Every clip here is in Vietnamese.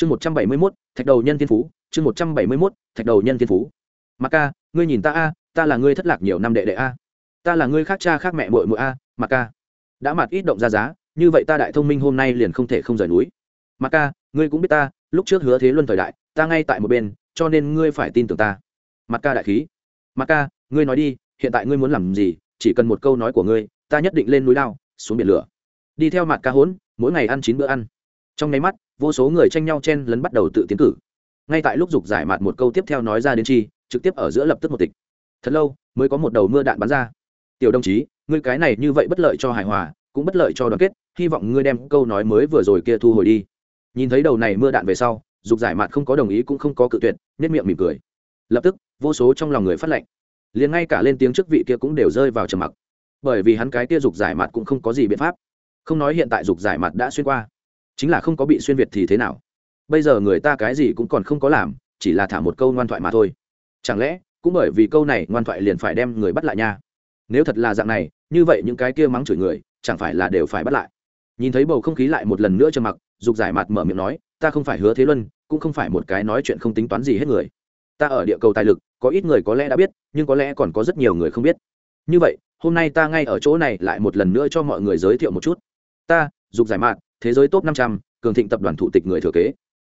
chương một trăm bảy mươi mốt, thạch đầu nhân thiên phú, chương một trăm bảy mươi mốt, thạch đầu nhân thiên phú. Mặc ca, ngươi nhìn ta a, ta là ngươi thất lạc nhiều năm đệ đệ a. Ta là ngươi khác cha khác mẹ mội mội a mặc ca. Đã mặt ít động ra giá, như vậy ta đại thông minh hôm nay liền không thể không rời núi. Mặc ca, ngươi cũng biết ta, lúc trước hứa thế luân thời đại, ta ngay tại một bên, cho nên ngươi phải tin tưởng ta. Mặc ca đại khí. Mặc ca, ngươi nói đi, hiện tại ngươi muốn làm gì, chỉ cần một câu nói của ngươi, ta nhất định lên núi lao, xuống biển lửa. Đi theo mặt ca hốn, mỗi ngày ăn chín bữa ăn. Trong nháy mắt vô số người tranh nhau chen lấn bắt đầu tự tiến cử. Ngay tại lúc dục giải mặt một câu tiếp theo nói ra đến chi, trực tiếp ở giữa lập tức một tịch. Thật lâu, mới có một đầu mưa đạn bắn ra. Tiểu đồng chí, ngươi cái này như vậy bất lợi cho hài hòa, cũng bất lợi cho đoàn kết, hy vọng ngươi đem câu nói mới vừa rồi kia thu hồi đi. Nhìn thấy đầu này mưa đạn về sau, dục giải mặt không có đồng ý cũng không có cự tuyệt nhất miệng mỉm cười. Lập tức, vô số trong lòng người phát lệnh. Liền ngay cả lên tiếng trước vị kia cũng đều rơi vào trầm mặc. Bởi vì hắn cái kia dục giải mặt cũng không có gì biện pháp. Không nói hiện tại dục giải mặt đã xuyên qua chính là không có bị xuyên việt thì thế nào? Bây giờ người ta cái gì cũng còn không có làm, chỉ là thả một câu ngoan thoại mà thôi. Chẳng lẽ, cũng bởi vì câu này ngoan thoại liền phải đem người bắt lại nha? Nếu thật là dạng này, như vậy những cái kia mắng chửi người, chẳng phải là đều phải bắt lại? Nhìn thấy bầu không khí lại một lần nữa trầm mặc, dục giải mặt mở miệng nói, ta không phải hứa thế luân, cũng không phải một cái nói chuyện không tính toán gì hết người. Ta ở địa cầu tài lực, có ít người có lẽ đã biết, nhưng có lẽ còn có rất nhiều người không biết. Như vậy, hôm nay ta ngay ở chỗ này lại một lần nữa cho mọi người giới thiệu một chút. Ta, dục giải mạn thế giới top năm trăm, cường thịnh tập đoàn thủ tịch người thừa kế.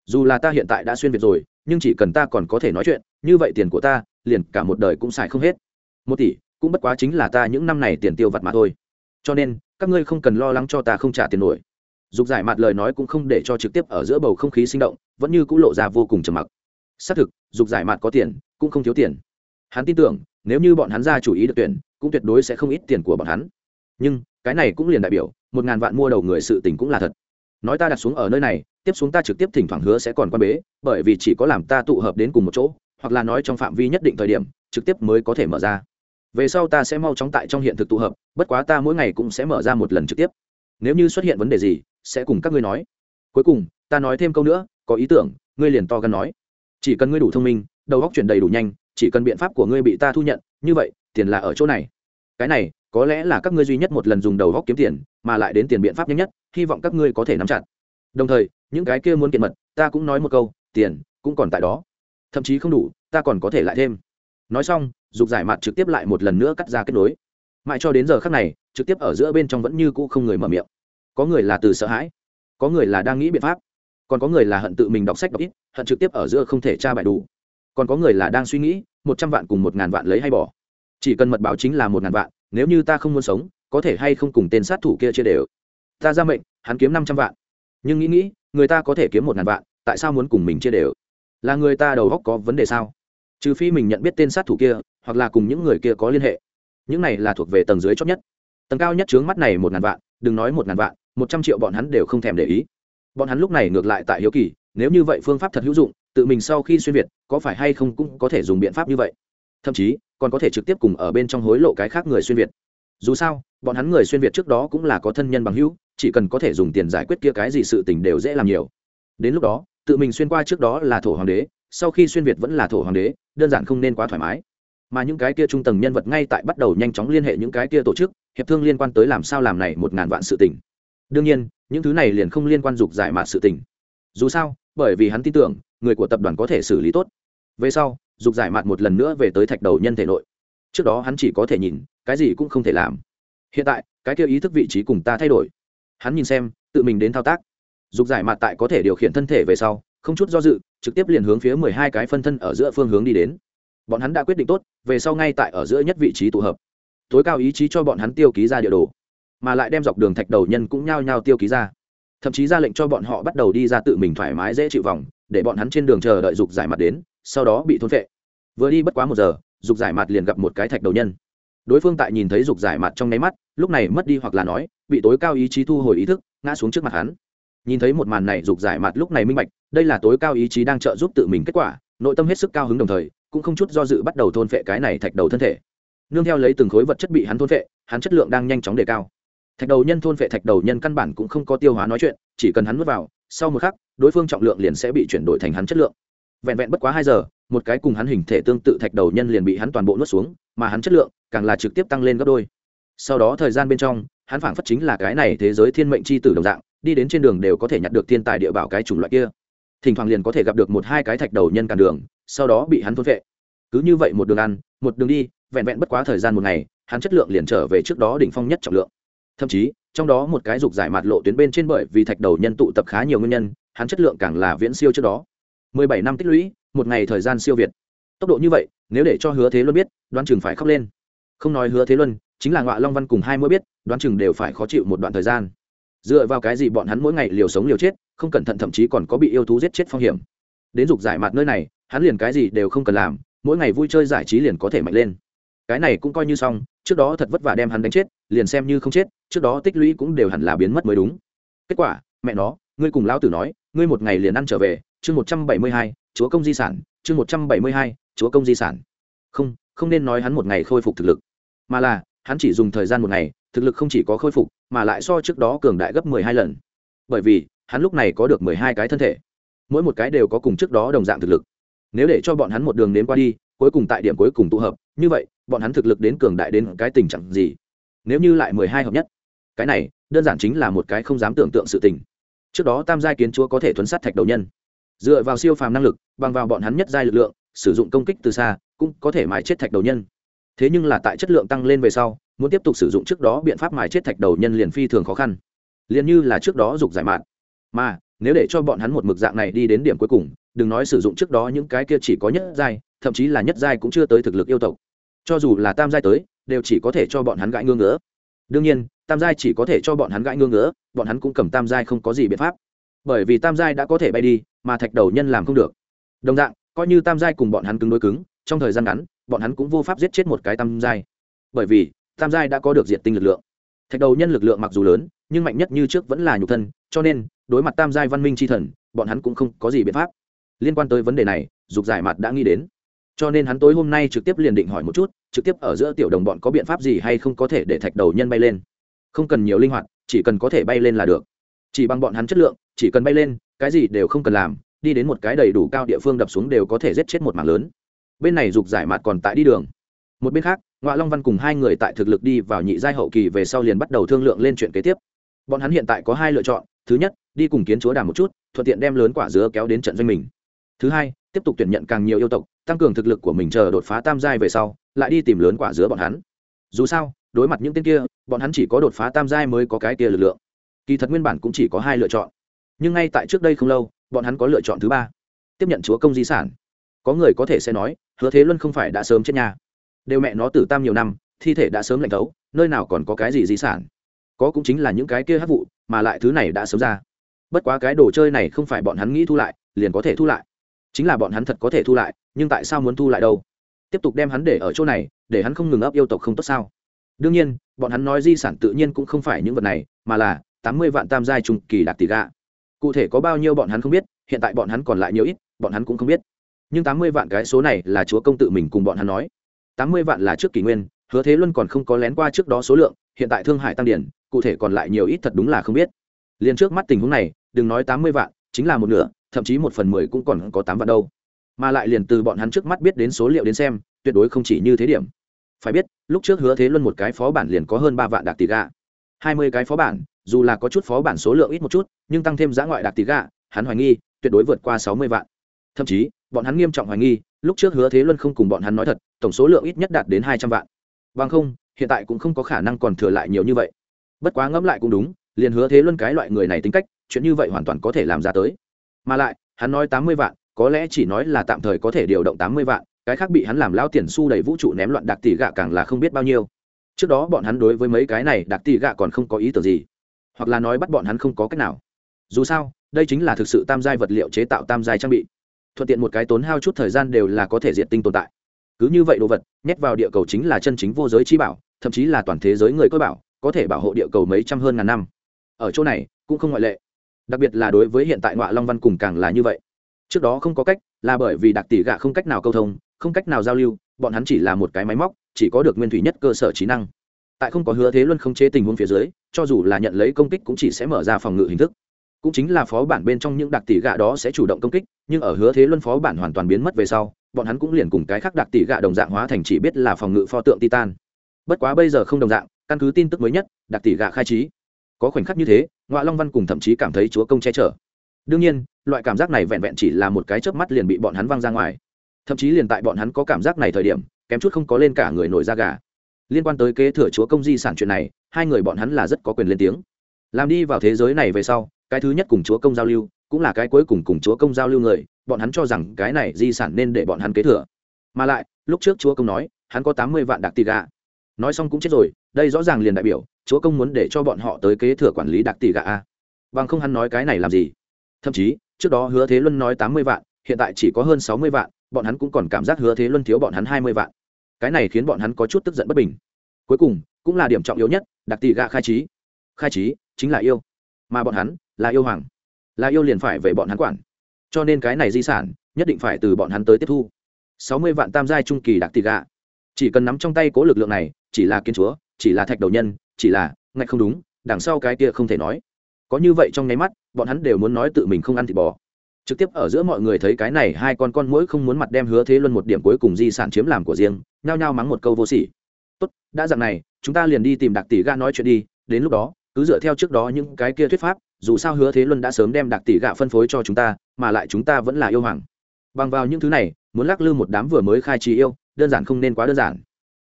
Dù là ta hiện tại đã xuyên việt rồi, nhưng chỉ cần ta còn có thể nói chuyện, như vậy tiền của ta, liền cả một đời cũng xài không hết. Một tỷ, cũng bất quá chính là ta những năm này tiền tiêu vặt mà thôi. Cho nên, các ngươi không cần lo lắng cho ta không trả tiền nổi. Dục giải mặt lời nói cũng không để cho trực tiếp ở giữa bầu không khí sinh động, vẫn như cũ lộ ra vô cùng trầm mặc. Xác thực, dục giải mặt có tiền, cũng không thiếu tiền. Hắn tin tưởng, nếu như bọn hắn ra chủ ý được tuyển, cũng tuyệt đối sẽ không ít tiền của bọn hắn. Nhưng cái này cũng liền đại biểu, một ngàn vạn mua đầu người sự tình cũng là thật. Nói ta đặt xuống ở nơi này, tiếp xuống ta trực tiếp thỉnh thoảng hứa sẽ còn quan bế, bởi vì chỉ có làm ta tụ hợp đến cùng một chỗ, hoặc là nói trong phạm vi nhất định thời điểm, trực tiếp mới có thể mở ra. Về sau ta sẽ mau chóng tại trong hiện thực tụ hợp, bất quá ta mỗi ngày cũng sẽ mở ra một lần trực tiếp. Nếu như xuất hiện vấn đề gì, sẽ cùng các ngươi nói. Cuối cùng, ta nói thêm câu nữa, có ý tưởng, ngươi liền to gần nói. Chỉ cần ngươi đủ thông minh, đầu óc chuyển đầy đủ nhanh, chỉ cần biện pháp của ngươi bị ta thu nhận, như vậy, tiền là ở chỗ này. Cái này có lẽ là các ngươi duy nhất một lần dùng đầu góc kiếm tiền, mà lại đến tiền biện pháp nhanh nhất, hy vọng các ngươi có thể nắm chặt. Đồng thời, những cái kia muốn kiện mật, ta cũng nói một câu, tiền cũng còn tại đó. Thậm chí không đủ, ta còn có thể lại thêm. Nói xong, dục giải mặt trực tiếp lại một lần nữa cắt ra kết nối. Mãi cho đến giờ khác này, trực tiếp ở giữa bên trong vẫn như cũ không người mở miệng. Có người là từ sợ hãi, có người là đang nghĩ biện pháp, còn có người là hận tự mình đọc sách đọc ít, hận trực tiếp ở giữa không thể tra bài đủ. Còn có người là đang suy nghĩ, một trăm vạn cùng một ngàn vạn lấy hay bỏ. Chỉ cần mật báo chính là một ngàn vạn nếu như ta không muốn sống, có thể hay không cùng tên sát thủ kia chia đều. Ta ra mệnh, hắn kiếm năm trăm vạn. Nhưng nghĩ nghĩ, người ta có thể kiếm một ngàn vạn, tại sao muốn cùng mình chia đều? Là người ta đầu góc có vấn đề sao? Trừ phi mình nhận biết tên sát thủ kia, hoặc là cùng những người kia có liên hệ. Những này là thuộc về tầng dưới chót nhất. Tầng cao nhất trướng mắt này một ngàn vạn, đừng nói một ngàn vạn, một trăm triệu bọn hắn đều không thèm để ý. Bọn hắn lúc này ngược lại tại hiếu kỳ, nếu như vậy phương pháp thật hữu dụng, tự mình sau khi xuyên việt, có phải hay không cũng có thể dùng biện pháp như vậy? Thậm chí còn có thể trực tiếp cùng ở bên trong hối lộ cái khác người xuyên việt dù sao bọn hắn người xuyên việt trước đó cũng là có thân nhân bằng hữu chỉ cần có thể dùng tiền giải quyết kia cái gì sự tình đều dễ làm nhiều đến lúc đó tự mình xuyên qua trước đó là thổ hoàng đế sau khi xuyên việt vẫn là thổ hoàng đế đơn giản không nên quá thoải mái mà những cái kia trung tầng nhân vật ngay tại bắt đầu nhanh chóng liên hệ những cái kia tổ chức hiệp thương liên quan tới làm sao làm này một ngàn vạn sự tình đương nhiên những thứ này liền không liên quan dục giải mạt sự tình dù sao bởi vì hắn tin tưởng người của tập đoàn có thể xử lý tốt về sau dục giải mạt một lần nữa về tới thạch đầu nhân thể nội. Trước đó hắn chỉ có thể nhìn, cái gì cũng không thể làm. Hiện tại, cái kia ý thức vị trí cùng ta thay đổi. Hắn nhìn xem, tự mình đến thao tác. Dục giải mạt tại có thể điều khiển thân thể về sau, không chút do dự, trực tiếp liền hướng phía mười hai cái phân thân ở giữa phương hướng đi đến. Bọn hắn đã quyết định tốt, về sau ngay tại ở giữa nhất vị trí tụ hợp. Tối cao ý chí cho bọn hắn tiêu ký ra địa đồ, mà lại đem dọc đường thạch đầu nhân cũng nhao nhao tiêu ký ra. Thậm chí ra lệnh cho bọn họ bắt đầu đi ra tự mình thoải mái dễ chịu vòng, để bọn hắn trên đường chờ đợi dục giải mặt đến sau đó bị thôn vệ vừa đi bất quá một giờ dục giải mặt liền gặp một cái thạch đầu nhân. Đối phương tại nhìn thấy dục giải mặt trong nháy mắt lúc này mất đi hoặc là nói bị tối cao ý chí thu hồi ý thức ngã xuống trước mặt hắn. Nhìn thấy một màn này dục giải mặt lúc này minh bạch đây là tối cao ý chí đang trợ giúp tự mình kết quả nội tâm hết sức cao hứng đồng thời cũng không chút do dự bắt đầu thôn phệ cái này thạch đầu thân thể. Nương theo lấy từng khối vật chất bị hắn thôn phệ, hắn chất lượng đang nhanh chóng đề cao. Thạch đầu nhân thôn phệ thạch đầu nhân căn bản cũng không có tiêu hóa nói chuyện chỉ cần hắn n vào sau một khắc đối phương trọng lượng liền sẽ bị chuyển đổi thành hắn chất lượng vẹn vẹn bất quá hai giờ, một cái cùng hắn hình thể tương tự thạch đầu nhân liền bị hắn toàn bộ nuốt xuống, mà hắn chất lượng càng là trực tiếp tăng lên gấp đôi. Sau đó thời gian bên trong, hắn phảng phất chính là cái này thế giới thiên mệnh c h i tử đồng dạng, đi đến trên đường đều có thể nhặt được thiên tài địa bảo cái chủng loại kia. Thỉnh thoảng liền có thể gặp được một hai cái thạch đầu nhân cản đường, sau đó bị hắn thôn vệ. Cứ như vậy một đường ăn, một đường đi, vẹn vẹn bất quá thời gian một ngày, hắn chất lượng liền trở về trước đó đỉnh phong nhất trọng lượng. Thậm chí, trong đó một cái dục giải mặt lộ tuyến bên trên bởi vì thạch đầu nhân tụ tập khá nhiều nguyên nhân, hắn chất lượng càng là viễn siêu trước đó mười bảy năm tích lũy, một ngày thời gian siêu việt. Tốc độ như vậy, nếu để cho hứa thế luân biết, đoán chừng phải khóc lên. Không nói hứa thế luân, chính là ngọa long văn cùng hai mới biết, đoán chừng đều phải khó chịu một đoạn thời gian. Dựa vào cái gì bọn hắn mỗi ngày liều sống liều chết, không cẩn thận thậm chí còn có bị yêu thú giết chết phong hiểm. Đến dục giải mặt nơi này, hắn liền cái gì đều không cần làm, mỗi ngày vui chơi giải trí liền có thể mạnh lên. Cái này cũng coi như xong, trước đó thật vất vả đem hắn đánh chết, liền xem như không chết, trước đó tích lũy cũng đều hẳn là biến mất mới đúng. Kết quả, mẹ nó, ngươi cùng lão tử nói, ngươi một ngày liền ăn trở về chương một trăm bảy mươi hai, chúa công di sản, chương một trăm bảy mươi hai, chúa công di sản. Không không nên nói hắn một ngày khôi phục thực lực, mà là, hắn chỉ dùng thời gian một ngày, thực lực không chỉ có khôi phục, mà lại so trước đó cường đại gấp mười hai lần. Bởi vì, hắn lúc này có được mười hai cái thân thể. Mỗi một cái đều có cùng trước đó đồng dạng thực lực. Nếu để cho bọn hắn một đường đến qua đi, cuối cùng tại điểm cuối cùng tụ hợp, như vậy, bọn hắn thực lực đến cường đại đến cái tình trạng gì? Nếu như lại mười hai hợp nhất, cái này, đơn giản chính là một cái không dám tưởng tượng sự tình. Trước đó tam giai kiến chúa có thể thuấn sát thạch đầu nhân dựa vào siêu phàm năng lực, bằng vào bọn hắn nhất giai lực lượng, sử dụng công kích từ xa, cũng có thể mài chết thạch đầu nhân. Thế nhưng là tại chất lượng tăng lên về sau, muốn tiếp tục sử dụng trước đó biện pháp mài chết thạch đầu nhân liền phi thường khó khăn. Liền như là trước đó dục giải mạn. Mà, nếu để cho bọn hắn một mực dạng này đi đến điểm cuối cùng, đừng nói sử dụng trước đó những cái kia chỉ có nhất giai, thậm chí là nhất giai cũng chưa tới thực lực yêu tộc. Cho dù là tam giai tới, đều chỉ có thể cho bọn hắn gãi ngưỡng ngứa. Đương nhiên, tam giai chỉ có thể cho bọn hắn gãi ngưỡng ngứa, bọn hắn cũng cầm tam giai không có gì biện pháp bởi vì tam giai đã có thể bay đi, mà thạch đầu nhân làm không được. Đồng dạng, coi như tam giai cùng bọn hắn cứng đối cứng, trong thời gian ngắn, bọn hắn cũng vô pháp giết chết một cái tam giai. Bởi vì, tam giai đã có được diện tinh lực lượng. Thạch đầu nhân lực lượng mặc dù lớn, nhưng mạnh nhất như trước vẫn là nhục thân, cho nên, đối mặt tam giai văn minh c h i thần, bọn hắn cũng không có gì biện pháp. Liên quan tới vấn đề này, dục giải mặt đã nghĩ đến. Cho nên hắn tối hôm nay trực tiếp liền định hỏi một chút, trực tiếp ở giữa tiểu đồng bọn có biện pháp gì hay không có thể để thạch đầu nhân bay lên. Không cần nhiều linh hoạt, chỉ cần có thể bay lên là được chỉ bằng bọn hắn chất lượng, chỉ cần bay lên, cái gì đều không cần làm, đi đến một cái đầy đủ cao địa phương đập xuống đều có thể giết chết một mảng lớn. Bên này dục giải mặt còn tại đi đường. Một bên khác ngoại long văn cùng hai người tại thực lực đi vào nhị giai hậu kỳ về sau liền bắt đầu thương lượng lên chuyện kế tiếp. Bọn hắn hiện tại có hai lựa chọn, thứ nhất, đi cùng kiến chúa đàm một chút, thuận tiện đem lớn quả dứa kéo đến trận doanh mình. Thứ hai, tiếp tục tuyển nhận càng nhiều yêu tộc, tăng cường thực lực của mình chờ đột phá tam giai về sau, lại đi tìm lớn quả dứa bọn hắn. Dù sao, đối mặt những tên kia, bọn hắn chỉ có đột phá tam giai mới có cái kia lực lượng kỳ thật nguyên bản cũng chỉ có hai lựa chọn. Nhưng ngay tại trước đây không lâu, bọn hắn có lựa chọn thứ ba, tiếp nhận chúa công di sản. Có người có thể sẽ nói, hứa thế luân không phải đã sớm chết nhà đều mẹ nó tử tam nhiều năm, thi thể đã sớm lạnh thấu, nơi nào còn có cái gì di sản. Có cũng chính là những cái kia hát vụ, mà lại thứ này đã sớm ra. Bất quá cái đồ chơi này không phải bọn hắn nghĩ thu lại, liền có thể thu lại. Chính là bọn hắn thật có thể thu lại, nhưng tại sao muốn thu lại đâu? Tiếp tục đem hắn để ở chỗ này, để hắn không ngừng ấp yêu tộc không tốt sao? Đương nhiên, bọn hắn nói di sản tự nhiên cũng không phải những vật này, mà là tám mươi vạn tam giai trung kỳ đạt tỷ gạ cụ thể có bao nhiêu bọn hắn không biết, hiện tại bọn hắn còn lại nhiều ít, bọn hắn cũng không biết. Nhưng tám mươi vạn cái số này là chúa công tự mình cùng bọn hắn nói. Tám mươi vạn là trước kỷ nguyên, hứa thế luân còn không có lén qua trước đó số lượng, hiện tại thương hải tăng điển, cụ thể còn lại nhiều ít thật đúng là không biết. Liền trước mắt tình huống này, đừng nói tám mươi vạn, chính là một nửa, thậm chí một phần mười cũng còn có tám vạn đâu. Mà lại liền từ bọn hắn trước mắt biết đến số liệu đến xem, tuyệt đối không chỉ như thế điểm. Phải biết, lúc trước hứa thế luân một cái phó bản liền có hơn ba vạn đạt tỷ gạ hai mươi cái phó bản, dù là có chút phó bản số lượng ít một chút, nhưng tăng thêm giã ngoại đặc tỷ gạ, hắn hoài nghi, tuyệt đối vượt qua sáu mươi vạn. Thậm chí, bọn hắn nghiêm trọng hoài nghi, lúc trước hứa thế luân không cùng bọn hắn nói thật, tổng số lượng ít nhất đạt đến hai trăm vạn. Bằng không, hiện tại cũng không có khả năng còn thừa lại nhiều như vậy. Bất quá ngẫm lại cũng đúng, liền hứa thế luân cái loại người này tính cách, chuyện như vậy hoàn toàn có thể làm ra tới. Mà lại, hắn nói tám mươi vạn, có lẽ chỉ nói là tạm thời có thể điều động tám mươi vạn, cái khác bị hắn làm lao tiền su đầy vũ trụ ném loạn đặc tỷ gạ càng là không biết bao nhiêu trước đó bọn hắn đối với mấy cái này đặc tỷ gạ còn không có ý tưởng gì, hoặc là nói bắt bọn hắn không có cách nào. Dù sao, đây chính là thực sự tam giai vật liệu chế tạo tam giai trang bị. Thuận tiện một cái tốn hao chút thời gian đều là có thể diện tinh tồn tại. Cứ như vậy đồ vật, nhét vào địa cầu chính là chân chính vô giới chi bảo, thậm chí là toàn thế giới người cơ bảo, có thể bảo hộ địa cầu mấy trăm hơn ngàn năm. Ở chỗ này, cũng không ngoại lệ. Đặc biệt là đối với hiện tại ngoại long văn cùng càng là như vậy. Trước đó không có cách, là bởi vì đặc tỷ gạ không cách nào câu thông, không cách nào giao lưu, bọn hắn chỉ là một cái máy móc chỉ có được nguyên thủy nhất cơ sở trí năng. Tại không có hứa thế luân không chế tình huống phía dưới, cho dù là nhận lấy công kích cũng chỉ sẽ mở ra phòng ngự hình thức. Cũng chính là phó bản bên trong những đặc tỷ gạ đó sẽ chủ động công kích, nhưng ở hứa thế luân phó bản hoàn toàn biến mất về sau, bọn hắn cũng liền cùng cái khác đặc tỷ gạ đồng dạng hóa thành chỉ biết là phòng ngự pho tượng titan. Bất quá bây giờ không đồng dạng, căn cứ tin tức mới nhất, đặc tỷ gạ khai trí. Có khoảnh khắc như thế ngoại long văn cùng thậm chí cảm thấy chúa công che chở. Đương nhiên, loại cảm giác này vẹn vẹn chỉ là một cái chớp mắt liền bị bọn hắn văng ra ngoài. Thậm chí liền tại bọn hắn có cảm giác này thời điểm kém chút không có lên cả người nổi da gà. Liên quan tới kế thừa chúa công di sản chuyện này, hai người bọn hắn là rất có quyền lên tiếng. Làm đi vào thế giới này về sau, cái thứ nhất cùng chúa công giao lưu, cũng là cái cuối cùng cùng chúa công giao lưu người, bọn hắn cho rằng cái này di sản nên để bọn hắn kế thừa. Mà lại, lúc trước chúa công nói, hắn có tám mươi vạn đặc tỷ gà nói xong cũng chết rồi, đây rõ ràng liền đại biểu, chúa công muốn để cho bọn họ tới kế thừa quản lý đặc tỷ gà a. Bằng không hắn nói cái này làm gì? Thậm chí, trước đó hứa thế luân nói tám mươi vạn, hiện tại chỉ có hơn sáu mươi vạn, bọn hắn cũng còn cảm giác hứa thế luân thiếu bọn hắn hai mươi vạn cái này khiến bọn hắn có chút tức giận bất bình. Cuối cùng, cũng là điểm trọng yếu nhất, đặc tỷ gạ khai trí. Khai trí chính là yêu. Mà bọn hắn là yêu hoàng, là yêu liền phải về bọn hắn quản. Cho nên cái này di sản nhất định phải từ bọn hắn tới tiếp thu. Sáu mươi vạn tam giai trung kỳ đặc tỷ gạ. Chỉ cần nắm trong tay cố lực lượng này, chỉ là kiến chúa, chỉ là thạch đầu nhân, chỉ là ngạch không đúng, đằng sau cái kia không thể nói. Có như vậy trong nháy mắt, bọn hắn đều muốn nói tự mình không ăn thịt bò. Trực tiếp ở giữa mọi người thấy cái này hai con con mũi không muốn mặt đem hứa thế luân một điểm cuối cùng di sản chiếm làm của riêng nhao nhao mắng một câu vô sỉ. Tốt đã dặn này chúng ta liền đi tìm đặc tỷ ga nói chuyện đi đến lúc đó cứ dựa theo trước đó những cái kia thuyết pháp dù sao hứa thế luân đã sớm đem đặc tỷ gạ phân phối cho chúng ta mà lại chúng ta vẫn là yêu hoàng. Bằng vào những thứ này muốn lắc lư một đám vừa mới khai trí yêu đơn giản không nên quá đơn giản.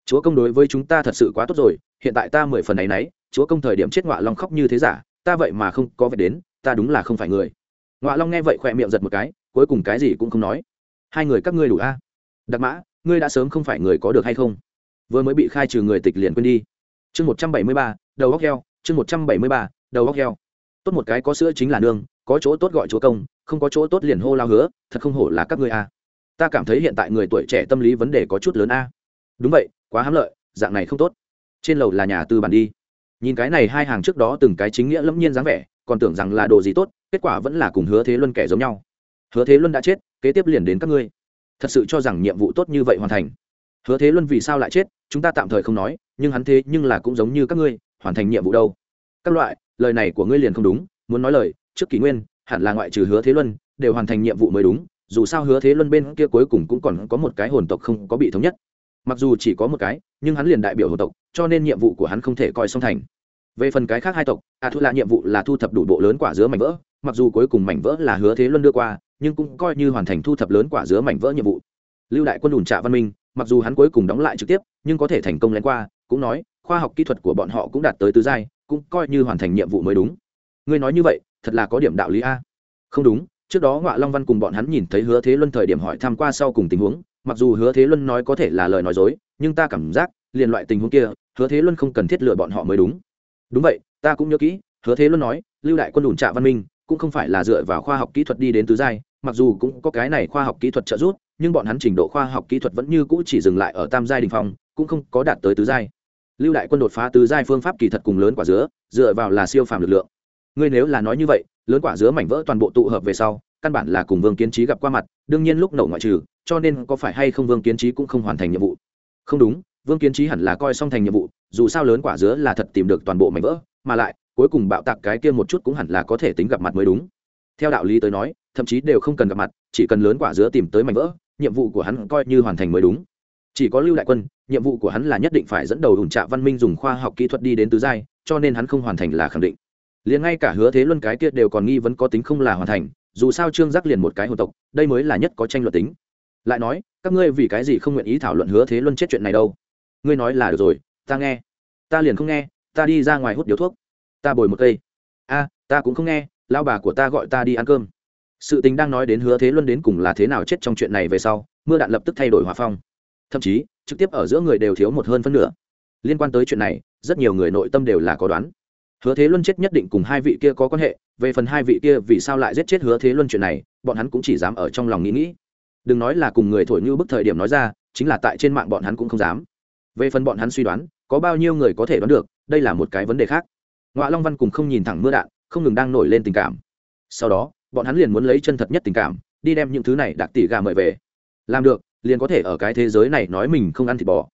Chúa công đối với chúng ta thật sự quá tốt rồi hiện tại ta mười phần ấy nấy, chúa công thời điểm chết ngọa long khóc như thế giả ta vậy mà không có vẻ đến ta đúng là không phải người. Ngọa long nghe vậy khỏe miệng giật một cái cuối cùng cái gì cũng không nói. Hai người các ngươi đủ a? Đặc mã ngươi đã sớm không phải người có được hay không? Vừa mới bị khai trừ người tịch liền quên đi. Chương một trăm bảy mươi ba, đầu góc heo, chương một trăm bảy mươi ba, đầu góc heo. Tốt một cái có sữa chính là nương, có chỗ tốt gọi chúa công, không có chỗ tốt liền hô lao hứa, thật không hổ là các ngươi a. Ta cảm thấy hiện tại người tuổi trẻ tâm lý vấn đề có chút lớn a. Đúng vậy, quá hám lợi, dạng này không tốt. Trên lầu là nhà tư bản đi. Nhìn cái này hai hàng trước đó từng cái chính nghĩa lẫm nhiên dáng vẻ, còn tưởng rằng là đồ gì tốt, kết quả vẫn là cùng hứa thế luân kẻ giống nhau. Hứa thế luân đã chết, kế tiếp liền đến các ngươi thật sự cho rằng nhiệm vụ tốt như vậy hoàn thành. Hứa thế luân vì sao lại chết, chúng ta tạm thời không nói, nhưng hắn thế nhưng là cũng giống như các ngươi, hoàn thành nhiệm vụ đâu. Các loại, lời này của ngươi liền không đúng, muốn nói lời, trước kỷ nguyên, hẳn là ngoại trừ hứa thế luân, đều hoàn thành nhiệm vụ mới đúng, dù sao hứa thế luân bên kia cuối cùng cũng còn có một cái hồn tộc không có bị thống nhất. Mặc dù chỉ có một cái, nhưng hắn liền đại biểu hồn tộc, cho nên nhiệm vụ của hắn không thể coi song thành. Về phần cái khác hai tộc a thu là nhiệm vụ là thu thập đủ bộ lớn quả dứa mảnh vỡ, mặc dù cuối cùng mảnh vỡ là hứa thế luân đưa qua nhưng cũng coi như hoàn thành thu thập lớn quả dứa mảnh vỡ nhiệm vụ. Lưu đại quân ủn trạ văn minh, mặc dù hắn cuối cùng đóng lại trực tiếp, nhưng có thể thành công lén qua, cũng nói, khoa học kỹ thuật của bọn họ cũng đạt tới tứ giai, cũng coi như hoàn thành nhiệm vụ mới đúng. Ngươi nói như vậy, thật là có điểm đạo lý a. Không đúng, trước đó ngọa long văn cùng bọn hắn nhìn thấy hứa thế luân thời điểm hỏi tham q u a sau cùng tình huống, mặc dù hứa thế luân nói có thể là lời nói dối, nhưng ta cảm giác, liền loại tình huống kia, hứa thế luân không cần thiết lựa bọn họ mới đúng. Đúng vậy, ta cũng nhớ kỹ, hứa thế luân nói, lưu đại quân ủn trạ văn minh, cũng không phải là dựa vào khoa học kỹ thuật đi đến tứ giai mặc dù cũng có cái này khoa học kỹ thuật trợ giúp, nhưng bọn hắn trình độ khoa học kỹ thuật vẫn như cũ chỉ dừng lại ở tam giai đình phong, cũng không có đạt tới tứ giai. Lưu đại quân đột phá tứ giai phương pháp kỳ thật cùng lớn quả dứa, dựa vào là siêu phàm lực lượng. Ngươi nếu là nói như vậy, lớn quả dứa mảnh vỡ toàn bộ tụ hợp về sau, căn bản là cùng vương kiến trí gặp qua mặt, đương nhiên lúc nổ ngoại trừ, cho nên có phải hay không vương kiến trí cũng không hoàn thành nhiệm vụ? Không đúng, vương kiến trí hẳn là coi xong thành nhiệm vụ, dù sao lớn quả dứa là thật tìm được toàn bộ mảnh vỡ, mà lại, cuối cùng bạo tạc cái kia một chút cũng hẳn là có thể tính gặp mặt mới đúng. Theo đạo lý tới nói thậm chí đều không cần gặp mặt, chỉ cần lớn quả dứa tìm tới mảnh vỡ, nhiệm vụ của hắn coi như hoàn thành mới đúng. Chỉ có lưu đại quân, nhiệm vụ của hắn là nhất định phải dẫn đầu ủn trạ văn minh dùng khoa học kỹ thuật đi đến tứ giai, cho nên hắn không hoàn thành là khẳng định. Liền ngay cả hứa thế luân cái kia đều còn nghi vấn có tính không là hoàn thành, dù sao trương giác liền một cái hồn tộc, đây mới là nhất có tranh luận tính. Lại nói, các ngươi vì cái gì không nguyện ý thảo luận hứa thế luân chết chuyện này đâu? Ngươi nói là được rồi, ta nghe. Ta liền không nghe, ta đi ra ngoài hút điếu thuốc. Ta bồi một cây. A, ta cũng không nghe lao bà của ta gọi ta đi ăn cơm sự tình đang nói đến hứa thế luân đến cùng là thế nào chết trong chuyện này về sau, mưa đạn lập tức thay đổi hòa phong. Thậm chí, trực tiếp ở giữa người đều thiếu một hơn phân nửa. Liên quan tới chuyện này, rất nhiều người nội tâm đều là có đoán. Hứa thế luân chết nhất định cùng hai vị kia có quan hệ, về phần hai vị kia vì sao lại giết chết hứa thế luân chuyện này, bọn hắn cũng chỉ dám ở trong lòng nghĩ nghĩ. Đừng nói là cùng người thổi như bức thời điểm nói ra, chính là tại trên mạng bọn hắn cũng không dám. Về phần bọn hắn suy đoán, có bao nhiêu người có thể đoán được, đây là một cái vấn đề khác. Ngoại long văn cùng không nhìn thẳng mưa đạn, không ngừng đang nổi lên tình cảm. Sau đó bọn hắn liền muốn lấy chân thật nhất tình cảm, đi đem những thứ này đặc tỷ gà mời về. Làm được, liền có thể ở cái thế giới này nói mình không ăn thịt bò.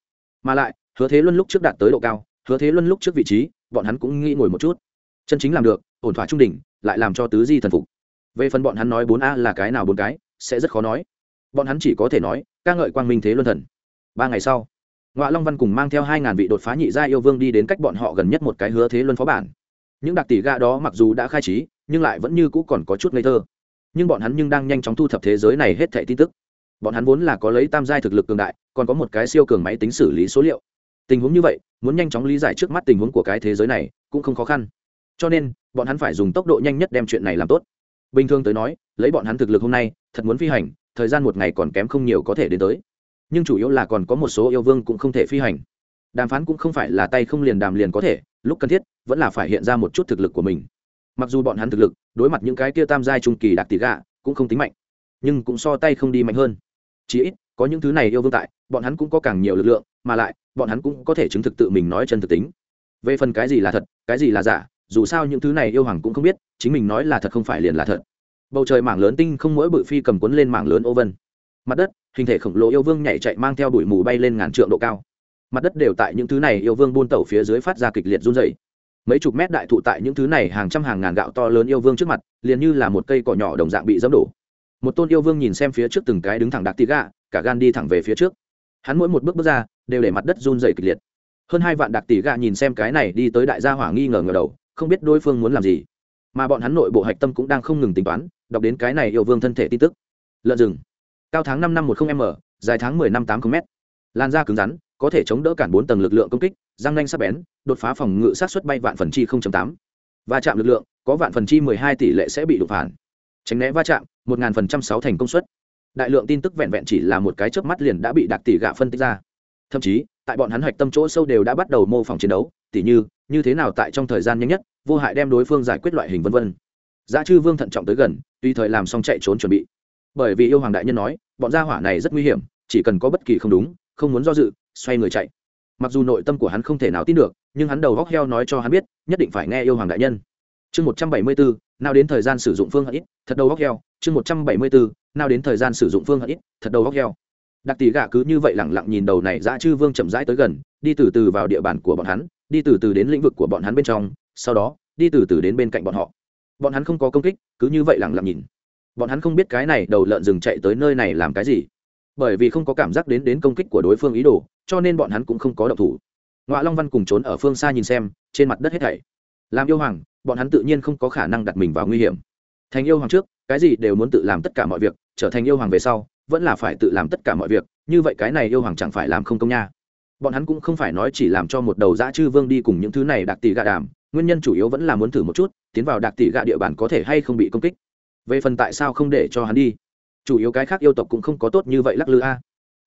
Mà lại, hứa thế luân lúc trước đạt tới độ cao, hứa thế luân lúc trước vị trí, bọn hắn cũng nghĩ ngồi một chút. Chân chính làm được, ổn thỏa trung đỉnh, lại làm cho tứ di thần phục. Về phần bọn hắn nói bốn a là cái nào bốn cái, sẽ rất khó nói. Bọn hắn chỉ có thể nói, ca ngợi quang minh thế luân thần. Ba ngày sau ngoại long văn cùng mang theo hai ngàn vị đột phá nhị gia yêu vương đi đến cách bọn họ gần nhất một cái hứa thế luân phó bản những đặc tỷ ga đó mặc dù đã khai trí, nhưng lại vẫn như cũ còn có chút ngây thơ. Nhưng bọn hắn nhưng đang nhanh chóng thu thập thế giới này hết thẻ tin tức. Bọn hắn vốn là có lấy tam giai thực lực cường đại, còn có một cái siêu cường máy tính xử lý số liệu. Tình huống như vậy, muốn nhanh chóng lý giải trước mắt tình huống của cái thế giới này, cũng không khó khăn. Cho nên, bọn hắn phải dùng tốc độ nhanh nhất đem chuyện này làm tốt. Bình thường tới nói, lấy bọn hắn thực lực hôm nay, thật muốn phi hành, thời gian một ngày còn kém không nhiều có thể đến tới. Nhưng chủ yếu là còn có một số yêu vương cũng không thể phi hành đàm phán cũng không phải là tay không liền đàm liền có thể, lúc cần thiết, vẫn là phải hiện ra một chút thực lực của mình. Mặc dù bọn hắn thực lực, đối mặt những cái kia tam giai trung kỳ đạt tỷ gạ, cũng không tính mạnh, nhưng cũng so tay không đi mạnh hơn. Chí ít, có những thứ này yêu vương tại, bọn hắn cũng có càng nhiều lực lượng, mà lại, bọn hắn cũng có thể chứng thực tự mình nói chân thực tính. Về phần cái gì là thật, cái gì là giả, dù sao những thứ này yêu hoàng cũng không biết, chính mình nói là thật không phải liền là thật. Bầu trời mảng lớn tinh không mỗi bự phi cầm cuốn lên mảng lớn ô vân. Mặt đất, hình thể khổng lồ yêu vương nhảy chạy mang theo đuổi mù bay lên ngàn trượng độ cao mặt đất đều tại những thứ này yêu vương buôn tẩu phía dưới phát ra kịch liệt run dày mấy chục mét đại thụ tại những thứ này hàng trăm hàng ngàn gạo to lớn yêu vương trước mặt, liền như là một cây cỏ nhỏ đồng dạng bị dẫm đổ. Một tôn yêu vương nhìn xem phía trước từng cái đứng thẳng đặc tị gạ, cả gan đi thẳng về phía trước. Hắn mỗi một bước bước ra, đều để mặt đất run dày kịch liệt. Hơn hai vạn đặc tỷ gạ nhìn xem cái này đi tới đại gia hỏa nghi ngờ ngờ đầu, không biết đối phương muốn làm gì. Mà bọn hắn nội bộ hạch tâm cũng đang không ngừng tính toán, đọc đến cái này yêu vương thân thể tin tức. Lợn rừng. Cao tháng năm năm một không m, dài tháng mười năm tám m. Lan da cứng rắn có thể chống đỡ cản bốn tầng lực lượng công kích, răng nanh sắc bén, đột phá phòng ngự sát xuất bay vạn phần chi tám. Va chạm lực lượng, có vạn phần chi mười hai tỷ lệ sẽ bị đột phản. Tránh né va chạm, một ngàn phần trăm sáu thành công suất. Đại lượng tin tức vẹn vẹn chỉ là một cái chớp mắt liền đã bị đặc tỷ gạ phân tích ra. Thậm chí, tại bọn hắn hoạch tâm chỗ sâu đều đã bắt đầu mô phỏng chiến đấu, tỉ như như thế nào tại trong thời gian nhanh nhất, vô hại đem đối phương giải quyết loại hình vân vân. Giá chư vương thận trọng tới gần tùy thời làm xong chạy trốn chuẩn bị. Bởi vì yêu hoàng đại nhân nói, bọn gia hỏa này rất nguy hiểm, chỉ cần có bất kỳ không đúng, không muốn do dự xoay người chạy. Mặc dù nội tâm của hắn không thể nào tin được, nhưng hắn đầu góc heo nói cho hắn biết, nhất định phải nghe yêu hoàng đại nhân. Chương một trăm bảy mươi bốn, nào đến thời gian sử dụng phương hận ít, thật đầu góc heo. Chương một trăm bảy mươi bốn, nào đến thời gian sử dụng phương hận ít, thật đầu góc heo. Đặc tỷ gạ cứ như vậy lẳng lặng nhìn đầu này dã chư vương chậm rãi tới gần, đi từ từ vào địa bàn của bọn hắn, đi từ từ đến lĩnh vực của bọn hắn bên trong, sau đó, đi từ từ đến bên cạnh bọn họ. Bọn hắn không có công kích, cứ như vậy lẳng lặng nhìn. Bọn hắn không biết cái này đầu lợn rừng chạy tới nơi này làm cái gì. Bởi vì không có cảm giác đến đến công kích của đối phương ý đồ cho nên bọn hắn cũng không có động thủ. Ngoại long văn cùng trốn ở phương xa nhìn xem, trên mặt đất hết thảy. Làm yêu hoàng, bọn hắn tự nhiên không có khả năng đặt mình vào nguy hiểm. Thành yêu hoàng trước, cái gì đều muốn tự làm tất cả mọi việc, trở thành yêu hoàng về sau, vẫn là phải tự làm tất cả mọi việc, như vậy cái này yêu hoàng chẳng phải làm không công nha. Bọn hắn cũng không phải nói chỉ làm cho một đầu dã chư vương đi cùng những thứ này đặc tỷ gạ đàm, nguyên nhân chủ yếu vẫn là muốn thử một chút, tiến vào đặc tỷ gạ địa bàn có thể hay không bị công kích. Về phần tại sao không để cho hắn đi, chủ yếu cái khác yêu tộc cũng không có tốt như vậy lắc lư a.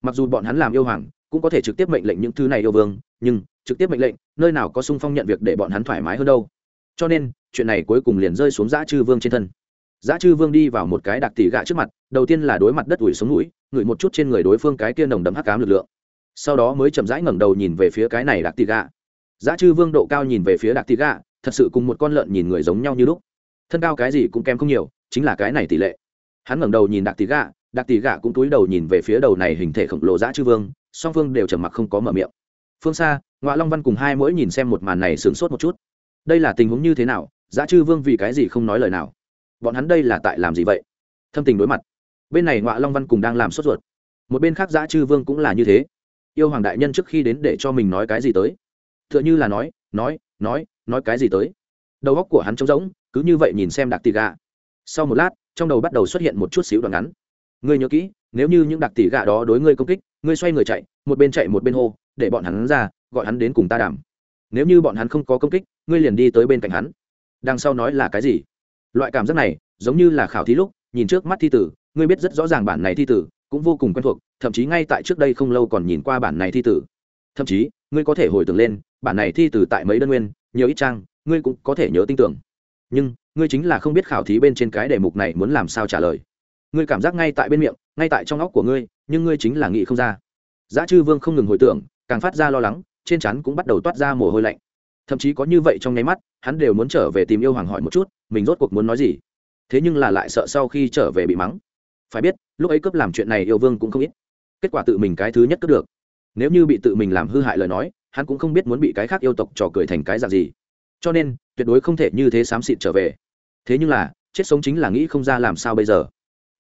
Mặc dù bọn hắn làm yêu hoàng cũng có thể trực tiếp mệnh lệnh những thứ này yêu vương, nhưng trực tiếp mệnh lệnh, nơi nào có sung phong nhận việc để bọn hắn thoải mái hơn đâu. Cho nên, chuyện này cuối cùng liền rơi xuống giã chư vương trên thân. Giã chư vương đi vào một cái đặc tỷ gạ trước mặt, đầu tiên là đối mặt đất ủi xuống mũi ngửi một chút trên người đối phương cái kia nồng đậm hắc cám lực lượng. Sau đó mới chậm rãi ngẩng đầu nhìn về phía cái này đặc tỷ gạ. Giã chư vương độ cao nhìn về phía đặc tỷ gạ, thật sự cùng một con lợn nhìn người giống nhau như lúc. Thân cao cái gì cũng kém không nhiều, chính là cái này tỷ lệ. Hắn ngẩng đầu nhìn đặc tỷ gạ, đặc tỷ gạ cũng túi đầu nhìn về phía đầu này hình thể khổng lồ giã chư vương song phương đều trầm mặc không có mở miệng. Phương xa ngoại long văn cùng hai mỗi nhìn xem một màn này sướng sốt một chút. Đây là tình huống như thế nào? Giá chư vương vì cái gì không nói lời nào? Bọn hắn đây là tại làm gì vậy? Thâm tình đối mặt. Bên này ngoại long văn cùng đang làm sốt ruột. Một bên khác giá chư vương cũng là như thế. Yêu hoàng đại nhân trước khi đến để cho mình nói cái gì tới. T h ư ợ n h ư là nói nói nói nói cái gì tới. Đầu góc của hắn trống rỗng, cứ như vậy nhìn xem đặc tì gà. Sau một lát, trong đầu bắt đầu xuất hiện một chút xíu đoạn ngắn. Ngươi nhớ kỹ nếu như những đặc tỷ gạ đó đối ngươi công kích, ngươi xoay người chạy, một bên chạy một bên hô, để bọn hắn ra, gọi hắn đến cùng ta đảm. Nếu như bọn hắn không có công kích, ngươi liền đi tới bên cạnh hắn. Đằng sau nói là cái gì? Loại cảm giác này, giống như là khảo thí lúc, nhìn trước mắt thi tử, ngươi biết rất rõ ràng bản này thi tử, cũng vô cùng quen thuộc, thậm chí ngay tại trước đây không lâu còn nhìn qua bản này thi tử. Thậm chí, ngươi có thể hồi tưởng lên, bản này thi tử tại mấy đơn nguyên, nhiều ít trang, ngươi cũng có thể nhớ tin tưởng. Nhưng, ngươi chính là không biết khảo thí bên trên cái đề mục này muốn làm sao trả lời. Ngươi cảm giác ngay tại bên miệng ngay tại trong óc của ngươi, nhưng ngươi chính là nghĩ không ra. Giá chư vương không ngừng hồi tưởng, càng phát ra lo lắng, trên chắn cũng bắt đầu toát ra mồ hôi lạnh. Thậm chí có như vậy trong nháy mắt, hắn đều muốn trở về tìm yêu hoàng hỏi một chút, mình rốt cuộc muốn nói gì. Thế nhưng là lại sợ sau khi trở về bị mắng. Phải biết, lúc ấy cướp làm chuyện này yêu vương cũng không ít. Kết quả tự mình cái thứ nhất cướp được. Nếu như bị tự mình làm hư hại lời nói, hắn cũng không biết muốn bị cái khác yêu tộc trò cười thành cái dạng gì. Cho nên, tuyệt đối không thể như thế xám xịt trở về. Thế nhưng là, chết sống chính là nghĩ không ra làm sao bây giờ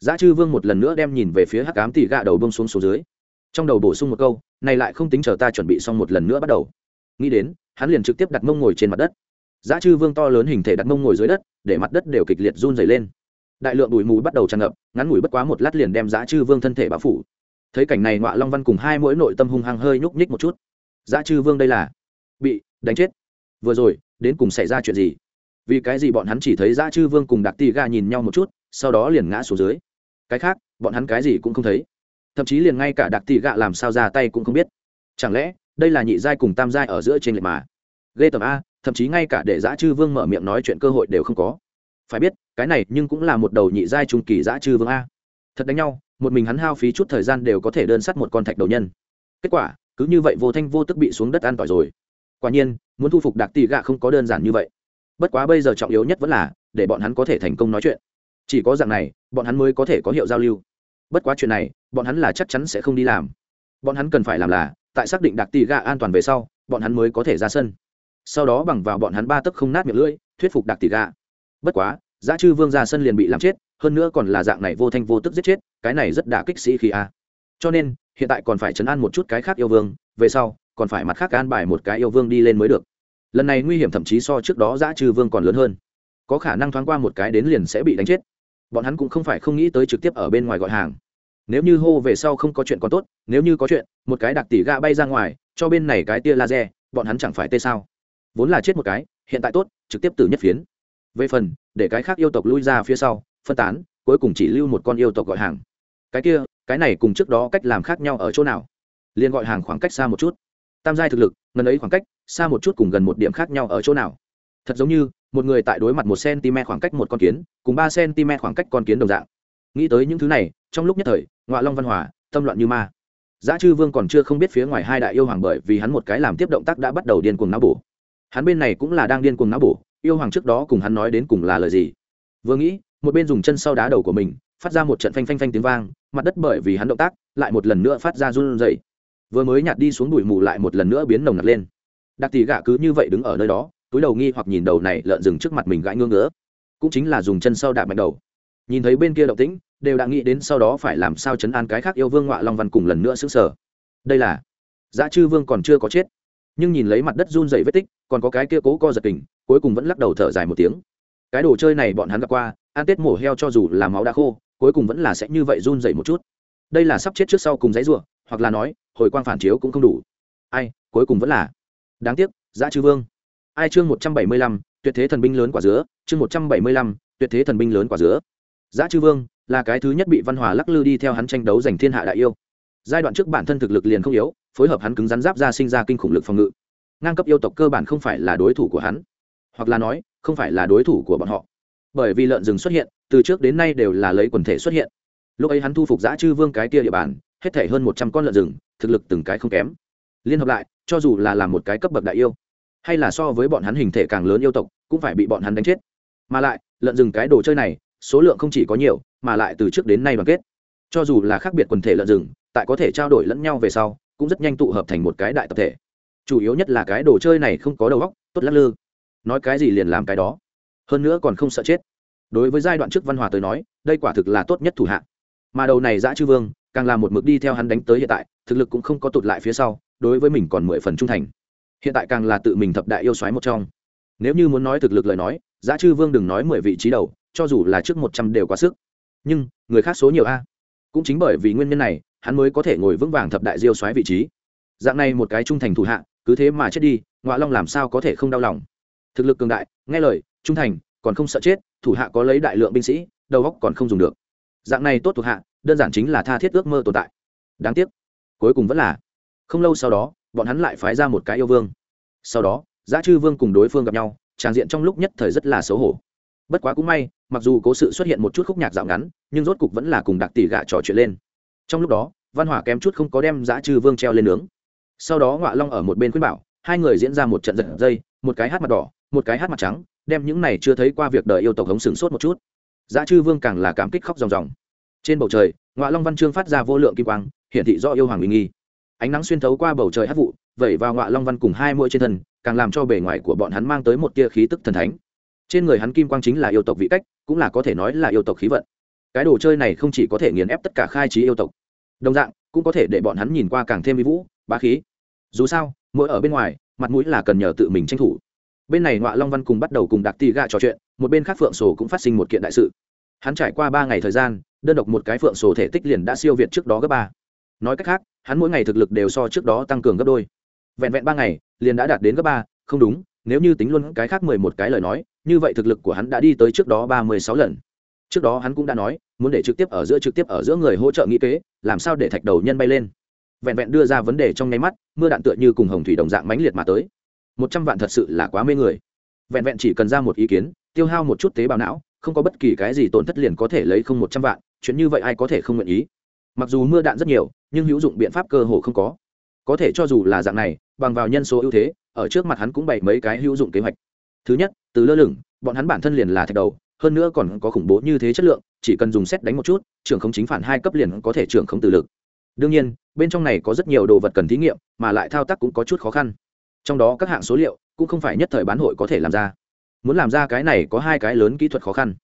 giá chư vương một lần nữa đem nhìn về phía hắc cám tỉ gạ đầu bông xuống xuống dưới. Trong đầu bổ sung một câu, này lại không tính chờ ta chuẩn bị xong một lần nữa bắt đầu. Nghĩ đến, hắn liền trực tiếp đặt mông ngồi trên mặt đất. Giá chư vương to lớn hình thể đặt mông ngồi dưới đất, để mặt đất đều kịch liệt run dày lên. Đại lượng bụi mù bắt đầu tràn ngập, ngắn ngủi bất quá một lát liền đem giá chư vương thân thể bao phủ. Thấy cảnh này ngọa long văn cùng hai mỗi nội tâm hung hăng hơi nhúc nhích một chút. Giá chư vương đây là bị đánh chết. Vừa rồi, đến cùng xảy ra chuyện gì? Vì cái gì bọn hắn chỉ thấy giá chư vương cùng đặc tì ga nhìn nhau một chút, sau đó liền ngã xuống dưới cái khác, bọn hắn cái gì cũng không thấy. Thậm chí liền ngay cả đặc tỷ gạ làm sao ra tay cũng không biết. Chẳng lẽ, đây là nhị giai cùng tam giai ở giữa trên lệch mà? Ghê tầm a, thậm chí ngay cả để dã chư vương mở miệng nói chuyện cơ hội đều không có. Phải biết, cái này nhưng cũng là một đầu nhị giai trung kỳ dã chư vương a. Thật đánh nhau, một mình hắn hao phí chút thời gian đều có thể đơn sắt một con thạch đầu nhân. Kết quả, cứ như vậy vô thanh vô tức bị xuống đất ăn tỏi rồi. Quả nhiên, muốn thu phục đặc tỷ gạ không có đơn giản như vậy. Bất quá bây giờ trọng yếu nhất vẫn là, để bọn hắn có thể thành công nói chuyện chỉ có dạng này, bọn hắn mới có thể có hiệu giao lưu. Bất quá chuyện này, bọn hắn là chắc chắn sẽ không đi làm. Bọn hắn cần phải làm là, tại xác định đặc tỷ gạ an toàn về sau, bọn hắn mới có thể ra sân. Sau đó bằng vào bọn hắn ba tấc không nát miệng lưỡi, thuyết phục đặc tỷ gạ bất quá, giá chư vương ra sân liền bị làm chết, hơn nữa còn là dạng này vô thanh vô tức giết chết, cái này rất đả kích sĩ khi a. Cho nên, hiện tại còn phải chấn an một chút cái khác yêu vương, về sau, còn phải mặt khác an bài một cái yêu vương đi lên mới được. Lần này nguy hiểm thậm chí so trước đó giã trừ vương còn lớn hơn. Có khả năng thoáng qua một cái đến liền sẽ bị đánh chết bọn hắn cũng không phải không nghĩ tới trực tiếp ở bên ngoài gọi hàng. Nếu như hô về sau không có chuyện còn tốt, nếu như có chuyện, một cái đặc tỷ gạ bay ra ngoài, cho bên này cái tia laser, bọn hắn chẳng phải tê sao? Vốn là chết một cái, hiện tại tốt, trực tiếp từ nhất phiến. Về phần, để cái khác yêu tộc lui ra phía sau, phân tán, cuối cùng chỉ lưu một con yêu tộc gọi hàng. Cái kia, cái này cùng trước đó cách làm khác nhau ở chỗ nào? Liền gọi hàng khoảng cách xa một chút. Tam giai thực lực, ngần ấy khoảng cách, xa một chút cùng gần một điểm khác nhau ở chỗ nào? Thật giống như, một người tại đối mặt một cm khoảng cách một con kiến, cùng ba cm khoảng cách con kiến đồng dạng. Nghĩ tới những thứ này, trong lúc nhất thời ngoại long văn hòa, tâm loạn như ma. Giá chư vương còn chưa không biết phía ngoài hai đại yêu hoàng bởi vì hắn một cái làm tiếp động tác đã bắt đầu điên cuồng não bổ. Hắn bên này cũng là đang điên cuồng não bổ, yêu hoàng trước đó cùng hắn nói đến cùng là lời gì? Vừa nghĩ, một bên dùng chân sau đá đầu của mình, phát ra một trận phanh phanh phanh tiếng vang, mặt đất bởi vì hắn động tác, lại một lần nữa phát ra run rẩy. Vừa mới nhạt đi xuống bụi mù lại một lần nữa biến nồng nặc lên. Đặc tỷ gạ cứ như vậy đứng ở nơi đó túi đầu nghi hoặc nhìn đầu này lợn rừng trước mặt mình gãi ngưỡng ngứa. Cũng chính là dùng chân sau đạp mạnh đầu. Nhìn thấy bên kia động tĩnh, đều đã nghĩ đến sau đó phải làm sao chấn an cái khác yêu vương ngọa long văn cùng lần nữa xứng sở đây là dã chư vương còn chưa có chết. Nhưng nhìn lấy mặt đất run dày vết tích, còn có cái kia cố co giật kình cuối cùng vẫn lắc đầu thở dài một tiếng. Cái đồ chơi này bọn hắn gặp qua, ăn tết mổ heo cho dù là máu đã khô, cuối cùng vẫn là sẽ như vậy run dày một chút. Đây là sắp chết trước sau cùng dãy ruộng hoặc là nói, hồi quang phản chiếu cũng không đủ. Ai, cuối cùng vẫn là. Đáng tiếc dã chư vương ai chương một trăm bảy mươi lăm, tuyệt thế thần binh lớn quả dứa, chương một trăm bảy mươi lăm, tuyệt thế thần binh lớn quả dứa. Giá chư vương, là cái thứ nhất bị văn hòa lắc lư đi theo hắn tranh đấu giành thiên hạ đại yêu. Giai đoạn trước bản thân thực lực liền không yếu, phối hợp hắn cứng rắn giáp ra sinh ra kinh khủng lực phòng ngự. Ngang cấp yêu tộc cơ bản không phải là đối thủ của hắn, hoặc là nói, không phải là đối thủ của bọn họ. Bởi vì lợn rừng xuất hiện, từ trước đến nay đều là lấy quần thể xuất hiện. Lúc ấy hắn thu phục giã chư vương cái kia địa bàn, hết thể hơn một trăm con lợn rừng, thực lực từng cái không kém. Liên hợp lại, cho dù là làm một cái cấp bậc đại yêu hay là so với bọn hắn hình thể càng lớn yêu tộc cũng phải bị bọn hắn đánh chết. Mà lại lợn rừng cái đồ chơi này số lượng không chỉ có nhiều mà lại từ trước đến nay đoàn kết. Cho dù là khác biệt quần thể lợn rừng tại có thể trao đổi lẫn nhau về sau cũng rất nhanh tụ hợp thành một cái đại tập thể. Chủ yếu nhất là cái đồ chơi này không có đầu óc tốt lắc lư. Nói cái gì liền làm cái đó. Hơn nữa còn không sợ chết. Đối với giai đoạn trước văn hòa tới nói đây quả thực là tốt nhất thủ hạng, mà đầu này dã chư vương càng là một mực đi theo hắn đánh tới hiện tại thực lực cũng không có tụt lại phía sau đối với mình còn mười phần trung thành hiện tại càng là tự mình thập đại yêu xoáy một trong. Nếu như muốn nói thực lực lời nói, giá chư vương đừng nói mười vị trí đầu, cho dù là trước một trăm đều quá sức. Nhưng, người khác số nhiều a. Cũng chính bởi vì nguyên nhân này, hắn mới có thể ngồi vững vàng thập đại diêu xoáy vị trí. Dạng này một cái trung thành thủ hạ, cứ thế mà chết đi ngoại long làm sao có thể không đau lòng? Thực lực cường đại, nghe lời, trung thành, còn không sợ chết, thủ hạ có lấy đại lượng binh sĩ, đầu góc còn không dùng được. Dạng này tốt thuộc hạ, đơn giản chính là tha thiết ước mơ tồn tại. Đáng tiếc, cuối cùng vẫn là không lâu sau đó bọn hắn lại phái ra một cái yêu vương. Sau đó giá chư vương cùng đối phương gặp nhau, tràng diện trong lúc nhất thời rất là xấu hổ. Bất quá cũng may, mặc dù cố sự xuất hiện một chút khúc nhạc dạo ngắn, nhưng rốt cục vẫn là cùng đặc tỷ gạ trò chuyện lên. Trong lúc đó, văn hỏa kém chút không có đem giá chư vương treo lên nướng. Sau đó ngọa long ở một bên khuyên bảo, hai người diễn ra một trận giật dây, một cái hát mặt đỏ, một cái hát mặt trắng, đem những này chưa thấy qua việc đời yêu tộc hống sừng sốt một chút. Giá chư vương càng là cảm kích khóc ròng ròng. Trên bầu trời, ngọa long văn chương phát ra vô lượng kim quang, hiển thị do yêu hoàng uy nghi ánh nắng xuyên thấu qua bầu trời hát vụ, vẩy vào ngọa long văn cùng hai mũi trên thân, càng làm cho bề ngoài của bọn hắn mang tới một tia khí tức thần thánh. Trên người hắn kim quang chính là yêu tộc vị cách, cũng là có thể nói là yêu tộc khí vận. Cái đồ chơi này không chỉ có thể nghiền ép tất cả khai trí yêu tộc, đồng dạng, cũng có thể để bọn hắn nhìn qua càng thêm vi vũ, bá khí. Dù sao mỗi ở bên ngoài, mặt mũi là cần nhờ tự mình tranh thủ. Bên này ngọa long văn cùng bắt đầu cùng đặc tì gạ trò chuyện, một bên khác phượng sổ cũng phát sinh một kiện đại sự. Hắn trải qua ba ngày thời gian, đơn độc một cái phượng sổ thể tích liền đã siêu việt trước đó gấp ba nói cách khác, hắn mỗi ngày thực lực đều so trước đó tăng cường gấp đôi. Vẹn vẹn ba ngày, liền đã đạt đến gấp ba, không đúng, nếu như tính luôn cái khác mười một cái lời nói, như vậy thực lực của hắn đã đi tới trước đó ba mươi sáu lần. Trước đó hắn cũng đã nói, muốn để trực tiếp ở giữa trực tiếp ở giữa người hỗ trợ nghĩ kế, làm sao để thạch đầu nhân bay lên. Vẹn vẹn đưa ra vấn đề trong nháy mắt, mưa đạn tựa như cùng hồng thủy đồng dạng mãnh liệt mà tới. Một trăm vạn thật sự là quá mê người. Vẹn vẹn chỉ cần ra một ý kiến, tiêu hao một chút tế bào não, không có bất kỳ cái gì tổn thất liền có thể lấy không một trăm vạn, chuyện như vậy ai có thể không nguyện ý? Mặc dù mưa đạn rất nhiều, nhưng hữu dụng biện pháp cơ hồ không có. Có thể cho dù là dạng này, bằng vào nhân số ưu thế, ở trước mặt hắn cũng bày mấy cái hữu dụng kế hoạch. Thứ nhất, từ lơ lửng, bọn hắn bản thân liền là thạch đầu, hơn nữa còn có khủng bố như thế chất lượng, chỉ cần dùng xét đánh một chút, trưởng không chính phản hai cấp liền có thể trưởng không từ lực. Đương nhiên, bên trong này có rất nhiều đồ vật cần thí nghiệm, mà lại thao tác cũng có chút khó khăn. Trong đó các hạng số liệu cũng không phải nhất thời bán hội có thể làm ra. Muốn làm ra cái này có hai cái lớn kỹ thuật khó khăn.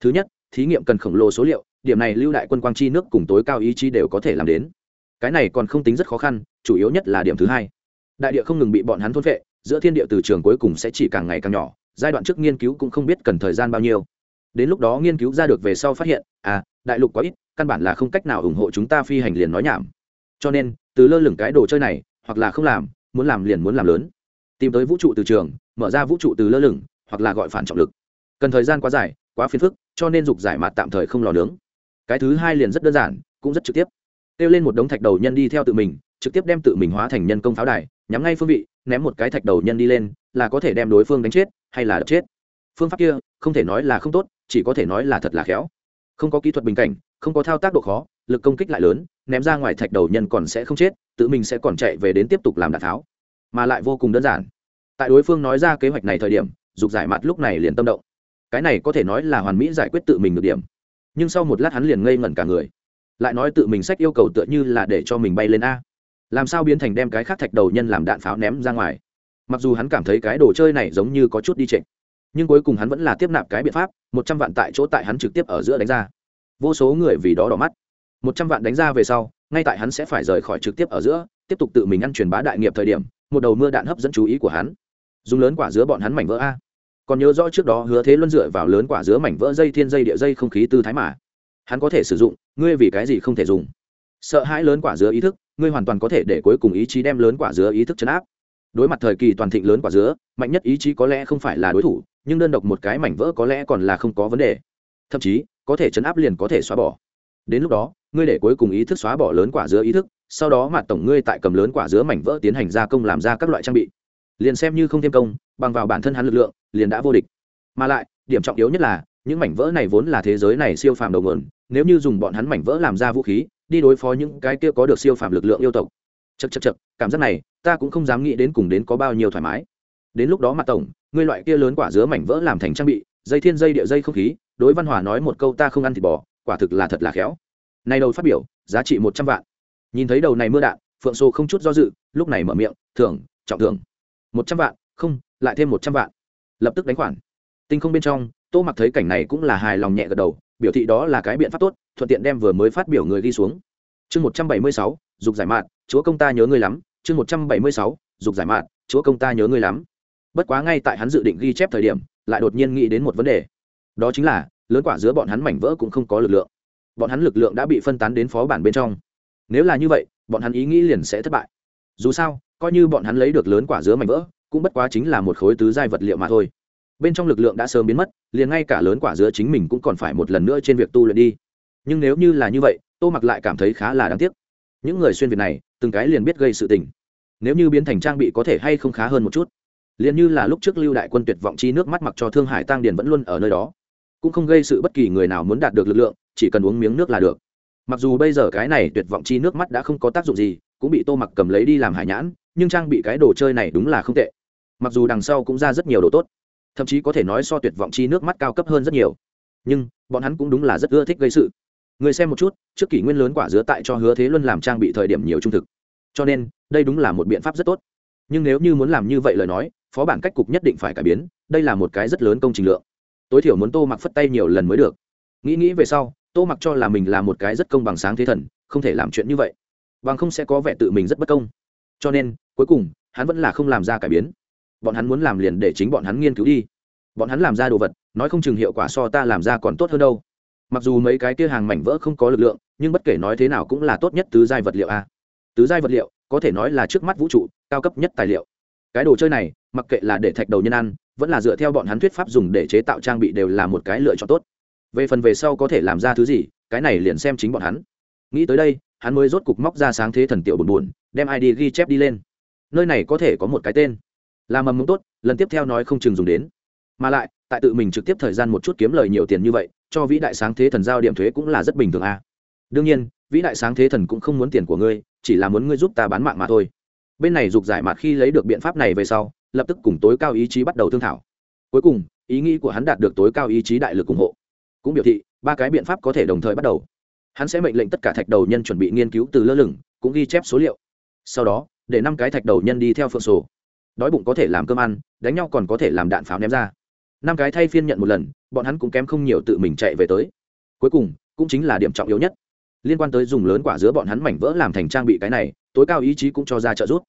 Thứ nhất thí nghiệm cần khổng lồ số liệu, điểm này lưu đại quân quang chi nước cùng tối cao ý chí đều có thể làm đến. Cái này còn không tính rất khó khăn, chủ yếu nhất là điểm thứ hai. Đại địa không ngừng bị bọn hắn thôn vệ giữa thiên địa từ trường cuối cùng sẽ chỉ càng ngày càng nhỏ, giai đoạn trước nghiên cứu cũng không biết cần thời gian bao nhiêu. Đến lúc đó nghiên cứu ra được về sau phát hiện à đại lục quá ít, căn bản là không cách nào ủng hộ chúng ta phi hành liền nói nhảm. Cho nên, từ lơ lửng cái đồ chơi này, hoặc là không làm, muốn làm liền muốn làm lớn. Tìm tới vũ trụ từ trường, mở ra vũ trụ từ lơ lửng, hoặc là gọi phản trọng lực. Cần thời gian quá dài quá phiền phức, cho nên dục giải mạt tạm thời không lò nướng. Cái thứ hai liền rất đơn giản, cũng rất trực tiếp. Kêu lên một đống thạch đầu nhân đi theo tự mình, trực tiếp đem tự mình hóa thành nhân công pháo đài, nhắm ngay phương vị, ném một cái thạch đầu nhân đi lên, là có thể đem đối phương đánh chết, hay là đập chết. Phương pháp kia, không thể nói là không tốt, chỉ có thể nói là thật là khéo. Không có kỹ thuật bình cảnh, không có thao tác độ khó, lực công kích lại lớn, ném ra ngoài thạch đầu nhân còn sẽ không chết, tự mình sẽ còn chạy về đến tiếp tục làm đạn tháo. Mà lại vô cùng đơn giản. Tại đối phương nói ra kế hoạch này thời điểm, dục giải mặt lúc này liền tâm động cái này có thể nói là hoàn mỹ giải quyết tự mình được điểm. Nhưng sau một lát hắn liền ngây ngẩn cả người. Lại nói tự mình sách yêu cầu tựa như là để cho mình bay lên a. Làm sao biến thành đem cái khác thạch đầu nhân làm đạn pháo ném ra ngoài? Mặc dù hắn cảm thấy cái đồ chơi này giống như có chút đi trịnh nhưng cuối cùng hắn vẫn là tiếp nạp cái biện pháp, một trăm vạn tại chỗ tại hắn trực tiếp ở giữa đánh ra. Vô số người vì đó đỏ mắt. Một trăm vạn đánh ra về sau, ngay tại hắn sẽ phải rời khỏi trực tiếp ở giữa, tiếp tục tự mình ăn truyền bá đại nghiệp thời điểm, một đầu mưa đạn hấp dẫn chú ý của hắn. Dùng lớn quả giữa bọn hắn mảnh vỡ a còn nhớ rõ trước đó hứa thế luân dựa vào lớn quả giữa mảnh vỡ dây thiên dây địa dây không khí tư thái mà. Hắn có thể sử dụng, ngươi vì cái gì không thể dùng? Sợ hãi lớn quả dứa ý thức, ngươi hoàn toàn có thể để cuối cùng ý chí đem lớn quả dứa ý thức chấn áp. Đối mặt thời kỳ toàn thịnh lớn quả dứa, mạnh nhất ý chí có lẽ không phải là đối thủ, nhưng đơn độc một cái mảnh vỡ có lẽ còn là không có vấn đề. Thậm chí, có thể chấn áp liền có thể xóa bỏ. Đến lúc đó, ngươi để cuối cùng ý thức xóa bỏ lớn quả dứa ý thức, sau đó mà tổng ngươi tại cầm lớn quả dứa mảnh vỡ tiến hành gia công làm ra các loại trang bị. Liền xem như không thêm công, bằng vào bản thân hắn lực lượng liền đã vô địch. Mà lại, điểm trọng yếu nhất là, những mảnh vỡ này vốn là thế giới này siêu phàm đầu nguồn, nếu như dùng bọn hắn mảnh vỡ làm ra vũ khí, đi đối phó những cái kia có được siêu phàm lực lượng yêu tộc. Chật chật chật cảm giác này, ta cũng không dám nghĩ đến cùng đến có bao nhiêu thoải mái. Đến lúc đó mặt tổng, ngươi loại kia lớn quả dứa mảnh vỡ làm thành trang bị, dây thiên dây địa dây không khí, đối văn hòa nói một câu ta không ăn thịt bò, quả thực là thật là khéo. Này đầu phát biểu, giá trị một trăm vạn. Nhìn thấy đầu này mưa đạn, phượng xô không chút do dự, lúc này mở miệng, thưởng, trọng thưởng. Một trăm vạn, không, lại thêm một trăm vạn lập tức đánh khoản. Tinh không bên trong, tô mặc thấy cảnh này cũng là hài lòng nhẹ gật đầu, biểu thị đó là cái biện pháp tốt, thuận tiện đem vừa mới phát biểu người ghi xuống. Chương một trăm bảy mươi sáu, dục giải mạn, chúa công ta nhớ ngươi lắm. Chương một trăm bảy mươi sáu, dục giải mạn, chúa công ta nhớ ngươi lắm. Bất quá ngay tại hắn dự định ghi chép thời điểm, lại đột nhiên nghĩ đến một vấn đề. Đó chính là, lớn quả giữa bọn hắn mảnh vỡ cũng không có lực lượng. Bọn hắn lực lượng đã bị phân tán đến phó bản bên trong. Nếu là như vậy, bọn hắn ý nghĩ liền sẽ thất bại. Dù sao, coi như bọn hắn lấy được lớn quả dứa mảnh vỡ cũng bất quá chính là một khối tứ giai vật liệu mà thôi. Bên trong lực lượng đã sớm biến mất, liền ngay cả lớn quả dứa chính mình cũng còn phải một lần nữa trên việc tu luyện đi. Nhưng nếu như là như vậy, tô mặc lại cảm thấy khá là đáng tiếc. Những người xuyên việt này, từng cái liền biết gây sự tình. Nếu như biến thành trang bị có thể hay không khá hơn một chút. Liền như là lúc trước lưu đại quân tuyệt vọng chi nước mắt mặc cho thương hải tăng điền vẫn luôn ở nơi đó. Cũng không gây sự bất kỳ người nào muốn đạt được lực lượng, chỉ cần uống miếng nước là được. Mặc dù bây giờ cái này tuyệt vọng chi nước mắt đã không có tác dụng gì, cũng bị tô mặc cầm lấy đi làm hải nhãn, nhưng trang bị cái đồ chơi này đúng là không tệ mặc dù đằng sau cũng ra rất nhiều đồ tốt, thậm chí có thể nói so tuyệt vọng chi nước mắt cao cấp hơn rất nhiều. Nhưng, bọn hắn cũng đúng là rất ưa thích gây sự. Người xem một chút, trước kỷ nguyên lớn quả dứa tại cho hứa thế luân làm trang bị thời điểm nhiều trung thực. Cho nên, đây đúng là một biện pháp rất tốt. Nhưng nếu như muốn làm như vậy lời nói, phó bản cách cục nhất định phải cải biến, đây là một cái rất lớn công trình lượng. Tối thiểu muốn tô mặc phất tay nhiều lần mới được. Nghĩ nghĩ về sau, tô mặc cho là mình là một cái rất công bằng sáng thế thần, không thể làm chuyện như vậy. Bằng không sẽ có vẻ tự mình rất bất công. Cho nên, cuối cùng, hắn vẫn là không làm ra cải biến bọn hắn muốn làm liền để chính bọn hắn nghiên cứu đi. Bọn hắn làm ra đồ vật, nói không chừng hiệu quả so ta làm ra còn tốt hơn đâu. Mặc dù mấy cái kia hàng mảnh vỡ không có lực lượng, nhưng bất kể nói thế nào cũng là tốt nhất tứ giai vật liệu a. Tứ giai vật liệu, có thể nói là trước mắt vũ trụ, cao cấp nhất tài liệu. Cái đồ chơi này, mặc kệ là để thạch đầu nhân ăn, vẫn là dựa theo bọn hắn thuyết pháp dùng để chế tạo trang bị đều là một cái lựa chọn tốt. Về phần về sau có thể làm ra thứ gì, cái này liền xem chính bọn hắn. Nghĩ tới đây, hắn mới rốt cục móc ra sáng thế thần tiểu buồn buồn đem id ghi chép đi lên. Nơi này có thể có một cái tên là mầm mống tốt, lần tiếp theo nói không chừng dùng đến. Mà lại, tại tự mình trực tiếp thời gian một chút kiếm lời nhiều tiền như vậy, cho vĩ đại sáng thế thần giao điểm thuế cũng là rất bình thường a. Đương nhiên, vĩ đại sáng thế thần cũng không muốn tiền của ngươi, chỉ là muốn ngươi giúp ta bán mạng mà thôi. Bên này dục giải mặt khi lấy được biện pháp này về sau, lập tức cùng tối cao ý chí bắt đầu thương thảo. Cuối cùng, ý nghĩ của hắn đạt được tối cao ý chí đại lực ủng hộ. Cũng biểu thị, ba cái biện pháp có thể đồng thời bắt đầu. Hắn sẽ mệnh lệnh tất cả thạch đầu nhân chuẩn bị nghiên cứu từ lơ lửng, cũng ghi chép số liệu. Sau đó, để năm cái thạch đầu nhân đi theo phượng sổ đói bụng có thể làm cơm ăn, đánh nhau còn có thể làm đạn pháo ném ra. Năm cái thay phiên nhận một lần, bọn hắn cũng kém không nhiều tự mình chạy về tới. Cuối cùng, cũng chính là điểm trọng yếu nhất. Liên quan tới dùng lớn quả giữa bọn hắn mảnh vỡ làm thành trang bị cái này, tối cao ý chí cũng cho ra trợ giúp.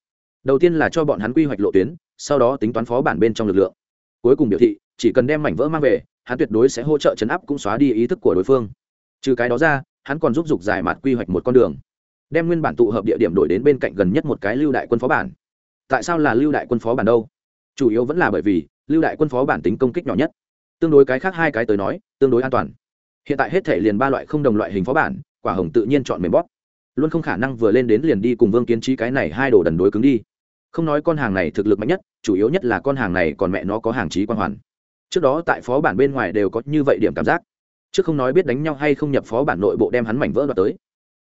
Đầu tiên là cho bọn hắn quy hoạch lộ tuyến, sau đó tính toán phó bản bên trong lực lượng. Cuối cùng biểu thị, chỉ cần đem mảnh vỡ mang về, hắn tuyệt đối sẽ hỗ trợ chấn áp cũng xóa đi ý thức của đối phương. Trừ cái đó ra, hắn còn giúp dục giải mặt quy hoạch một con đường. Đem nguyên bản tụ hợp địa điểm đổi đến bên cạnh gần nhất một cái lưu đại quân phó bản tại sao là lưu đại quân phó bản đâu? Chủ yếu vẫn là bởi vì, lưu đại quân phó bản tính công kích nhỏ nhất. Tương đối cái khác hai cái tới nói, tương đối an toàn. Hiện tại hết thể liền ba loại không đồng loại hình phó bản, quả hồng tự nhiên chọn mềm bóp. Luôn không khả năng vừa lên đến liền đi cùng vương kiến trí cái này hai đồ đần đối cứng đi. Không nói con hàng này thực lực mạnh nhất, chủ yếu nhất là con hàng này còn mẹ nó có hàng trí quan hoàn. Trước đó tại phó bản bên ngoài đều có như vậy điểm cảm giác. Chứ không nói biết đánh nhau hay không nhập phó bản nội bộ đem hắn mảnh vỡ đoạt tới.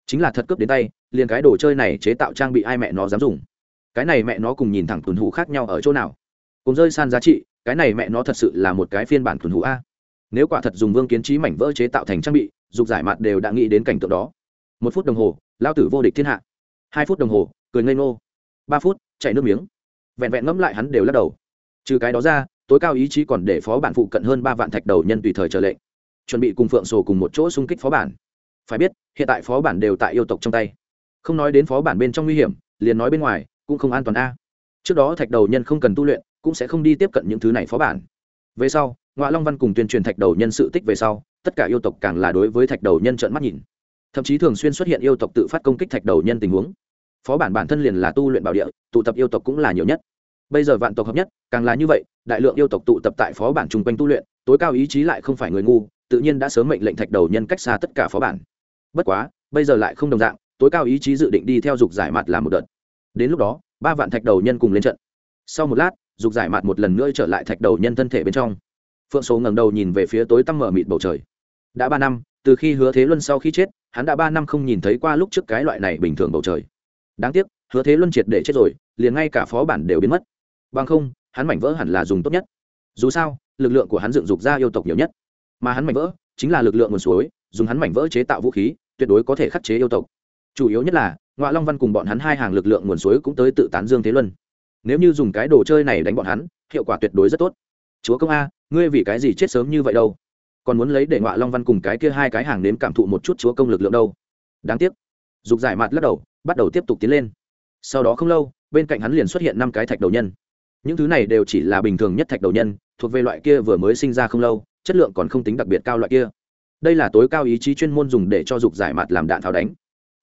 Chính là thật cướp đến tay, liền cái đồ chơi này chế tạo trang bị ai mẹ nó dám dùng cái này mẹ nó cùng nhìn thẳng tuần hủ khác nhau ở chỗ nào? Cùng rơi san giá trị, cái này mẹ nó thật sự là một cái phiên bản tuần hủ a. Nếu quả thật dùng vương kiến trí mảnh vỡ chế tạo thành trang bị, dục giải mặt đều đã nghĩ đến cảnh tượng đó. Một phút đồng hồ, lao tử vô địch thiên hạ. Hai phút đồng hồ, cười ngây ngô. Ba phút chạy nước miếng. Vẹn vẹn ngẫm lại hắn đều lắc đầu. Trừ cái đó ra, tối cao ý chí còn để phó bản phụ cận hơn ba vạn thạch đầu nhân tùy thời trở lệnh. Chuẩn bị cùng phượng sổ cùng một chỗ xung kích phó bản. Phải biết, hiện tại phó bản đều tại yêu tộc trong tay. Không nói đến phó bản bên trong nguy hiểm, liền nói bên ngoài cũng không an toàn a. Trước đó thạch đầu nhân không cần tu luyện, cũng sẽ không đi tiếp cận những thứ này phó bản. Về sau ngoại long văn cùng tuyên truyền thạch đầu nhân sự tích về sau, tất cả yêu tộc càng là đối với thạch đầu nhân trợn mắt nhìn. Thậm chí thường xuyên xuất hiện yêu tộc tự phát công kích thạch đầu nhân tình huống. Phó bản bản thân liền là tu luyện bảo địa, tụ tập yêu tộc cũng là nhiều nhất. Bây giờ vạn tộc hợp nhất, càng là như vậy, đại lượng yêu tộc tụ tập tại phó bản chung quanh tu luyện, tối cao ý chí lại không phải người ngu, tự nhiên đã sớm mệnh lệnh thạch đầu nhân cách xa tất cả phó bản. Bất quá, bây giờ lại không đồng dạng, tối cao ý chí dự định đi theo dục giải mặt làm một đợt đến lúc đó, ba vạn thạch đầu nhân cùng lên trận. Sau một lát, dục giải mạt một lần nữa trở lại thạch đầu nhân thân thể bên trong. Phượng số ngẩng đầu nhìn về phía tối tăm mở mịt bầu trời. Đã ba năm, từ khi hứa thế luân sau khi chết, hắn đã ba năm không nhìn thấy qua lúc trước cái loại này bình thường bầu trời. Đáng tiếc, hứa thế luân triệt để chết rồi, liền ngay cả phó bản đều biến mất. Bằng không, hắn mảnh vỡ hẳn là dùng tốt nhất. Dù sao, lực lượng của hắn dựng dục ra yêu tộc nhiều nhất. Mà hắn mảnh vỡ, chính là lực lượng nguồn suối, dùng hắn mảnh vỡ chế tạo vũ khí, tuyệt đối có thể khắc chế yêu tộc chủ yếu nhất là ngoại long văn cùng bọn hắn hai hàng lực lượng nguồn suối cũng tới tự tán dương thế luân. Nếu như dùng cái đồ chơi này đánh bọn hắn, hiệu quả tuyệt đối rất tốt. Chúa công a, ngươi vì cái gì chết sớm như vậy đâu? Còn muốn lấy để ngoại long văn cùng cái kia hai cái hàng đến cảm thụ một chút chúa công lực lượng đâu? Đáng tiếc. Dục giải mặt lắc đầu, bắt đầu tiếp tục tiến lên. Sau đó không lâu, bên cạnh hắn liền xuất hiện năm cái thạch đầu nhân. Những thứ này đều chỉ là bình thường nhất thạch đầu nhân, thuộc về loại kia vừa mới sinh ra không lâu, chất lượng còn không tính đặc biệt cao loại kia. Đây là tối cao ý chí chuyên môn dùng để cho dục giải mặt làm đạn tháo đánh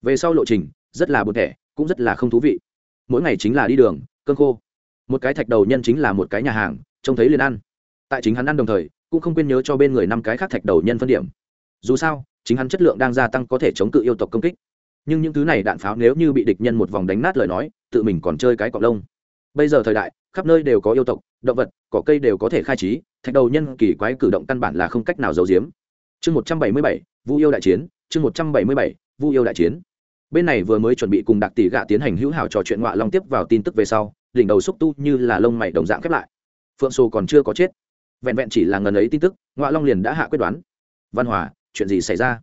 về sau lộ trình, rất là buồn thẻ, cũng rất là không thú vị. Mỗi ngày chính là đi đường cơn khô. Một cái thạch đầu nhân chính là một cái nhà hàng, trông thấy liền ăn. Tại chính hắn ăn đồng thời, cũng không quên nhớ cho bên người năm cái khác thạch đầu nhân phân điểm. Dù sao, chính hắn chất lượng đang gia tăng có thể chống cự yêu tộc công kích. Nhưng những thứ này đạn pháo nếu như bị địch nhân một vòng đánh nát lời nói, tự mình còn chơi cái cọc lông. Bây giờ thời đại, khắp nơi đều có yêu tộc, động vật, cỏ cây đều có thể khai trí, thạch đầu nhân kỳ quái cử động căn bản là không cách nào giấu giếm. Chương một trăm bảy mươi bảy, vu yêu đại chiến, chương một trăm bảy mươi bảy, vu yêu đại chiến bên này vừa mới chuẩn bị cùng đặc tỷ gạ tiến hành hữu hảo trò chuyện ngoại long tiếp vào tin tức về sau, đỉnh đầu xúc tu như là lông mày đồng dạng khép lại. Phượng sô còn chưa có chết. Vẹn vẹn chỉ là ngần ấy tin tức, ngoại long liền đã hạ quyết đoán. Văn hòa, chuyện gì xảy ra?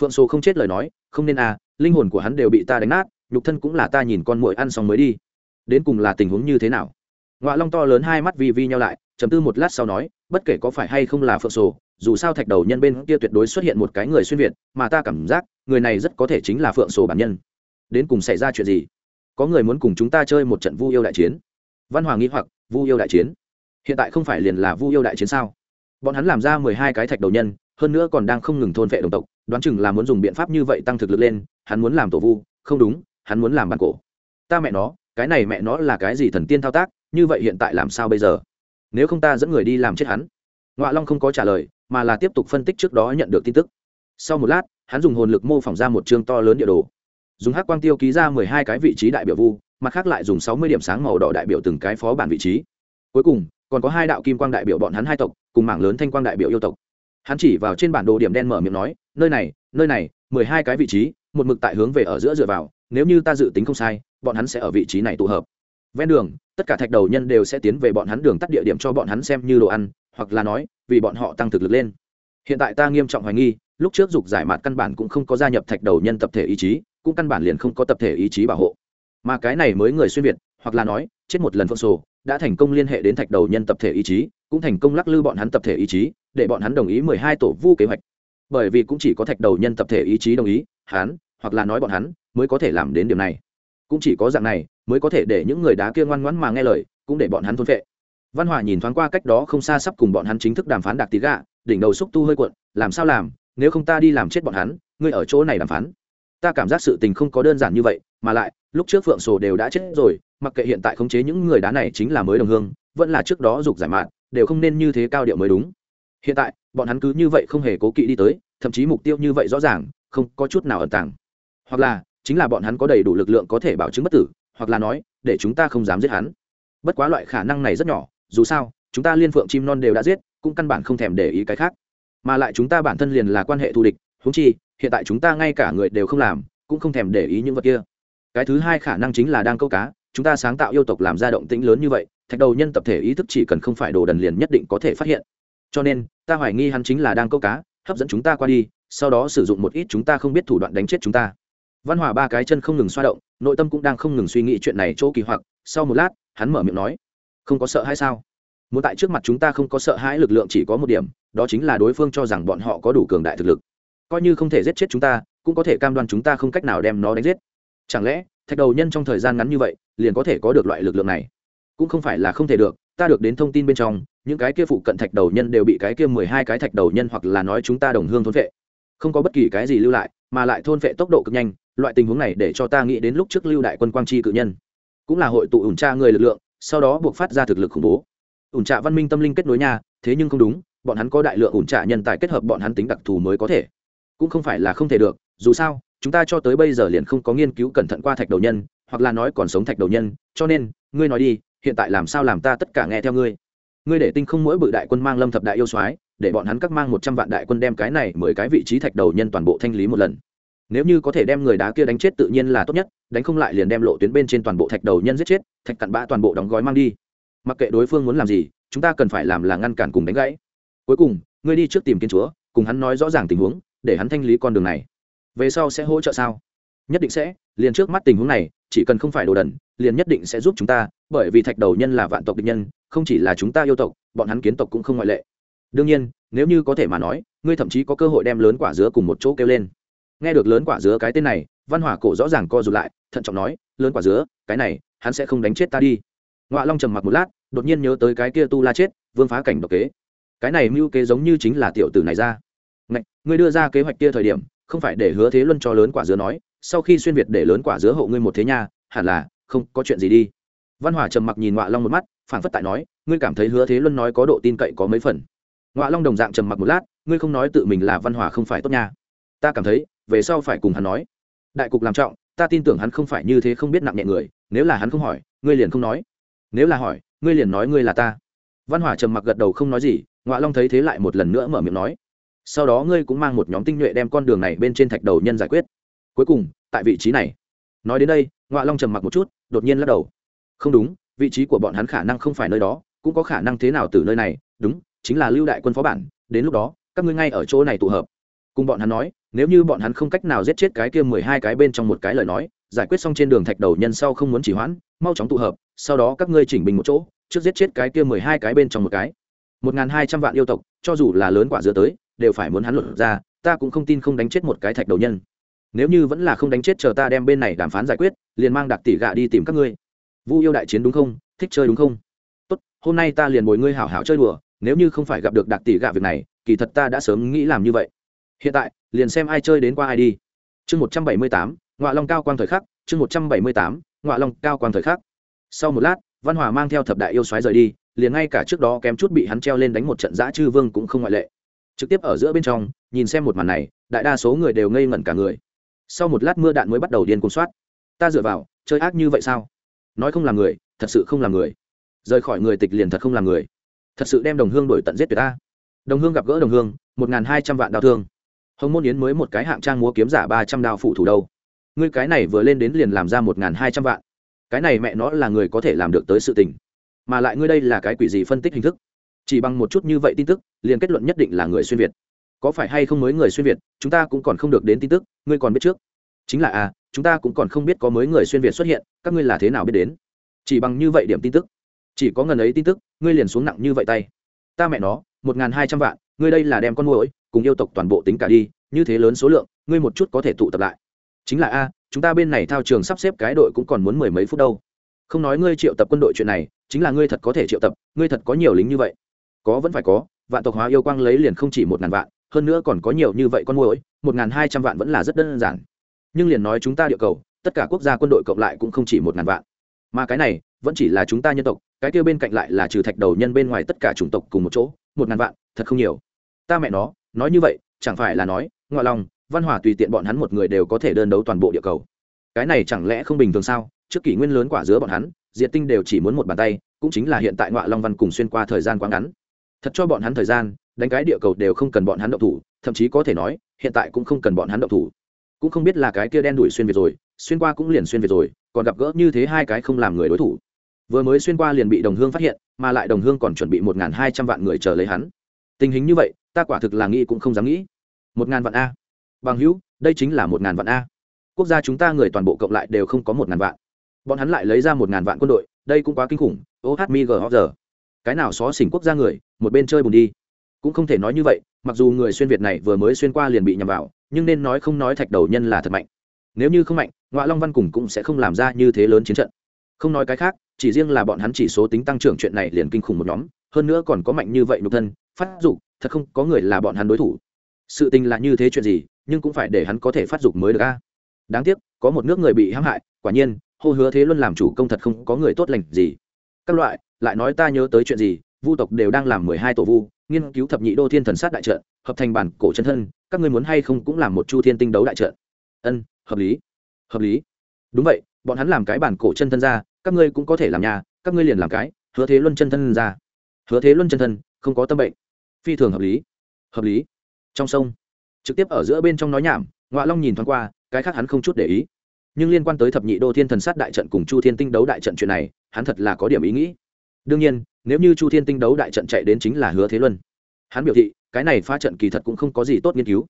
Phượng sô không chết lời nói, không nên à linh hồn của hắn đều bị ta đánh nát, nhục thân cũng là ta nhìn con muội ăn xong mới đi. Đến cùng là tình huống như thế nào? Ngoại long to lớn hai mắt vi vi nhau lại chấm tư một lát sau nói, bất kể có phải hay không là phượng sổ dù sao thạch đầu nhân bên kia tuyệt đối xuất hiện một cái người xuyên việt, mà ta cảm giác người này rất có thể chính là phượng sổ bản nhân. Đến cùng xảy ra chuyện gì? Có người muốn cùng chúng ta chơi một trận vu yêu đại chiến. Văn hoàng nghĩ hoặc, vu yêu đại chiến? Hiện tại không phải liền là vu yêu đại chiến sao? Bọn hắn làm ra mười hai cái thạch đầu nhân, hơn nữa còn đang không ngừng thôn vệ đồng tộc, đoán chừng là muốn dùng biện pháp như vậy tăng thực lực lên, hắn muốn làm tổ vu, không đúng, hắn muốn làm bản cổ. Ta mẹ nó, cái này mẹ nó là cái gì thần tiên thao tác, như vậy hiện tại làm sao bây giờ? Nếu không ta dẫn người đi làm chết hắn. Ngoạ long không có trả lời, mà là tiếp tục phân tích trước đó nhận được tin tức sau một lát, hắn dùng hồn lực mô phỏng ra một chương to lớn địa đồ. Dùng hắc quang tiêu ký ra mười hai cái vị trí đại biểu vu mặt khác lại dùng sáu mươi điểm sáng màu đỏ đại biểu từng cái phó bản vị trí. Cuối cùng, còn có hai đạo kim quang đại biểu bọn hắn hai tộc, cùng mảng lớn thanh quang đại biểu yêu tộc. Hắn chỉ vào trên bản đồ điểm đen mở miệng nói, nơi này nơi này, mười hai cái vị trí, một mực tại hướng về ở giữa dựa vào, nếu như ta dự tính không sai, bọn hắn sẽ ở vị trí này tụ hợp. Ven đường, tất cả thạch đầu nhân đều sẽ tiến về bọn hắn đường tắt địa điểm cho bọn hắn xem như đồ ăn, hoặc là nói, vì bọn họ tăng thực lực lên. Hiện tại ta nghiêm trọng hoài nghi lúc trước dục giải mạt căn bản cũng không có gia nhập thạch đầu nhân tập thể ý chí, cũng căn bản liền không có tập thể ý chí bảo hộ. Mà cái này mới người xuyên việt, hoặc là nói, chết một lần phượng sổ đã thành công liên hệ đến thạch đầu nhân tập thể ý chí, cũng thành công lắc lư bọn hắn tập thể ý chí, để bọn hắn đồng ý mười hai tổ vu kế hoạch. Bởi vì cũng chỉ có thạch đầu nhân tập thể ý chí đồng ý, hắn, hoặc là nói bọn hắn, mới có thể làm đến điều này. Cũng chỉ có dạng này, mới có thể để những người đá kia ngoan ngoãn mà nghe lời, cũng để bọn hắn thôn vệ văn hòa nhìn thoáng qua cách đó không xa sắp cùng bọn hắn chính thức đàm phán đạc tí gạ đỉnh đầu xúc tu hơi cuộn, làm sao làm? Nếu không ta đi làm chết bọn hắn, ngươi ở chỗ này đàm phán. Ta cảm giác sự tình không có đơn giản như vậy, mà lại, lúc trước phượng sổ đều đã chết rồi, mặc kệ hiện tại khống chế những người đá này chính là mới đồng hương, vẫn là trước đó dục giải mạn, đều không nên như thế cao điệu mới đúng. Hiện tại, bọn hắn cứ như vậy không hề cố kỵ đi tới, thậm chí mục tiêu như vậy rõ ràng, không có chút nào ẩn tàng. Hoặc là, chính là bọn hắn có đầy đủ lực lượng có thể bảo chứng bất tử, hoặc là nói, để chúng ta không dám giết hắn. Bất quá loại khả năng này rất nhỏ, dù sao, chúng ta liên phượng chim non đều đã giết, cũng căn bản không thèm để ý cái khác mà lại chúng ta bản thân liền là quan hệ thù địch húng chi, hiện tại chúng ta ngay cả người đều không làm, cũng không thèm để ý những vật kia. Cái thứ hai khả năng chính là đang câu cá, chúng ta sáng tạo yêu tộc làm ra động tĩnh lớn như vậy, thạch đầu nhân tập thể ý thức chỉ cần không phải đồ đần liền nhất định có thể phát hiện. Cho nên, ta hoài nghi hắn chính là đang câu cá, hấp dẫn chúng ta qua đi, sau đó sử dụng một ít chúng ta không biết thủ đoạn đánh chết chúng ta. Văn hòa ba cái chân không ngừng xoa động, nội tâm cũng đang không ngừng suy nghĩ chuyện này chỗ kỳ hoặc, sau một lát, hắn mở miệng nói, không có sợ hay sao? Muốn tại trước mặt chúng ta không có sợ hãi lực lượng chỉ có một điểm đó chính là đối phương cho rằng bọn họ có đủ cường đại thực lực. Coi như không thể giết chết chúng ta cũng có thể cam đoan chúng ta không cách nào đem nó đánh giết. Chẳng lẽ thạch đầu nhân trong thời gian ngắn như vậy liền có thể có được loại lực lượng này? Cũng không phải là không thể được ta được đến thông tin bên trong những cái kia phụ cận thạch đầu nhân đều bị cái kia mười hai cái thạch đầu nhân hoặc là nói chúng ta đồng hương thôn vệ. Không có bất kỳ cái gì lưu lại mà lại thôn vệ tốc độ cực nhanh loại tình huống này để cho ta nghĩ đến lúc trước lưu đại quân quang chi cự nhân. Cũng là hội tụ ủn tra người lực lượng sau đó buộc phát ra thực lực khủng bố. Ủn trạ văn minh tâm linh kết nối nhà, thế nhưng không đúng bọn hắn có đại lượng ủn trả nhân tài kết hợp bọn hắn tính đặc thù mới có thể. Cũng không phải là không thể được, dù sao, chúng ta cho tới bây giờ liền không có nghiên cứu cẩn thận qua thạch đầu nhân, hoặc là nói còn sống thạch đầu nhân, cho nên, ngươi nói đi, hiện tại làm sao làm ta tất cả nghe theo ngươi. Ngươi để tinh không mỗi bự đại quân mang lâm thập đại yêu soái, để bọn hắn các mang một trăm vạn đại quân đem cái này mười cái vị trí thạch đầu nhân toàn bộ thanh lý một lần. Nếu như có thể đem người đá kia đánh chết tự nhiên là tốt nhất, đánh không lại liền đem lộ tuyến bên trên toàn bộ thạch đầu nhân giết chết, thạch cặn bã toàn bộ đóng gói mang đi. Mặc kệ đối phương muốn làm gì, chúng ta cần phải làm là ngăn cản cùng đánh gãy cuối cùng, ngươi đi trước tìm kiến chúa, cùng hắn nói rõ ràng tình huống, để hắn thanh lý con đường này. Về sau sẽ hỗ trợ sao? Nhất định sẽ, liền trước mắt tình huống này, chỉ cần không phải đồ đần, liền nhất định sẽ giúp chúng ta, bởi vì thạch đầu nhân là vạn tộc địch nhân, không chỉ là chúng ta yêu tộc, bọn hắn kiến tộc cũng không ngoại lệ. Đương nhiên, nếu như có thể mà nói, ngươi thậm chí có cơ hội đem lớn quả dứa cùng một chỗ kêu lên. Nghe được lớn quả dứa cái tên này, văn hỏa cổ rõ ràng co rụt lại, thận trọng nói, lớn quả dứa, cái này, hắn sẽ không đánh chết ta đi. Ngoại long trầm mặc một lát, đột nhiên nhớ tới cái kia tu la chết, vương phá cảnh độc kế cái này mưu kế giống như chính là tiểu tử này ra. Ngạch, ngươi đưa ra kế hoạch kia thời điểm không phải để hứa thế luân cho lớn quả dứa nói sau khi xuyên việt để lớn quả dứa hộ ngươi một thế nha hẳn là không có chuyện gì đi. Văn hỏa trầm mặc nhìn ngoại long một mắt phản phất tại nói ngươi cảm thấy hứa thế luân nói có độ tin cậy có mấy phần. Ngoại long đồng dạng trầm mặc một lát ngươi không nói tự mình là văn hỏa không phải tốt nha. Ta cảm thấy về sau phải cùng hắn nói. Đại cục làm trọng ta tin tưởng hắn không phải như thế không biết nặng nhẹ người nếu là hắn không hỏi ngươi liền không nói. Nếu là hỏi ngươi liền nói ngươi là ta. Văn hỏa trầm mặc gật đầu không nói gì Ngọa long thấy thế lại một lần nữa mở miệng nói, sau đó ngươi cũng mang một nhóm tinh nhuệ đem con đường này bên trên thạch đầu nhân giải quyết. Cuối cùng, tại vị trí này, nói đến đây, Ngọa long trầm mặc một chút, đột nhiên lắc đầu. Không đúng, vị trí của bọn hắn khả năng không phải nơi đó, cũng có khả năng thế nào từ nơi này, đúng, chính là lưu đại quân phó bản, đến lúc đó, các ngươi ngay ở chỗ này tụ hợp. Cùng bọn hắn nói, nếu như bọn hắn không cách nào giết chết cái kia mười hai cái bên trong một cái lời nói, giải quyết xong trên đường thạch đầu nhân sau không muốn chỉ hoãn, mau chóng tụ hợp, sau đó các ngươi chỉnh bình một chỗ, trước giết chết cái kia mười hai cái bên trong một cái một n g h n hai trăm vạn yêu tộc, cho dù là lớn quả dứa tới, đều phải muốn hắn luận ra, ta cũng không tin không đánh chết một cái thạch đầu nhân. Nếu như vẫn là không đánh chết chờ ta đem bên này đàm phán giải quyết, liền mang đặc tỷ gạ đi tìm các ngươi. Vu yêu đại chiến đúng không? Thích chơi đúng không? Tốt, hôm nay ta liền bồi ngươi hảo hảo chơi đùa, nếu như không phải gặp được đặc tỷ gạ việc này, kỳ thật ta đã sớm nghĩ làm như vậy. Hiện tại, liền xem ai chơi đến qua ai đi. Chương một trăm bảy mươi tám ngoại long cao quang thời khắc, chương một trăm bảy mươi tám ngoại long cao quang thời khắc. Sau một lát, văn hòa mang theo thập đại yêu xoáy rời đi liền ngay cả trước đó kém chút bị hắn treo lên đánh một trận giã chư vương cũng không ngoại lệ. Trực tiếp ở giữa bên trong, nhìn xem một màn này, đại đa số người đều ngây ngẩn cả người. Sau một lát mưa đạn mới bắt đầu điên cuồng soát ta dựa vào, chơi ác như vậy sao? Nói không làm người, thật sự không làm người. Rời khỏi người tịch liền thật không làm người. Thật sự đem đồng hương đổi tận giết tuyệt ta. Đồng hương gặp gỡ đồng hương, một n g h n hai trăm vạn đào thương. Hồng môn yến mới một cái hạng trang múa kiếm giả ba trăm đao phụ thủ đâu. Ngươi cái này vừa lên đến liền làm ra một n g h n hai trăm vạn. Cái này mẹ nó là người có thể làm được tới sự tình mà lại ngươi đây là cái quỷ gì phân tích hình thức? Chỉ bằng một chút như vậy tin tức, liền kết luận nhất định là người xuyên việt. Có phải hay không mới người xuyên việt, chúng ta cũng còn không được đến tin tức, ngươi còn biết trước. Chính là à chúng ta cũng còn không biết có mới người xuyên việt xuất hiện, các ngươi là thế nào biết đến? Chỉ bằng như vậy điểm tin tức. Chỉ có ngần ấy tin tức, ngươi liền xuống nặng như vậy tay. Ta mẹ nó, một n g h n hai trăm vạn, ngươi đây là đem con mồi cùng yêu tộc toàn bộ tính cả đi, như thế lớn số lượng, ngươi một chút có thể tụ tập lại. Chính là, a, chúng ta bên này thao trường sắp xếp cái đội cũng còn muốn mười mấy phút đâu không nói ngươi triệu tập quân đội chuyện này, chính là ngươi thật có thể triệu tập, ngươi thật có nhiều lính như vậy. Có vẫn phải có, vạn tộc hóa yêu quang lấy liền không chỉ một ngàn vạn, hơn nữa còn có nhiều như vậy con mồi một ngàn hai trăm vạn vẫn là rất đơn giản. Nhưng liền nói chúng ta địa cầu, tất cả quốc gia quân đội cộng lại cũng không chỉ một ngàn vạn. Mà cái này, vẫn chỉ là chúng ta nhân tộc, cái kia bên cạnh lại là trừ thạch đầu nhân bên ngoài tất cả chủng tộc cùng một chỗ, một ngàn vạn, thật không nhiều. Ta mẹ nó, nói như vậy, chẳng phải là nói, ngoại lòng văn hòa tùy tiện bọn hắn một người đều có thể đơn đấu toàn bộ địa cầu. Cái này chẳng lẽ không bình thường sao? Trước kỷ nguyên lớn quả giữa bọn hắn, diệt tinh đều chỉ muốn một bàn tay, cũng chính là hiện tại ngoại long văn cùng xuyên qua thời gian quá ngắn. Thật cho bọn hắn thời gian, đánh cái địa cầu đều không cần bọn hắn động thủ, thậm chí có thể nói, hiện tại cũng không cần bọn hắn động thủ. Cũng không biết là cái kia đen đuổi xuyên việt rồi, xuyên qua cũng liền xuyên việt rồi, còn gặp gỡ như thế hai cái không làm người đối thủ. Vừa mới xuyên qua liền bị đồng hương phát hiện, mà lại đồng hương còn chuẩn bị một n g h n hai trăm vạn người chờ lấy hắn. Tình hình như vậy, ta quả thực là nghĩ cũng không dám nghĩ. một ngàn vạn a. Bằng hữu, đây chính là một ngàn vạn a. Quốc gia chúng ta người toàn bộ cộng lại đều không có một ngàn vạn bọn hắn lại lấy ra một ngàn vạn quân đội, đây cũng quá kinh khủng, ô hát mi gờ giờ. Cái nào xó xỉnh quốc gia người, một bên chơi bùn đi. Cũng không thể nói như vậy, mặc dù người xuyên việt này vừa mới xuyên qua liền bị nhầm vào, nhưng nên nói không nói thạch đầu nhân là thật mạnh. Nếu như không mạnh ngoại long văn cùng cũng sẽ không làm ra như thế lớn chiến trận. Không nói cái khác, chỉ riêng là bọn hắn chỉ số tính tăng trưởng chuyện này liền kinh khủng một nhóm, hơn nữa còn có mạnh như vậy nhục thân, phát dục, thật không có người là bọn hắn đối thủ. Sự tình là như thế chuyện gì, nhưng cũng phải để hắn có thể phát dục mới được a. Đáng tiếc, có một nước người bị hãm hại, quả nhiên hô hứa thế luân làm chủ công thật không có người tốt lành gì. Các loại, lại nói ta nhớ tới chuyện gì, vu tộc đều đang làm mười hai tổ vu, nghiên cứu thập nhị đô thiên thần sát đại trận, hợp thành bản cổ chân thân, các ngươi muốn hay không cũng làm một chu thiên tinh đấu đại trận. Ân, hợp lý hợp lý. Đúng vậy, bọn hắn làm cái bản cổ chân thân ra, các ngươi cũng có thể làm nhà, các ngươi liền làm cái, hứa thế luân chân thân ra. Hứa thế luân chân thân, không có tâm bệnh. Phi thường hợp lý hợp lý. Trong sông, trực tiếp ở giữa bên trong nói nhảm ngoại long nhìn thoáng qua, cái khác hắn không chút để ý nhưng liên quan tới thập nhị đô thiên thần sát đại trận cùng chu thiên tinh đấu đại trận chuyện này, hắn thật là có điểm ý nghĩ. Đương nhiên, nếu như chu thiên tinh đấu đại trận chạy đến chính là hứa thế luân. Hắn biểu thị, cái này phá trận kỳ thật cũng không có gì tốt nghiên cứu.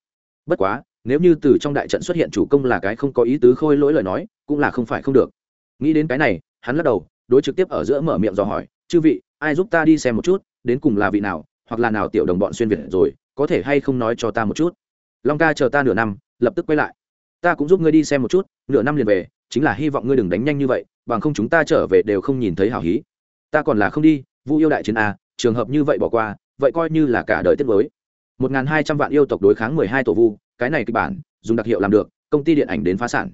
Bất quá, nếu như từ trong đại trận xuất hiện chủ công là cái không có ý tứ khôi lỗi lời nói, cũng là không phải không được. Nghĩ đến cái này, hắn lắc đầu, đối trực tiếp ở giữa mở miệng dò hỏi, chư vị, ai giúp ta đi xem một chút, đến cùng là vị nào, hoặc là nào tiểu đồng bọn xuyên việt rồi, có thể hay không nói cho ta một chút? Long ca chờ ta nửa năm, lập tức quay lại ta cũng giúp ngươi đi xem một chút, nửa năm liền về, chính là hy vọng ngươi đừng đánh nhanh như vậy, bằng không chúng ta trở về đều không nhìn thấy hảo hí. Ta còn là không đi, vu yêu đại chiến a trường hợp như vậy bỏ qua, vậy coi như là cả đời tiết mới một ngàn hai trăm vạn yêu tộc đối kháng mười hai tổ vu, cái này kịch bản, dùng đặc hiệu làm được, công ty điện ảnh đến phá sản.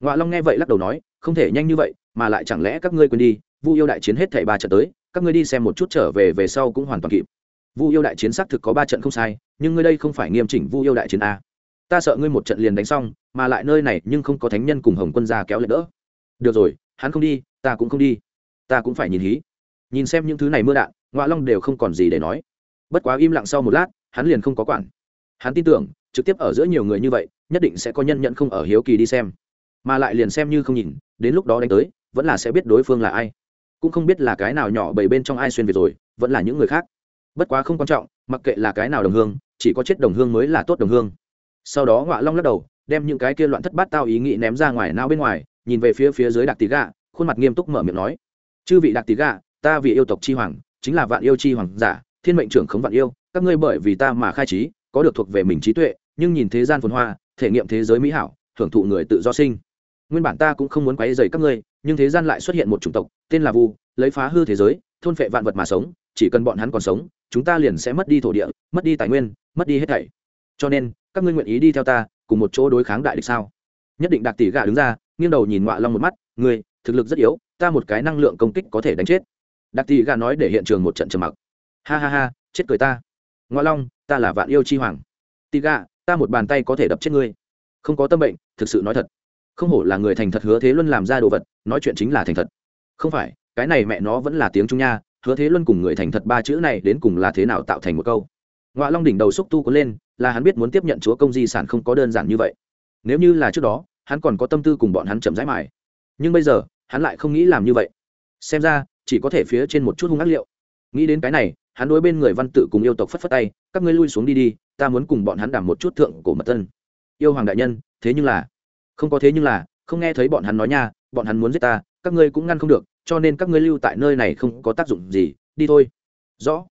Ngoạ long nghe vậy lắc đầu nói, không thể nhanh như vậy, mà lại chẳng lẽ các ngươi quên đi, vu yêu đại chiến hết thảy ba trận tới, các ngươi đi xem một chút trở về về sau cũng hoàn toàn kịp. Vu yêu đại chiến xác thực có ba trận không sai, nhưng ngươi đây không phải nghiêm chỉnh vu yêu đại chiến a ta sợ ngươi một trận liền đánh xong, mà lại nơi này nhưng không có thánh nhân cùng hồng quân gia kéo lệ đỡ. Được rồi, hắn không đi, ta cũng không đi. Ta cũng phải nhìn hí. Nhìn xem những thứ này mưa đạn ngoại long đều không còn gì để nói. Bất quá im lặng sau một lát, hắn liền không có quản. Hắn tin tưởng, trực tiếp ở giữa nhiều người như vậy, nhất định sẽ có nhân nhận không ở hiếu kỳ đi xem. Mà lại liền xem như không nhìn, đến lúc đó đánh tới, vẫn là sẽ biết đối phương là ai. Cũng không biết là cái nào nhỏ bảy bên trong ai xuyên việt rồi, vẫn là những người khác. Bất quá không quan trọng, mặc kệ là cái nào đồng hương, chỉ có chết đồng hương mới là tốt đồng hương sau đó ngọa long lắc đầu, đem những cái kia loạn thất bát tao ý nghĩ ném ra ngoài nao bên ngoài, nhìn về phía phía dưới đặc tí gà, khuôn mặt nghiêm túc mở miệng nói, chư vị đặc tí gà, ta vì yêu tộc chi hoàng, chính là vạn yêu chi hoàng giả, thiên mệnh trưởng khống vạn yêu, các ngươi bởi vì ta mà khai trí, có được thuộc về mình trí tuệ, nhưng nhìn thế gian phồn hoa, thể nghiệm thế giới mỹ hảo thưởng thụ người tự do sinh. Nguyên bản ta cũng không muốn quấy dày các ngươi, nhưng thế gian lại xuất hiện một chủng tộc, tên là vu, lấy phá hư thế giới, thôn phệ vạn vật mà sống, chỉ cần bọn hắn còn sống, chúng ta liền sẽ mất đi thổ địa, mất đi tài nguyên, mất đi hết thảy. Cho nên các ngươi nguyện ý đi theo ta, cùng một chỗ đối kháng đại địch sao? Nhất định đạt tỷ gà đứng ra, nghiêng đầu nhìn ngọa long một mắt, ngươi, thực lực rất yếu, ta một cái năng lượng công kích có thể đánh chết. Đạt tỷ gà nói để hiện trường một trận trầm mặc. Ha ha ha, chết cười ta. Ngọa long, ta là vạn yêu chi hoàng. Tỷ gà, ta một bàn tay có thể đập chết ngươi. Không có tâm bệnh, thực sự nói thật. Không hổ là người thành thật hứa thế luân làm ra đồ vật, nói chuyện chính là thành thật. Không phải, cái này mẹ nó vẫn là tiếng trung nha, hứa thế luân cùng người thành thật ba chữ này đến cùng là thế nào tạo thành một câu? Ngoại long đỉnh đầu xúc tu có lên, là hắn biết muốn tiếp nhận chúa công di sản không có đơn giản như vậy. Nếu như là trước đó, hắn còn có tâm tư cùng bọn hắn chậm rãi mải nhưng bây giờ, hắn lại không nghĩ làm như vậy. Xem ra, chỉ có thể phía trên một chút hung ác liệu. Nghĩ đến cái này, hắn đối bên người văn tự cùng yêu tộc phất phất tay, các ngươi lui xuống đi đi, ta muốn cùng bọn hắn đảm một chút thượng cổ mật tân yêu hoàng đại nhân, thế nhưng là không có thế nhưng là, không nghe thấy bọn hắn nói nha, bọn hắn muốn giết ta, các ngươi cũng ngăn không được, cho nên các ngươi lưu tại nơi này không có tác dụng gì, đi thôi. Rõ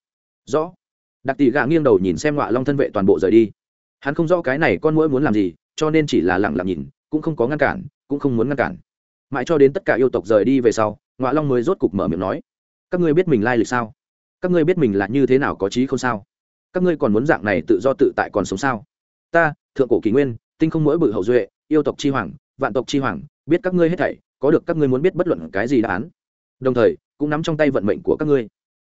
rõ đặc tỷ gạ nghiêng đầu nhìn xem ngọa long thân vệ toàn bộ rời đi. Hắn không rõ cái này con mũi muốn làm gì, cho nên chỉ là lặng lặng nhìn, cũng không có ngăn cản, cũng không muốn ngăn cản. Mãi cho đến tất cả yêu tộc rời đi về sau, ngọa long mới rốt cục mở miệng nói, các ngươi biết mình lai lịch sao? Các ngươi biết mình là như thế nào có trí không sao? Các ngươi còn muốn dạng này tự do tự tại còn sống sao? Ta, thượng cổ kỷ nguyên, tinh không mỗi bự hậu duệ, yêu tộc chi hoàng, vạn tộc chi hoàng, biết các ngươi hết thảy, có được các ngươi muốn biết bất luận cái gì đáp án. Đồng thời, cũng nắm trong tay vận mệnh của các ngươi.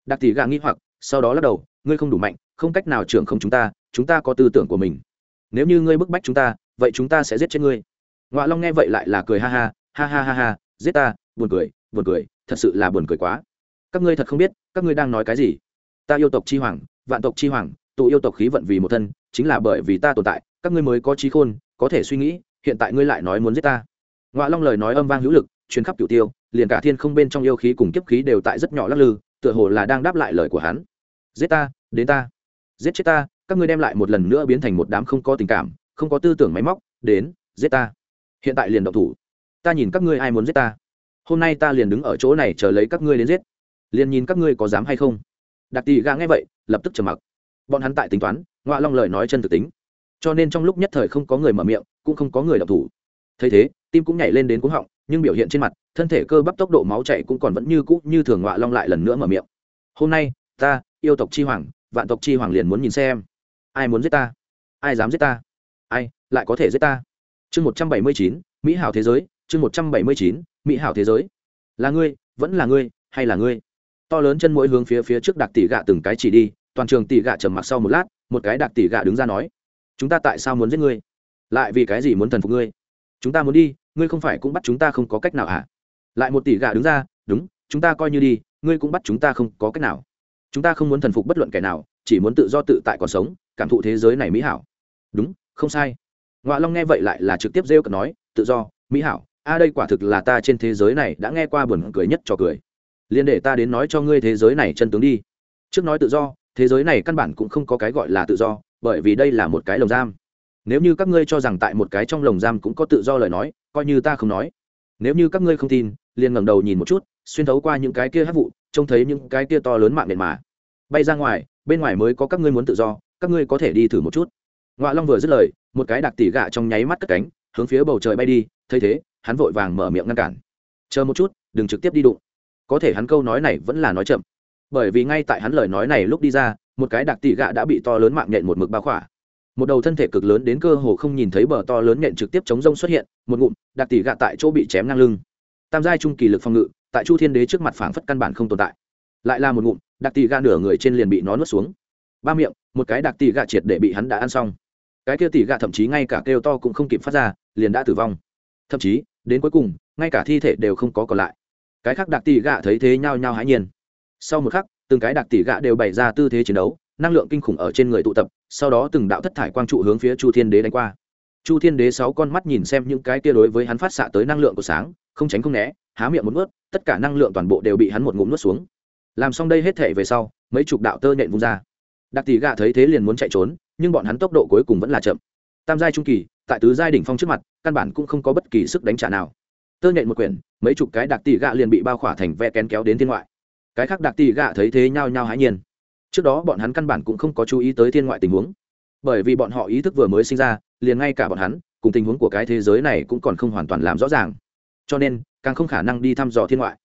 Đặc tỷ gà nghi hoặc, sau đó lắc đầu ngươi không đủ mạnh, không cách nào trưởng không chúng ta chúng ta có tư tưởng của mình. Nếu như ngươi bức bách chúng ta, vậy chúng ta sẽ giết chết ngươi. Ngoại long nghe vậy lại là cười ha ha ha ha ha ha, giết ta, buồn cười buồn cười, thật sự là buồn cười quá. Các ngươi thật không biết, các ngươi đang nói cái gì. Ta yêu tộc chi hoàng, vạn tộc chi hoàng, tụ yêu tộc khí vận vì một thân, chính là bởi vì ta tồn tại, các ngươi mới có trí khôn, có thể suy nghĩ, hiện tại ngươi lại nói muốn giết ta. Ngoại long lời nói âm vang hữu lực chuyến khắp cửu tiêu, liền cả thiên không bên trong yêu khí cùng kiếp khí đều tại rất nhỏ lắc lư, tựa hồ là đang đáp lại lời của hắn giết ta, đến ta. Giết chết ta, các ngươi đem lại một lần nữa biến thành một đám không có tình cảm, không có tư tưởng máy móc, đến, giết ta. Hiện tại liền động thủ. Ta nhìn các ngươi ai muốn giết ta. Hôm nay ta liền đứng ở chỗ này chờ lấy các ngươi đến giết. Liền nhìn các ngươi có dám hay không. Đặc tỷ gã nghe vậy, lập tức trầm mặc. Bọn hắn tại tính toán ngoạ long lời nói chân thực tính. Cho nên trong lúc nhất thời không có người mở miệng, cũng không có người đọc thủ. Thấy thế, tim cũng nhảy lên đến cuống họng, nhưng biểu hiện trên mặt, thân thể cơ bắp tốc độ máu chạy cũng còn vẫn như cũ, như thường ngoạ long lại lần nữa mở miệng. Hôm nay, ta yêu tộc chi hoàng, vạn tộc chi hoàng liền muốn nhìn xem. Ai muốn giết ta? Ai dám giết ta? Ai, lại có thể giết ta? Chương một trăm bảy mươi chín, mỹ hảo thế giới, chương một trăm bảy mươi chín, mỹ hảo thế giới. Là ngươi, vẫn là ngươi, hay là ngươi? To lớn chân mỗi hướng phía phía trước đặc tỷ gạ từng cái chỉ đi, toàn trường tỷ gạ trầm mặc sau một lát, một cái đặc tỷ gạ đứng ra nói, chúng ta tại sao muốn giết ngươi? Lại vì cái gì muốn thần phục ngươi? Chúng ta muốn đi, ngươi không phải cũng bắt chúng ta không có cách nào à? Lại một tỷ gạ đứng ra, đúng, chúng ta coi như đi, ngươi cũng bắt chúng ta không có cách nào chúng ta không muốn thần phục bất luận kẻ nào, chỉ muốn tự do tự tại còn sống, cảm thụ thế giới này mỹ hảo. Đúng, không sai. Ngoạ long nghe vậy lại là trực tiếp rêu cợt nói, tự do, mỹ hảo. A, đây quả thực là ta trên thế giới này đã nghe qua buồn cười nhất cho cười. Liền để ta đến nói cho ngươi thế giới này chân tướng đi. Trước nói tự do, thế giới này căn bản cũng không có cái gọi là tự do, bởi vì đây là một cái lồng giam. Nếu như các ngươi cho rằng tại một cái trong lồng giam cũng có tự do lời nói, coi như ta không nói. Nếu như các ngươi không tin liền ngẩng đầu nhìn một chút, xuyên thấu qua những cái kia hát vụ, trông thấy những cái kia to lớn mạng nền mà. Bay ra ngoài, bên ngoài mới có các ngươi muốn tự do, các ngươi có thể đi thử một chút. Ngoạ long vừa dứt lời, một cái đặc tỉ gạ trong nháy mắt cất cánh, hướng phía bầu trời bay đi, thấy thế, hắn vội vàng mở miệng ngăn cản. Chờ một chút, đừng trực tiếp đi đụng. Có thể hắn câu nói này vẫn là nói chậm. Bởi vì ngay tại hắn lời nói này lúc đi ra, một cái đặc tỉ gạ đã bị to lớn mạng nhện một mực bao khỏa. Một đầu thân thể cực lớn đến cơ hồ không nhìn thấy bờ to lớn nhện trực tiếp chống rông xuất hiện, một ngụm, đặc tỷ gạ tại chỗ bị chém ngang lưng tam giai trung kỳ lực phòng ngự, tại chu thiên đế trước mặt phảng phất căn bản không tồn tại. Lại là một ngụm, đặc tỷ gà nửa người trên liền bị nó nuốt xuống. Ba miệng, một cái đặc tỷ gà triệt để bị hắn đã ăn xong. Cái kia tỷ gà thậm chí ngay cả kêu to cũng không kịp phát ra, liền đã tử vong. Thậm chí, đến cuối cùng, ngay cả thi thể đều không có còn lại. Cái khác đặc tỷ gà thấy thế nhao nhao hãi nhiên. Sau một khắc, từng cái đặc tỷ gà đều bày ra tư thế chiến đấu, năng lượng kinh khủng ở trên người tụ tập, sau đó từng đạo thất thải quang trụ hướng phía chu thiên đế đánh qua chu thiên đế sáu con mắt nhìn xem những cái kia đối với hắn phát xạ tới năng lượng của sáng, không tránh không né, há miệng một nuốt, tất cả năng lượng toàn bộ đều bị hắn một ngụm nuốt xuống. Làm xong đây hết thể về sau, mấy chục đạo tơ nhện vung ra. Đặc tỷ gạ thấy thế liền muốn chạy trốn, nhưng bọn hắn tốc độ cuối cùng vẫn là chậm. Tam giai trung kỳ, tại tứ giai đỉnh phong trước mặt, căn bản cũng không có bất kỳ sức đánh trả nào. Tơ nhện một quyển, mấy chục cái đặc tỷ gạ liền bị bao khỏa thành ve kén kéo đến thiên ngoại. Cái khác đặc tỷ gạ thấy thế nhao nhao hãi nhiên. Trước đó bọn hắn căn bản cũng không có chú ý tới thiên ngoại tình huống bởi vì bọn họ ý thức vừa mới sinh ra, liền ngay cả bọn hắn, cùng tình huống của cái thế giới này cũng còn không hoàn toàn làm rõ ràng. Cho nên, càng không khả năng đi thăm dò thiên ngoại.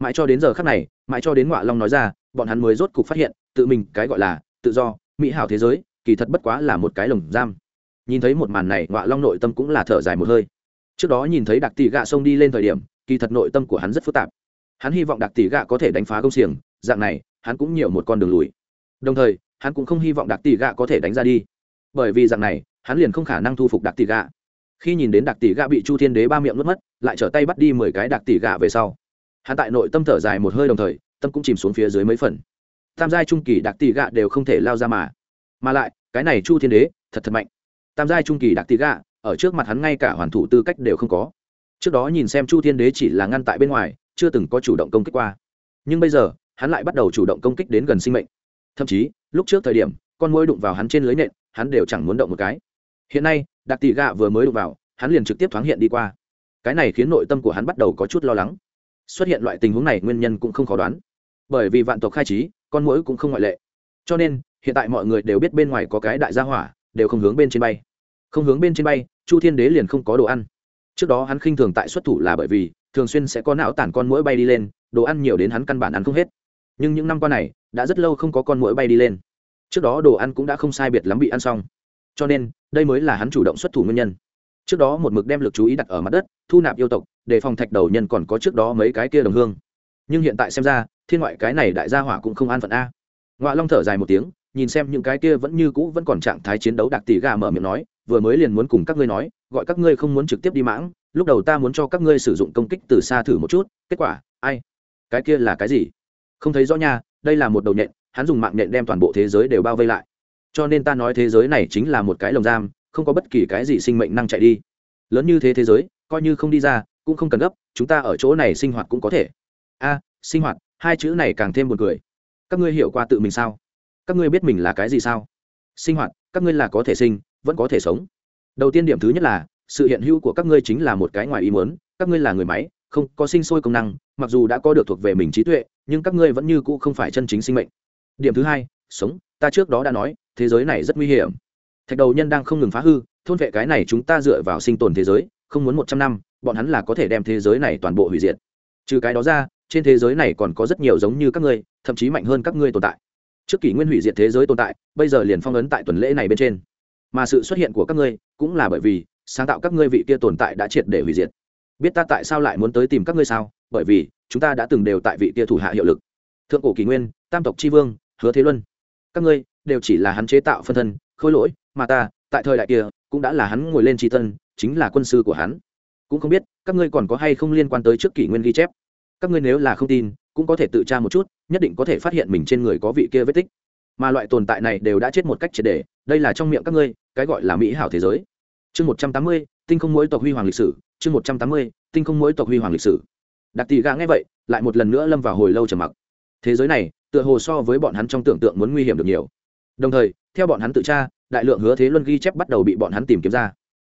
Mãi cho đến giờ khác này, mãi cho đến ngoại long nói ra, bọn hắn mới rốt cục phát hiện, tự mình cái gọi là tự do, mỹ hảo thế giới, kỳ thật bất quá là một cái lồng giam. Nhìn thấy một màn này, ngọa long nội tâm cũng là thở dài một hơi. Trước đó nhìn thấy đặc tỷ gạ xông đi lên thời điểm, kỳ thật nội tâm của hắn rất phức tạp. Hắn hy vọng đặc tỷ gạ có thể đánh phá công xiềng, dạng này, hắn cũng nhiều một con đường lùi. Đồng thời, hắn cũng không hy vọng đặc tỷ gạ có thể đánh ra đi bởi vì dạng này, hắn liền không khả năng thu phục đặc tỷ gạ khi nhìn đến đặc tỷ gạ bị chu thiên đế ba miệng mất mất, lại trở tay bắt đi mười cái đặc tỷ gạ về sau, hắn tại nội tâm thở dài một hơi đồng thời, tâm cũng chìm xuống phía dưới mấy phần. Tam giai trung kỳ đặc tỷ gạ đều không thể lao ra mà. Mà lại, cái này chu thiên đế, thật thật mạnh. Tam giai trung kỳ đặc tỷ gạ ở trước mặt hắn ngay cả hoàn thủ tư cách đều không có. Trước đó nhìn xem chu thiên đế chỉ là ngăn tại bên ngoài, chưa từng có chủ động công kích qua. Nhưng bây giờ, hắn lại bắt đầu chủ động công kích đến gần sinh mệnh. Thậm chí, lúc trước thời điểm, con môi đụng vào hắn trên lưới nện hắn đều chẳng muốn động một cái. Hiện nay đặc tỷ gạ vừa mới đụng vào, hắn liền trực tiếp thoáng hiện đi qua. Cái này khiến nội tâm của hắn bắt đầu có chút lo lắng. Xuất hiện loại tình huống này nguyên nhân cũng không khó đoán. Bởi vì vạn tộc khai trí, con mũi cũng không ngoại lệ. Cho nên, hiện tại mọi người đều biết bên ngoài có cái đại gia hỏa, đều không hướng bên trên bay. Không hướng bên trên bay, chu thiên đế liền không có đồ ăn. Trước đó hắn khinh thường tại xuất thủ là bởi vì, thường xuyên sẽ có não tản con mũi bay đi lên, đồ ăn nhiều đến hắn căn bản ăn không hết. Nhưng những năm qua này, đã rất lâu không có con mũi bay đi lên trước đó đồ ăn cũng đã không sai biệt lắm bị ăn xong. Cho nên, đây mới là hắn chủ động xuất thủ nguyên nhân. Trước đó một mực đem lực chú ý đặt ở mặt đất, thu nạp yêu tộc, để phòng thạch đầu nhân còn có trước đó mấy cái kia đồng hương. Nhưng hiện tại xem ra, thiên ngoại cái này đại gia hỏa cũng không an phận a. Ngoạ long thở dài một tiếng, nhìn xem những cái kia vẫn như cũ vẫn còn trạng thái chiến đấu đặc tỷ gà mở miệng nói, vừa mới liền muốn cùng các ngươi nói, gọi các ngươi không muốn trực tiếp đi mãng, lúc đầu ta muốn cho các ngươi sử dụng công kích từ xa thử một chút, kết quả, ai? Cái kia là cái gì? Không thấy rõ nha, đây là một đầu nhện hắn dùng mạng nhện đem toàn bộ thế giới đều bao vây lại. Cho nên ta nói thế giới này chính là một cái lồng giam, không có bất kỳ cái gì sinh mệnh năng chạy đi. Lớn như thế thế giới, coi như không đi ra, cũng không cần gấp, chúng ta ở chỗ này sinh hoạt cũng có thể. A, sinh hoạt, hai chữ này càng thêm buồn cười. Các ngươi hiểu qua tự mình sao? Các ngươi biết mình là cái gì sao? Sinh hoạt, các ngươi là có thể sinh, vẫn có thể sống. Đầu tiên điểm thứ nhất là, sự hiện hữu của các ngươi chính là một cái ngoài ý muốn, các ngươi là người máy, không có sinh sôi công năng, mặc dù đã có được thuộc về mình trí tuệ, nhưng các ngươi vẫn như cũ không phải chân chính sinh mệnh điểm thứ hai, sống, ta trước đó đã nói, thế giới này rất nguy hiểm. Thạch đầu nhân đang không ngừng phá hư, thôn vệ cái này chúng ta dựa vào sinh tồn thế giới, không muốn một trăm năm, bọn hắn là có thể đem thế giới này toàn bộ hủy diệt. Trừ cái đó ra, trên thế giới này còn có rất nhiều giống như các ngươi, thậm chí mạnh hơn các ngươi tồn tại. Trước kỷ nguyên hủy diệt thế giới tồn tại, bây giờ liền phong ấn tại tuần lễ này bên trên. Mà sự xuất hiện của các ngươi, cũng là bởi vì, sáng tạo các ngươi vị kia tồn tại đã triệt để hủy diệt. Biết ta tại sao lại muốn tới tìm các ngươi sao? Bởi vì, chúng ta đã từng đều tại vị kia thủ hạ hiệu lực. Thượng cổ kỷ nguyên, tam tộc tri vương hứa thế luân, các ngươi đều chỉ là hắn chế tạo phân thân, khôi lỗi, mà ta, tại thời đại kia, cũng đã là hắn ngồi lên tri thân, chính là quân sư của hắn. Cũng không biết, các ngươi còn có hay không liên quan tới trước kỷ nguyên ghi chép? Các ngươi nếu là không tin, cũng có thể tự tra một chút, nhất định có thể phát hiện mình trên người có vị kia vết tích. Mà loại tồn tại này đều đã chết một cách triệt đề đây là trong miệng các ngươi, cái gọi là mỹ hảo thế giới. Chương một trăm tám mươi, tinh không mỗi tộc huy hoàng lịch sử, chương một trăm tám mươi, tinh không mỗi tộc huy hoàng lịch sử. Đặc tỷ gà nghe vậy, lại một lần nữa lâm vào hồi lâu trầm mặc thế giới này, tựa hồ so với bọn hắn trong tưởng tượng muốn nguy hiểm được nhiều. Đồng thời, theo bọn hắn tự tra, đại lượng hứa thế luân ghi chép bắt đầu bị bọn hắn tìm kiếm ra.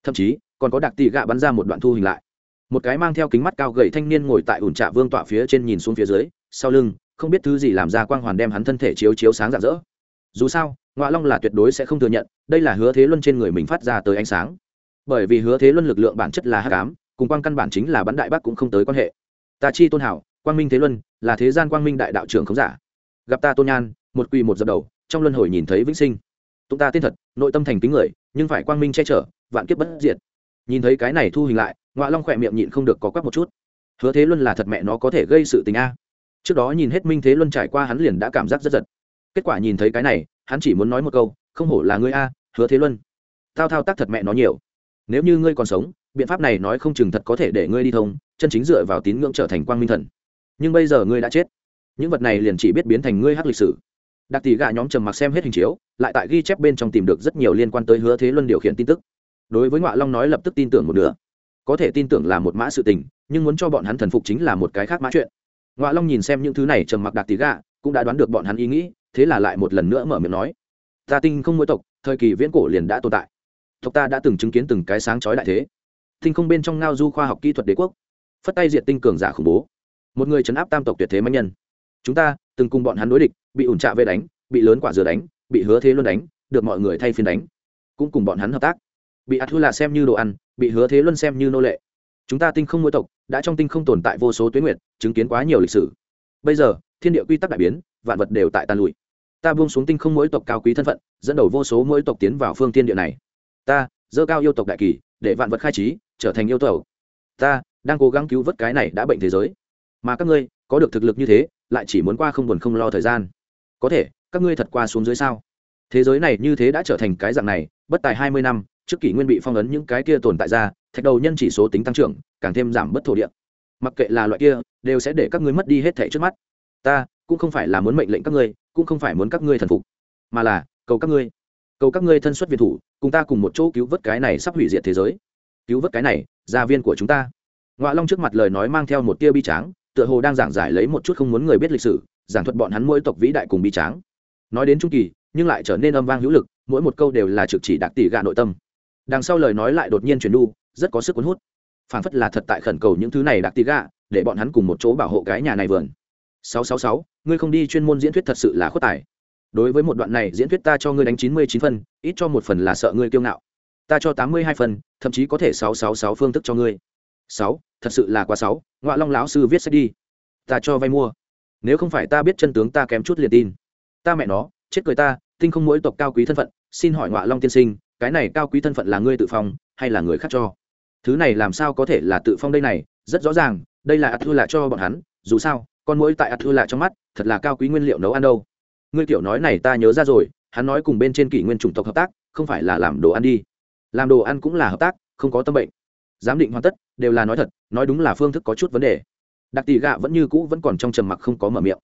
Thậm chí, còn có đặc tỷ gạ bắn ra một đoạn thu hình lại. Một cái mang theo kính mắt cao gầy thanh niên ngồi tại ủn trạ vương tọa phía trên nhìn xuống phía dưới, sau lưng, không biết thứ gì làm ra quang hoàn đem hắn thân thể chiếu chiếu sáng rạng rỡ. Dù sao ngoại long là tuyệt đối sẽ không thừa nhận, đây là hứa thế luân trên người mình phát ra tới ánh sáng. Bởi vì hứa thế luân lực lượng bản chất là hát cám cùng quang căn bản chính là bắn đại bắc cũng không tới quan hệ. Ta chi tôn hảo, quang minh thế luân là thế gian quang minh đại đạo trưởng không giả. Gặp ta tôn nhan, một quỳ một dập đầu, trong luân hồi nhìn thấy vĩnh sinh. Tụng ta tên thật, nội tâm thành kính người, nhưng phải quang minh che chở, vạn kiếp bất diệt. Nhìn thấy cái này thu hình lại ngoại long khỏe miệng nhịn không được có quắc một chút. Hứa thế luân là thật mẹ nó có thể gây sự tình a. Trước đó nhìn hết minh thế luân trải qua hắn liền đã cảm giác rất giật. Kết quả nhìn thấy cái này, hắn chỉ muốn nói một câu, không hổ là ngươi a, hứa thế luân. Tao thao tác thật mẹ nó nhiều. Nếu như ngươi còn sống, biện pháp này nói không chừng thật có thể để ngươi đi thông, chân chính dựa vào tín ngưỡng trở thành quang minh thần nhưng bây giờ ngươi đã chết. Những vật này liền chỉ biết biến thành ngươi hát lịch sử. Đặc tỷ gạ nhóm trầm mặc xem hết hình chiếu, lại tại ghi chép bên trong tìm được rất nhiều liên quan tới hứa thế luân điều khiển tin tức. Đối với ngoại long nói lập tức tin tưởng một nửa. Có thể tin tưởng là một mã sự tình, nhưng muốn cho bọn hắn thần phục chính là một cái khác mã chuyện. Ngoại long nhìn xem những thứ này trầm mặc đặc tỷ gạ, cũng đã đoán được bọn hắn ý nghĩ, thế là lại một lần nữa mở miệng nói. Ta tinh không mỗi tộc, thời kỳ viễn cổ liền đã tồn tại. Tộc ta đã từng chứng kiến từng cái sáng chói đại thế. Tinh không bên trong ngao du khoa học kỹ thuật đế quốc. Phất tay diệt tinh cường giả khủng bố một người chấn áp tam tộc tuyệt thế mạnh nhân. Chúng ta từng cùng bọn hắn đối địch, bị ủn trạ về đánh, bị lớn quả dừa đánh, bị hứa thế luân đánh, được mọi người thay phiên đánh. Cũng cùng bọn hắn hợp tác. Bị ạt thư là xem như đồ ăn, bị hứa thế luân xem như nô lệ. Chúng ta tinh không mỗi tộc, đã trong tinh không tồn tại vô số tuyến nguyện chứng kiến quá nhiều lịch sử. Bây giờ, thiên địa quy tắc đại biến, vạn vật đều tại tàn lụi. Ta buông xuống tinh không mỗi tộc cao quý thân phận, dẫn đầu vô số mỗi tộc tiến vào phương tiên địa này. Ta dơ cao yêu tộc đại kỳ, để vạn vật khai trí, trở thành yêu tộc. Ta đang cố gắng cứu vớt cái này đã bệnh thế giới mà các ngươi có được thực lực như thế, lại chỉ muốn qua không buồn không lo thời gian. Có thể, các ngươi thật qua xuống dưới sao? Thế giới này như thế đã trở thành cái dạng này, bất tài hai mươi năm, trước kỷ nguyên bị phong ấn những cái kia tồn tại ra, thạch đầu nhân chỉ số tính tăng trưởng, càng thêm giảm bất thổ địa. Mặc kệ là loại kia, đều sẽ để các ngươi mất đi hết thẻ trước mắt. Ta cũng không phải là muốn mệnh lệnh các ngươi, cũng không phải muốn các ngươi thần phục, mà là cầu các ngươi, cầu các ngươi thân xuất việt thủ, cùng ta cùng một chỗ cứu vớt cái này sắp hủy diệt thế giới. Cứu vớt cái này, gia viên của chúng ta. Ngoại long trước mặt lời nói mang theo một tia bi tráng tựa hồ đang giảng giải lấy một chút không muốn người biết lịch sử giảng thuật bọn hắn mỗi tộc vĩ đại cùng bi tráng. Nói đến trung kỳ nhưng lại trở nên âm vang hữu lực mỗi một câu đều là trực chỉ đặc tỷ gạ nội tâm. Đằng sau lời nói lại đột nhiên chuyển đu rất có sức cuốn hút. Phản phất là thật tại khẩn cầu những thứ này đặc tỷ gạ để bọn hắn cùng một chỗ bảo hộ cái nhà này vườn. 666, ngươi không đi chuyên môn diễn thuyết thật sự là khuất tài. Đối với một đoạn này diễn thuyết ta cho ngươi đánh 99 phân ít cho một phần là sợ ngươi kiêu ngạo. Ta cho 82 phần thậm chí có thể 666 phương thức cho ngươi. 6, thật sự là quá 6, Ngọa long lão sư viết sách đi. Ta cho vay mua. Nếu không phải ta biết chân tướng ta kém chút liền tin. Ta mẹ nó, chết cười ta, tinh không mỗi tộc cao quý thân phận, xin hỏi Ngọa long tiên sinh, cái này cao quý thân phận là ngươi tự phong, hay là người khác cho? Thứ này làm sao có thể là tự phong đây này? Rất rõ ràng, đây là ạt thư lạ cho bọn hắn, dù sao, con mũi tại ạt thư lạ trong mắt, thật là cao quý nguyên liệu nấu ăn đâu. Ngươi tiểu nói này ta nhớ ra rồi, hắn nói cùng bên trên kỷ nguyên chủng tộc hợp tác, không phải là làm đồ ăn đi. Làm đồ ăn cũng là hợp tác, không có tâm bệnh giám định hoàn tất, đều là nói thật, nói đúng là phương thức có chút vấn đề. Đặc tỷ gạ vẫn như cũ vẫn còn trong trầm mặc không có mở miệng.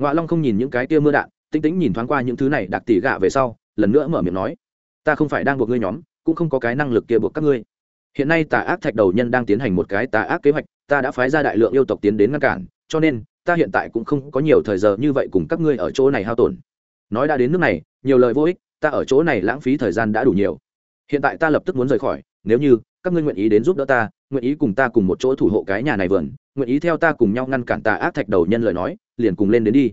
Ngoạ long không nhìn những cái tia mưa đạn tinh tĩnh nhìn thoáng qua những thứ này, đặc tỷ gạ về sau, lần nữa mở miệng nói, ta không phải đang buộc ngươi nhóm, cũng không có cái năng lực kia buộc các ngươi. Hiện nay tà ác thạch đầu nhân đang tiến hành một cái tà ác kế hoạch, ta đã phái ra đại lượng yêu tộc tiến đến ngăn cản, cho nên, ta hiện tại cũng không có nhiều thời giờ như vậy cùng các ngươi ở chỗ này hao tổn. Nói đã đến nước này, nhiều lời vô ích, ta ở chỗ này lãng phí thời gian đã đủ nhiều. Hiện tại ta lập tức muốn rời khỏi, nếu như các ngươi nguyện ý đến giúp đỡ ta, nguyện ý cùng ta cùng một chỗ thủ hộ cái nhà này vườn, nguyện ý theo ta cùng nhau ngăn cản tà ác thạch đầu nhân lời nói, liền cùng lên đến đi.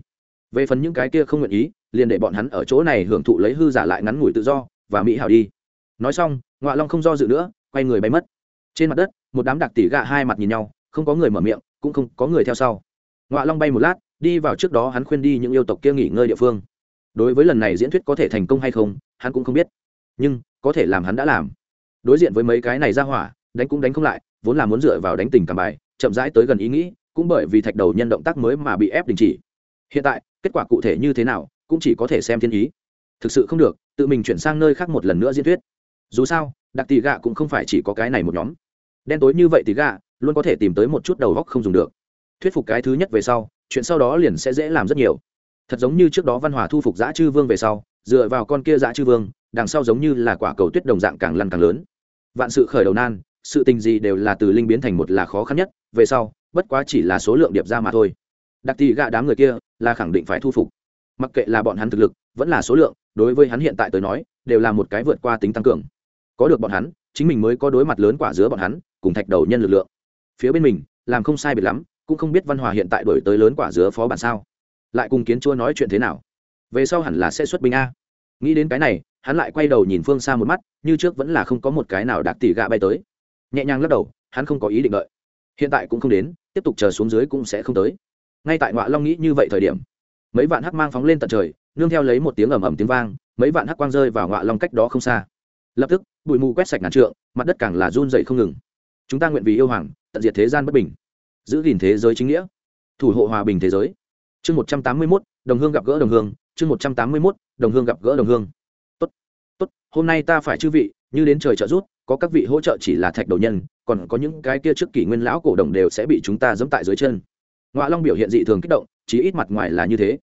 Về phần những cái kia không nguyện ý, liền để bọn hắn ở chỗ này hưởng thụ lấy hư giả lại ngắn ngủi tự do, và mỹ hảo đi. Nói xong ngoại long không do dự nữa, quay người bay mất. Trên mặt đất, một đám đặc tỷ gạ hai mặt nhìn nhau, không có người mở miệng, cũng không có người theo sau. Ngoại long bay một lát, đi vào trước đó hắn khuyên đi những yêu tộc kia nghỉ ngơi địa phương. Đối với lần này diễn thuyết có thể thành công hay không, hắn cũng không biết. Nhưng, có thể làm hắn đã làm đối diện với mấy cái này ra hỏa, đánh cũng đánh không lại, vốn là muốn dựa vào đánh tình cảm bài, chậm rãi tới gần ý nghĩ, cũng bởi vì thạch đầu nhân động tác mới mà bị ép đình chỉ. Hiện tại, kết quả cụ thể như thế nào, cũng chỉ có thể xem thiên ý. Thực sự không được, tự mình chuyển sang nơi khác một lần nữa diễn thuyết. Dù sao đặc tỷ gạ cũng không phải chỉ có cái này một nhóm. Đen tối như vậy tỷ gạ, luôn có thể tìm tới một chút đầu góc không dùng được. Thuyết phục cái thứ nhất về sau, chuyện sau đó liền sẽ dễ làm rất nhiều. Thật giống như trước đó văn hòa thu phục giã chư vương về sau, dựa vào con kia giã chư vương, đằng sau giống như là quả cầu tuyết đồng dạng càng lăn càng lớn vạn sự khởi đầu nan, sự tình gì đều là từ linh biến thành một là khó khăn nhất, về sau, bất quá chỉ là số lượng điệp ra mà thôi. Đặc tỷ gạ đám người kia là khẳng định phải thu phục. Mặc kệ là bọn hắn thực lực, vẫn là số lượng, đối với hắn hiện tại tới nói, đều là một cái vượt qua tính tăng cường. Có được bọn hắn, chính mình mới có đối mặt lớn quả giữa bọn hắn, cùng thạch đầu nhân lực lượng. Phía bên mình, làm không sai biệt lắm, cũng không biết văn hòa hiện tại đổi tới lớn quả dứa phó bản sao. Lại cùng kiến chúa nói chuyện thế nào? Về sau hẳn là sẽ xuất binh a. Nghĩ đến cái này hắn lại quay đầu nhìn phương xa một mắt, như trước vẫn là không có một cái nào đạt tỷ gạ bay tới. Nhẹ nhàng lắc đầu, hắn không có ý định đợi. Hiện tại cũng không đến, tiếp tục chờ xuống dưới cũng sẽ không tới. Ngay tại ngoại long nghĩ như vậy thời điểm, mấy vạn hắc mang phóng lên tận trời, nương theo lấy một tiếng ầm ầm tiếng vang, mấy vạn hắc quang rơi vào ngoại long cách đó không xa. Lập tức, bụi mù quét sạch ngàn trượng, mặt đất càng là run dậy không ngừng. Chúng ta nguyện vì yêu hoàng, tận diệt thế gian bất bình, giữ gìn thế giới chính nghĩa, thủ hộ hòa bình thế giới. Chương một trăm tám mươi mốt, đồng hương gặp gỡ đồng hương, chương một trăm tám mươi mốt, đồng hương gặp gỡ đồng hương tốt, hôm nay ta phải chư vị, như đến trời trợ rút có các vị hỗ trợ chỉ là thạch đầu nhân, còn có những cái kia trước kỷ nguyên lão cổ đồng đều sẽ bị chúng ta dẫm tại dưới chân. Ngoại long biểu hiện dị thường kích động, chí ít mặt ngoài là như thế.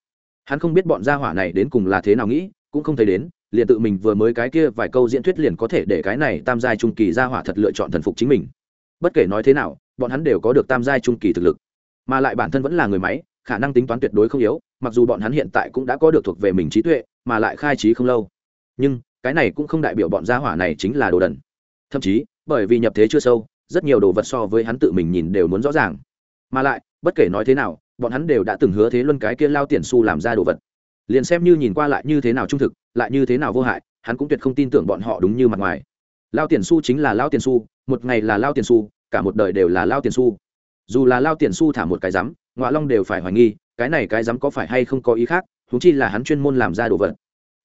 Hắn không biết bọn gia hỏa này đến cùng là thế nào nghĩ, cũng không thấy đến, liền tự mình vừa mới cái kia vài câu diễn thuyết liền có thể để cái này tam giai trung kỳ gia hỏa thật lựa chọn thần phục chính mình. Bất kể nói thế nào, bọn hắn đều có được tam giai trung kỳ thực lực. Mà lại bản thân vẫn là người máy, khả năng tính toán tuyệt đối không yếu, mặc dù bọn hắn hiện tại cũng đã có được thuộc về mình trí tuệ, mà lại khai trí không lâu. Nhưng cái này cũng không đại biểu bọn gia hỏa này chính là đồ đần. Thậm chí, bởi vì nhập thế chưa sâu, rất nhiều đồ vật so với hắn tự mình nhìn đều muốn rõ ràng. Mà lại, bất kể nói thế nào, bọn hắn đều đã từng hứa thế luân cái kia lao tiền su làm ra đồ vật. Liền xem như nhìn qua lại như thế nào trung thực, lại như thế nào vô hại, hắn cũng tuyệt không tin tưởng bọn họ đúng như mặt ngoài. Lao tiền su chính là lao tiền su một ngày là lao tiền su cả một đời đều là lao tiền su dù là lao tiền su thả một cái rắm ngọa long đều phải hoài nghi, cái này cái rắm có phải hay không có ý khác húng chi là hắn chuyên môn làm ra đồ vật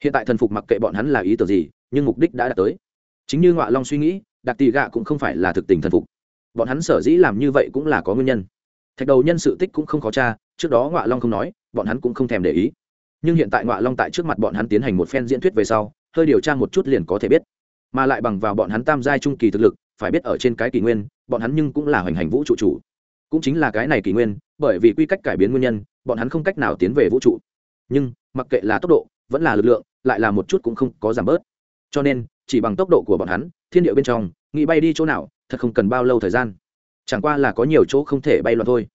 hiện tại thần phục mặc kệ bọn hắn là ý tưởng gì, nhưng mục đích đã đạt tới. Chính như ngọa long suy nghĩ đặc tỷ gạ cũng không phải là thực tình thần phục. Bọn hắn sở dĩ làm như vậy cũng là có nguyên nhân. Thạch đầu nhân sự tích cũng không khó tra, trước đó ngọa long không nói, bọn hắn cũng không thèm để ý. Nhưng hiện tại ngọa long tại trước mặt bọn hắn tiến hành một phen diễn thuyết về sau, hơi điều tra một chút liền có thể biết. Mà lại bằng vào bọn hắn tam giai trung kỳ thực lực, phải biết ở trên cái kỷ nguyên, bọn hắn nhưng cũng là hoành hành vũ trụ chủ. Cũng chính là cái này kỷ nguyên, bởi vì quy cách cải biến nguyên nhân, bọn hắn không cách nào tiến về vũ trụ. Nhưng, mặc kệ là tốc độ vẫn là lực lượng, lại là một chút cũng không có giảm bớt. Cho nên, chỉ bằng tốc độ của bọn hắn, thiên địa bên trong, nghĩ bay đi chỗ nào, thật không cần bao lâu thời gian. Chẳng qua là có nhiều chỗ không thể bay loạn thôi.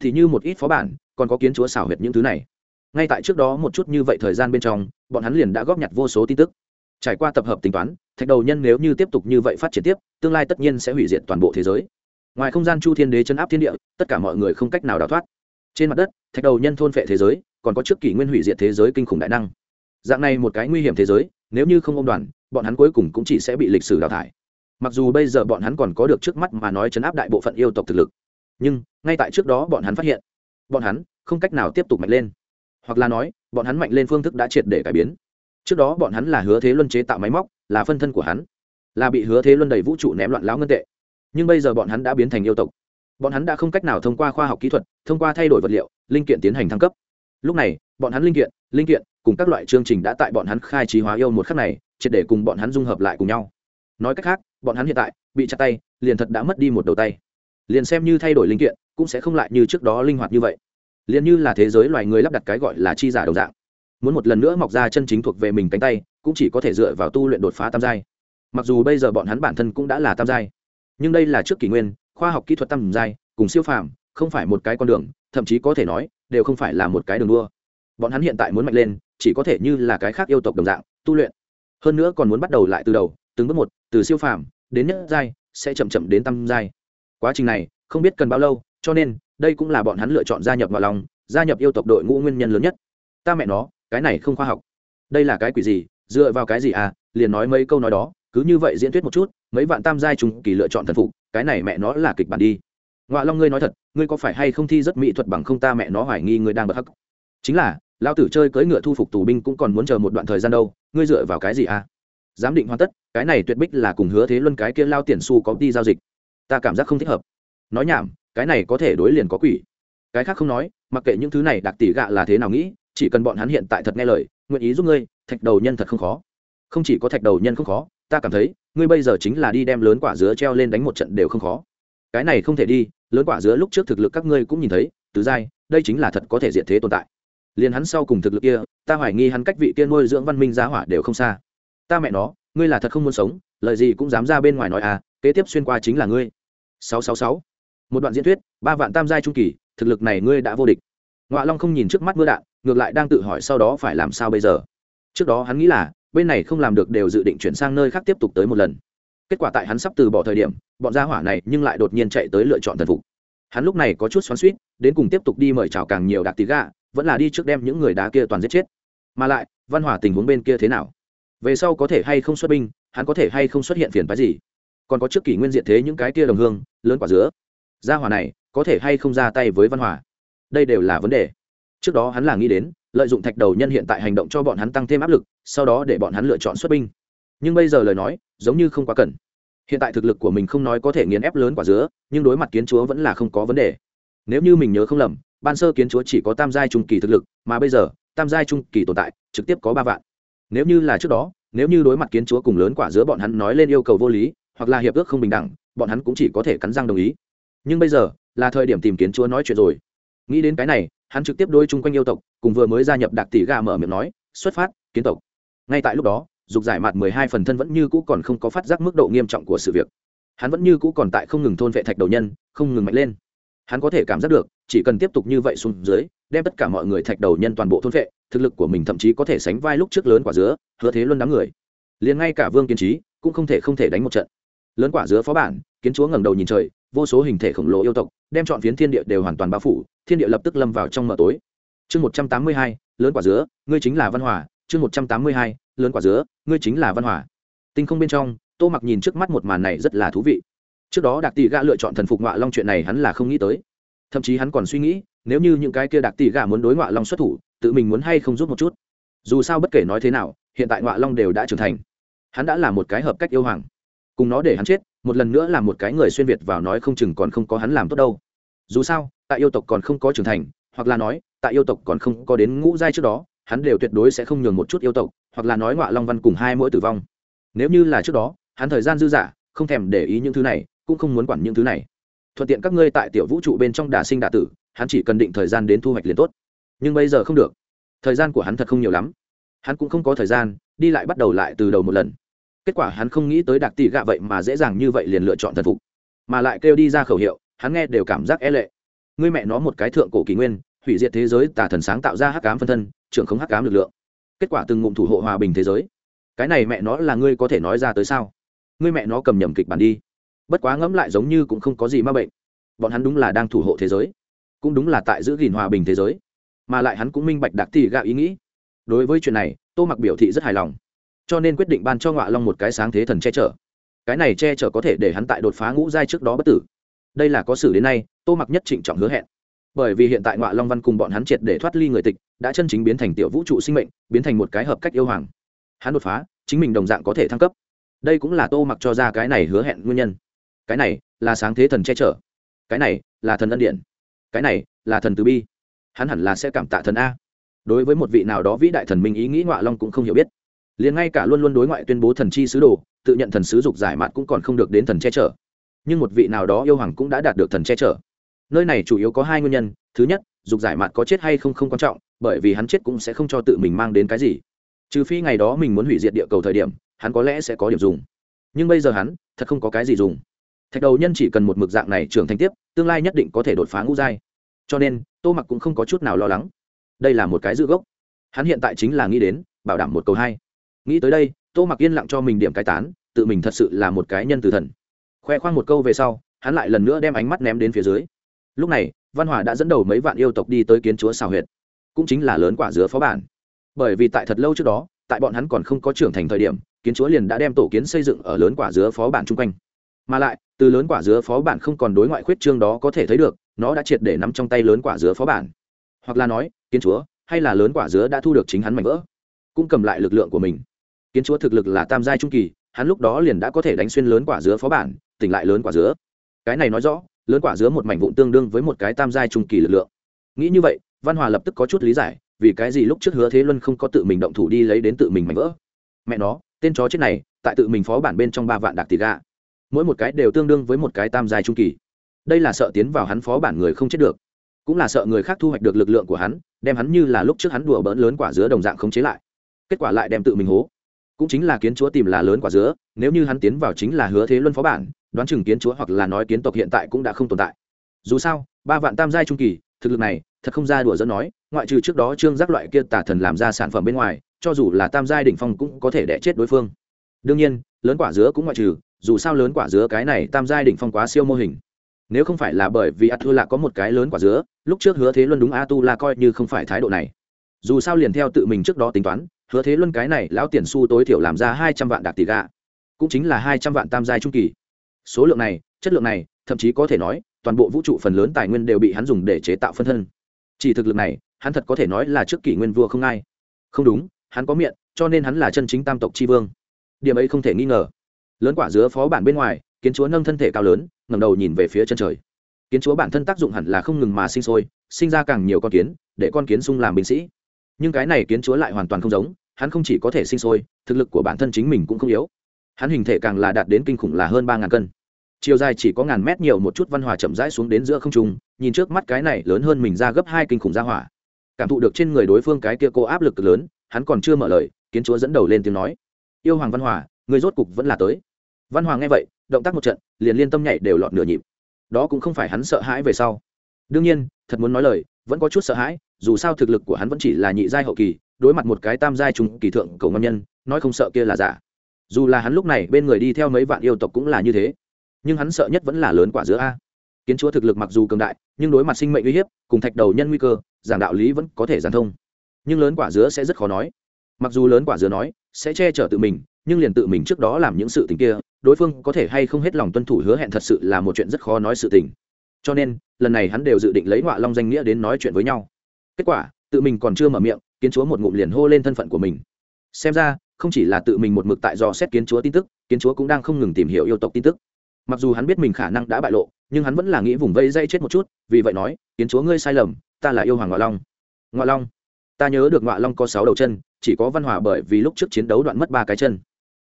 Thì như một ít phó bản, còn có kiến chúa xảo huyệt những thứ này. Ngay tại trước đó một chút như vậy thời gian bên trong, bọn hắn liền đã góp nhặt vô số tin tức. Trải qua tập hợp tính toán, thạch đầu nhân nếu như tiếp tục như vậy phát triển tiếp, tương lai tất nhiên sẽ hủy diệt toàn bộ thế giới. Ngoài không gian chu thiên đế chấn áp thiên địa, tất cả mọi người không cách nào đào thoát. Trên mặt đất, thạch đầu nhân thôn phệ thế giới, còn có trước kỷ nguyên hủy diệt thế giới kinh khủng đại năng dạng này một cái nguy hiểm thế giới, nếu như không ôm đoàn, bọn hắn cuối cùng cũng chỉ sẽ bị lịch sử đào thải. Mặc dù bây giờ bọn hắn còn có được trước mắt mà nói chấn áp đại bộ phận yêu tộc thực lực, nhưng ngay tại trước đó bọn hắn phát hiện, bọn hắn không cách nào tiếp tục mạnh lên. Hoặc là nói, bọn hắn mạnh lên phương thức đã triệt để cải biến. Trước đó bọn hắn là hứa thế luân chế tạo máy móc, là phân thân của hắn, là bị hứa thế luân đầy vũ trụ ném loạn láo ngân tệ. Nhưng bây giờ bọn hắn đã biến thành yêu tộc. Bọn hắn đã không cách nào thông qua khoa học kỹ thuật, thông qua thay đổi vật liệu, linh kiện tiến hành thăng cấp. Lúc này, bọn hắn linh kiện linh kiện cùng các loại chương trình đã tại bọn hắn khai trí hóa yêu một khắc này, triệt để cùng bọn hắn dung hợp lại cùng nhau. Nói cách khác, bọn hắn hiện tại, bị chặt tay, liền thật đã mất đi một đầu tay. Liền xem như thay đổi linh kiện, cũng sẽ không lại như trước đó linh hoạt như vậy. Liền như là thế giới loài người lắp đặt cái gọi là chi giả đồng dạng. Muốn một lần nữa mọc ra chân chính thuộc về mình cánh tay, cũng chỉ có thể dựa vào tu luyện đột phá tam giai. Mặc dù bây giờ bọn hắn bản thân cũng đã là tam giai, nhưng đây là trước kỷ nguyên, khoa học kỹ thuật tam giai, cùng siêu phàm, không phải một cái con đường, thậm chí có thể nói, đều không phải là một cái đường đua. Bọn hắn hiện tại muốn mạnh lên chỉ có thể như là cái khác yêu tộc đồng dạng, tu luyện. Hơn nữa còn muốn bắt đầu lại từ đầu, từng bước một, từ siêu phàm đến nhất giai, sẽ chậm chậm đến tam giai. Quá trình này, không biết cần bao lâu, cho nên, đây cũng là bọn hắn lựa chọn gia nhập vào lòng, gia nhập yêu tộc đội ngũ nguyên nhân lớn nhất. Ta mẹ nó, cái này không khoa học. Đây là cái quỷ gì, dựa vào cái gì à liền nói mấy câu nói đó, cứ như vậy diễn thuyết một chút, mấy vạn tam giai trùng kỳ lựa chọn thần phục, cái này mẹ nó là kịch bản đi. Ngoại long ngươi nói thật, ngươi có phải hay không thi rất mỹ thuật bằng không ta mẹ nó hoài nghi ngươi đang bật hắc? Chính là lao tử chơi cưỡi ngựa thu phục tù binh cũng còn muốn chờ một đoạn thời gian đâu, ngươi dựa vào cái gì à? Giám định hoàn tất, cái này tuyệt bích là cùng hứa thế luân cái kia lao tiền su có đi giao dịch. Ta cảm giác không thích hợp. Nói nhảm, cái này có thể đối liền có quỷ. Cái khác không nói, mặc kệ những thứ này đặc tỷ gạ là thế nào nghĩ, chỉ cần bọn hắn hiện tại thật nghe lời, nguyện ý giúp ngươi, thạch đầu nhân thật không khó. Không chỉ có thạch đầu nhân không khó, ta cảm thấy, ngươi bây giờ chính là đi đem lớn quả dứa treo lên đánh một trận đều không khó. Cái này không thể đi, lớn quả dứa lúc trước thực lực các ngươi cũng nhìn thấy, tứ giai, đây chính là thật có thể diện thế tồn tại liền hắn sau cùng thực lực kia, ta hoài nghi hắn cách vị kia nuôi dưỡng văn minh giá hỏa đều không xa. Ta mẹ nó, ngươi là thật không muốn sống, lời gì cũng dám ra bên ngoài nói à kế tiếp xuyên qua chính là ngươi. Sáu sáu sáu. Một đoạn diễn thuyết, ba vạn tam giai trung kỳ, thực lực này ngươi đã vô địch. Ngoại long không nhìn trước mắt mưa đạn, ngược lại đang tự hỏi sau đó phải làm sao bây giờ. Trước đó hắn nghĩ là, bên này không làm được đều dự định chuyển sang nơi khác tiếp tục tới một lần. Kết quả tại hắn sắp từ bỏ thời điểm, bọn gia hỏa này nhưng lại đột nhiên chạy tới lựa chọn thần phục. Hắn lúc này có chút xoắn suýt đến cùng tiếp tục đi mời chào càng nhiều đặc tí gà vẫn là đi trước đem những người đá kia toàn giết chết. Mà lại, văn hỏa tình huống bên kia thế nào? Về sau có thể hay không xuất binh, hắn có thể hay không xuất hiện phiền phái gì? Còn có trước kỷ nguyên diện thế những cái kia đồng hương, lớn quả dứa. Gia hỏa này, có thể hay không ra tay với văn hỏa? Đây đều là vấn đề. Trước đó hắn là nghĩ đến, lợi dụng thạch đầu nhân hiện tại hành động cho bọn hắn tăng thêm áp lực, sau đó để bọn hắn lựa chọn xuất binh. Nhưng bây giờ lời nói, giống như không quá cần. Hiện tại thực lực của mình không nói có thể nghiền ép lớn quả dứa, nhưng đối mặt kiến chúa vẫn là không có vấn đề. Nếu như mình nhớ không lầm ban sơ kiến chúa chỉ có tam giai trung kỳ thực lực, mà bây giờ, tam giai trung kỳ tồn tại, trực tiếp có ba vạn. Nếu như là trước đó, nếu như đối mặt kiến chúa cùng lớn quả giữa bọn hắn nói lên yêu cầu vô lý, hoặc là hiệp ước không bình đẳng, bọn hắn cũng chỉ có thể cắn răng đồng ý. Nhưng bây giờ, là thời điểm tìm kiến chúa nói chuyện rồi. Nghĩ đến cái này, hắn trực tiếp đôi chung quanh yêu tộc, cùng vừa mới gia nhập đạc tỷ gà mở miệng nói, xuất phát, kiến tộc. Ngay tại lúc đó, dục giải mặt mười hai phần thân vẫn như cũ còn không có phát giác mức độ nghiêm trọng của sự việc. Hắn vẫn như cũ còn tại không ngừng thôn vệ thạch đầu nhân, không ngừng mạnh lên hắn có thể cảm giác được, chỉ cần tiếp tục như vậy xuống dưới, đem tất cả mọi người thạch đầu nhân toàn bộ thôn vệ thực lực của mình thậm chí có thể sánh vai lúc trước lớn quả dứa, hứa thế luân đám người. Liền ngay cả vương kiến trí cũng không thể không thể đánh một trận. Lớn quả dứa phó bản, kiến chúa ngẩng đầu nhìn trời, vô số hình thể khổng lồ yêu tộc, đem chọn phiến thiên địa đều hoàn toàn bao phủ, thiên địa lập tức lâm vào trong mờ tối. Chương một trăm tám mươi hai, lớn quả dứa, ngươi chính là văn hòa. Chương một trăm tám mươi hai, lớn quả dứa, ngươi chính là văn hòa. Tinh không bên trong, tô mặc nhìn trước mắt một màn này rất là thú vị trước đó đặc tỷ gã lựa chọn thần phục ngọa long chuyện này hắn là không nghĩ tới. Thậm chí hắn còn suy nghĩ, nếu như những cái kia đặc tỷ gạ muốn đối ngọa long xuất thủ, tự mình muốn hay không giúp một chút. Dù sao bất kể nói thế nào, hiện tại ngọa long đều đã trưởng thành. Hắn đã là một cái hợp cách yêu hoàng. Cùng nó để hắn chết, một lần nữa là một cái người xuyên việt vào nói không chừng còn không có hắn làm tốt đâu. Dù sao, tại yêu tộc còn không có trưởng thành, hoặc là nói, tại yêu tộc còn không có đến ngũ giai trước đó, hắn đều tuyệt đối sẽ không nhường một chút yêu tộc, hoặc là nói ngọa long văn cùng hai mỗi tử vong. Nếu như là trước đó, hắn thời gian dư dả, không thèm để ý những thứ này cũng không muốn quản những thứ này. Thuận tiện các ngươi tại tiểu vũ trụ bên trong đà sinh đà tử, hắn chỉ cần định thời gian đến thu hoạch liền tốt. Nhưng bây giờ không được. Thời gian của hắn thật không nhiều lắm. Hắn cũng không có thời gian, đi lại bắt đầu lại từ đầu một lần. Kết quả hắn không nghĩ tới đặc tỷ gạ vậy mà dễ dàng như vậy liền lựa chọn thần phục. Mà lại kêu đi ra khẩu hiệu, hắn nghe đều cảm giác e lệ. Ngươi mẹ nó một cái thượng cổ kỷ nguyên, hủy diệt thế giới, tà thần sáng tạo ra hắc cám phân thân, trưởng không hắc cám lực lượng. Kết quả từng ngụm thủ hộ hòa bình thế giới. Cái này mẹ nó là ngươi có thể nói ra tới sao? Ngươi mẹ nó cầm nhầm kịch bản đi bất quá ngẫm lại giống như cũng không có gì ma bệnh. Bọn hắn đúng là đang thủ hộ thế giới, cũng đúng là tại giữ gìn hòa bình thế giới, mà lại hắn cũng minh bạch đặc tỷ gạ ý nghĩ. Đối với chuyện này, tô mặc biểu thị rất hài lòng, cho nên quyết định ban cho ngọa long một cái sáng thế thần che chở. Cái này che chở có thể để hắn tại đột phá ngũ giai trước đó bất tử. Đây là có xử đến nay, tô mặc nhất trịnh trọng hứa hẹn. Bởi vì hiện tại ngọa long văn cùng bọn hắn triệt để thoát ly người tịch, đã chân chính biến thành tiểu vũ trụ sinh mệnh, biến thành một cái hợp cách yêu hoàng. Hắn đột phá, chính mình đồng dạng có thể thăng cấp. Đây cũng là tô mặc cho ra cái này hứa hẹn nguyên nhân cái này là sáng thế thần che chở, cái này là thần ân điện, cái này là thần từ bi, hắn hẳn là sẽ cảm tạ thần a. Đối với một vị nào đó vĩ đại thần minh ý nghĩ ngoại long cũng không hiểu biết. Liền ngay cả luôn luôn đối ngoại tuyên bố thần chi sứ đồ, tự nhận thần sứ dục giải mạn cũng còn không được đến thần che chở. Nhưng một vị nào đó yêu hoàng cũng đã đạt được thần che chở. Nơi này chủ yếu có hai nguyên nhân, thứ nhất, dục giải mạn có chết hay không không quan trọng, bởi vì hắn chết cũng sẽ không cho tự mình mang đến cái gì. Trừ phi ngày đó mình muốn hủy diệt địa cầu thời điểm, hắn có lẽ sẽ có điểm dùng. Nhưng bây giờ hắn thật không có cái gì dùng thạch đầu nhân chỉ cần một mực dạng này trưởng thành tiếp, tương lai nhất định có thể đột phá ngũ giai. Cho nên, tô mặc cũng không có chút nào lo lắng. Đây là một cái giữ gốc. Hắn hiện tại chính là nghĩ đến, bảo đảm một cầu hai. Nghĩ tới đây, tô mặc yên lặng cho mình điểm cai tán, tự mình thật sự là một cái nhân từ thần. Khoe khoang một câu về sau, hắn lại lần nữa đem ánh mắt ném đến phía dưới. Lúc này, văn hòa đã dẫn đầu mấy vạn yêu tộc đi tới kiến chúa xào huyệt. Cũng chính là lớn quả dứa phó bản. Bởi vì tại thật lâu trước đó, tại bọn hắn còn không có trưởng thành thời điểm, kiến chúa liền đã đem tổ kiến xây dựng ở lớn quả dứa phó bản chung quanh mà lại, từ lớn quả dứa phó bản không còn đối ngoại khuyết trương đó có thể thấy được, nó đã triệt để nắm trong tay lớn quả dứa phó bản. Hoặc là nói, kiến chúa, hay là lớn quả dứa đã thu được chính hắn mảnh vỡ, cũng cầm lại lực lượng của mình. Kiến chúa thực lực là tam giai trung kỳ, hắn lúc đó liền đã có thể đánh xuyên lớn quả dứa phó bản, tỉnh lại lớn quả dứa. Cái này nói rõ, lớn quả dứa một mảnh vụn tương đương với một cái tam giai trung kỳ lực lượng. Nghĩ như vậy, văn hòa lập tức có chút lý giải, vì cái gì lúc trước hứa thế luân không có tự mình động thủ đi lấy đến tự mình mảnh vỡ. Mẹ nó, tên chó chết này, tại tự mình phó bản bên trong ba vạn đạc tỷ gà mỗi một cái đều tương đương với một cái tam giai trung kỳ. Đây là sợ tiến vào hắn phó bản người không chết được, cũng là sợ người khác thu hoạch được lực lượng của hắn, đem hắn như là lúc trước hắn đùa bỡn lớn quả dứa đồng dạng không chế lại. Kết quả lại đem tự mình hố. Cũng chính là kiến chúa tìm là lớn quả dứa, nếu như hắn tiến vào chính là hứa thế luân phó bản, đoán chừng kiến chúa hoặc là nói kiến tộc hiện tại cũng đã không tồn tại. Dù sao, ba vạn tam giai trung kỳ, thực lực này, thật không ra đùa dẫn nói, ngoại trừ trước đó trương giác loại kia tả thần làm ra sản phẩm bên ngoài, cho dù là tam giai đỉnh phong cũng có thể đẻ chết đối phương. Đương nhiên, lớn quả dứa cũng ngoại trừ dù sao lớn quả dứa cái này tam giai đỉnh phong quá siêu mô hình. Nếu không phải là bởi vì a tu la có một cái lớn quả dứa, lúc trước hứa thế luân đúng a tu la coi như không phải thái độ này. Dù sao liền theo tự mình trước đó tính toán, hứa thế luân cái này lão tiền su tối thiểu làm ra hai trăm vạn đạc tỷ gạ cũng chính là hai trăm vạn tam giai trung kỳ. Số lượng này, chất lượng này, thậm chí có thể nói, toàn bộ vũ trụ phần lớn tài nguyên đều bị hắn dùng để chế tạo phân thân. Chỉ thực lực này, hắn thật có thể nói là trước kỷ nguyên vua không ai. Không đúng, hắn có miệng, cho nên hắn là chân chính tam tộc tri vương. Điểm ấy không thể nghi ngờ lớn quả dứa phó bản bên ngoài, kiến chúa nâng thân thể cao lớn, ngẩng đầu nhìn về phía chân trời. Kiến chúa bản thân tác dụng hẳn là không ngừng mà sinh sôi, sinh ra càng nhiều con kiến, để con kiến sung làm binh sĩ. Nhưng cái này kiến chúa lại hoàn toàn không giống, hắn không chỉ có thể sinh sôi, thực lực của bản thân chính mình cũng không yếu. Hắn hình thể càng là đạt đến kinh khủng là hơn ba ngàn cân. Chiều dài chỉ có ngàn mét nhiều một chút văn hòa chậm rãi xuống đến giữa không trung, nhìn trước mắt cái này lớn hơn mình ra gấp hai kinh khủng ra hỏa. Cảm thụ được trên người đối phương cái kia cô áp lực lớn, hắn còn chưa mở lời, kiến chúa dẫn đầu lên tiếng nói. Yêu hoàng văn hòa, người rốt cục vẫn là tới văn hoàng nghe vậy, động tác một trận, liền liên tâm nhảy đều lọt nửa nhịp. Đó cũng không phải hắn sợ hãi về sau. Đương nhiên, thật muốn nói lời, vẫn có chút sợ hãi, dù sao thực lực của hắn vẫn chỉ là nhị giai hậu kỳ, đối mặt một cái tam giai trùng kỳ thượng cầu ngâm nhân, nói không sợ kia là giả. Dù là hắn lúc này bên người đi theo mấy vạn yêu tộc cũng là như thế. Nhưng hắn sợ nhất vẫn là lớn quả giữa a. Kiến chúa thực lực mặc dù cường đại, nhưng đối mặt sinh mệnh uy hiếp, cùng thạch đầu nhân nguy cơ, giảng đạo lý vẫn có thể giảng thông. Nhưng lớn quả dứa sẽ rất khó nói. Mặc dù lớn quả dứa nói, sẽ che chở tự mình nhưng liền tự mình trước đó làm những sự tình kia, đối phương có thể hay không hết lòng tuân thủ hứa hẹn thật sự là một chuyện rất khó nói sự tình. Cho nên, lần này hắn đều dự định lấy ngọa long danh nghĩa đến nói chuyện với nhau. Kết quả, tự mình còn chưa mở miệng, kiến chúa một ngụm liền hô lên thân phận của mình. Xem ra, không chỉ là tự mình một mực tại do xét kiến chúa tin tức, kiến chúa cũng đang không ngừng tìm hiểu yêu tộc tin tức. Mặc dù hắn biết mình khả năng đã bại lộ, nhưng hắn vẫn là nghĩ vùng vây dây chết một chút, vì vậy nói, kiến chúa ngươi sai lầm, ta là yêu hoàng ngoại long. Ngoại long. Ta nhớ được ngoại long có sáu đầu chân, chỉ có văn hòa bởi vì lúc trước chiến đấu đoạn mất ba cái chân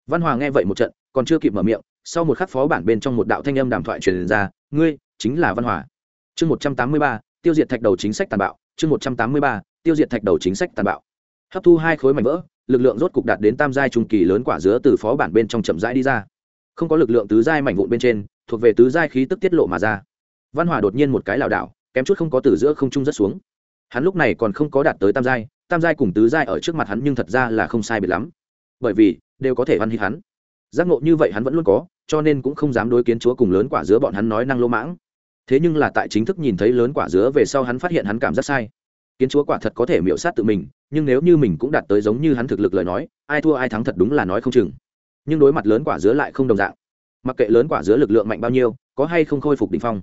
văn hòa nghe vậy một trận, còn chưa kịp mở miệng, sau một khắc phó bản bên trong một đạo thanh âm đàm thoại truyền ra, ngươi, chính là văn hòa. Chương một trăm tám mươi ba, tiêu diệt thạch đầu chính sách tàn bạo. Chương một trăm tám mươi ba, tiêu diệt thạch đầu chính sách tàn bạo. Hấp thu hai khối mảnh vỡ, lực lượng rốt cục đạt đến tam giai trung kỳ lớn quả dứa từ phó bản bên trong chậm rãi đi ra. Không có lực lượng tứ giai mảnh vụn bên trên, thuộc về tứ giai khí tức tiết lộ mà ra. Văn hòa đột nhiên một cái lảo đảo, kém chút không có từ giữa không trung rất xuống. Hắn lúc này còn không có đạt tới tam giai tam giai cùng tứ giai ở trước mặt hắn nhưng thật ra là không sai biệt lắm bởi vì đều có thể văn hít hắn. Giác ngộ như vậy hắn vẫn luôn có, cho nên cũng không dám đối kiến chúa cùng lớn quả dứa bọn hắn nói năng lô mãng. Thế nhưng là tại chính thức nhìn thấy lớn quả dứa về sau hắn phát hiện hắn cảm giác sai. Kiến chúa quả thật có thể miễu sát tự mình, nhưng nếu như mình cũng đạt tới giống như hắn thực lực lời nói, ai thua ai thắng thật đúng là nói không chừng. Nhưng đối mặt lớn quả dứa lại không đồng dạng. Mặc kệ lớn quả dứa lực lượng mạnh bao nhiêu, có hay không khôi phục đ ỉ n h phong,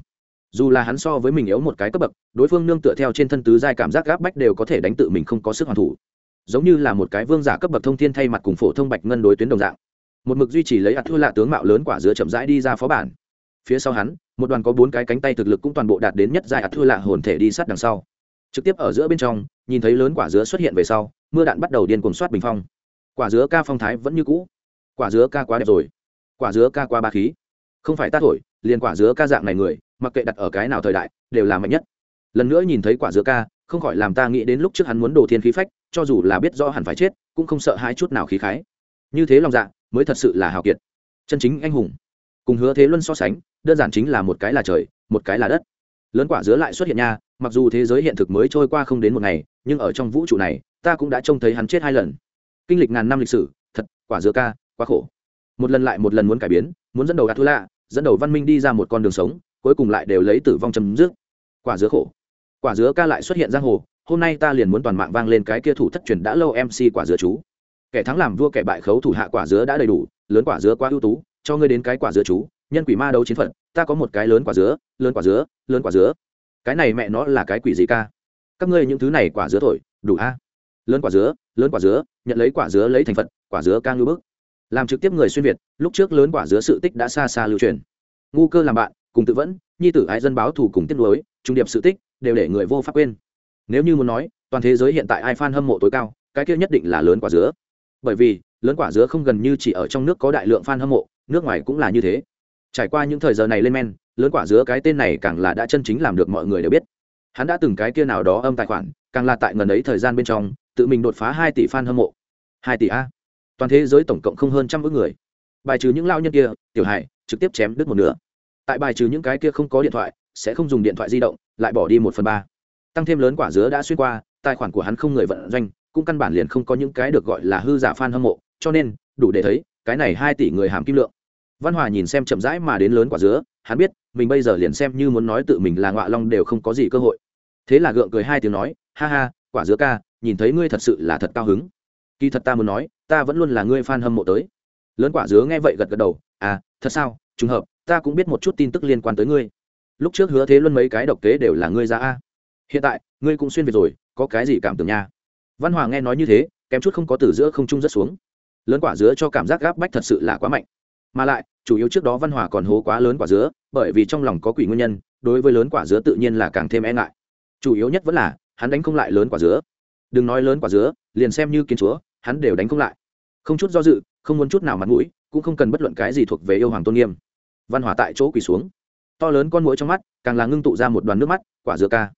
dù là hắn so với mình yếu một cái cấp bậc, đối phương nương tựa theo trên thân tứ giai cảm giác gáp bách đều có thể đánh tự mình không có sức hoàn thủ giống như là một cái vương giả cấp bậc thông thiên thay mặt cùng phổ thông bạch ngân đối tuyến đồng dạng. Một mực duy trì lấy ạt thua lạ tướng mạo lớn quả dứa chậm rãi đi ra phó bản. Phía sau hắn, một đoàn có bốn cái cánh tay thực lực cũng toàn bộ đạt đến nhất giai ạt thua lạ hồn thể đi sát đằng sau. Trực tiếp ở giữa bên trong, nhìn thấy lớn quả dứa xuất hiện về sau, mưa đạn bắt đầu điên cuồng soát bình phong. Quả dứa ca phong thái vẫn như cũ. Quả dứa ca quá đẹp rồi. Quả dứa ca quá ba khí. Không phải ta thổi, liền quả dứa ca dạng này người, mặc kệ đặt ở cái nào thời đại, đều là mạnh nhất. Lần nữa nhìn thấy quả dứa ca, không khỏi làm ta nghĩ đến lúc trước hắn muốn đồ thiên khí phách cho dù là biết rõ hẳn phải chết, cũng không sợ hai chút nào khí khái. Như thế lòng dạ mới thật sự là hào kiệt. Chân chính anh hùng. Cùng hứa thế luân so sánh, đơn giản chính là một cái là trời, một cái là đất. Lớn quả dứa lại xuất hiện nha, mặc dù thế giới hiện thực mới trôi qua không đến một ngày, nhưng ở trong vũ trụ này, ta cũng đã trông thấy hắn chết hai lần. Kinh lịch ngàn năm lịch sử, thật, quả dứa ca, quá khổ. Một lần lại một lần muốn cải biến, muốn dẫn đầu gạt thua lạ, dẫn đầu văn minh đi ra một con đường sống, cuối cùng lại đều lấy tử vong chấm dứt. Quả dứa khổ. Quả dứa ca lại xuất hiện giang hồ hôm nay ta liền muốn toàn mạng vang lên cái kia thủ thất truyền đã lâu mc quả dứa chú. Kẻ thắng làm vua, kẻ bại khấu thủ hạ quả dứa đã đầy đủ, lớn quả dứa quá ưu tú, cho ngươi đến cái quả dứa chú, nhân quỷ ma đấu chiến phận, ta có một cái lớn quả dứa, lớn quả dứa, lớn quả dứa. Cái này mẹ nó là cái quỷ gì ca? Các ngươi những thứ này quả dứa thổi, đủ a? Lớn quả dứa, lớn quả dứa, nhận lấy quả dứa lấy thành phật, quả dứa ca ngư bức. Làm trực tiếp người xuyên việt, lúc trước lớn quả dứa sự tích đã xa xa lưu truyền. Ngu cơ làm bạn, cùng tự vẫn, nhi tử ái dân báo thủ cùng tiết lối trung điệp sự tích, đều để người vô pháp quên nếu như muốn nói, toàn thế giới hiện tại ai fan hâm mộ tối cao, cái kia nhất định là lớn quả dứa. Bởi vì, lớn quả dứa không gần như chỉ ở trong nước có đại lượng fan hâm mộ, nước ngoài cũng là như thế. Trải qua những thời giờ này lên men, lớn quả dứa cái tên này càng là đã chân chính làm được mọi người đều biết. Hắn đã từng cái kia nào đó âm tài khoản, càng là tại ngần ấy thời gian bên trong, tự mình đột phá hai tỷ fan hâm mộ. Hai tỷ a. Toàn thế giới tổng cộng không hơn trăm ước người. Bài trừ những lao nhân kia, tiểu hải, trực tiếp chém đứt một nửa. Tại bài trừ những cái kia không có điện thoại, sẽ không dùng điện thoại di động, lại bỏ đi một phần ba tăng thêm lớn quả dứa đã xuyên qua, tài khoản của hắn không người vận doanh, cũng căn bản liền không có những cái được gọi là hư giả fan hâm mộ, cho nên, đủ để thấy, cái này hai tỷ người hàm kim lượng. Văn hòa nhìn xem chậm rãi mà đến lớn quả dứa, hắn biết, mình bây giờ liền xem như muốn nói tự mình là ngọa long đều không có gì cơ hội. Thế là gượng cười hai tiếng nói, ha ha, quả dứa ca, nhìn thấy ngươi thật sự là thật cao hứng. Kỳ thật ta muốn nói, ta vẫn luôn là ngươi fan hâm mộ tới. Lớn quả dứa nghe vậy gật gật đầu à thật sao, trùng hợp, ta cũng biết một chút tin tức liên quan tới ngươi. Lúc trước hứa thế luân mấy cái độc kế đều là ngươi ra a hiện tại, ngươi cũng xuyên việt rồi, có cái gì cảm tưởng nha? Văn hòa nghe nói như thế, kém chút không có từ giữa không trung rất xuống. Lớn quả dứa cho cảm giác gáp bách thật sự là quá mạnh. Mà lại, chủ yếu trước đó văn hòa còn hố quá lớn quả dứa, bởi vì trong lòng có quỷ nguyên nhân, đối với lớn quả dứa tự nhiên là càng thêm e ngại. Chủ yếu nhất vẫn là, hắn đánh không lại lớn quả dứa. Đừng nói lớn quả dứa, liền xem như kiến chúa, hắn đều đánh không lại. Không chút do dự, không muốn chút nào mặt mũi, cũng không cần bất luận cái gì thuộc về yêu hoàng tôn nghiêm. Văn hòa tại chỗ quỳ xuống. To lớn con mũi trong mắt, càng là ngưng tụ ra một đoàn nước mắt, quả dứa ca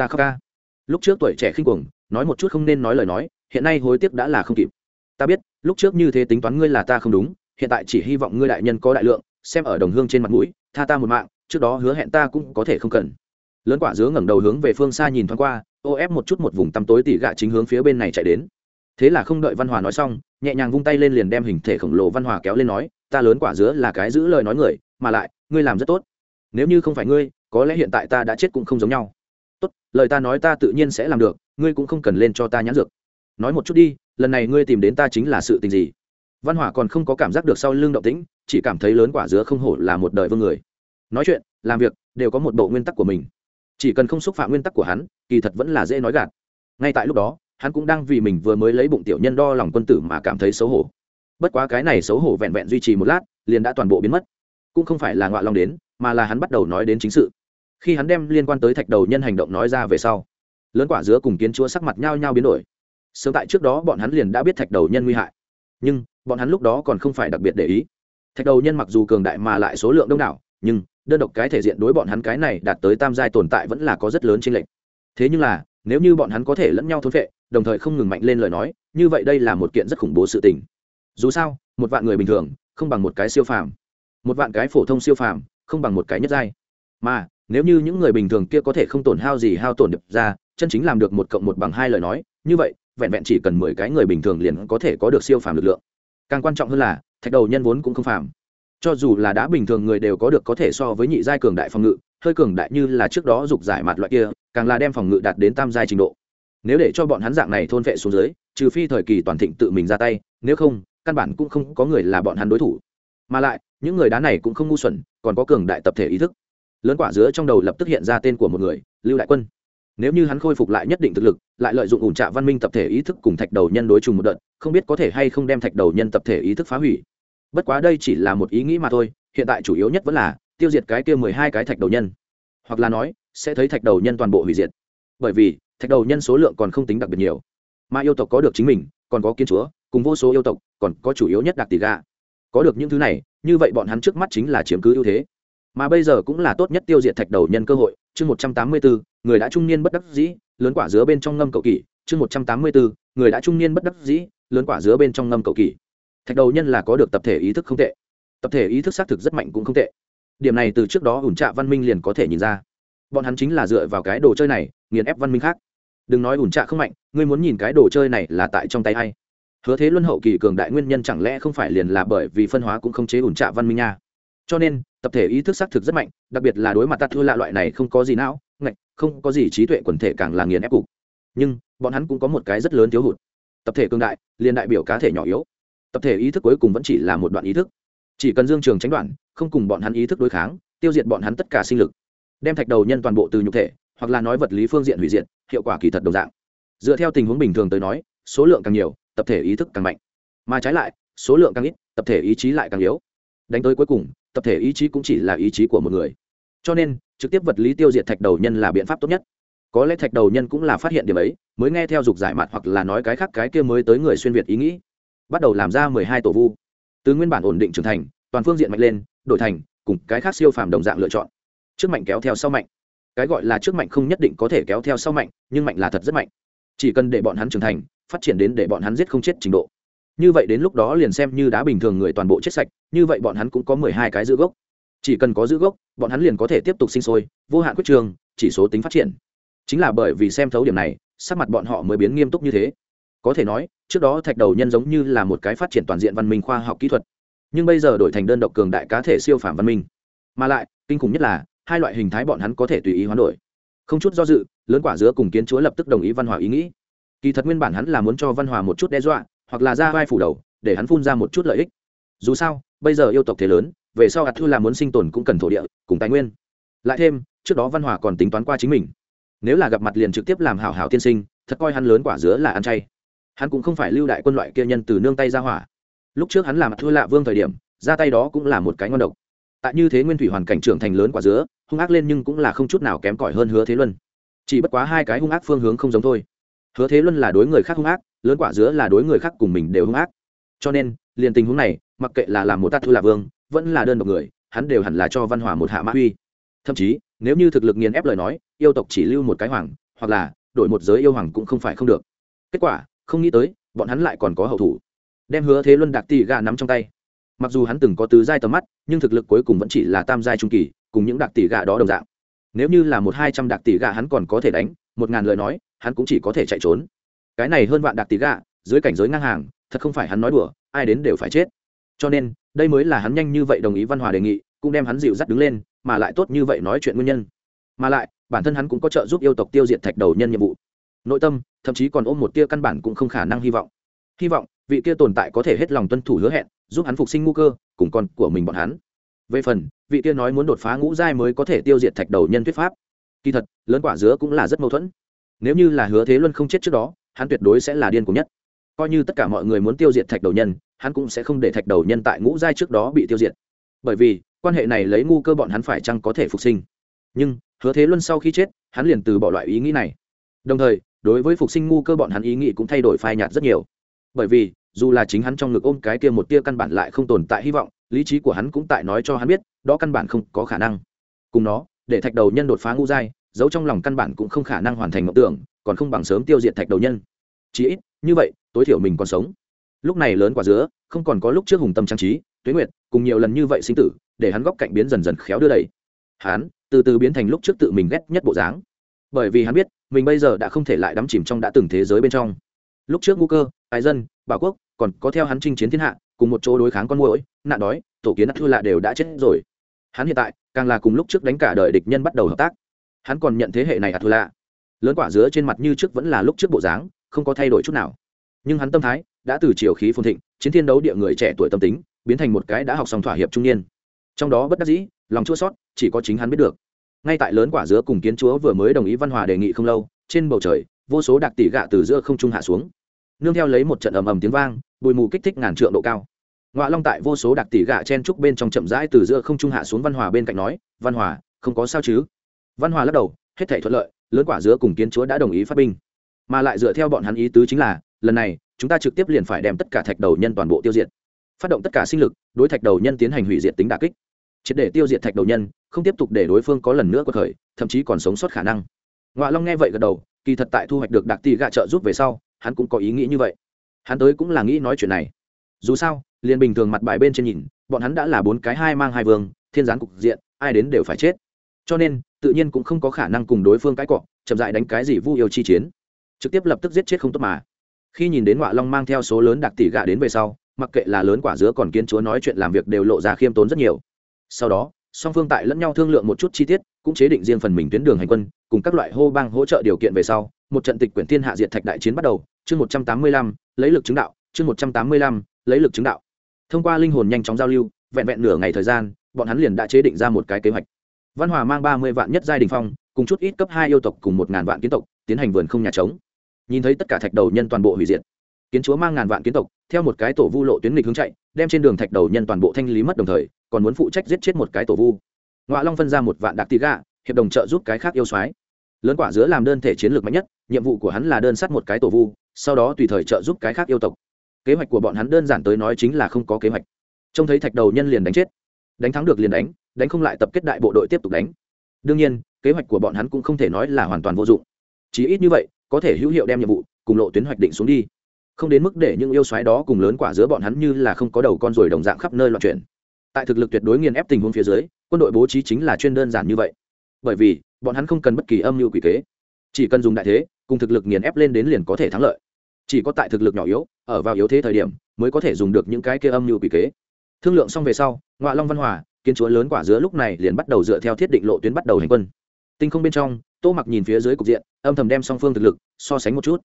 ta khóc ca. Lúc trước tuổi trẻ khinh cuồng, nói một chút không nên nói lời nói, hiện nay hối tiếc đã là không kịp. Ta biết, lúc trước như thế tính toán ngươi là ta không đúng, hiện tại chỉ hy vọng ngươi đại nhân có đại lượng, xem ở đồng hương trên mặt mũi, tha ta một mạng, trước đó hứa hẹn ta cũng có thể không cần. Lớn quả dứa ngẩng đầu hướng về phương xa nhìn thoáng qua, ô ép một chút một vùng tăm tối tỉ gạ chính hướng phía bên này chạy đến. Thế là không đợi văn hòa nói xong, nhẹ nhàng vung tay lên liền đem hình thể khổng lồ văn hòa kéo lên nói, ta lớn quả dứa là cái giữ lời nói người, mà lại, ngươi làm rất tốt. Nếu như không phải ngươi, có lẽ hiện tại ta đã chết cũng không giống nhau tốt, lời ta nói ta tự nhiên sẽ làm được, ngươi cũng không cần lên cho ta nhãn dược. Nói một chút đi, lần này ngươi tìm đến ta chính là sự tình gì? Văn hỏa còn không có cảm giác được sau lưng động tĩnh, chỉ cảm thấy lớn quả dứa không hổ là một đời vương người. Nói chuyện, làm việc, đều có một bộ nguyên tắc của mình. Chỉ cần không xúc phạm nguyên tắc của hắn, kỳ thật vẫn là dễ nói gạt. Ngay tại lúc đó, hắn cũng đang vì mình vừa mới lấy bụng tiểu nhân đo lòng quân tử mà cảm thấy xấu hổ. Bất quá cái này xấu hổ vẹn vẹn duy trì một lát, liền đã toàn bộ biến mất. Cũng không phải là ngoại long đến, mà là hắn bắt đầu nói đến chính sự khi hắn đem liên quan tới thạch đầu nhân hành động nói ra về sau, lớn quả dứa cùng kiến chúa sắc mặt nhau nhau biến đổi. Sớm tại trước đó bọn hắn liền đã biết thạch đầu nhân nguy hại, nhưng bọn hắn lúc đó còn không phải đặc biệt để ý. Thạch đầu nhân mặc dù cường đại mà lại số lượng đông đảo, nhưng đơn độc cái thể diện đối bọn hắn cái này đạt tới tam giai tồn tại vẫn là có rất lớn trên lệnh thế nhưng là, nếu như bọn hắn có thể lẫn nhau thốn vệ đồng thời không ngừng mạnh lên lời nói, như vậy đây là một kiện rất khủng bố sự tình. Dù sao, một vạn người bình thường, không bằng một cái siêu phàm. Một vạn cái phổ thông siêu phàm, không bằng một cái nhất giai. Mà nếu như những người bình thường kia có thể không tổn hao gì hao tổn được ra, chân chính làm được một cộng một bằng hai lời nói, như vậy, vẹn vẹn chỉ cần mười cái người bình thường liền có thể có được siêu phàm lực lượng. Càng quan trọng hơn là, thạch đầu nhân vốn cũng không phàm. Cho dù là đã bình thường người đều có được có thể so với nhị giai cường đại phòng ngự, hơi cường đại như là trước đó dục giải mặt loại kia, càng là đem phòng ngự đạt đến tam giai trình độ. Nếu để cho bọn hắn dạng này thôn vệ xuống dưới, trừ phi thời kỳ toàn thịnh tự mình ra tay, nếu không, căn bản cũng không có người là bọn hắn đối thủ. Mà lại, những người đá này cũng không ngu xuẩn, còn có cường đại tập thể ý thức lớn quả dứa trong đầu lập tức hiện ra tên của một người, lưu đại quân. Nếu như hắn khôi phục lại nhất định thực lực, lại lợi dụng ủn trạ văn minh tập thể ý thức cùng thạch đầu nhân đối trùng một đợt, không biết có thể hay không đem thạch đầu nhân tập thể ý thức phá hủy. Bất quá đây chỉ là một ý nghĩ mà thôi, hiện tại chủ yếu nhất vẫn là tiêu diệt cái kia mười hai cái thạch đầu nhân. Hoặc là nói, sẽ thấy thạch đầu nhân toàn bộ hủy diệt. Bởi vì, thạch đầu nhân số lượng còn không tính đặc biệt nhiều. Mà yêu tộc có được chính mình, còn có kiến chúa, cùng vô số yêu tộc, còn có chủ yếu nhất đặc tỷ ga có được những thứ này, như vậy bọn hắn trước mắt chính là chiếm cứ ưu thế mà bây giờ cũng là tốt nhất tiêu diệt thạch đầu nhân cơ hội. Chương một trăm tám mươi bốn, người đã trung niên bất đắc dĩ, lớn quả dứa bên trong ngâm cầu kỳ. Chương một trăm tám mươi bốn, người đã trung niên bất đắc dĩ, lớn quả dứa bên trong ngâm cầu kỳ. Thạch đầu nhân là có được tập thể ý thức không tệ. Tập thể ý thức xác thực rất mạnh cũng không tệ. Điểm này từ trước đó ủn trạ văn minh liền có thể nhìn ra. Bọn hắn chính là dựa vào cái đồ chơi này, nghiền ép văn minh khác. Đừng nói ủn trạ không mạnh, ngươi muốn nhìn cái đồ chơi này là tại trong tay hay hứa thế luân hậu kỳ cường đại nguyên nhân chẳng lẽ không phải liền là bởi vì phân hóa cũng không chế ủn trạ văn minh nha? Cho nên, tập thể ý thức xác thực rất mạnh, đặc biệt là đối mặt tạt thua lạ loại này không có gì não, ngạch, không có gì trí tuệ quần thể càng là nghiền ép cục. Nhưng, bọn hắn cũng có một cái rất lớn thiếu hụt. Tập thể cường đại, liền đại biểu cá thể nhỏ yếu. Tập thể ý thức cuối cùng vẫn chỉ là một đoạn ý thức. Chỉ cần dương trường tránh đoạn, không cùng bọn hắn ý thức đối kháng, tiêu diệt bọn hắn tất cả sinh lực. Đem thạch đầu nhân toàn bộ từ nhục thể, hoặc là nói vật lý phương diện hủy diệt, hiệu quả kỳ thật đồng dạng. Dựa theo tình huống bình thường tới nói, số lượng càng nhiều, tập thể ý thức càng mạnh. Mà trái lại, số lượng càng ít, tập thể ý chí lại càng yếu đánh tới cuối cùng, tập thể ý chí cũng chỉ là ý chí của một người. Cho nên, trực tiếp vật lý tiêu diệt thạch đầu nhân là biện pháp tốt nhất. Có lẽ thạch đầu nhân cũng là phát hiện điểm ấy, mới nghe theo dục giải mặt hoặc là nói cái khác cái kia mới tới người xuyên việt ý nghĩ. Bắt đầu làm ra mười hai tổ vu. Từ nguyên bản ổn định trưởng thành, toàn phương diện mạnh lên, đổi thành, cùng cái khác siêu phàm đồng dạng lựa chọn. Trước mạnh kéo theo sau mạnh. Cái gọi là trước mạnh không nhất định có thể kéo theo sau mạnh, nhưng mạnh là thật rất mạnh. Chỉ cần để bọn hắn trưởng thành, phát triển đến để bọn hắn giết không chết trình độ như vậy đến lúc đó liền xem như đá bình thường người toàn bộ chết sạch, như vậy bọn hắn cũng có mười hai cái giữ gốc. Chỉ cần có giữ gốc, bọn hắn liền có thể tiếp tục sinh sôi, vô hạn quyết trường, chỉ số tính phát triển. Chính là bởi vì xem thấu điểm này, sắc mặt bọn họ mới biến nghiêm túc như thế. Có thể nói, trước đó thạch đầu nhân giống như là một cái phát triển toàn diện văn minh khoa học kỹ thuật, nhưng bây giờ đổi thành đơn độc cường đại cá thể siêu phàm văn minh. Mà lại, kinh khủng nhất là, hai loại hình thái bọn hắn có thể tùy ý hoán đổi. Không chút do dự, lớn quả dứa cùng kiến chúa lập tức đồng ý văn hòa ý nghĩ. Kỳ thật nguyên bản hắn là muốn cho văn hòa một chút đe dọa hoặc là ra vai phủ đầu, để hắn phun ra một chút lợi ích. Dù sao, bây giờ yêu tộc thế lớn, về sau ạt thư là muốn sinh tồn cũng cần thổ địa, cùng tài nguyên. Lại thêm, trước đó văn hòa còn tính toán qua chính mình. Nếu là gặp mặt liền trực tiếp làm hảo hảo tiên sinh, thật coi hắn lớn quả dứa là ăn chay. Hắn cũng không phải lưu đại quân loại kia nhân từ nương tay ra hỏa. Lúc trước hắn làm thua lạ vương thời điểm, ra tay đó cũng là một cái ngon độc. Tại như thế nguyên thủy hoàn cảnh trưởng thành lớn quả dứa, hung ác lên nhưng cũng là không chút nào kém cỏi hơn hứa thế luân. Chỉ bất quá hai cái hung ác phương hướng không giống thôi. Hứa thế luân là đối người khác hung ác lớn quả dứa là đối người khác cùng mình đều hung ác. Cho nên, liền tình huống này, mặc kệ là làm một tát thu là vương, vẫn là đơn độc người, hắn đều hẳn là cho văn hòa một hạ mã uy. Thậm chí, nếu như thực lực nghiền ép lời nói, yêu tộc chỉ lưu một cái hoàng, hoặc là đổi một giới yêu hoàng cũng không phải không được. Kết quả, không nghĩ tới, bọn hắn lại còn có hậu thủ. Đem hứa thế luân đạc tỷ gà nắm trong tay. Mặc dù hắn từng có tứ giai tầm mắt, nhưng thực lực cuối cùng vẫn chỉ là tam giai trung kỳ, cùng những đạc tỷ gà đó đồng dạng. Nếu như là một hai trăm đạc tỷ gà hắn còn có thể đánh, một ngàn lời nói, hắn cũng chỉ có thể chạy trốn cái này hơn vạn đặc tỷ gạ, dưới cảnh giới ngang hàng, thật không phải hắn nói đùa, ai đến đều phải chết. Cho nên, đây mới là hắn nhanh như vậy đồng ý văn hòa đề nghị, cũng đem hắn dịu dắt đứng lên, mà lại tốt như vậy nói chuyện nguyên nhân. Mà lại, bản thân hắn cũng có trợ giúp yêu tộc tiêu diệt thạch đầu nhân nhiệm vụ. Nội tâm, thậm chí còn ôm một tia căn bản cũng không khả năng hy vọng. Hy vọng, vị kia tồn tại có thể hết lòng tuân thủ hứa hẹn, giúp hắn phục sinh ngu cơ, cùng con của mình bọn hắn. Về phần, vị kia nói muốn đột phá ngũ giai mới có thể tiêu diệt thạch đầu nhân thuyết pháp. Kỳ thật, lớn quả dứa cũng là rất mâu thuẫn. Nếu như là hứa thế luân không chết trước đó hắn tuyệt đối sẽ là điên cuồng nhất. Coi như tất cả mọi người muốn tiêu diệt thạch đầu nhân, hắn cũng sẽ không để thạch đầu nhân tại ngũ giai trước đó bị tiêu diệt. Bởi vì, quan hệ này lấy ngu cơ bọn hắn phải chăng có thể phục sinh? Nhưng, hứa thế luân sau khi chết, hắn liền từ bỏ loại ý nghĩ này. Đồng thời, đối với phục sinh ngu cơ bọn hắn ý nghĩ cũng thay đổi phai nhạt rất nhiều. Bởi vì, dù là chính hắn trong ngực ôm cái kia một tia căn bản lại không tồn tại hy vọng, lý trí của hắn cũng tại nói cho hắn biết, đó căn bản không có khả năng. Cùng nó, để thạch đầu nhân đột phá ngũ giai, giấu trong lòng căn bản cũng không khả năng hoàn thành mộng tưởng còn không bằng sớm tiêu diệt thạch đầu nhân. Chí ít, như vậy, tối thiểu mình còn sống. Lúc này lớn quả dứa không còn có lúc trước hùng tâm trang trí, tuế nguyệt, cùng nhiều lần như vậy sinh tử, để hắn góc cạnh biến dần dần khéo đưa đẩy. Hắn, từ từ biến thành lúc trước tự mình ghét nhất bộ dáng. Bởi vì hắn biết, mình bây giờ đã không thể lại đắm chìm trong đã từng thế giới bên trong. Lúc trước ngũ cơ, ái dân, bảo quốc, còn có theo hắn chinh chiến thiên hạ, cùng một chỗ đối kháng con mũi nạn đói, tổ kiến thua lạ đều đã chết rồi. Hắn hiện tại, càng là cùng lúc trước đánh cả đời địch nhân bắt đầu hợp tác. Hắn còn nhận thế hệ này à thua lạ lớn quả dứa trên mặt như trước vẫn là lúc trước bộ dáng, không có thay đổi chút nào. Nhưng hắn tâm thái đã từ chiều khí phồn thịnh, chiến thiên đấu địa người trẻ tuổi tâm tính biến thành một cái đã học xong thỏa hiệp trung niên. Trong đó bất đắc dĩ, lòng chua sót chỉ có chính hắn biết được. Ngay tại lớn quả dứa cùng kiến chúa vừa mới đồng ý văn hòa đề nghị không lâu, trên bầu trời, vô số đặc tỷ gạ từ giữa không trung hạ xuống. Nương theo lấy một trận ầm ầm tiếng vang, bụi mù kích thích ngàn trượng độ cao. Ngoạ long tại vô số đặc tỷ gạ chen trúc bên trong chậm rãi từ giữa không trung hạ xuống văn hòa bên cạnh nói, văn hòa, không có sao chứ? Văn hòa lắc đầu, hết thể thuận lợi lớn quả dứa cùng kiến chúa đã đồng ý phát binh. Mà lại dựa theo bọn hắn ý tứ chính là, lần này, chúng ta trực tiếp liền phải đem tất cả thạch đầu nhân toàn bộ tiêu diệt. Phát động tất cả sinh lực, đối thạch đầu nhân tiến hành hủy diệt tính đà kích. Triệt để tiêu diệt thạch đầu nhân, không tiếp tục để đối phương có lần nữa có khởi, thậm chí còn sống sót khả năng. Ngoại long nghe vậy gật đầu, kỳ thật tại thu hoạch được đặc tỷ gạ trợ giúp về sau, hắn cũng có ý nghĩ như vậy. Hắn tới cũng là nghĩ nói chuyện này. Dù sao, liền bình thường mặt bài bên trên nhìn, bọn hắn đã là bốn cái hai mang hai vương, thiên gián cục diện, ai đến đều phải chết. Cho nên tự nhiên cũng không có khả năng cùng đối phương cãi cọ, chậm dại đánh cái gì vu yêu chi chiến. Trực tiếp lập tức giết chết không tốt mà. Khi nhìn đến ngọa long mang theo số lớn đặc tỷ gạ đến về sau, mặc kệ là lớn quả dứa còn kiến chúa nói chuyện làm việc đều lộ ra khiêm tốn rất nhiều. Sau đó, song phương tại lẫn nhau thương lượng một chút chi tiết, cũng chế định riêng phần mình tuyến đường hành quân, cùng các loại hô bang hỗ trợ điều kiện về sau, một trận tịch quyển thiên hạ diệt thạch đại chiến bắt đầu, chương một trăm tám mươi lăm, lấy lực chứng đạo, chương một trăm tám mươi lăm, lấy lực chứng đạo. Thông qua linh hồn nhanh chóng giao lưu, vẹn vẹn nửa ngày thời gian, bọn hắn liền đã chế định ra một cái kế hoạch văn hòa mang ba mươi vạn nhất giai đình phong, cùng chút ít cấp hai yêu tộc cùng một ngàn vạn kiến tộc, tiến hành vườn không nhà trống. Nhìn thấy tất cả thạch đầu nhân toàn bộ hủy diệt, kiến chúa mang ngàn vạn kiến tộc, theo một cái tổ vu lộ tuyến nghịch hướng chạy, đem trên đường thạch đầu nhân toàn bộ thanh lý mất đồng thời, còn muốn phụ trách giết chết một cái tổ vu. Ngoại long phân ra một vạn đặc tì gạ, hiệp đồng trợ giúp cái khác yêu soái. Lớn quả giữa làm đơn thể chiến lược mạnh nhất, nhiệm vụ của hắn là đơn sát một cái tổ vu, sau đó tùy thời trợ giúp cái khác yêu tộc. Kế hoạch của bọn hắn đơn giản tới nói chính là không có kế hoạch. Trông thấy thạch đầu nhân liền đánh chết. Đánh thắng được liền đánh đánh không lại tập kết đại bộ đội tiếp tục đánh. Đương nhiên, kế hoạch của bọn hắn cũng không thể nói là hoàn toàn vô dụng. Chỉ ít như vậy, có thể hữu hiệu đem nhiệm vụ cùng lộ tuyến hoạch định xuống đi. Không đến mức để những yêu xoáy đó cùng lớn quả giữa bọn hắn như là không có đầu con rồi đồng dạng khắp nơi loạn chuyển. Tại thực lực tuyệt đối nghiền ép tình huống phía dưới, quân đội bố trí chính là chuyên đơn giản như vậy. Bởi vì, bọn hắn không cần bất kỳ âm mưu quỷ kế. Chỉ cần dùng đại thế, cùng thực lực nghiền ép lên đến liền có thể thắng lợi. Chỉ có tại thực lực nhỏ yếu, ở vào yếu thế thời điểm, mới có thể dùng được những cái kia âm mưu quỷ kế. Thương lượng xong về sau ngoại long văn hòa kiến chúa lớn quả giữa lúc này liền bắt đầu dựa theo thiết định lộ tuyến bắt đầu hành quân. Tinh không bên trong, tô mặc nhìn phía dưới cục diện, âm thầm đem song phương thực lực so sánh một chút.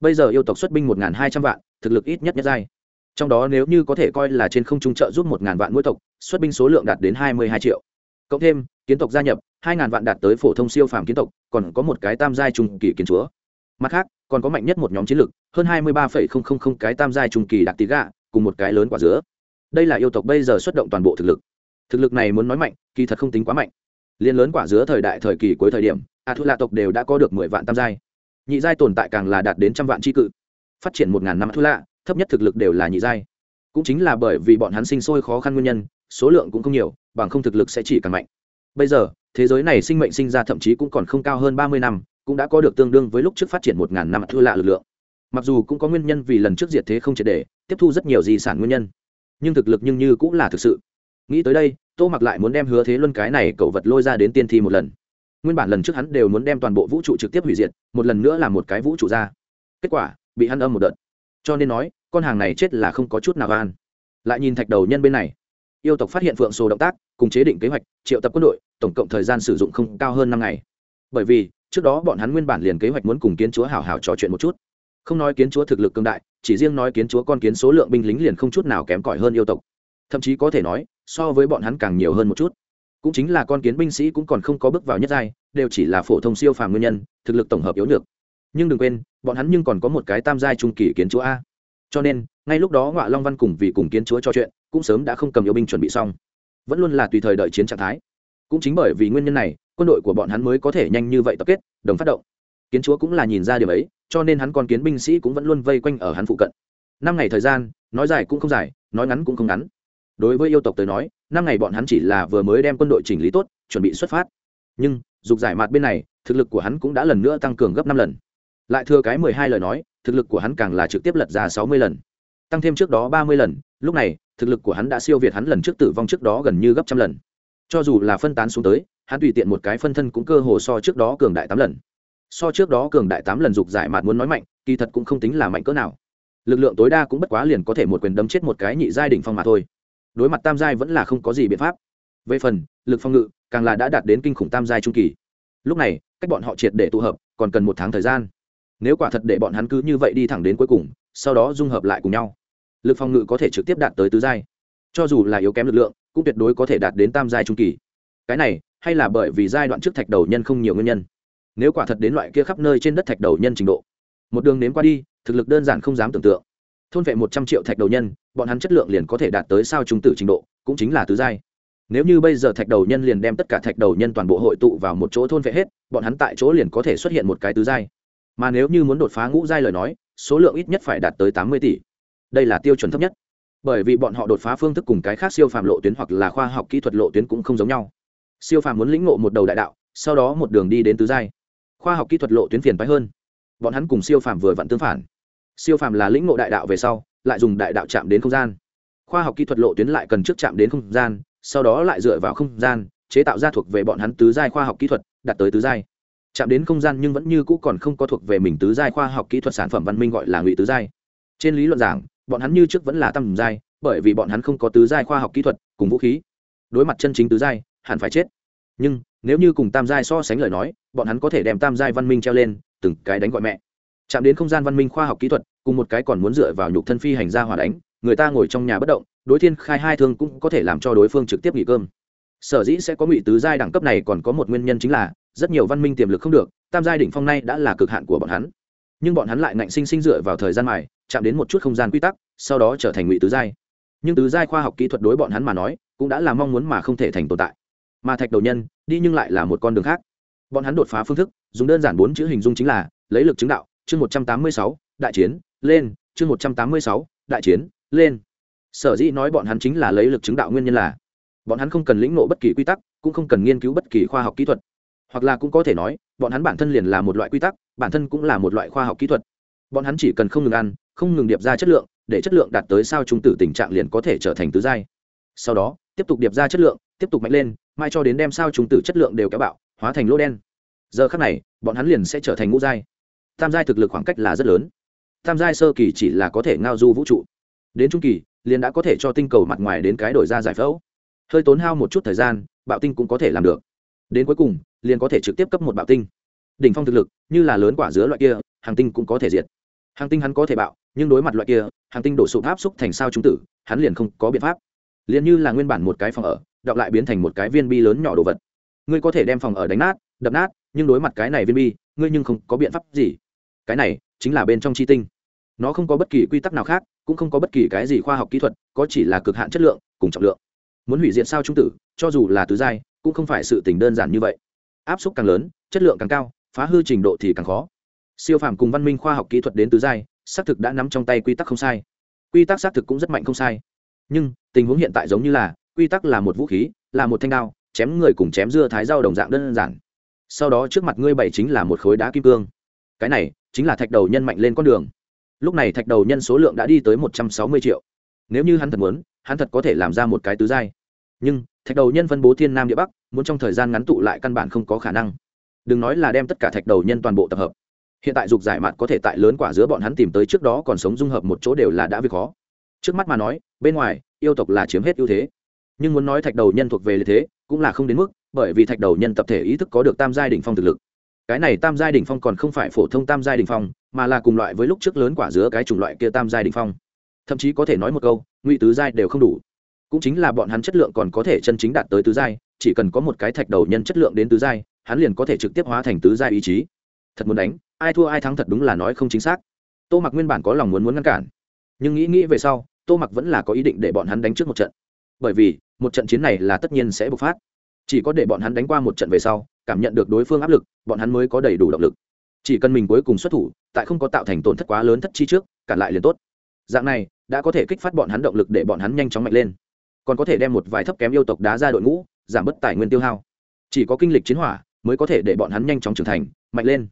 Bây giờ yêu tộc xuất binh một hai trăm vạn, thực lực ít nhất nhất giai. Trong đó nếu như có thể coi là trên không trung trợ giúp một ngàn vạn mỗi tộc, xuất binh số lượng đạt đến hai mươi hai triệu. Cộng thêm, kiến tộc gia nhập, hai ngàn vạn đạt tới phổ thông siêu phàm kiến tộc, còn có một cái tam giai trung kỳ kiến chúa. Mặt khác, còn có mạnh nhất một nhóm chiến lực, hơn hai mươi ba không không không cái tam giai trung kỳ đặc tí gạ, cùng một cái lớn quả dứa. Đây là yêu tộc bây giờ xuất động toàn bộ thực lực thực lực này muốn nói mạnh, kỳ thật không tính quá mạnh. Liên lớn quả dứa thời đại thời kỳ cuối thời điểm a thu lạ tộc đều đã có được mười vạn tam giai. Nhị giai tồn tại càng là đạt đến trăm vạn tri cự. Phát triển một ngàn năm thu lạ thấp nhất thực lực đều là nhị giai. Cũng chính là bởi vì bọn hắn sinh sôi khó khăn nguyên nhân, số lượng cũng không nhiều, bằng không thực lực sẽ chỉ càng mạnh. Bây giờ, thế giới này sinh mệnh sinh ra thậm chí cũng còn không cao hơn ba mươi năm, cũng đã có được tương đương với lúc trước phát triển một ngàn năm thua lạ lực lượng. Mặc dù cũng có nguyên nhân vì lần trước diệt thế không triệt để, tiếp thu rất nhiều di sản nguyên nhân, nhưng thực lực nhưng như cũng là thực sự nghĩ tới đây, tô mặc lại muốn đem hứa thế luân cái này cậu vật lôi ra đến tiên thi một lần. Nguyên bản lần trước hắn đều muốn đem toàn bộ vũ trụ trực tiếp hủy diệt, một lần nữa là một cái vũ trụ ra. Kết quả, bị hắn âm một đợt. Cho nên nói, con hàng này chết là không có chút nào an lại nhìn thạch đầu nhân bên này. Yêu tộc phát hiện phượng sổ động tác, cùng chế định kế hoạch, triệu tập quân đội, tổng cộng thời gian sử dụng không cao hơn năm ngày. Bởi vì, trước đó bọn hắn nguyên bản liền kế hoạch muốn cùng kiến chúa hảo hảo trò chuyện một chút. Không nói kiến chúa thực lực cương đại, chỉ riêng nói kiến chúa con kiến số lượng binh lính liền không chút nào kém cỏi hơn yêu tộc thậm chí có thể nói, so với bọn hắn càng nhiều hơn một chút. Cũng chính là con kiến binh sĩ cũng còn không có bước vào nhất giai, đều chỉ là phổ thông siêu phàm nguyên nhân, thực lực tổng hợp yếu nhược. Nhưng đừng quên, bọn hắn nhưng còn có một cái tam giai trung kỳ kiến chúa a. Cho nên, ngay lúc đó ngọa long văn cùng vì cùng kiến chúa cho chuyện, cũng sớm đã không cầm yêu binh chuẩn bị xong. Vẫn luôn là tùy thời đợi chiến trạng thái. Cũng chính bởi vì nguyên nhân này, quân đội của bọn hắn mới có thể nhanh như vậy tập kết, đồng phát động. Kiến chúa cũng là nhìn ra điều ấy, cho nên hắn còn kiến binh sĩ cũng vẫn luôn vây quanh ở hắn phụ cận. Năm ngày thời gian, nói dài cũng không dài, nói ngắn cũng không ngắn đối với yêu tộc tới nói, năm ngày bọn hắn chỉ là vừa mới đem quân đội chỉnh lý tốt, chuẩn bị xuất phát. Nhưng, dục giải mặt bên này, thực lực của hắn cũng đã lần nữa tăng cường gấp năm lần. Lại thừa cái mười hai lời nói, thực lực của hắn càng là trực tiếp lật ra sáu mươi lần. Tăng thêm trước đó ba mươi lần, lúc này, thực lực của hắn đã siêu việt hắn lần trước tử vong trước đó gần như gấp trăm lần. Cho dù là phân tán xuống tới, hắn tùy tiện một cái phân thân cũng cơ hồ so trước đó cường đại tám lần. So trước đó cường đại tám lần dục giải mạt muốn nói mạnh, kỳ thật cũng không tính là mạnh cỡ nào. Lực lượng tối đa cũng bất quá liền có thể một quyền đấm chết một cái nhị giai đỉnh phong mà thôi đối mặt tam giai vẫn là không có gì biện pháp. Về phần, lực phong ngự, càng là đã đạt đến kinh khủng tam giai trung kỳ. Lúc này, cách bọn họ triệt để tụ hợp, còn cần một tháng thời gian. Nếu quả thật để bọn hắn cứ như vậy đi thẳng đến cuối cùng, sau đó dung hợp lại cùng nhau, lực phòng ngự có thể trực tiếp đạt tới tứ giai. Cho dù là yếu kém lực lượng, cũng tuyệt đối có thể đạt đến tam giai trung kỳ. Cái này, hay là bởi vì giai đoạn trước thạch đầu nhân không nhiều nguyên nhân. Nếu quả thật đến loại kia khắp nơi trên đất thạch đầu nhân trình độ, một đường nếm qua đi, thực lực đơn giản không dám tưởng tượng thôn vệ một trăm triệu thạch đầu nhân, bọn hắn chất lượng liền có thể đạt tới sao trung tử trình độ, cũng chính là tứ giai. Nếu như bây giờ thạch đầu nhân liền đem tất cả thạch đầu nhân toàn bộ hội tụ vào một chỗ thôn vệ hết, bọn hắn tại chỗ liền có thể xuất hiện một cái tứ giai. Mà nếu như muốn đột phá ngũ giai lời nói, số lượng ít nhất phải đạt tới tám mươi tỷ. Đây là tiêu chuẩn thấp nhất. Bởi vì bọn họ đột phá phương thức cùng cái khác siêu phàm lộ tuyến hoặc là khoa học kỹ thuật lộ tuyến cũng không giống nhau. Siêu phàm muốn lĩnh ngộ một đầu đại đạo, sau đó một đường đi đến tứ giai. Khoa học kỹ thuật lộ tuyến phiền phái hơn. Bọn hắn cùng siêu phàm vừa vặn tương phản siêu phàm là lĩnh ngộ đại đạo về sau, lại dùng đại đạo chạm đến không gian. Khoa học kỹ thuật lộ tuyến lại cần trước chạm đến không gian, sau đó lại dựa vào không gian, chế tạo ra thuộc về bọn hắn tứ giai khoa học kỹ thuật, đạt tới tứ giai. Chạm đến không gian nhưng vẫn như cũ còn không có thuộc về mình tứ giai khoa học kỹ thuật sản phẩm văn minh gọi là ngụy tứ giai. Trên lý luận giảng, bọn hắn như trước vẫn là tầm giai, bởi vì bọn hắn không có tứ giai khoa học kỹ thuật cùng vũ khí. Đối mặt chân chính tứ giai, hẳn phải chết. Nhưng, nếu như cùng tam giai so sánh lời nói, bọn hắn có thể đem tam giai văn minh treo lên, từng cái đánh gọi mẹ chạm đến không gian văn minh khoa học kỹ thuật, cùng một cái còn muốn dựa vào nhục thân phi hành ra hòa đánh, người ta ngồi trong nhà bất động, đối thiên khai hai thương cũng có thể làm cho đối phương trực tiếp nghỉ cơm. Sở dĩ sẽ có ngụy tứ giai đẳng cấp này còn có một nguyên nhân chính là, rất nhiều văn minh tiềm lực không được, tam giai đỉnh phong nay đã là cực hạn của bọn hắn. Nhưng bọn hắn lại ngạnh sinh sinh dựa vào thời gian mài, chạm đến một chút không gian quy tắc, sau đó trở thành ngụy tứ giai. Nhưng tứ giai khoa học kỹ thuật đối bọn hắn mà nói, cũng đã là mong muốn mà không thể thành tồn tại. Mà thạch đầu nhân, đi nhưng lại là một con đường khác. Bọn hắn đột phá phương thức, dùng đơn giản bốn chữ hình dung chính là, lấy lực chứng đạo chương một trăm tám mươi sáu, đại chiến, lên, chương một trăm tám mươi sáu, đại chiến, lên. Sở dĩ nói bọn hắn chính là lấy lực chứng đạo nguyên nhân là, bọn hắn không cần lĩnh ngộ bất kỳ quy tắc, cũng không cần nghiên cứu bất kỳ khoa học kỹ thuật. Hoặc là cũng có thể nói, bọn hắn bản thân liền là một loại quy tắc, bản thân cũng là một loại khoa học kỹ thuật. Bọn hắn chỉ cần không ngừng ăn, không ngừng điệp ra chất lượng, để chất lượng đạt tới sao trung tử tình trạng liền có thể trở thành tứ giai. Sau đó, tiếp tục điệp ra chất lượng, tiếp tục mạnh lên, mai cho đến đem sao trung tử chất lượng đều kéo bạo, hóa thành lỗ đen. Giờ khác này, bọn hắn liền sẽ trở thành ngũ giai tam giai thực lực khoảng cách là rất lớn. Tam giai sơ kỳ chỉ là có thể ngao du vũ trụ. Đến trung kỳ, liền đã có thể cho tinh cầu mặt ngoài đến cái đổi ra giải phẫu. Hơi tốn hao một chút thời gian, bạo tinh cũng có thể làm được. Đến cuối cùng, liền có thể trực tiếp cấp một bạo tinh. Đỉnh phong thực lực, như là lớn quả dứa loại kia, hàng tinh cũng có thể diệt. Hàng tinh hắn có thể bạo, nhưng đối mặt loại kia, hàng tinh đổ sụp áp xúc thành sao chúng tử, hắn liền không có biện pháp. Liền như là nguyên bản một cái phòng ở, đọc lại biến thành một cái viên bi lớn nhỏ đồ vật. Ngươi có thể đem phòng ở đánh nát, đập nát, nhưng đối mặt cái này viên bi ngươi nhưng không có biện pháp gì. Cái này chính là bên trong chi tinh. Nó không có bất kỳ quy tắc nào khác, cũng không có bất kỳ cái gì khoa học kỹ thuật, có chỉ là cực hạn chất lượng cùng trọng lượng. Muốn hủy diệt sao trung tử, cho dù là tứ giai, cũng không phải sự tình đơn giản như vậy. Áp suất càng lớn, chất lượng càng cao, phá hư trình độ thì càng khó. Siêu phàm cùng văn minh khoa học kỹ thuật đến tứ giai, xác thực đã nắm trong tay quy tắc không sai. Quy tắc xác thực cũng rất mạnh không sai. Nhưng, tình huống hiện tại giống như là, quy tắc là một vũ khí, là một thanh đao, chém người cùng chém dưa thái dao đồng dạng đơn giản sau đó trước mặt ngươi bảy chính là một khối đá kim cương. Cái này, chính là thạch đầu nhân mạnh lên con đường. Lúc này thạch đầu nhân số lượng đã đi tới một trăm sáu mươi triệu. Nếu như hắn thật muốn, hắn thật có thể làm ra một cái tứ giai. Nhưng, thạch đầu nhân phân bố thiên nam địa bắc, muốn trong thời gian ngắn tụ lại căn bản không có khả năng. Đừng nói là đem tất cả thạch đầu nhân toàn bộ tập hợp. Hiện tại dục giải mạn có thể tại lớn quả giữa bọn hắn tìm tới trước đó còn sống dung hợp một chỗ đều là đã việc khó. Trước mắt mà nói, bên ngoài, yêu tộc là chiếm hết ưu thế. Nhưng muốn nói thạch đầu nhân thuộc về lợi thế, cũng là không đến mức bởi vì thạch đầu nhân tập thể ý thức có được tam giai đỉnh phong thực lực. Cái này tam giai đỉnh phong còn không phải phổ thông tam giai đỉnh phong, mà là cùng loại với lúc trước lớn quả giữa cái chủng loại kia tam giai đỉnh phong. Thậm chí có thể nói một câu, ngụy tứ giai đều không đủ. Cũng chính là bọn hắn chất lượng còn có thể chân chính đạt tới tứ giai, chỉ cần có một cái thạch đầu nhân chất lượng đến tứ giai, hắn liền có thể trực tiếp hóa thành tứ giai ý chí. Thật muốn đánh, ai thua ai thắng thật đúng là nói không chính xác. Tô mặc nguyên bản có lòng muốn muốn ngăn cản, nhưng nghĩ nghĩ về sau, tô mặc vẫn là có ý định để bọn hắn đánh trước một trận. Bởi vì, một trận chiến này là tất nhiên sẽ bộc phát chỉ có để bọn hắn đánh qua một trận về sau, cảm nhận được đối phương áp lực, bọn hắn mới có đầy đủ động lực. Chỉ cần mình cuối cùng xuất thủ, tại không có tạo thành tổn thất quá lớn thất chi trước, cản lại liền tốt. Dạng này, đã có thể kích phát bọn hắn động lực để bọn hắn nhanh chóng mạnh lên. Còn có thể đem một vài thấp kém yêu tộc đá ra đội ngũ, giảm bớt tài nguyên tiêu hao. Chỉ có kinh lịch chiến hỏa, mới có thể để bọn hắn nhanh chóng trưởng thành, mạnh lên.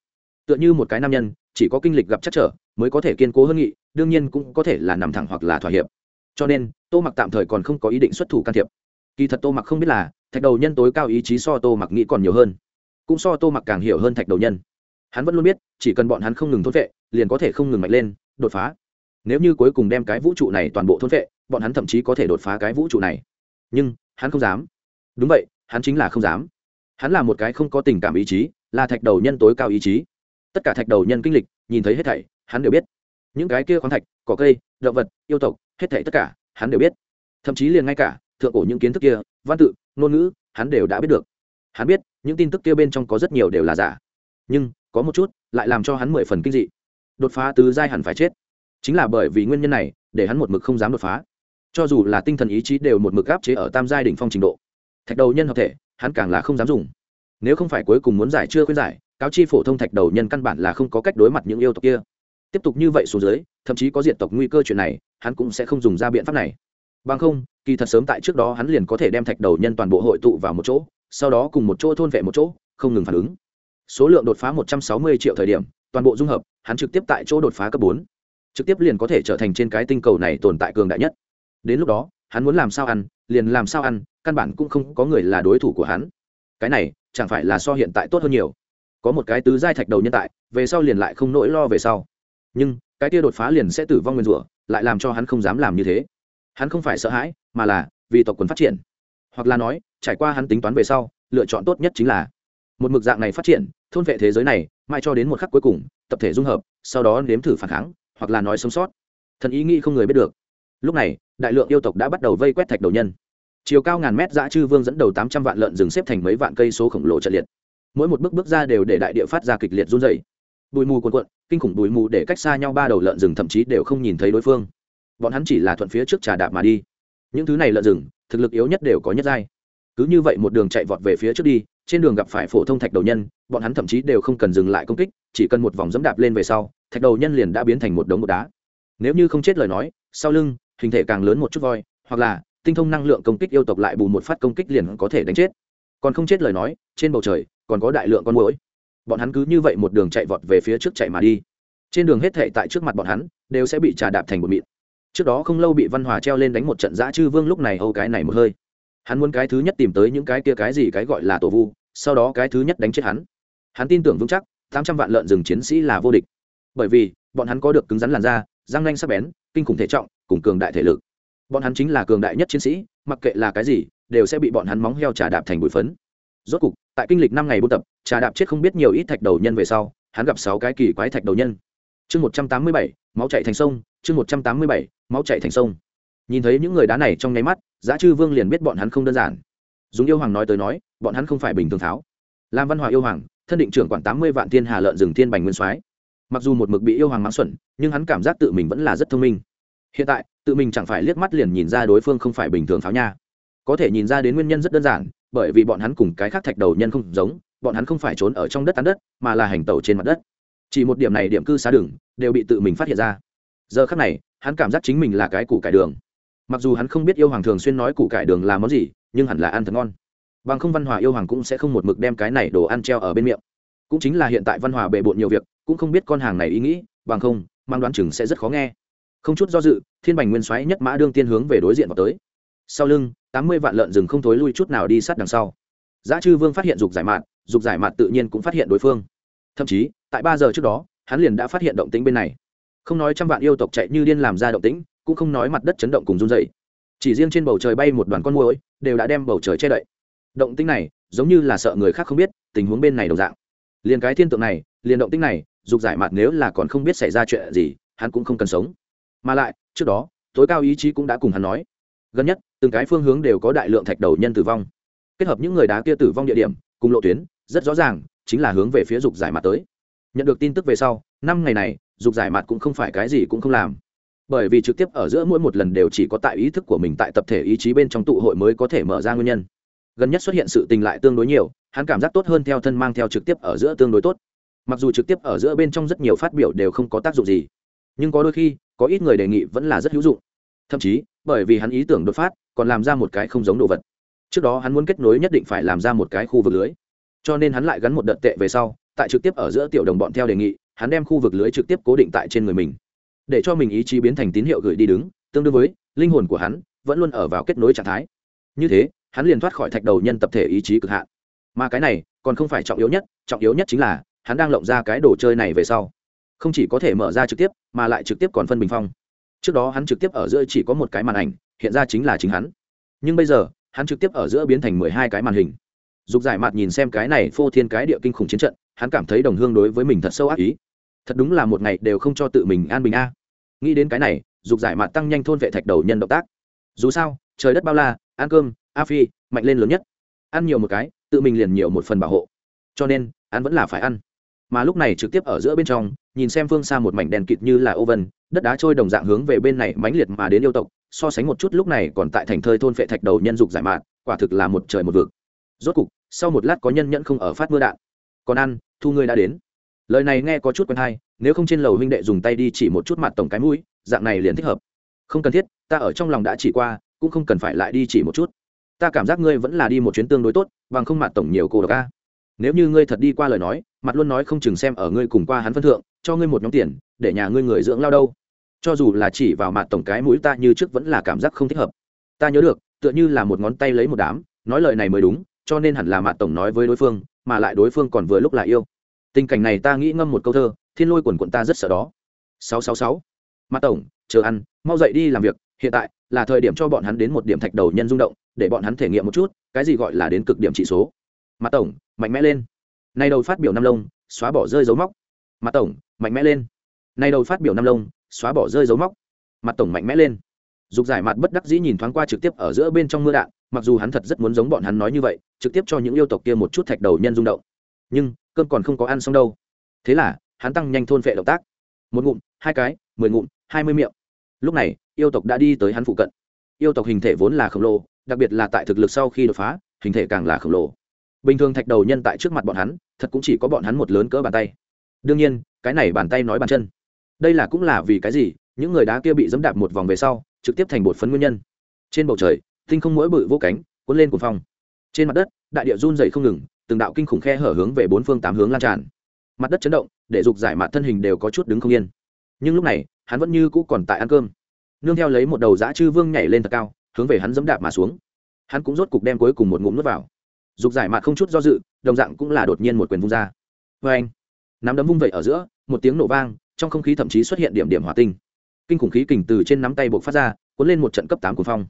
Tựa như một cái nam nhân, chỉ có kinh lịch gặp chắc trở, mới có thể kiên cố hơn nghị, đương nhiên cũng có thể là nằm thẳng hoặc là thỏa hiệp. Cho nên, tô mặc tạm thời còn không có ý định xuất thủ can thiệp. Kỳ thật tô mặc không biết là thạch đầu nhân tối cao ý chí so tô mặc nghĩ còn nhiều hơn. Cũng so tô mặc càng hiểu hơn thạch đầu nhân. Hắn vẫn luôn biết, chỉ cần bọn hắn không ngừng thốt vệ, liền có thể không ngừng mạnh lên, đột phá. Nếu như cuối cùng đem cái vũ trụ này toàn bộ thôn vệ, bọn hắn thậm chí có thể đột phá cái vũ trụ này. Nhưng, hắn không dám. Đúng vậy, hắn chính là không dám. Hắn là một cái không có tình cảm ý chí, là thạch đầu nhân tối cao ý chí. Tất cả thạch đầu nhân kinh lịch, nhìn thấy hết thảy, hắn đều biết. Những cái kia khoáng thạch, cỏ cây, động vật, yêu tộc, hết thảy tất cả, hắn đều biết. Thậm chí liền ngay cả, thượng cổ những kiến thức kia, văn tự ngôn ngữ, hắn đều đã biết được. Hắn biết, những tin tức kia bên trong có rất nhiều đều là giả. Nhưng, có một chút, lại làm cho hắn mười phần kinh dị. Đột phá tứ giai hẳn phải chết. Chính là bởi vì nguyên nhân này, để hắn một mực không dám đột phá. Cho dù là tinh thần ý chí đều một mực áp chế ở tam giai đỉnh phong trình độ, thạch đầu nhân hợp thể, hắn càng là không dám dùng. Nếu không phải cuối cùng muốn giải chưa khuyên giải, cáo chi phổ thông thạch đầu nhân căn bản là không có cách đối mặt những yêu tộc kia. Tiếp tục như vậy xuống dưới, thậm chí có diện tộc nguy cơ chuyện này, hắn cũng sẽ không dùng ra biện pháp này. Bằng không kỳ thật sớm tại trước đó hắn liền có thể đem thạch đầu nhân toàn bộ hội tụ vào một chỗ, sau đó cùng một chỗ thôn vệ một chỗ, không ngừng phản ứng. Số lượng đột phá một trăm sáu mươi triệu thời điểm, toàn bộ dung hợp, hắn trực tiếp tại chỗ đột phá cấp bốn. Trực tiếp liền có thể trở thành trên cái tinh cầu này tồn tại cường đại nhất. Đến lúc đó, hắn muốn làm sao ăn, liền làm sao ăn, căn bản cũng không có người là đối thủ của hắn. Cái này, chẳng phải là so hiện tại tốt hơn nhiều. Có một cái tứ giai thạch đầu nhân tại, về sau liền lại không nỗi lo về sau. Nhưng, cái kia đột phá liền sẽ tử vong nguyên rủa, lại làm cho hắn không dám làm như thế. Hắn không phải sợ hãi mà là, vì tộc quần phát triển. Hoặc là nói, trải qua hắn tính toán về sau, lựa chọn tốt nhất chính là, một mực dạng này phát triển, thôn vệ thế giới này, mãi cho đến một khắc cuối cùng, tập thể dung hợp, sau đó nếm thử phản kháng, hoặc là nói sống sót. Thần ý nghĩ không người biết được. Lúc này, đại lượng yêu tộc đã bắt đầu vây quét thạch đầu nhân. Chiều cao ngàn mét dã chư vương dẫn đầu tám trăm vạn lợn rừng xếp thành mấy vạn cây số khổng lồ trận liệt. Mỗi một bước bước ra đều để đại địa phát ra kịch liệt run dày bụi mù cuồn cuộn, kinh khủng bụi mù để cách xa nhau ba đầu lợn rừng thậm chí đều không nhìn thấy đối phương. Bọn hắn chỉ là thuận phía trước trà đạp mà đi những thứ này lợn rừng, thực lực yếu nhất đều có nhất giai. Cứ như vậy một đường chạy vọt về phía trước đi, trên đường gặp phải phổ thông thạch đầu nhân, bọn hắn thậm chí đều không cần dừng lại công kích, chỉ cần một vòng dẫm đạp lên về sau, thạch đầu nhân liền đã biến thành một đống bột đá. Nếu như không chết lời nói, sau lưng, hình thể càng lớn một chút voi, hoặc là, tinh thông năng lượng công kích yêu tộc lại bù một phát công kích liền có thể đánh chết. Còn không chết lời nói, trên bầu trời, còn có đại lượng con mũi bọn hắn cứ như vậy một đường chạy vọt về phía trước chạy mà đi. Trên đường hết thệ tại trước mặt bọn hắn, đều sẽ bị trà đạp thành một mịn trước đó không lâu bị văn hòa treo lên đánh một trận giã chư vương lúc này âu cái này một hơi. Hắn muốn cái thứ nhất tìm tới những cái kia cái gì cái gọi là tổ vu, sau đó cái thứ nhất đánh chết hắn. Hắn tin tưởng vững chắc, tám trăm vạn lợn rừng chiến sĩ là vô địch. Bởi vì, bọn hắn có được cứng rắn làn da, răng nanh sắc bén, kinh khủng thể trọng, cùng cường đại thể lực. Bọn hắn chính là cường đại nhất chiến sĩ, mặc kệ là cái gì, đều sẽ bị bọn hắn móng heo trà đạp thành bụi phấn. Rốt cục, tại kinh lịch năm ngày buôn tập, trà đạp chết không biết nhiều ít thạch đầu nhân về sau, hắn gặp sáu cái kỳ quái thạch đầu nhân. Chương một trăm tám mươi bảy, máu chạy thành sông, chương một trăm tám mươi bảy máu chạy thành sông. Nhìn thấy những người đá này trong nháy mắt, giá chư vương liền biết bọn hắn không đơn giản. Dùng yêu hoàng nói tới nói, bọn hắn không phải bình thường tháo. Làm văn Hòa yêu hoàng, thân định trưởng quản tám mươi vạn thiên hà lợn rừng thiên bành nguyên soái. Mặc dù một mực bị yêu hoàng mắng xuẩn, nhưng hắn cảm giác tự mình vẫn là rất thông minh. Hiện tại, tự mình chẳng phải liếc mắt liền nhìn ra đối phương không phải bình thường pháo nha. Có thể nhìn ra đến nguyên nhân rất đơn giản, bởi vì bọn hắn cùng cái khác thạch đầu nhân không giống, bọn hắn không phải trốn ở trong đất tán đất, mà là hành tàu trên mặt đất. Chỉ một điểm này điểm cư xá đường, đều bị tự mình phát hiện ra. Giờ khác này hắn cảm giác chính mình là cái củ cải đường. Mặc dù hắn không biết yêu hoàng thường xuyên nói củ cải đường là món gì, nhưng hẳn là ăn thật ngon. Bằng không văn hòa yêu hoàng cũng sẽ không một mực đem cái này đồ ăn treo ở bên miệng. Cũng chính là hiện tại văn hòa bề bộn nhiều việc, cũng không biết con hàng này ý nghĩ, bằng không, mang đoán chừng sẽ rất khó nghe. Không chút do dự, thiên bành nguyên xoáy nhất mã đương tiên hướng về đối diện vào tới. Sau lưng, tám mươi vạn lợn rừng không thối lui chút nào đi sát đằng sau. Giá chư vương phát hiện dục giải mạn dục giải mạn tự nhiên cũng phát hiện đối phương. Thậm chí, tại ba giờ trước đó, hắn liền đã phát hiện động tĩnh bên này không nói trăm vạn yêu tộc chạy như điên làm ra động tĩnh, cũng không nói mặt đất chấn động cùng run dày chỉ riêng trên bầu trời bay một đoàn con môi đều đã đem bầu trời che đậy. Động tĩnh này, giống như là sợ người khác không biết, tình huống bên này đồng dạng. Liền cái thiên tượng này, liền động tĩnh này, dục giải mặt nếu là còn không biết xảy ra chuyện gì, hắn cũng không cần sống. Mà lại, trước đó, tối cao ý chí cũng đã cùng hắn nói. Gần nhất, từng cái phương hướng đều có đại lượng thạch đầu nhân tử vong. Kết hợp những người đá kia tử vong địa điểm, cùng lộ tuyến, rất rõ ràng, chính là hướng về phía dục giải mặt tới. Nhận được tin tức về sau, năm ngày này dục giải mặt cũng không phải cái gì cũng không làm. Bởi vì trực tiếp ở giữa mỗi một lần đều chỉ có tại ý thức của mình tại tập thể ý chí bên trong tụ hội mới có thể mở ra nguyên nhân. Gần nhất xuất hiện sự tình lại tương đối nhiều, hắn cảm giác tốt hơn theo thân mang theo trực tiếp ở giữa tương đối tốt. Mặc dù trực tiếp ở giữa bên trong rất nhiều phát biểu đều không có tác dụng gì, nhưng có đôi khi, có ít người đề nghị vẫn là rất hữu dụng. Thậm chí, bởi vì hắn ý tưởng đột phát, còn làm ra một cái không giống đồ vật. Trước đó hắn muốn kết nối nhất định phải làm ra một cái khu vực lưới. Cho nên hắn lại gắn một đợt tệ về sau, tại trực tiếp ở giữa tiểu đồng bọn theo đề nghị hắn đem khu vực lưới trực tiếp cố định tại trên người mình. Để cho mình ý chí biến thành tín hiệu gửi đi đứng, tương đương với, linh hồn của hắn vẫn luôn ở vào kết nối trạng thái. Như thế, hắn liền thoát khỏi thạch đầu nhân tập thể ý chí cực hạn. Mà cái này, còn không phải trọng yếu nhất, trọng yếu nhất chính là, hắn đang lộng ra cái đồ chơi này về sau. Không chỉ có thể mở ra trực tiếp, mà lại trực tiếp còn phân bình phong. Trước đó hắn trực tiếp ở giữa chỉ có một cái màn ảnh, hiện ra chính là chính hắn. Nhưng bây giờ, hắn trực tiếp ở giữa biến thành mười hai cái màn hình. Dục giải mặt nhìn xem cái này phô thiên cái địa kinh khủng chiến trận, hắn cảm thấy đồng hương đối với mình thật sâu ác ý thật đúng là một ngày đều không cho tự mình an bình a. Nghĩ đến cái này, dục giải mạn tăng nhanh thôn vệ thạch đầu nhân động tác. Dù sao, trời đất bao la, ăn cơm, a phi, mạnh lên lớn nhất. Ăn nhiều một cái, tự mình liền nhiều một phần bảo hộ. Cho nên, ăn vẫn là phải ăn. Mà lúc này trực tiếp ở giữa bên trong, nhìn xem phương xa một mảnh đèn kịt như là ô vân, đất đá trôi đồng dạng hướng về bên này mãnh liệt mà đến yêu tộc, so sánh một chút lúc này còn tại thành thơi thôn phệ thạch đầu nhân dục giải mạn, quả thực là một trời một vực. Rốt cục, sau một lát có nhân nhẫn không ở phát mưa đạn. Còn ăn, thu ngươi đã đến lời này nghe có chút quen hay, nếu không trên lầu huynh đệ dùng tay đi chỉ một chút mặt tổng cái mũi, dạng này liền thích hợp. Không cần thiết, ta ở trong lòng đã chỉ qua, cũng không cần phải lại đi chỉ một chút. Ta cảm giác ngươi vẫn là đi một chuyến tương đối tốt, bằng không mặt tổng nhiều cô độc ca nếu như ngươi thật đi qua lời nói, mặt luôn nói không chừng xem ở ngươi cùng qua hắn phân thượng, cho ngươi một nhóm tiền, để nhà ngươi người dưỡng lao đâu. Cho dù là chỉ vào mặt tổng cái mũi ta như trước vẫn là cảm giác không thích hợp. Ta nhớ được, tựa như là một ngón tay lấy một đám, nói lời này mới đúng, cho nên hẳn là mặt tổng nói với đối phương, mà lại đối phương còn vừa lúc là yêu tình cảnh này ta nghĩ ngâm một câu thơ, thiên lôi quần quận ta rất sợ đó. Sáu sáu sáu. Mặt tổng, chờ ăn, mau dậy đi làm việc, hiện tại là thời điểm cho bọn hắn đến một điểm thạch đầu nhân rung động, để bọn hắn thể nghiệm một chút, cái gì gọi là đến cực điểm trị số. Mặt tổng, mạnh mẽ lên. Nay đầu phát biểu năm lông, xóa bỏ rơi dấu móc. Mặt tổng, mạnh mẽ lên. Nay đầu phát biểu năm lông, xóa bỏ rơi dấu móc. Mặt tổng mạnh mẽ lên. Dục giải mặt bất đắc dĩ nhìn thoáng qua trực tiếp ở giữa bên trong mưa đạn, mặc dù hắn thật rất muốn giống bọn hắn nói như vậy, trực tiếp cho những yêu tộc kia một chút thạch đầu nhân rung động. Nhưng cơm còn không có ăn xong đâu. Thế là, hắn tăng nhanh thôn vệ động tác. Một ngụm, hai cái, mười ngụm, hai mươi miệng. Lúc này, yêu tộc đã đi tới hắn phụ cận. Yêu tộc hình thể vốn là khổng lồ, đặc biệt là tại thực lực sau khi đột phá, hình thể càng là khổng lồ. Bình thường thạch đầu nhân tại trước mặt bọn hắn, thật cũng chỉ có bọn hắn một lớn cỡ bàn tay. Đương nhiên, cái này bàn tay nói bàn chân. Đây là cũng là vì cái gì, những người đá kia bị dẫm đạp một vòng về sau, trực tiếp thành bột phấn nguyên nhân. Trên bầu trời, tinh không mỗi bự vô cánh, cuốn lên cuồng phong trên mặt đất, đại địa run dày không ngừng, từng đạo kinh khủng khe hở hướng về bốn phương tám hướng lan tràn. Mặt đất chấn động, để dục giải mặt thân hình đều có chút đứng không yên. Nhưng lúc này, hắn vẫn như cũ còn tại ăn cơm. Nương theo lấy một đầu dã chư vương nhảy lên thật cao, hướng về hắn dẫm đạp mà xuống. Hắn cũng rốt cục đem cuối cùng một ngụm nước vào. Dục giải mặt không chút do dự, đồng dạng cũng là đột nhiên một quyền vung ra. Vê anh, nắm đấm vung vẩy ở giữa, một tiếng nổ vang, trong không khí thậm chí xuất hiện điểm điểm hỏa tinh. Kinh khủng khí kình từ trên nắm tay buộc phát ra, cuốn lên một trận cấp tám cuồng phong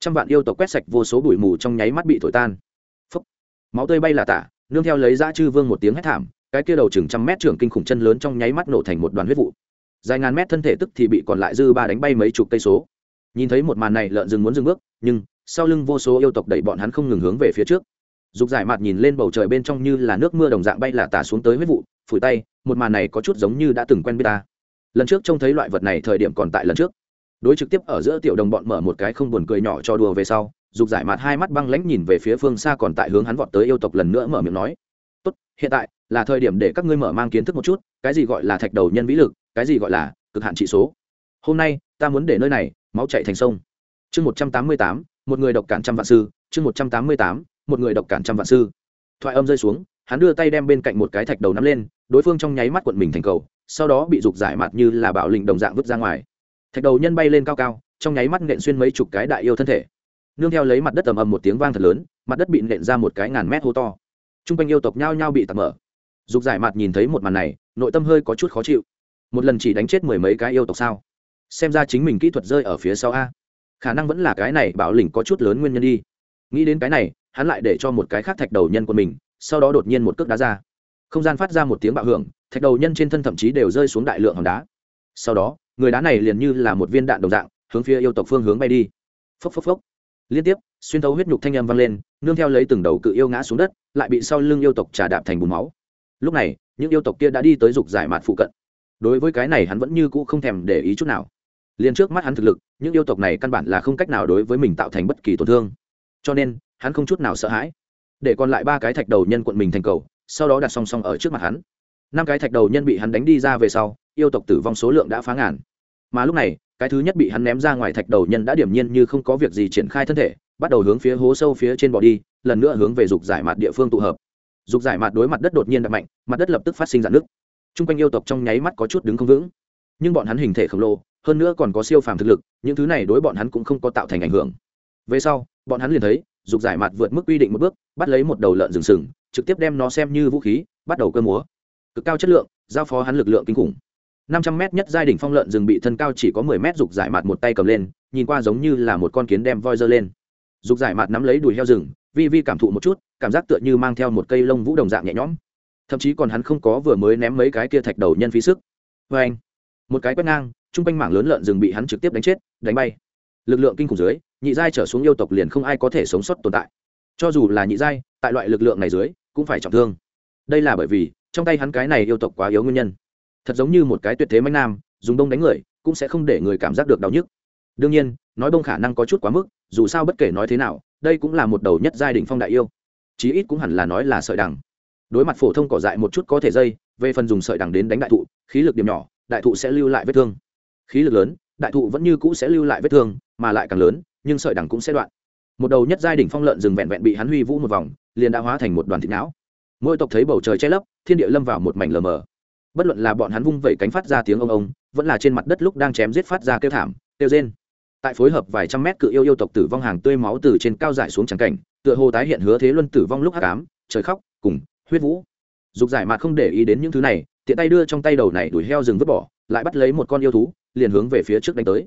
trăm vạn yêu tộc quét sạch vô số bụi mù trong nháy mắt bị thổi tan. Phốc. máu tươi bay là tả, nương theo lấy dã chư vương một tiếng hét thảm, cái kia đầu chừng trăm mét trưởng kinh khủng chân lớn trong nháy mắt nổ thành một đoàn huyết vụ. Dài ngàn mét thân thể tức thì bị còn lại dư ba đánh bay mấy chục cây số. Nhìn thấy một màn này lợn rừng muốn dừng bước, nhưng sau lưng vô số yêu tộc đẩy bọn hắn không ngừng hướng về phía trước. Dục giải mặt nhìn lên bầu trời bên trong như là nước mưa đồng dạng bay là tả xuống tới huyết vụ, phủi tay, một màn này có chút giống như đã từng quen biết ta. Lần trước trông thấy loại vật này thời điểm còn tại lần trước đối trực tiếp ở giữa tiểu đồng bọn mở một cái không buồn cười nhỏ cho đùa về sau, dục giải mặt hai mắt băng lãnh nhìn về phía phương xa còn tại hướng hắn vọt tới yêu tộc lần nữa mở miệng nói. Tốt, hiện tại là thời điểm để các ngươi mở mang kiến thức một chút, cái gì gọi là thạch đầu nhân vĩ lực, cái gì gọi là cực hạn trị số. Hôm nay, ta muốn để nơi này, máu chạy thành sông. Chương một trăm tám mươi tám, một người độc cản trăm vạn sư. Chương một trăm tám mươi tám, một người độc cản trăm vạn sư. Thoại âm rơi xuống, hắn đưa tay đem bên cạnh một cái thạch đầu nắm lên, đối phương trong nháy mắt quận mình thành cầu, sau đó bị dục giải mặt như là bạo linh đồng dạng vứt ra ngoài thạch đầu nhân bay lên cao cao, trong nháy mắt nện xuyên mấy chục cái đại yêu thân thể. Nương theo lấy mặt đất ầm ầm một tiếng vang thật lớn, mặt đất bị nện ra một cái ngàn mét hô to. T r u n g quanh yêu tộc nhao nhao bị tạt mở. Dục giải mặt nhìn thấy một màn này, nội tâm hơi có chút khó chịu. Một lần chỉ đánh chết mười mấy cái yêu tộc sao? Xem ra chính mình kỹ thuật rơi ở phía sau a. Khả năng vẫn là cái này bảo lĩnh có chút lớn nguyên nhân đi. Nghĩ đến cái này, hắn lại để cho một cái khác thạch đầu nhân của mình, sau đó đột nhiên một cước đá ra. Không gian phát ra một tiếng bạo hưởng, thạch đầu nhân trên thân thậm chí đều rơi xuống đại lượng hòn đá. Sau đó người đá này liền như là một viên đạn đồng dạng, hướng phía yêu tộc phương hướng bay đi. Phốc phốc phốc. Liên tiếp, xuyên thấu huyết nhục thanh âm vang lên, nương theo lấy từng đầu cự yêu ngã xuống đất, lại bị sau lưng yêu tộc trà đạp thành bùn máu. Lúc này, những yêu tộc kia đã đi tới dục giải mạt phụ cận. Đối với cái này hắn vẫn như cũ không thèm để ý chút nào. Liền trước mắt hắn thực lực, những yêu tộc này căn bản là không cách nào đối với mình tạo thành bất kỳ tổn thương. Cho nên, hắn không chút nào sợ hãi. Để còn lại ba cái thạch đầu nhân quận mình thành cầu, sau đó đặt song song ở trước mặt hắn. Năm cái thạch đầu nhân bị hắn đánh đi ra về sau, yêu tộc tử vong số lượng đã phá ngàn mà lúc này, cái thứ nhất bị hắn ném ra ngoài thạch đầu nhân đã điểm nhiên như không có việc gì triển khai thân thể, bắt đầu hướng phía hố sâu phía trên bò đi, lần nữa hướng về dục giải mặt địa phương tụ hợp. Dục giải mặt đối mặt đất đột nhiên đập mạnh, mặt đất lập tức phát sinh dạn nước t r u n g quanh yêu tộc trong nháy mắt có chút đứng không vững. Nhưng bọn hắn hình thể khổng lồ, hơn nữa còn có siêu phàm thực lực, những thứ này đối bọn hắn cũng không có tạo thành ảnh hưởng. Về sau, bọn hắn liền thấy, dục giải mặt vượt mức quy định một bước, bắt lấy một đầu lợn rừng sừng, trực tiếp đem nó xem như vũ khí, bắt đầu cơ múa. Cực cao chất lượng, giao phó hắn lực lượng kinh khủng năm trăm mét nhất giai đỉnh phong lợn rừng bị thân cao chỉ có mười mét dục giải mạt một tay cầm lên, nhìn qua giống như là một con kiến đem voi dơ lên. Dục giải mạt nắm lấy đùi heo rừng, vi vi cảm thụ một chút, cảm giác tựa như mang theo một cây lông vũ đồng dạng nhẹ nhõm. Thậm chí còn hắn không có vừa mới ném mấy cái kia thạch đầu nhân phí sức. Vê anh, một cái quét ngang, trung quanh mảng lớn lợn rừng bị hắn trực tiếp đánh chết, đánh bay. Lực lượng kinh khủng dưới, nhị giai trở xuống yêu tộc liền không ai có thể sống sót tồn tại. Cho dù là nhị giai, tại loại lực lượng này dưới, cũng phải trọng thương. Đây là bởi vì, trong tay hắn cái này yêu tộc quá yếu nguyên nhân thật giống như một cái tuyệt thế manh nam, dùng đông đánh người, cũng sẽ không để người cảm giác được đau nhức. Đương nhiên, nói bông khả năng có chút quá mức, dù sao bất kể nói thế nào, đây cũng là một đầu nhất giai đình phong đại yêu. Chí ít cũng hẳn là nói là sợi đằng. Đối mặt phổ thông cỏ dại một chút có thể dây, về phần dùng sợi đằng đến đánh đại thụ, khí lực điểm nhỏ, đại thụ sẽ lưu lại vết thương. Khí lực lớn, đại thụ vẫn như cũ sẽ lưu lại vết thương, mà lại càng lớn, nhưng sợi đằng cũng sẽ đoạn. Một đầu nhất giai đỉnh phong lợn rừng vẹn vẹn bị hắn huy vũ một vòng, liền đã hóa thành một đoàn thịt não. Mỗi tộc thấy bầu trời che lấp, thiên địa lâm vào một mảnh lờ mờ bất luận là bọn hắn vung vẩy cánh phát ra tiếng ông ông, vẫn là trên mặt đất lúc đang chém giết phát ra kêu thảm, kêu rên. Tại phối hợp vài trăm mét cự yêu yêu tộc tử vong hàng tươi máu từ trên cao giải xuống trắng cảnh, tựa hồ tái hiện hứa thế luân tử vong lúc hắc ám, trời khóc, cùng, huyết vũ. Dục giải mặt không để ý đến những thứ này, tiện tay đưa trong tay đầu này đuổi heo rừng vứt bỏ, lại bắt lấy một con yêu thú, liền hướng về phía trước đánh tới.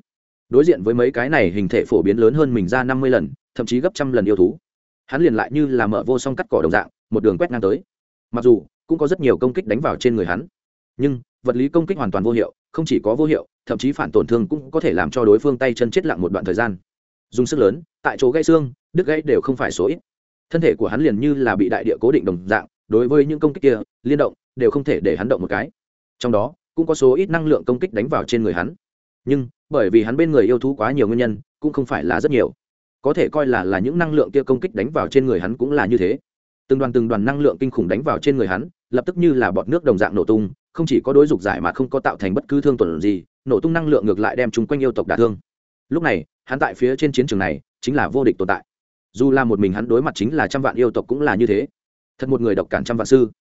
Đối diện với mấy cái này hình thể phổ biến lớn hơn mình ra năm mươi lần, thậm chí gấp trăm lần yêu thú. Hắn liền lại như là mở vô song cắt cỏ đồng dạng, một đường quét ngang tới. Mặc dù, cũng có rất nhiều công kích đánh vào trên người hắn nhưng, vật lý công kích hoàn toàn vô hiệu, không chỉ có vô hiệu, thậm chí phản tổn thương cũng có thể làm cho đối phương tay chân chết lặng một đoạn thời gian. Dùng sức lớn, tại chỗ gãy xương, đứt gãy đều không phải số ít. Thân thể của hắn liền như là bị đại địa cố định đồng dạng, đối với những công kích kia, liên động, đều không thể để hắn động một cái. Trong đó, cũng có số ít năng lượng công kích đánh vào trên người hắn. Nhưng, bởi vì hắn bên người yêu thú quá nhiều nguyên nhân, cũng không phải là rất nhiều. Có thể coi là là những năng lượng kia công kích đánh vào trên người hắn cũng là như thế. Từng đoàn từng đoàn năng lượng kinh khủng đánh vào trên người hắn, lập tức như là bọt nước đồng dạng nổ tung không chỉ có đối dục giải mà không có tạo thành bất cứ thương tổn gì, nổ tung năng lượng ngược lại đem chúng quanh yêu tộc đả thương. Lúc này, hắn tại phía trên chiến trường này chính là vô địch tồn tại. Dù là một mình hắn đối mặt chính là trăm vạn yêu tộc cũng là như thế. Thật một người độc cản trăm vạn sư.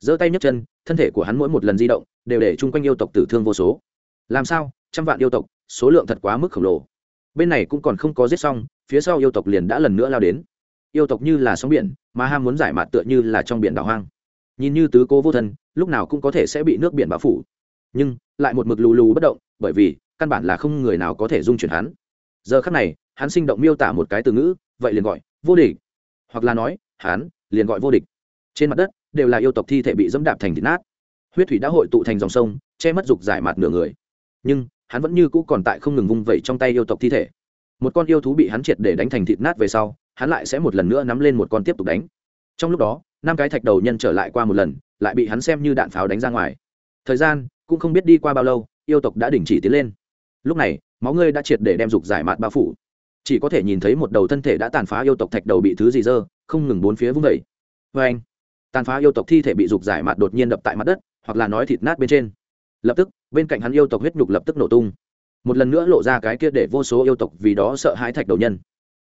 Giơ tay nhấc chân, thân thể của hắn mỗi một lần di động đều để chung quanh yêu tộc tử thương vô số. Làm sao? Trăm vạn yêu tộc, số lượng thật quá mức khổng lồ. Bên này cũng còn không có giết xong, phía sau yêu tộc liền đã lần nữa lao đến. Yêu tộc như là sóng biển, mà ham muốn giải mạt tựa như là trong biển đảo hoang nhìn như tứ cố vô thân, lúc nào cũng có thể sẽ bị nước biển bao phủ. Nhưng, lại một mực lù lù bất động, bởi vì, căn bản là không người nào có thể dung chuyển hắn. Giờ khắc này, hắn sinh động miêu tả một cái từ ngữ, vậy liền gọi, vô địch. Hoặc là nói, hắn, liền gọi vô địch. Trên mặt đất, đều là yêu tộc thi thể bị dẫm đạp thành thịt nát. Huyết thủy đã hội tụ thành dòng sông, che mất dục giải mặt nửa người. Nhưng, hắn vẫn như cũ còn tại không ngừng vung vẩy trong tay yêu tộc thi thể. Một con yêu thú bị hắn triệt để đánh thành thịt nát về sau, hắn lại sẽ một lần nữa nắm lên một con tiếp tục đánh. Trong lúc đó năm cái thạch đầu nhân trở lại qua một lần, lại bị hắn xem như đạn pháo đánh ra ngoài. Thời gian cũng không biết đi qua bao lâu, yêu tộc đã đình chỉ tiến lên. Lúc này, máu ngươi đã triệt để đem dục giải mạt bao phủ. Chỉ có thể nhìn thấy một đầu thân thể đã tàn phá yêu tộc thạch đầu bị thứ gì dơ, không ngừng bốn phía vung vẩy vê anh, tàn phá yêu tộc thi thể bị dục giải mạt đột nhiên đập tại mặt đất, hoặc là nói thịt nát bên trên. Lập tức, bên cạnh hắn yêu tộc huyết nhục lập tức nổ tung. Một lần nữa lộ ra cái kia để vô số yêu tộc vì đó sợ hãi thạch đầu nhân.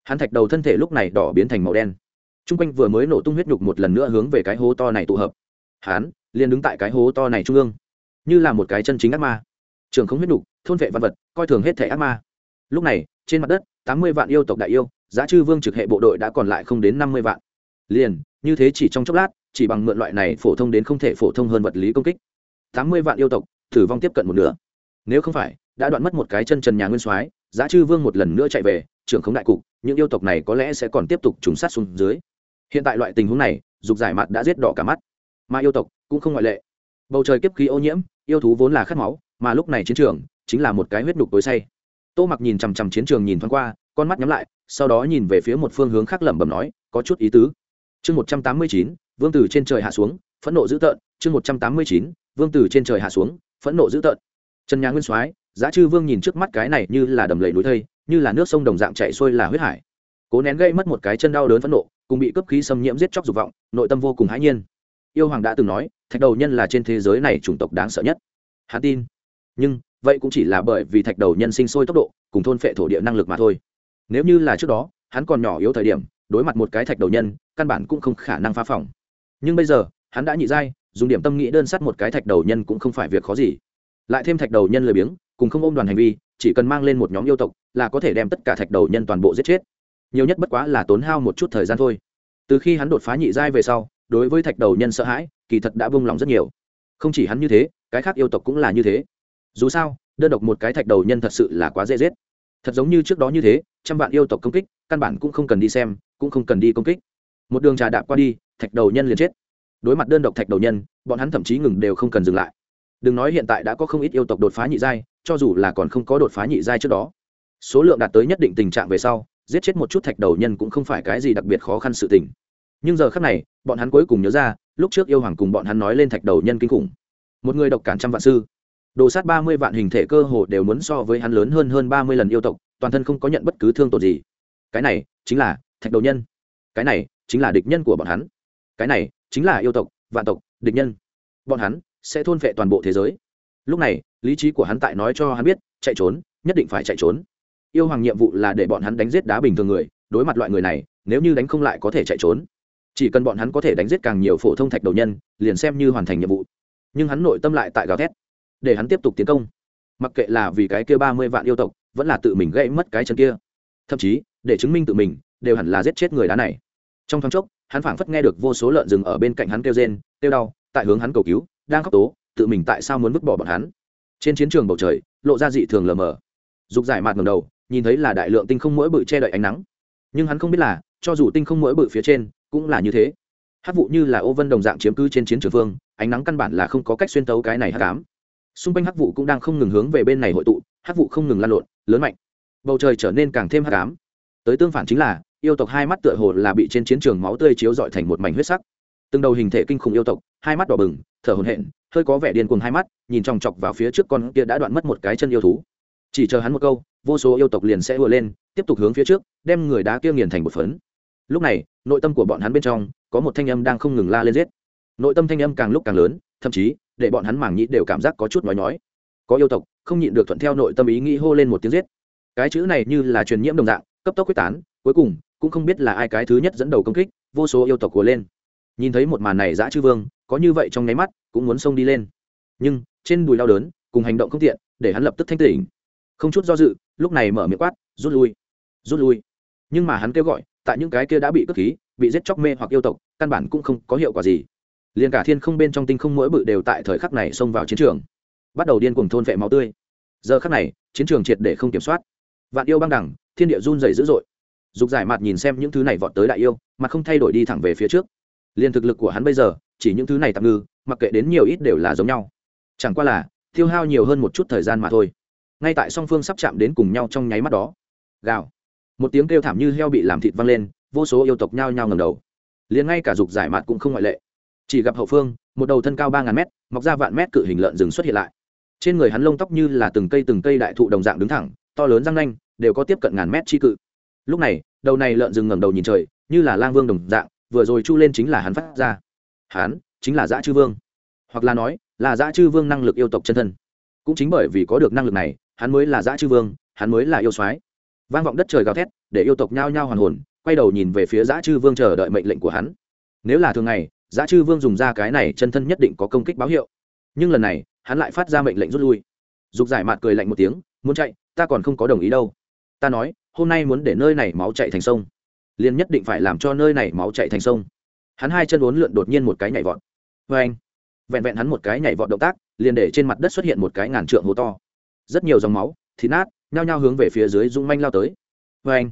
Hắn thạch đầu thân thể lúc này đỏ biến thành màu đen t r u n g quanh vừa mới nổ tung huyết nhục một lần nữa hướng về cái hố to này tụ hợp. Hắn liền đứng tại cái hố to này trung ương. Như là một cái chân chính ác ma. Trường không huyết nhục, thôn vệ văn vật, coi thường hết thể ác ma. Lúc này, trên mặt đất, tám mươi vạn yêu tộc đại yêu, giá chư vương trực hệ bộ đội đã còn lại không đến năm mươi vạn. Liền, như thế chỉ trong chốc lát, chỉ bằng mượn loại này phổ thông đến không thể phổ thông hơn vật lý công kích. Tám mươi vạn yêu tộc thử vong tiếp cận một nửa. Nếu không phải, đã đoạn mất một cái chân trần nhà nguyên soái, giá chư vương một lần nữa chạy về, trưởng không đại cục, những yêu tộc này có lẽ sẽ còn tiếp tục trùng sát xuống dưới hiện tại loại tình huống này, dục giải mặt đã giết đỏ cả mắt. Mà yêu tộc cũng không ngoại lệ. Bầu trời kiếp khí ô nhiễm, yêu thú vốn là khát máu, mà lúc này chiến trường chính là một cái huyết đục tối say. Tô mặc nhìn chằm chằm chiến trường nhìn thoáng qua, con mắt nhắm lại, sau đó nhìn về phía một phương hướng khác lẩm bẩm nói, có chút ý tứ. Chương một trăm tám mươi chín, vương tử trên trời hạ xuống, phẫn nộ dữ tợn. Chương một trăm tám mươi chín, vương tử trên trời hạ xuống, phẫn nộ dữ tợn. Trần nhà nguyên soái, giá chư vương nhìn trước mắt cái này như là đầm lầy núi thây, như là nước sông đồng dạng chạy xuôi là huyết hải cố nén gây mất một cái chân đau đớn phẫn nộ, cùng bị cấp khí xâm nhiễm giết chóc dục vọng, nội tâm vô cùng hãi nhiên. Yêu hoàng đã từng nói, thạch đầu nhân là trên thế giới này chủng tộc đáng sợ nhất. Hắn tin. Nhưng, vậy cũng chỉ là bởi vì thạch đầu nhân sinh sôi tốc độ, cùng thôn phệ thổ địa năng lực mà thôi. Nếu như là trước đó, hắn còn nhỏ yếu thời điểm, đối mặt một cái thạch đầu nhân, căn bản cũng không khả năng phá phỏng nhưng bây giờ, hắn đã nhị giai, dùng điểm tâm nghĩ đơn sắt một cái thạch đầu nhân cũng không phải việc khó gì. Lại thêm thạch đầu nhân lười biếng, cùng không ôm đoàn hành vi, chỉ cần mang lên một nhóm yêu tộc, là có thể đem tất cả thạch đầu nhân toàn bộ giết chết nhiều nhất bất quá là tốn hao một chút thời gian thôi. Từ khi hắn đột phá nhị giai về sau, đối với thạch đầu nhân sợ hãi, kỳ thật đã vung lòng rất nhiều. Không chỉ hắn như thế, cái khác yêu tộc cũng là như thế. Dù sao, đơn độc một cái thạch đầu nhân thật sự là quá dễ giết. Thật giống như trước đó như thế, trăm vạn yêu tộc công kích, căn bản cũng không cần đi xem, cũng không cần đi công kích. Một đường trà đạp qua đi, thạch đầu nhân liền chết. Đối mặt đơn độc thạch đầu nhân, bọn hắn thậm chí ngừng đều không cần dừng lại. Đừng nói hiện tại đã có không ít yêu tộc đột phá nhị giai, cho dù là còn không có đột phá nhị giai trước đó, số lượng đạt tới nhất định tình trạng về sau giết chết một chút thạch đầu nhân cũng không phải cái gì đặc biệt khó khăn sự tình. Nhưng giờ khác này, bọn hắn cuối cùng nhớ ra, lúc trước yêu hoàng cùng bọn hắn nói lên thạch đầu nhân kinh khủng. Một người độc cản trăm vạn sư. Đồ sát ba mươi vạn hình thể cơ hồ đều muốn so với hắn lớn hơn hơn ba mươi lần yêu tộc, toàn thân không có nhận bất cứ thương tổn gì. Cái này chính là thạch đầu nhân. Cái này chính là địch nhân của bọn hắn. Cái này chính là yêu tộc, vạn tộc, địch nhân. Bọn hắn sẽ thôn phệ toàn bộ thế giới. Lúc này, lý trí của hắn tại nói cho hắn biết, chạy trốn, nhất định phải chạy trốn yêu hoàng nhiệm vụ là để bọn hắn đánh giết đá bình thường người, đối mặt loại người này, nếu như đánh không lại có thể chạy trốn. Chỉ cần bọn hắn có thể đánh giết càng nhiều phổ thông thạch đầu nhân, liền xem như hoàn thành nhiệm vụ. Nhưng hắn nội tâm lại tại gào thét, để hắn tiếp tục tiến công. Mặc kệ là vì cái kia ba mươi vạn yêu tộc, vẫn là tự mình gây mất cái chân kia. Thậm chí, để chứng minh tự mình, đều hẳn là giết chết người đá này. Trong thoáng chốc, hắn phảng phất nghe được vô số lợn rừng ở bên cạnh hắn kêu rên, kêu đau, tại hướng hắn cầu cứu, đang khóc tố, tự mình tại sao muốn vứt bỏ bọn hắn? Trên chiến trường bầu trời, lộ ra dị thường lờ mờ. Dục giải mạt ngầm đầu nhìn thấy là đại lượng tinh không mỗi bự che đậy ánh nắng. Nhưng hắn không biết là, cho dù tinh không mỗi bự phía trên, cũng là như thế. Hát vụ như là ô vân đồng dạng chiếm cứ trên chiến trường phương ánh nắng căn bản là không có cách xuyên tấu cái này hát cám. Xung quanh hắc vụ cũng đang không ngừng hướng về bên này hội tụ hắc vụ không ngừng lan lộn, lớn mạnh. Bầu trời trở nên càng thêm hắc ám tới tương phản chính là, yêu tộc hai mắt tựa hồ là bị trên chiến trường máu tươi chiếu dọi thành một mảnh huyết sắc. Từng đầu hình thể kinh khủng yêu tộc, hai mắt đỏ bừng, thở hổn hển, hơi có vẻ điên cuồng hai mắt, nhìn chòng chọc vào phía trước con kia đã đoạn mất một cái chân yêu thú chỉ chờ hắn một câu, vô số yêu tộc liền sẽ vừa lên, tiếp tục hướng phía trước, đem người đá kia nghiền thành một phấn. Lúc này, nội tâm của bọn hắn bên trong, có một thanh âm đang không ngừng la lên giết. Nội tâm thanh âm càng lúc càng lớn, thậm chí, để bọn hắn mảng nhĩ đều cảm giác có chút nói nói có yêu tộc, không nhịn được thuận theo nội tâm ý nghĩ hô lên một tiếng giết. Cái chữ này như là truyền nhiễm đồng dạng, cấp tốc quyết tán, cuối cùng, cũng không biết là ai cái thứ nhất dẫn đầu công kích, vô số yêu tộc của lên. Nhìn thấy một màn này dã chư vương, có như vậy trong nháy mắt, cũng muốn xông đi lên. Nhưng, trên đùi đau đớn, cùng hành động không tiện, để hắn lập tức thanh tỉnh không chút do dự, lúc này mở miệng quát, rút lui rút lui. Nhưng mà hắn kêu gọi, tại những cái kia đã bị cướp khí, bị giết chóc mê hoặc yêu tộc, căn bản cũng không có hiệu quả gì. Liền cả thiên không bên trong tinh không mỗi bự đều tại thời khắc này xông vào chiến trường. Bắt đầu điên cuồng thôn vệ máu tươi. Giờ khắc này, chiến trường triệt để không kiểm soát. Vạn yêu băng đẳng, thiên địa run dày dữ dội. Dục giải mặt nhìn xem những thứ này vọt tới đại yêu mà không thay đổi đi thẳng về phía trước. Liền thực lực của hắn bây giờ, chỉ những thứ này tạm ngư, mặc kệ đến nhiều ít đều là giống nhau. Chẳng qua là, tiêu hao nhiều hơn một chút thời gian mà thôi ngay tại song phương sắp chạm đến cùng nhau trong nháy mắt đó. Gào. Một tiếng kêu thảm như heo bị làm thịt văng lên, vô số yêu tộc nhao nhao ngầm đầu. Liền ngay cả dục giải mạt cũng không ngoại lệ. Chỉ gặp hậu phương, một đầu thân cao ba ngàn mét, mọc ra vạn mét cự hình lợn rừng xuất hiện lại. Trên người hắn lông tóc như là từng cây từng cây đại thụ đồng dạng đứng thẳng, to lớn răng nanh, đều có tiếp cận ngàn mét chi cự. Lúc này, đầu này lợn rừng ngẩng đầu nhìn trời, như là lang vương đồng dạng, vừa rồi chu lên chính là hắn phát ra. Hắn, chính là dã chư vương. Hoặc là nói, là dã chư vương năng lực yêu tộc chân thân. Cũng chính bởi vì có được năng lực này hắn mới là dã chư vương, hắn mới là yêu soái. Vang vọng đất trời gào thét, để yêu tộc nhao nhao hoàn hồn, quay đầu nhìn về phía dã chư vương chờ đợi mệnh lệnh của hắn. Nếu là thường ngày giá chư vương dùng ra cái này chân thân nhất định có công kích báo hiệu. Nhưng lần này, hắn lại phát ra mệnh lệnh rút lui. Dục giải mạt cười lạnh một tiếng, muốn chạy, ta còn không có đồng ý đâu. Ta nói, hôm nay muốn để nơi này máu chạy thành sông. Liền nhất định phải làm cho nơi này máu chạy thành sông. Hắn hai chân uốn lượn đột nhiên một cái nhảy vọt. Vê anh vẹn vẹn hắn một cái nhảy vọt động tác, liền để trên mặt đất xuất hiện một cái ngàn trượng hố to rất nhiều dòng máu, thịt nát, nhao nhao hướng về phía dưới rung manh lao tới. Vê anh,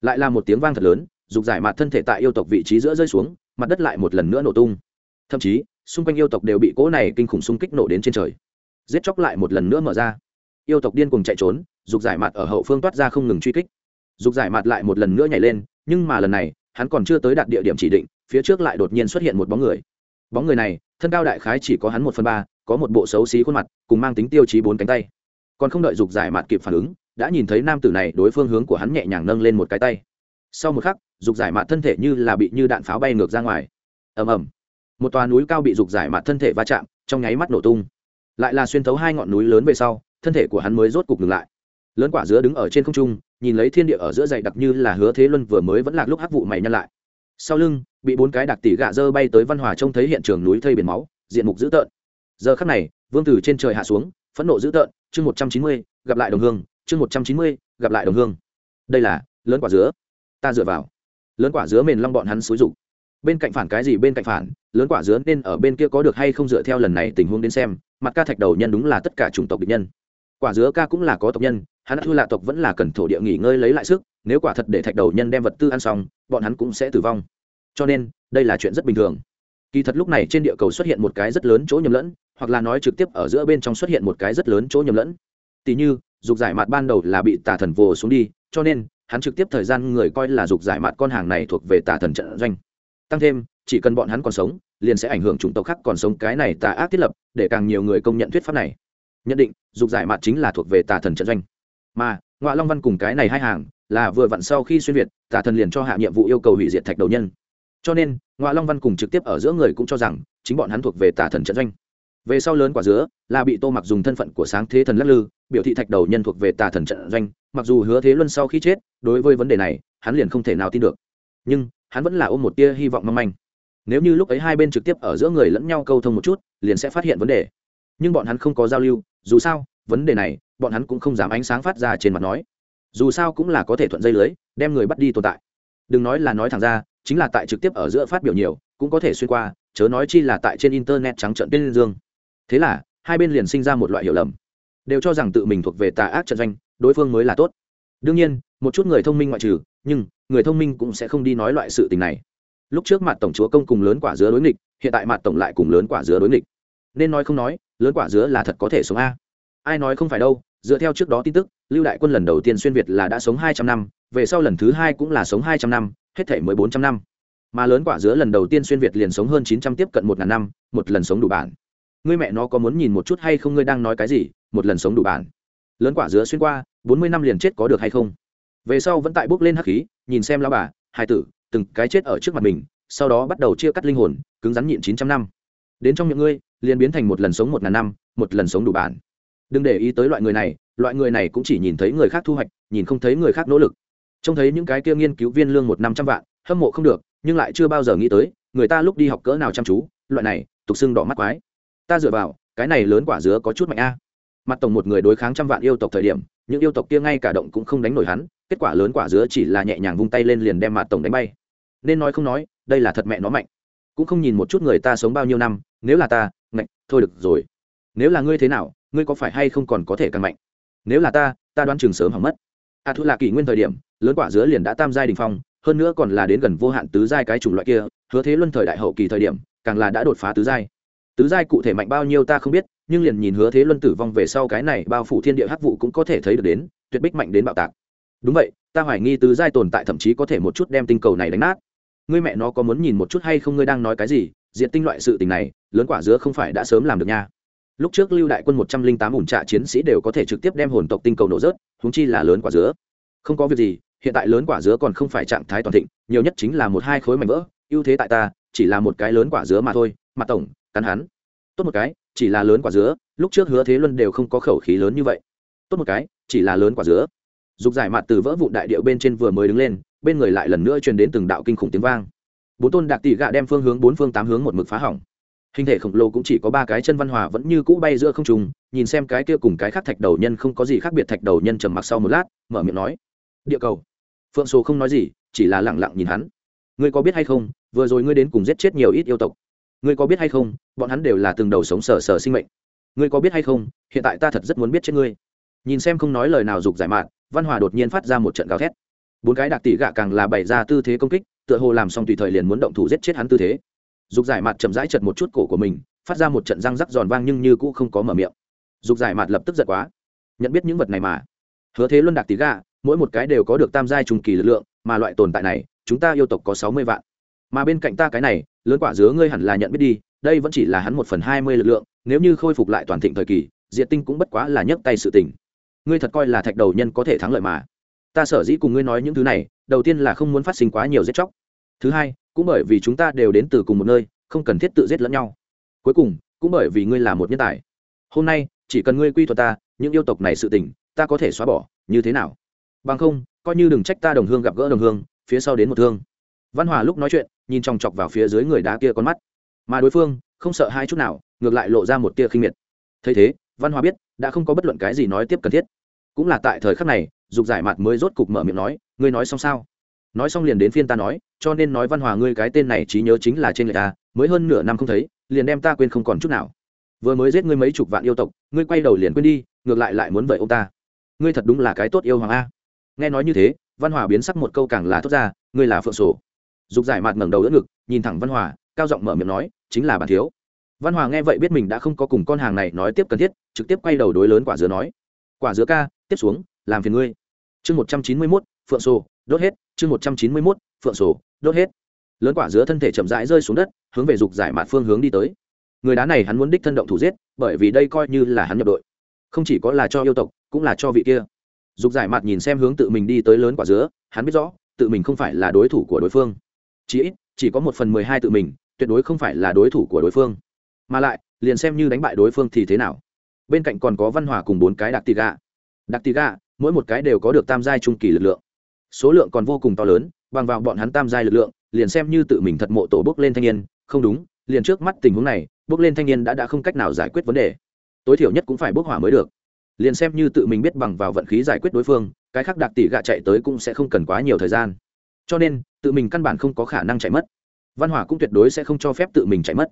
lại là một tiếng vang thật lớn, dục giải mặt thân thể tại yêu tộc vị trí giữa rơi xuống, mặt đất lại một lần nữa nổ tung. Thậm chí, xung quanh yêu tộc đều bị cỗ này kinh khủng xung kích nổ đến trên trời. Giết chóc lại một lần nữa mở ra. Yêu tộc điên cùng chạy trốn, dục giải mặt ở hậu phương toát ra không ngừng truy kích. Dục giải mặt lại một lần nữa nhảy lên, nhưng mà lần này, hắn còn chưa tới đạt địa điểm chỉ định, phía trước lại đột nhiên xuất hiện một bóng người. Bóng người này, thân cao đại khái chỉ có hắn một phần ba, có một bộ xấu xí khuôn mặt, cùng mang tính tiêu chí bốn cánh tay còn không đợi dục giải mạt kịp phản ứng, đã nhìn thấy nam tử này đối phương hướng của hắn nhẹ nhàng nâng lên một cái tay. Sau một khắc, dục giải mạt thân thể như là bị như đạn pháo bay ngược ra ngoài. Ầm ầm. Một tòa núi cao bị dục giải mạt thân thể va chạm, trong nháy mắt nổ tung. Lại là xuyên thấu hai ngọn núi lớn về sau, thân thể của hắn mới rốt cục ngừng lại. Lớn quả dứa đứng ở trên không trung, nhìn lấy thiên địa ở giữa dày đặc như là hứa thế luân vừa mới vẫn lạc lúc hắc vụ mày nhăn lại. Sau lưng, bị bốn cái đặc tỷ gạ dơ bay tới văn hòa trông thấy hiện trường núi thây biển máu, diện mục dữ tợn. Giờ khắc này, vương tử trên trời hạ xuống, phẫn nộ dữ tợn chương một trăm chín mươi, gặp lại đồng hương, chương một trăm chín mươi, gặp lại đồng hương. Đây là, lớn quả dứa. Ta dựa vào. Lớn quả dứa mền long bọn hắn xúi rục bên cạnh phản cái gì bên cạnh phản, lớn quả dứa nên ở bên kia có được hay không dựa theo lần này tình huống đến xem, mặt ca thạch đầu nhân đúng là tất cả chủng tộc địch nhân. Quả dứa ca cũng là có tộc nhân, hắn thua lạ tộc vẫn là cần thổ địa nghỉ ngơi lấy lại sức, nếu quả thật để thạch đầu nhân đem vật tư ăn xong, bọn hắn cũng sẽ tử vong. Cho nên, đây là chuyện rất bình thường. Kỳ thật lúc này trên địa cầu xuất hiện một cái rất lớn chỗ nhầm lẫn hoặc là nói trực tiếp ở giữa bên trong xuất hiện một cái rất lớn chỗ nhầm lẫn. Tỉ như, dục giải mặt ban đầu là bị tà thần vồ xuống đi, cho nên, hắn trực tiếp thời gian người coi là dục giải mặt con hàng này thuộc về tà thần trận doanh. Tăng thêm, chỉ cần bọn hắn còn sống, liền sẽ ảnh hưởng chủng tộc khác còn sống cái này tà ác thiết lập, để càng nhiều người công nhận thuyết pháp này. Nhận định, dục giải mặt chính là thuộc về tà thần trận doanh. Mà ngoại long văn cùng cái này hai hàng, là vừa vặn sau khi xuyên việt, tà thần liền cho hạ nhiệm vụ yêu cầu hủy diệt thạch đầu nhân. Cho nên ngoại long văn cùng trực tiếp ở giữa người cũng cho rằng, chính bọn hắn thuộc về tà thần trận doanh về sau lớn quả dứa, là bị tô mặc dùng thân phận của sáng thế thần lắc lư, biểu thị thạch đầu nhân thuộc về tà thần trận doanh, mặc dù hứa thế luân sau khi chết, đối với vấn đề này, hắn liền không thể nào tin được. Nhưng, hắn vẫn là ôm một tia hy vọng mong manh. Nếu như lúc ấy hai bên trực tiếp ở giữa người lẫn nhau câu thông một chút, liền sẽ phát hiện vấn đề. Nhưng bọn hắn không có giao lưu, dù sao, vấn đề này, bọn hắn cũng không dám ánh sáng phát ra trên mặt nói. Dù sao cũng là có thể thuận dây lưới, đem người bắt đi tồn tại. Đừng nói là nói thẳng ra, chính là tại trực tiếp ở giữa phát biểu nhiều, cũng có thể xuyên qua, chớ nói chi là tại trên internet trắng trận tiên dương thế là, hai bên liền sinh ra một loại hiểu lầm. Đều cho rằng tự mình thuộc về tà ác trận doanh, đối phương mới là tốt. Đương nhiên, một chút người thông minh ngoại trừ, nhưng người thông minh cũng sẽ không đi nói loại sự tình này. Lúc trước mặt tổng chúa công cùng lớn quả dứa đối nghịch, hiện tại mặt tổng lại cùng lớn quả dứa đối nghịch. Nên nói không nói, lớn quả dứa là thật có thể sống a. Ai nói không phải đâu, dựa theo trước đó tin tức, lưu đại quân lần đầu tiên xuyên việt là đã sống hai trăm năm, về sau lần thứ hai cũng là sống hai trăm năm, hết thể mới bốn trăm năm. Mà lớn quả dứa lần đầu tiên xuyên việt liền sống hơn chín trăm tiếp cận một ngàn năm, một lần sống đủ bản ngươi mẹ nó có muốn nhìn một chút hay không? Ngươi đang nói cái gì? Một lần sống đủ bản. Lớn quả dứa xuyên qua, bốn mươi năm liền chết có được hay không? Về sau vẫn tại bước lên hắc khí, nhìn xem lao bà hai tử, từng cái chết ở trước mặt mình, sau đó bắt đầu chia cắt linh hồn, cứng rắn nhịn chín trăm năm. Đến trong những ngươi, liền biến thành một lần sống một ngàn năm, một lần sống đủ bản. Đừng để ý tới loại người này, loại người này cũng chỉ nhìn thấy người khác thu hoạch, nhìn không thấy người khác nỗ lực. Trông thấy những cái kia nghiên cứu viên lương một năm trăm vạn, hâm mộ không được, nhưng lại chưa bao giờ nghĩ tới, người ta lúc đi học cỡ nào chăm chú, loại này, tục xưng đỏ mắt quái ta dựa vào cái này lớn quả dứa có chút mạnh a. Mặt tổng một người đối kháng trăm vạn yêu tộc thời điểm những yêu tộc kia ngay cả động cũng không đánh nổi hắn kết quả lớn quả dứa chỉ là nhẹ nhàng vung tay lên liền đem mặt tổng đánh bay. Nên nói không nói đây là thật mẹ nó mạnh. Cũng không nhìn một chút người ta sống bao nhiêu năm nếu là ta ngạch thôi được rồi. Nếu là ngươi thế nào ngươi có phải hay không còn có thể càng mạnh? Nếu là ta ta đoán chừng sớm hỏng mất. A à, thu là kỷ nguyên thời điểm lớn quả dứa liền đã tam giai đình phong hơn nữa còn là đến gần vô hạn tứ giai cái chủng loại kia hứa thế luân thời đại hậu kỳ thời điểm càng là đã đột phá tứ giai tứ giai cụ thể mạnh bao nhiêu ta không biết, nhưng liền nhìn hứa thế luân tử vong về sau cái này bao phủ thiên địa hắc vụ cũng có thể thấy được đến, tuyệt bích mạnh đến bạo tạc. Đúng vậy, ta hoài nghi tứ giai tồn tại thậm chí có thể một chút đem tinh cầu này đánh nát. Ngươi mẹ nó có muốn nhìn một chút hay không ngươi đang nói cái gì diện tinh loại sự tình này, lớn quả dứa không phải đã sớm làm được nha. Lúc trước lưu đại quân một trăm linh tám ủn trạ chiến sĩ đều có thể trực tiếp đem hồn tộc tinh cầu nổ rớt húng chi là lớn quả dứa. Không có việc gì, hiện tại lớn quả dứa còn không phải trạng thái toàn thịnh, nhiều nhất chính là một hai khối mảnh vỡ, ưu thế tại ta, chỉ là một cái lớn quả dứa mà thôi mặt tổng cắn hắn. Tốt một cái, chỉ là lớn quả dứa, lúc trước hứa thế luân đều không có khẩu khí lớn như vậy. Tốt một cái, chỉ là lớn quả dứa. Dục giải mặt từ vỡ vụ đại điệu bên trên vừa mới đứng lên, bên người lại lần nữa truyền đến từng đạo kinh khủng tiếng vang. Bốn tôn đạc tỷ gạ đem phương hướng bốn phương tám hướng một mực phá hỏng. Hình thể khổng lồ cũng chỉ có ba cái chân văn hòa vẫn như cũ bay giữa không trùng nhìn xem cái kia cùng cái khác thạch đầu nhân không có gì khác biệt, thạch đầu nhân trầm mặc sau một lát, mở miệng nói, địa cầu. Phượng số không nói gì, chỉ là lẳng lặng nhìn hắn. Ngươi có biết hay không, vừa rồi ngươi đến cùng giết chết nhiều ít yêu tộc ngươi có biết hay không bọn hắn đều là từng đầu sống sờ sờ sinh mệnh. Ngươi có biết hay không hiện tại ta thật rất muốn biết chết ngươi. Nhìn xem không nói lời nào dục giải mạn văn hòa đột nhiên phát ra một trận gào thét. Bốn cái đặc tỷ gạ càng là bày ra tư thế công kích tựa hồ làm xong tùy thời liền muốn động thủ giết chết hắn tư thế. Dục giải mạn chậm rãi chật một chút cổ của mình phát ra một trận răng rắc giòn vang nhưng như cũ không có mở miệng. Dục giải mạn lập tức giật quá. Nhận biết những vật này mà. Hứa thế luân đặc tỷ gạ, mỗi một cái đều có được tam giai trùng kỳ lực lượng mà loại tồn tại này chúng ta yêu tộc có sáu mươi vạn mà bên cạnh ta cái này, lớn quả dứa ngươi hẳn là nhận biết đi, đây vẫn chỉ là hắn một phần hai mươi lực lượng, nếu như khôi phục lại toàn thịnh thời kỳ, diệt tinh cũng bất quá là nhấc tay sự tình. Ngươi thật coi là thạch đầu nhân có thể thắng lợi mà. Ta sở dĩ cùng ngươi nói những thứ này, đầu tiên là không muốn phát sinh quá nhiều giết chóc. Thứ hai, cũng bởi vì chúng ta đều đến từ cùng một nơi, không cần thiết tự giết lẫn nhau. Cuối cùng, cũng bởi vì ngươi là một nhân tài. Hôm nay, chỉ cần ngươi quy thuật ta, những yêu tộc này sự tình, ta có thể xóa bỏ, như thế nào? Bằng không, coi như đừng trách ta đồng hương gặp gỡ đồng hương, phía sau đến một thương văn hòa lúc nói chuyện, nhìn chòng chọc vào phía dưới người đá kia con mắt. Mà đối phương, không sợ hai chút nào, ngược lại lộ ra một tia khinh miệt. Thấy thế, văn hòa biết, đã không có bất luận cái gì nói tiếp cần thiết. Cũng là tại thời khắc này, dục giải mặt mới rốt cục mở miệng nói, ngươi nói xong sao? Nói xong liền đến phiên ta nói, cho nên nói văn hòa ngươi cái tên này trí nhớ chính là trên người ta à, mới hơn nửa năm không thấy, liền đem ta quên không còn chút nào. Vừa mới giết ngươi mấy chục vạn yêu tộc, ngươi quay đầu liền quên đi, ngược lại lại muốn vậy ông ta. Ngươi thật đúng là cái tốt yêu hoàng a. Nghe nói như thế, văn hòa biến sắc một câu càng là tốt ra, ngươi là phượng sổ dục giải mạt ngẩng đầu đỡ ngực, nhìn thẳng văn hòa, cao giọng mở miệng nói, chính là bản thiếu. Văn hòa nghe vậy biết mình đã không có cùng con hàng này nói tiếp cần thiết, trực tiếp quay đầu đối lớn quả dứa nói, quả dứa ca, tiếp xuống, làm phiền ngươi. Chương một trăm chín mươi mốt, phượng sổ, đốt hết, chương một trăm chín mươi mốt, phượng sổ, đốt hết. Lớn quả dứa thân thể chậm rãi rơi xuống đất, hướng về dục giải mạt phương hướng đi tới. Người đá này hắn muốn đích thân động thủ giết, bởi vì đây coi như là hắn nhập đội. Không chỉ có là cho yêu tộc, cũng là cho vị kia. Dục giải mạt nhìn xem hướng tự mình đi tới lớn quả dứa, hắn biết rõ, tự mình không phải là đối thủ của đối phương chỉ ít, chỉ có một phần mười hai tự mình, tuyệt đối không phải là đối thủ của đối phương. Mà lại, liền xem như đánh bại đối phương thì thế nào? Bên cạnh còn có văn hòa cùng bốn cái đặc tì gà đặc tì gà mỗi một cái đều có được tam giai trung kỳ lực lượng. Số lượng còn vô cùng to lớn, bằng vào bọn hắn tam giai lực lượng, liền xem như tự mình thật mộ tổ bước lên thanh niên, không đúng, liền trước mắt tình huống này, bước lên thanh niên đã đã không cách nào giải quyết vấn đề. Tối thiểu nhất cũng phải bước hỏa mới được. Liền xem như tự mình biết bằng vào vận khí giải quyết đối phương, cái khác đặc tỷ gạ chạy tới cũng sẽ không cần quá nhiều thời gian cho nên, tự mình căn bản không có khả năng chạy mất. Văn hỏa cũng tuyệt đối sẽ không cho phép tự mình chạy mất.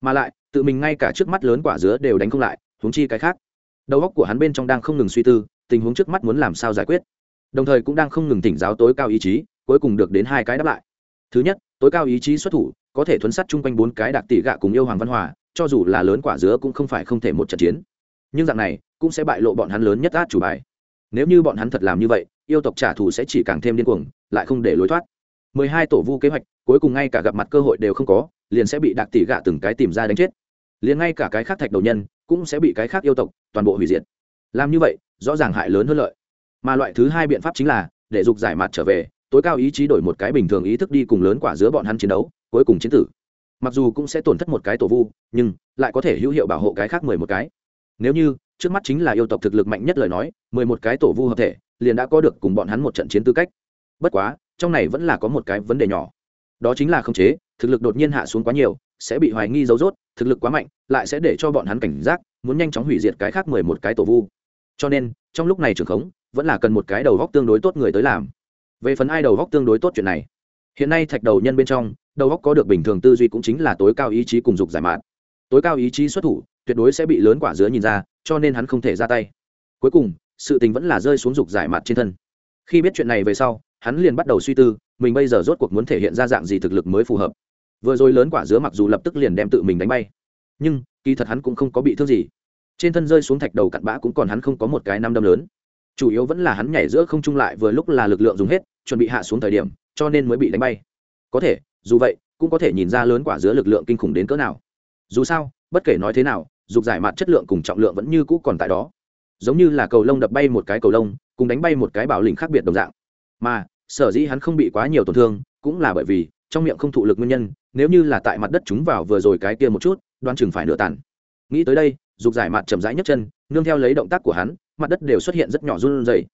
Mà lại, tự mình ngay cả trước mắt lớn quả dứa đều đánh không lại, huống chi cái khác. Đầu óc của hắn bên trong đang không ngừng suy tư, tình huống trước mắt muốn làm sao giải quyết. Đồng thời cũng đang không ngừng tỉnh giáo tối cao ý chí, cuối cùng được đến hai cái đáp lại. Thứ nhất, tối cao ý chí xuất thủ, có thể thuấn sắt chung quanh bốn cái đặc tỷ gạ cùng yêu hoàng văn hòa cho dù là lớn quả dứa cũng không phải không thể một trận chiến. Nhưng dạng này, cũng sẽ bại lộ bọn hắn lớn nhất át chủ bài. Nếu như bọn hắn thật làm như vậy yêu tộc trả thù sẽ chỉ càng thêm điên cuồng, lại không để lối thoát. Mười hai tổ vu kế hoạch, cuối cùng ngay cả gặp mặt cơ hội đều không có, liền sẽ bị đặc tỷ gạ từng cái tìm ra đánh chết. Liền ngay cả cái khác thạch đầu nhân cũng sẽ bị cái khác yêu tộc toàn bộ hủy diệt. Làm như vậy, rõ ràng hại lớn hơn lợi. Mà loại thứ hai biện pháp chính là, để dục giải mặt trở về, tối cao ý chí đổi một cái bình thường ý thức đi cùng lớn quả giữa bọn hắn chiến đấu, cuối cùng chiến tử. Mặc dù cũng sẽ tổn thất một cái tổ vu, nhưng lại có thể hữu hiệu bảo hộ cái khác mười một cái. Nếu như, trước mắt chính là yêu tộc thực lực mạnh nhất lời nói, mười một cái tổ vu hợp thể liền đã có được cùng bọn hắn một trận chiến tư cách. Bất quá, trong này vẫn là có một cái vấn đề nhỏ. Đó chính là khống chế, thực lực đột nhiên hạ xuống quá nhiều, sẽ bị hoài nghi dấu dốt thực lực quá mạnh, lại sẽ để cho bọn hắn cảnh giác, muốn nhanh chóng hủy diệt cái khác mười một cái tổ vu. Cho nên, trong lúc này trường khống, vẫn là cần một cái đầu góc tương đối tốt người tới làm. Về phần ai đầu góc tương đối tốt chuyện này, hiện nay thạch đầu nhân bên trong, đầu góc có được bình thường tư duy cũng chính là tối cao ý chí cùng dục giải mạn. Tối cao ý chí xuất thủ, tuyệt đối sẽ bị lớn quả dứa nhìn ra, cho nên hắn không thể ra tay. Cuối cùng sự tình vẫn là rơi xuống dục giải mặt trên thân. Khi biết chuyện này về sau, hắn liền bắt đầu suy tư, mình bây giờ rốt cuộc muốn thể hiện ra dạng gì thực lực mới phù hợp. Vừa rồi lớn quả dứa mặc dù lập tức liền đem tự mình đánh bay, nhưng kỳ thật hắn cũng không có bị thương gì. Trên thân rơi xuống thạch đầu cặn bã cũng còn hắn không có một cái năm đâm lớn. Chủ yếu vẫn là hắn nhảy giữa không trung lại vừa lúc là lực lượng dùng hết, chuẩn bị hạ xuống thời điểm, cho nên mới bị đánh bay. Có thể, dù vậy, cũng có thể nhìn ra lớn quả dứa lực lượng kinh khủng đến cỡ nào. Dù sao, bất kể nói thế nào, dục giải mặt chất lượng cùng trọng lượng vẫn như cũ còn tại đó giống như là cầu lông đập bay một cái cầu lông, cùng đánh bay một cái bảo lĩnh khác biệt đồng dạng. Mà, sở dĩ hắn không bị quá nhiều tổn thương, cũng là bởi vì, trong miệng không thụ lực nguyên nhân, nếu như là tại mặt đất chúng vào vừa rồi cái kia một chút, đoan chừng phải nửa tàn. Nghĩ tới đây, dục giải mặt chậm rãi nhấc chân, nương theo lấy động tác của hắn, mặt đất đều xuất hiện rất nhỏ run rẩy.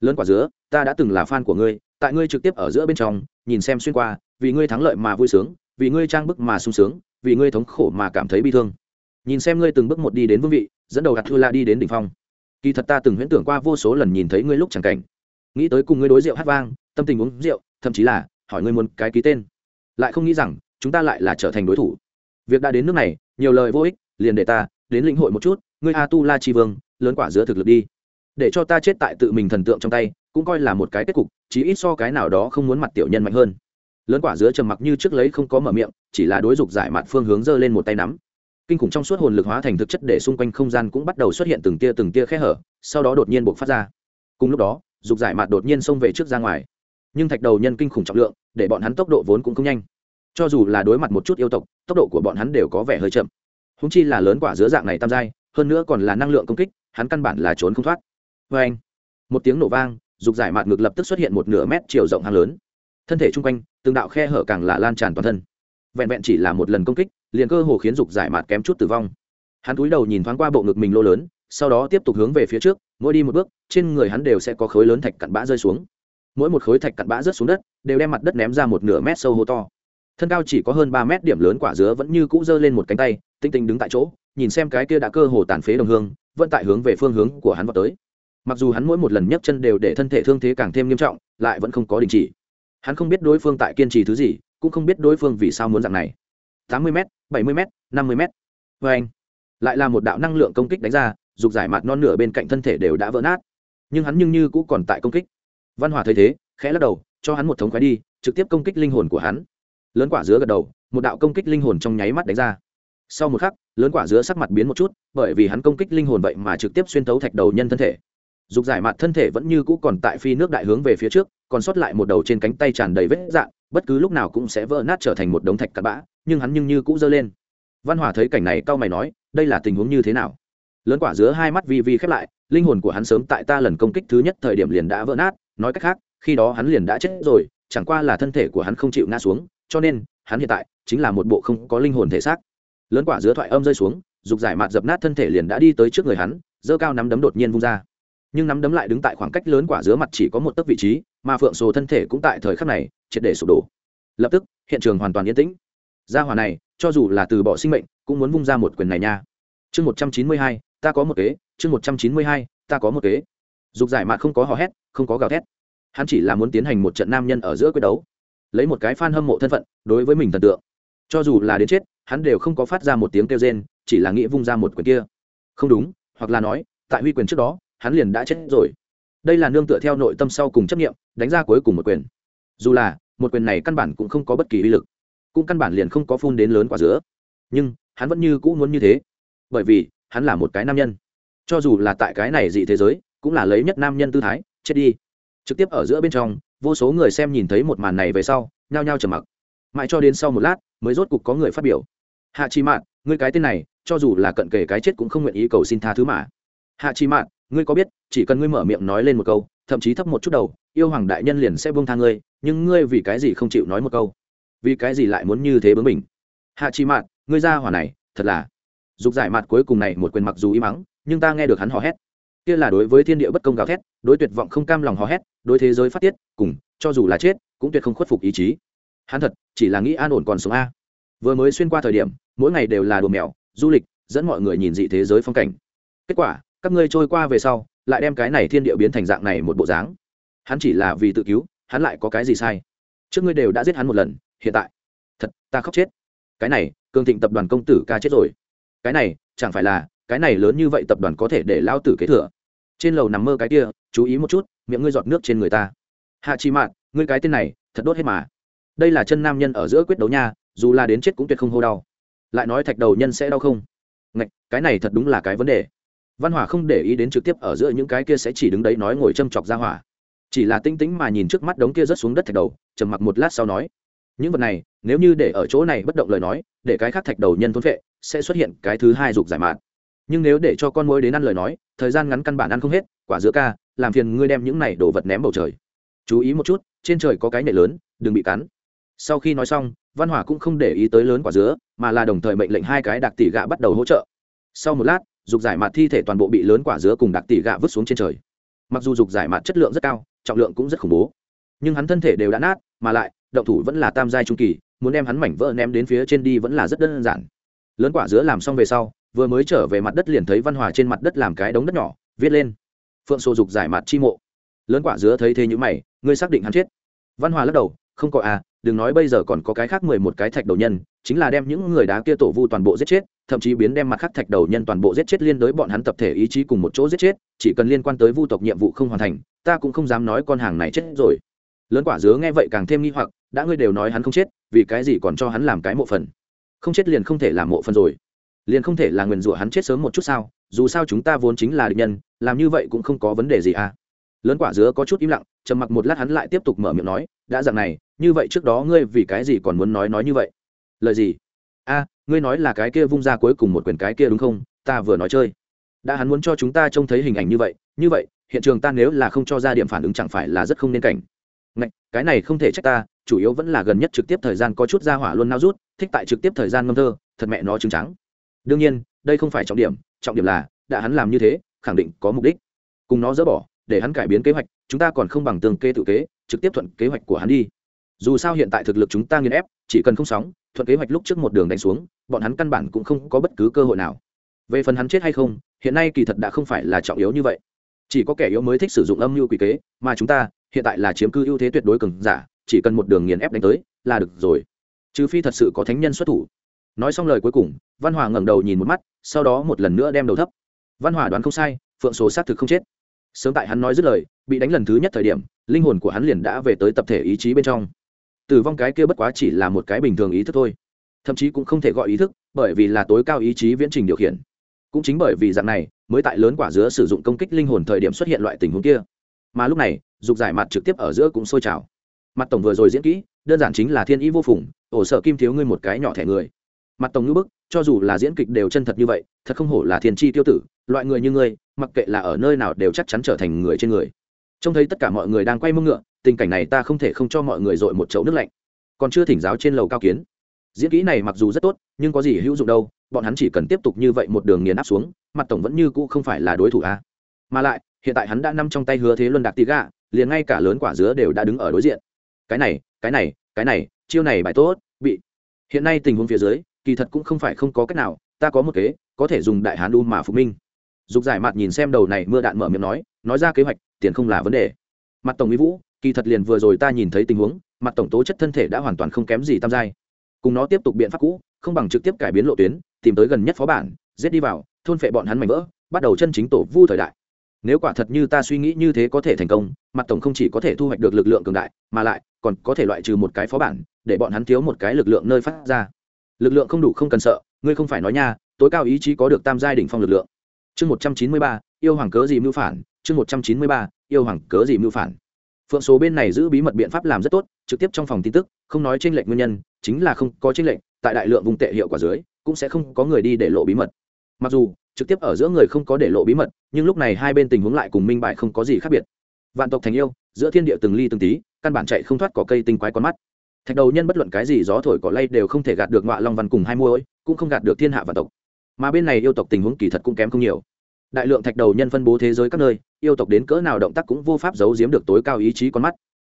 Lớn quả dứa, ta đã từng là fan của ngươi, tại ngươi trực tiếp ở giữa bên trong, nhìn xem xuyên qua, vì ngươi thắng lợi mà vui sướng, vì ngươi trang bức mà sung sướng, vì ngươi thống khổ mà cảm thấy bi thương. Nhìn xem ngươi từng bước một đi đến vương vị, dẫn đầu đặt thư la đi đến đỉnh phong kỳ thật ta từng huyễn tưởng qua vô số lần nhìn thấy ngươi lúc chẳng cảnh. Nghĩ tới cùng ngươi đối rượu hát vang, tâm tình uống rượu, thậm chí là hỏi ngươi muốn cái ký tên. Lại không nghĩ rằng, chúng ta lại là trở thành đối thủ. Việc đã đến nước này, nhiều lời vô ích, liền để ta đến lĩnh hội một chút, ngươi a tu la chi vương, lớn quả giữa thực lực đi. Để cho ta chết tại tự mình thần tượng trong tay, cũng coi là một cái kết cục, chí ít so cái nào đó không muốn mặt tiểu nhân mạnh hơn. Lớn quả giữa trầm mặc như trước lấy không có mở miệng, chỉ là đối dục giải mặt phương hướng giơ lên một tay nắm kinh khủng trong suốt hồn lực hóa thành thực chất để xung quanh không gian cũng bắt đầu xuất hiện từng tia từng tia khe hở, sau đó đột nhiên buộc phát ra. Cùng lúc đó, dục giải mạt đột nhiên xông về trước ra ngoài. Nhưng thạch đầu nhân kinh khủng trọng lượng, để bọn hắn tốc độ vốn cũng không nhanh. Cho dù là đối mặt một chút yêu tộc, tốc độ của bọn hắn đều có vẻ hơi chậm. Húng chi là lớn quả dứa dạng này tam giai, hơn nữa còn là năng lượng công kích, hắn căn bản là trốn không thoát. Vê anh, một tiếng nổ vang, dục giải mạt ngực lập tức xuất hiện một nửa mét chiều rộng hàng lớn. Thân thể chung quanh, từng đạo khe hở càng là lan tràn toàn thân. Vẹn vẹn chỉ là một lần công kích liền cơ hồ khiến dục giải mạt kém chút tử vong. Hắn cúi đầu nhìn thoáng qua bộ ngực mình lô lớn, sau đó tiếp tục hướng về phía trước, mỗi đi một bước, trên người hắn đều sẽ có khối lớn thạch cặn bã rơi xuống. Mỗi một khối thạch cặn bã rớt xuống đất, đều đem mặt đất ném ra một nửa mét sâu hô to. Thân cao chỉ có hơn ba mét điểm lớn quả dứa vẫn như cũ giơ lên một cánh tay tinh tinh đứng tại chỗ, nhìn xem cái kia đã cơ hồ tàn phế đồng hương, vẫn tại hướng về phương hướng của hắn vào tới. Mặc dù hắn mỗi một lần nhấc chân đều để thân thể thương thế càng thêm nghiêm trọng, lại vẫn không có đình chỉ. Hắn không biết đối phương tại kiên trì thứ gì, cũng không biết đối phương vì sao muốn dạng này tám mươi m bảy mươi m năm mươi m vê anh, lại là một đạo năng lượng công kích đánh ra, dục giải mạt non nửa bên cạnh thân thể đều đã vỡ nát. Nhưng hắn nhưng như cũng còn tại công kích. Văn hòa thấy thế, khẽ lắc đầu, cho hắn một thống khoái đi, trực tiếp công kích linh hồn của hắn. Lớn quả dứa gật đầu, một đạo công kích linh hồn trong nháy mắt đánh ra. Sau một khắc, lớn quả dứa sắc mặt biến một chút, bởi vì hắn công kích linh hồn vậy mà trực tiếp xuyên tấu thạch đầu nhân thân thể. Dục giải mạt thân thể vẫn như cũ còn tại phi nước đại hướng về phía trước, còn sót lại một đầu trên cánh tay tràn đầy vết dạn bất cứ lúc nào cũng sẽ vỡ nát trở thành một đống thạch cặn bã nhưng hắn nhưng như cũng giơ lên. Văn hòa thấy cảnh này cau mày nói, đây là tình huống như thế nào? Lớn quả dứa hai mắt vi vi khép lại, linh hồn của hắn sớm tại ta lần công kích thứ nhất thời điểm liền đã vỡ nát, nói cách khác, khi đó hắn liền đã chết rồi, chẳng qua là thân thể của hắn không chịu ngã xuống, cho nên, hắn hiện tại chính là một bộ không có linh hồn thể xác. Lớn quả dứa thoại âm rơi xuống, dục giải mạt dập nát thân thể liền đã đi tới trước người hắn, giơ cao nắm đấm đột nhiên vung ra. Nhưng nắm đấm lại đứng tại khoảng cách lớn quả dứa mặt chỉ có một tấc vị trí, mà phượng sồ thân thể cũng tại thời khắc này, triệt để sụp đổ. Lập tức, hiện trường hoàn toàn yên tĩnh gia hỏa này, cho dù là từ bỏ sinh mệnh, cũng muốn vung ra một quyền này nha. Chương một trăm chín mươi hai, ta có một kế. Chương một trăm chín mươi hai, ta có một kế. Dục giải mạn không có hò hét, không có gào thét. Hắn chỉ là muốn tiến hành một trận nam nhân ở giữa quyết đấu. Lấy một cái f hâm mộ thân phận, đối với mình thần tượng. Cho dù là đến chết, hắn đều không có phát ra một tiếng kêu rên, chỉ là nghĩ vung ra một quyền kia. Không đúng, hoặc là nói, tại huy quyền trước đó, hắn liền đã chết rồi. Đây là nương tựa theo nội tâm sau cùng chấp nghiệm đánh ra cuối cùng một quyền. Dù là, một quyền này căn bản cũng không có bất kỳ uy lực cũng căn bản liền không có phun đến lớn quả giữa nhưng, hắn vẫn như cũ muốn như thế. Bởi vì, hắn là một cái nam nhân. Cho dù là tại cái này dị thế giới, cũng là lấy nhất nam nhân tư thái, chết đi. Trực tiếp ở giữa bên trong, vô số người xem nhìn thấy một màn này về sau, nhao nhao trầm mặc. Mãi cho đến sau một lát, mới rốt cục có người phát biểu. Hạ chi mạn, ngươi cái tên này, cho dù là cận kề cái chết cũng không nguyện ý cầu xin tha thứ mà. Hạ chi mạn, ngươi có biết, chỉ cần ngươi mở miệng nói lên một câu, thậm chí thấp một chút đầu, yêu hoàng đại nhân liền sẽ buông tha ngươi, nhưng ngươi vì cái gì không chịu nói một câu? Vì cái gì lại muốn như thế bướng mình hạ chi mạt ngươi ra hỏa này, thật là. Dục giải mặt cuối cùng này một quyền mặc dù im mắng nhưng ta nghe được hắn hò hét. Kia là đối với thiên địa bất công gào thét, đối tuyệt vọng không cam lòng hò hét, đối thế giới phát tiết, cùng, cho dù là chết, cũng tuyệt không khuất phục ý chí. Hắn thật, chỉ là nghĩ an ổn còn sống a. Vừa mới xuyên qua thời điểm, mỗi ngày đều là đùa mèo, du lịch, dẫn mọi người nhìn dị thế giới phong cảnh. Kết quả, các ngươi trôi qua về sau, lại đem cái này thiên địa biến thành dạng này một bộ dáng. Hắn chỉ là vì tự cứu, hắn lại có cái gì sai? Trước ngươi đều đã giết hắn một lần hiện tại. Thật ta khóc chết. Cái này cường thịnh tập đoàn công tử ca chết rồi. Cái này chẳng phải là cái này lớn như vậy tập đoàn có thể để lao tử kế thừa. Trên lầu nằm mơ cái kia chú ý một chút miệng ngươi giọt nước trên người ta. Hạ chi mạn ngươi cái tên này thật đốt hết mà. Đây là chân nam nhân ở giữa quyết đấu nha dù là đến chết cũng tuyệt không hô đau. Lại nói thạch đầu nhân sẽ đau không? Ngạch, cái này thật đúng là cái vấn đề. Văn hỏa không để ý đến trực tiếp ở giữa những cái kia sẽ chỉ đứng đấy nói ngồi châm chọc ra hỏa. Chỉ là tinh tĩnh mà nhìn trước mắt đống kia rớt xuống đất thạch đầu trầm mặc một lát sau nói những vật này, nếu như để ở chỗ này bất động lời nói, để cái khác thạch đầu nhân thốn vệ sẽ xuất hiện cái thứ hai dục giải mạn nhưng nếu để cho con mối đến ăn lời nói, thời gian ngắn căn bản ăn không hết, quả giữa ca, làm phiền ngươi đem những này đồ vật ném bầu trời. Chú ý một chút, trên trời có cái nhảy lớn, đừng bị cắn. Sau khi nói xong, văn hỏa cũng không để ý tới lớn quả dứa, mà là đồng thời mệnh lệnh hai cái đặc tỷ gạ bắt đầu hỗ trợ. Sau một lát, dục giải mạt thi thể toàn bộ bị lớn quả dứa cùng đặc tỷ gạ vứt xuống trên trời. Mặc dù dục giải mạt chất lượng rất cao, trọng lượng cũng rất khủng bố. Nhưng hắn thân thể đều đã nát, mà lại động thủ vẫn là tam giai trung kỳ, muốn đem hắn mảnh vỡ ném đến phía trên đi vẫn là rất đơn giản. Lớn quả dứa làm xong về sau, vừa mới trở về mặt đất liền thấy văn hòa trên mặt đất làm cái đống đất nhỏ, viết lên. Phượng sô dục giải mặt chi mộ. Lớn quả dứa thấy thế như mày, ngươi xác định hắn chết. Văn hòa lắc đầu, không có à đừng nói bây giờ còn có cái khác mười một cái thạch đầu nhân, chính là đem những người đá kia tổ vu toàn bộ giết chết, thậm chí biến đem mặt khác thạch đầu nhân toàn bộ giết chết liên đối bọn hắn tập thể ý chí cùng một chỗ giết chết, chỉ cần liên quan tới vu tộc nhiệm vụ không hoàn thành, ta cũng không dám nói con hàng này chết rồi lớn quả dứa nghe vậy càng thêm nghi hoặc, đã ngươi đều nói hắn không chết, vì cái gì còn cho hắn làm cái mộ phần? Không chết liền không thể làm mộ phần rồi. Liền không thể là nguyền rủa hắn chết sớm một chút sao? Dù sao chúng ta vốn chính là địch nhân, làm như vậy cũng không có vấn đề gì à? Lớn quả dứa có chút im lặng, trầm mặc một lát hắn lại tiếp tục mở miệng nói, đã dặn này, như vậy trước đó ngươi vì cái gì còn muốn nói nói như vậy? Lời gì? A, ngươi nói là cái kia vung ra cuối cùng một quyền cái kia đúng không? Ta vừa nói chơi. Đã hắn muốn cho chúng ta trông thấy hình ảnh như vậy như vậy, hiện trường ta nếu là không cho ra điểm phản ứng chẳng phải là rất không nên cảnh. Ngạch, cái này không thể trách ta chủ yếu vẫn là gần nhất trực tiếp thời gian có chút ra hỏa luôn nao rút thích tại trực tiếp thời gian ngâm thơ thật mẹ nó trứng trắng. Đương nhiên đây không phải trọng điểm trọng điểm là đã hắn làm như thế khẳng định có mục đích. Cùng nó dỡ bỏ để hắn cải biến kế hoạch chúng ta còn không bằng tương kê tự kế trực tiếp thuận kế hoạch của hắn đi. Dù sao hiện tại thực lực chúng ta nghiền ép chỉ cần không sóng thuận kế hoạch lúc trước một đường đánh xuống bọn hắn căn bản cũng không có bất cứ cơ hội nào. Về phần hắn chết hay không hiện nay kỳ thật đã không phải là trọng yếu như vậy. Chỉ có kẻ yếu mới thích sử dụng âm mưu quỷ kế mà chúng ta hiện tại là chiếm cư ưu thế tuyệt đối cường giả, chỉ cần một đường nghiền ép đánh tới, là được rồi. Trừ phi thật sự có thánh nhân xuất thủ. Nói xong lời cuối cùng, văn hòa ngẩng đầu nhìn một mắt, sau đó một lần nữa đem đầu thấp. Văn hòa đoán không sai, phượng số xác thực không chết. Sớm tại hắn nói dứt lời, bị đánh lần thứ nhất thời điểm, linh hồn của hắn liền đã về tới tập thể ý chí bên trong. Tử vong cái kia bất quá chỉ là một cái bình thường ý thức thôi. Thậm chí cũng không thể gọi ý thức, bởi vì là tối cao ý chí viễn trình điều khiển. Cũng chính bởi vì dạng này, mới tại lớn quả dứa sử dụng công kích linh hồn thời điểm xuất hiện loại tình huống kia. Mà lúc này dục giải mặt trực tiếp ở giữa cũng sôi trào. Mặt tổng vừa rồi diễn kỹ, đơn giản chính là thiên ý vô phùng, ổ sợ kim thiếu ngươi một cái nhỏ thẻ người. Mặt tổng ngữ bức, cho dù là diễn kịch đều chân thật như vậy, thật không hổ là thiên tri tiêu tử, loại người như ngươi, mặc kệ là ở nơi nào đều chắc chắn trở thành người trên người. Trông thấy tất cả mọi người đang quay mông ngựa, tình cảnh này ta không thể không cho mọi người dội một chậu nước lạnh. Còn chưa thỉnh giáo trên lầu cao kiến. Diễn kỹ này mặc dù rất tốt, nhưng có gì hữu dụng đâu, bọn hắn chỉ cần tiếp tục như vậy một đường nghiền áp xuống, mặt tổng vẫn như cũ không phải là đối thủ a. Mà lại hiện tại hắn đã nằm trong tay hứa thế luân đạc tì gà liền ngay cả lớn quả dứa đều đã đứng ở đối diện. Cái này cái này cái này, chiêu này bài tốt, bị. Hiện nay tình huống phía dưới, kỳ thật cũng không phải không có cách nào, ta có một kế, có thể dùng đại hán đun mà phục minh. Dục giải mặt nhìn xem đầu này mưa đạn mở miệng nói nói ra kế hoạch, tiền không là vấn đề. Mặt tổng mỹ vũ, kỳ thật liền vừa rồi ta nhìn thấy tình huống, mặt tổng tố chất thân thể đã hoàn toàn không kém gì tam giai. Cùng nó tiếp tục biện pháp cũ, không bằng trực tiếp cải biến lộ tuyến, tìm tới gần nhất phó bản, giết đi vào, thôn phệ bọn hắn mảnh vỡ, bắt đầu chân chính tổ vu thời đại nếu quả thật như ta suy nghĩ như thế có thể thành công, mặt tổng không chỉ có thể thu hoạch được lực lượng cường đại, mà lại còn có thể loại trừ một cái phó bản, để bọn hắn thiếu một cái lực lượng nơi phát ra. Lực lượng không đủ không cần sợ, ngươi không phải nói nha, tối cao ý chí có được tam giai đỉnh phong lực lượng. Chương một trăm chín mươi ba, yêu hoàng cớ gì mưu phản? Chương một trăm chín mươi ba, yêu hoàng cớ gì mưu phản? Phượng số bên này giữ bí mật biện pháp làm rất tốt, trực tiếp trong phòng tin tức, không nói tranh lệch nguyên nhân, chính là không có tranh lệch, tại đại lượng vùng tệ hiệu quả dưới, cũng sẽ không có người đi để lộ bí mật. Mặc dù trực tiếp ở giữa người không có để lộ bí mật, nhưng lúc này hai bên tình huống lại cùng minh bại không có gì khác biệt. Vạn tộc thành yêu, giữa thiên địa từng ly từng tí, căn bản chạy không thoát cỏ cây tinh quái con mắt. Thạch đầu nhân bất luận cái gì gió thổi cỏ lay đều không thể gạt được ngọa long văn cùng hai môi cũng không gạt được thiên hạ vạn tộc. Mà bên này yêu tộc tình huống kỳ thật cũng kém không nhiều. Đại lượng thạch đầu nhân phân bố thế giới các nơi, yêu tộc đến cỡ nào động tác cũng vô pháp giấu giếm được tối cao ý chí con mắt.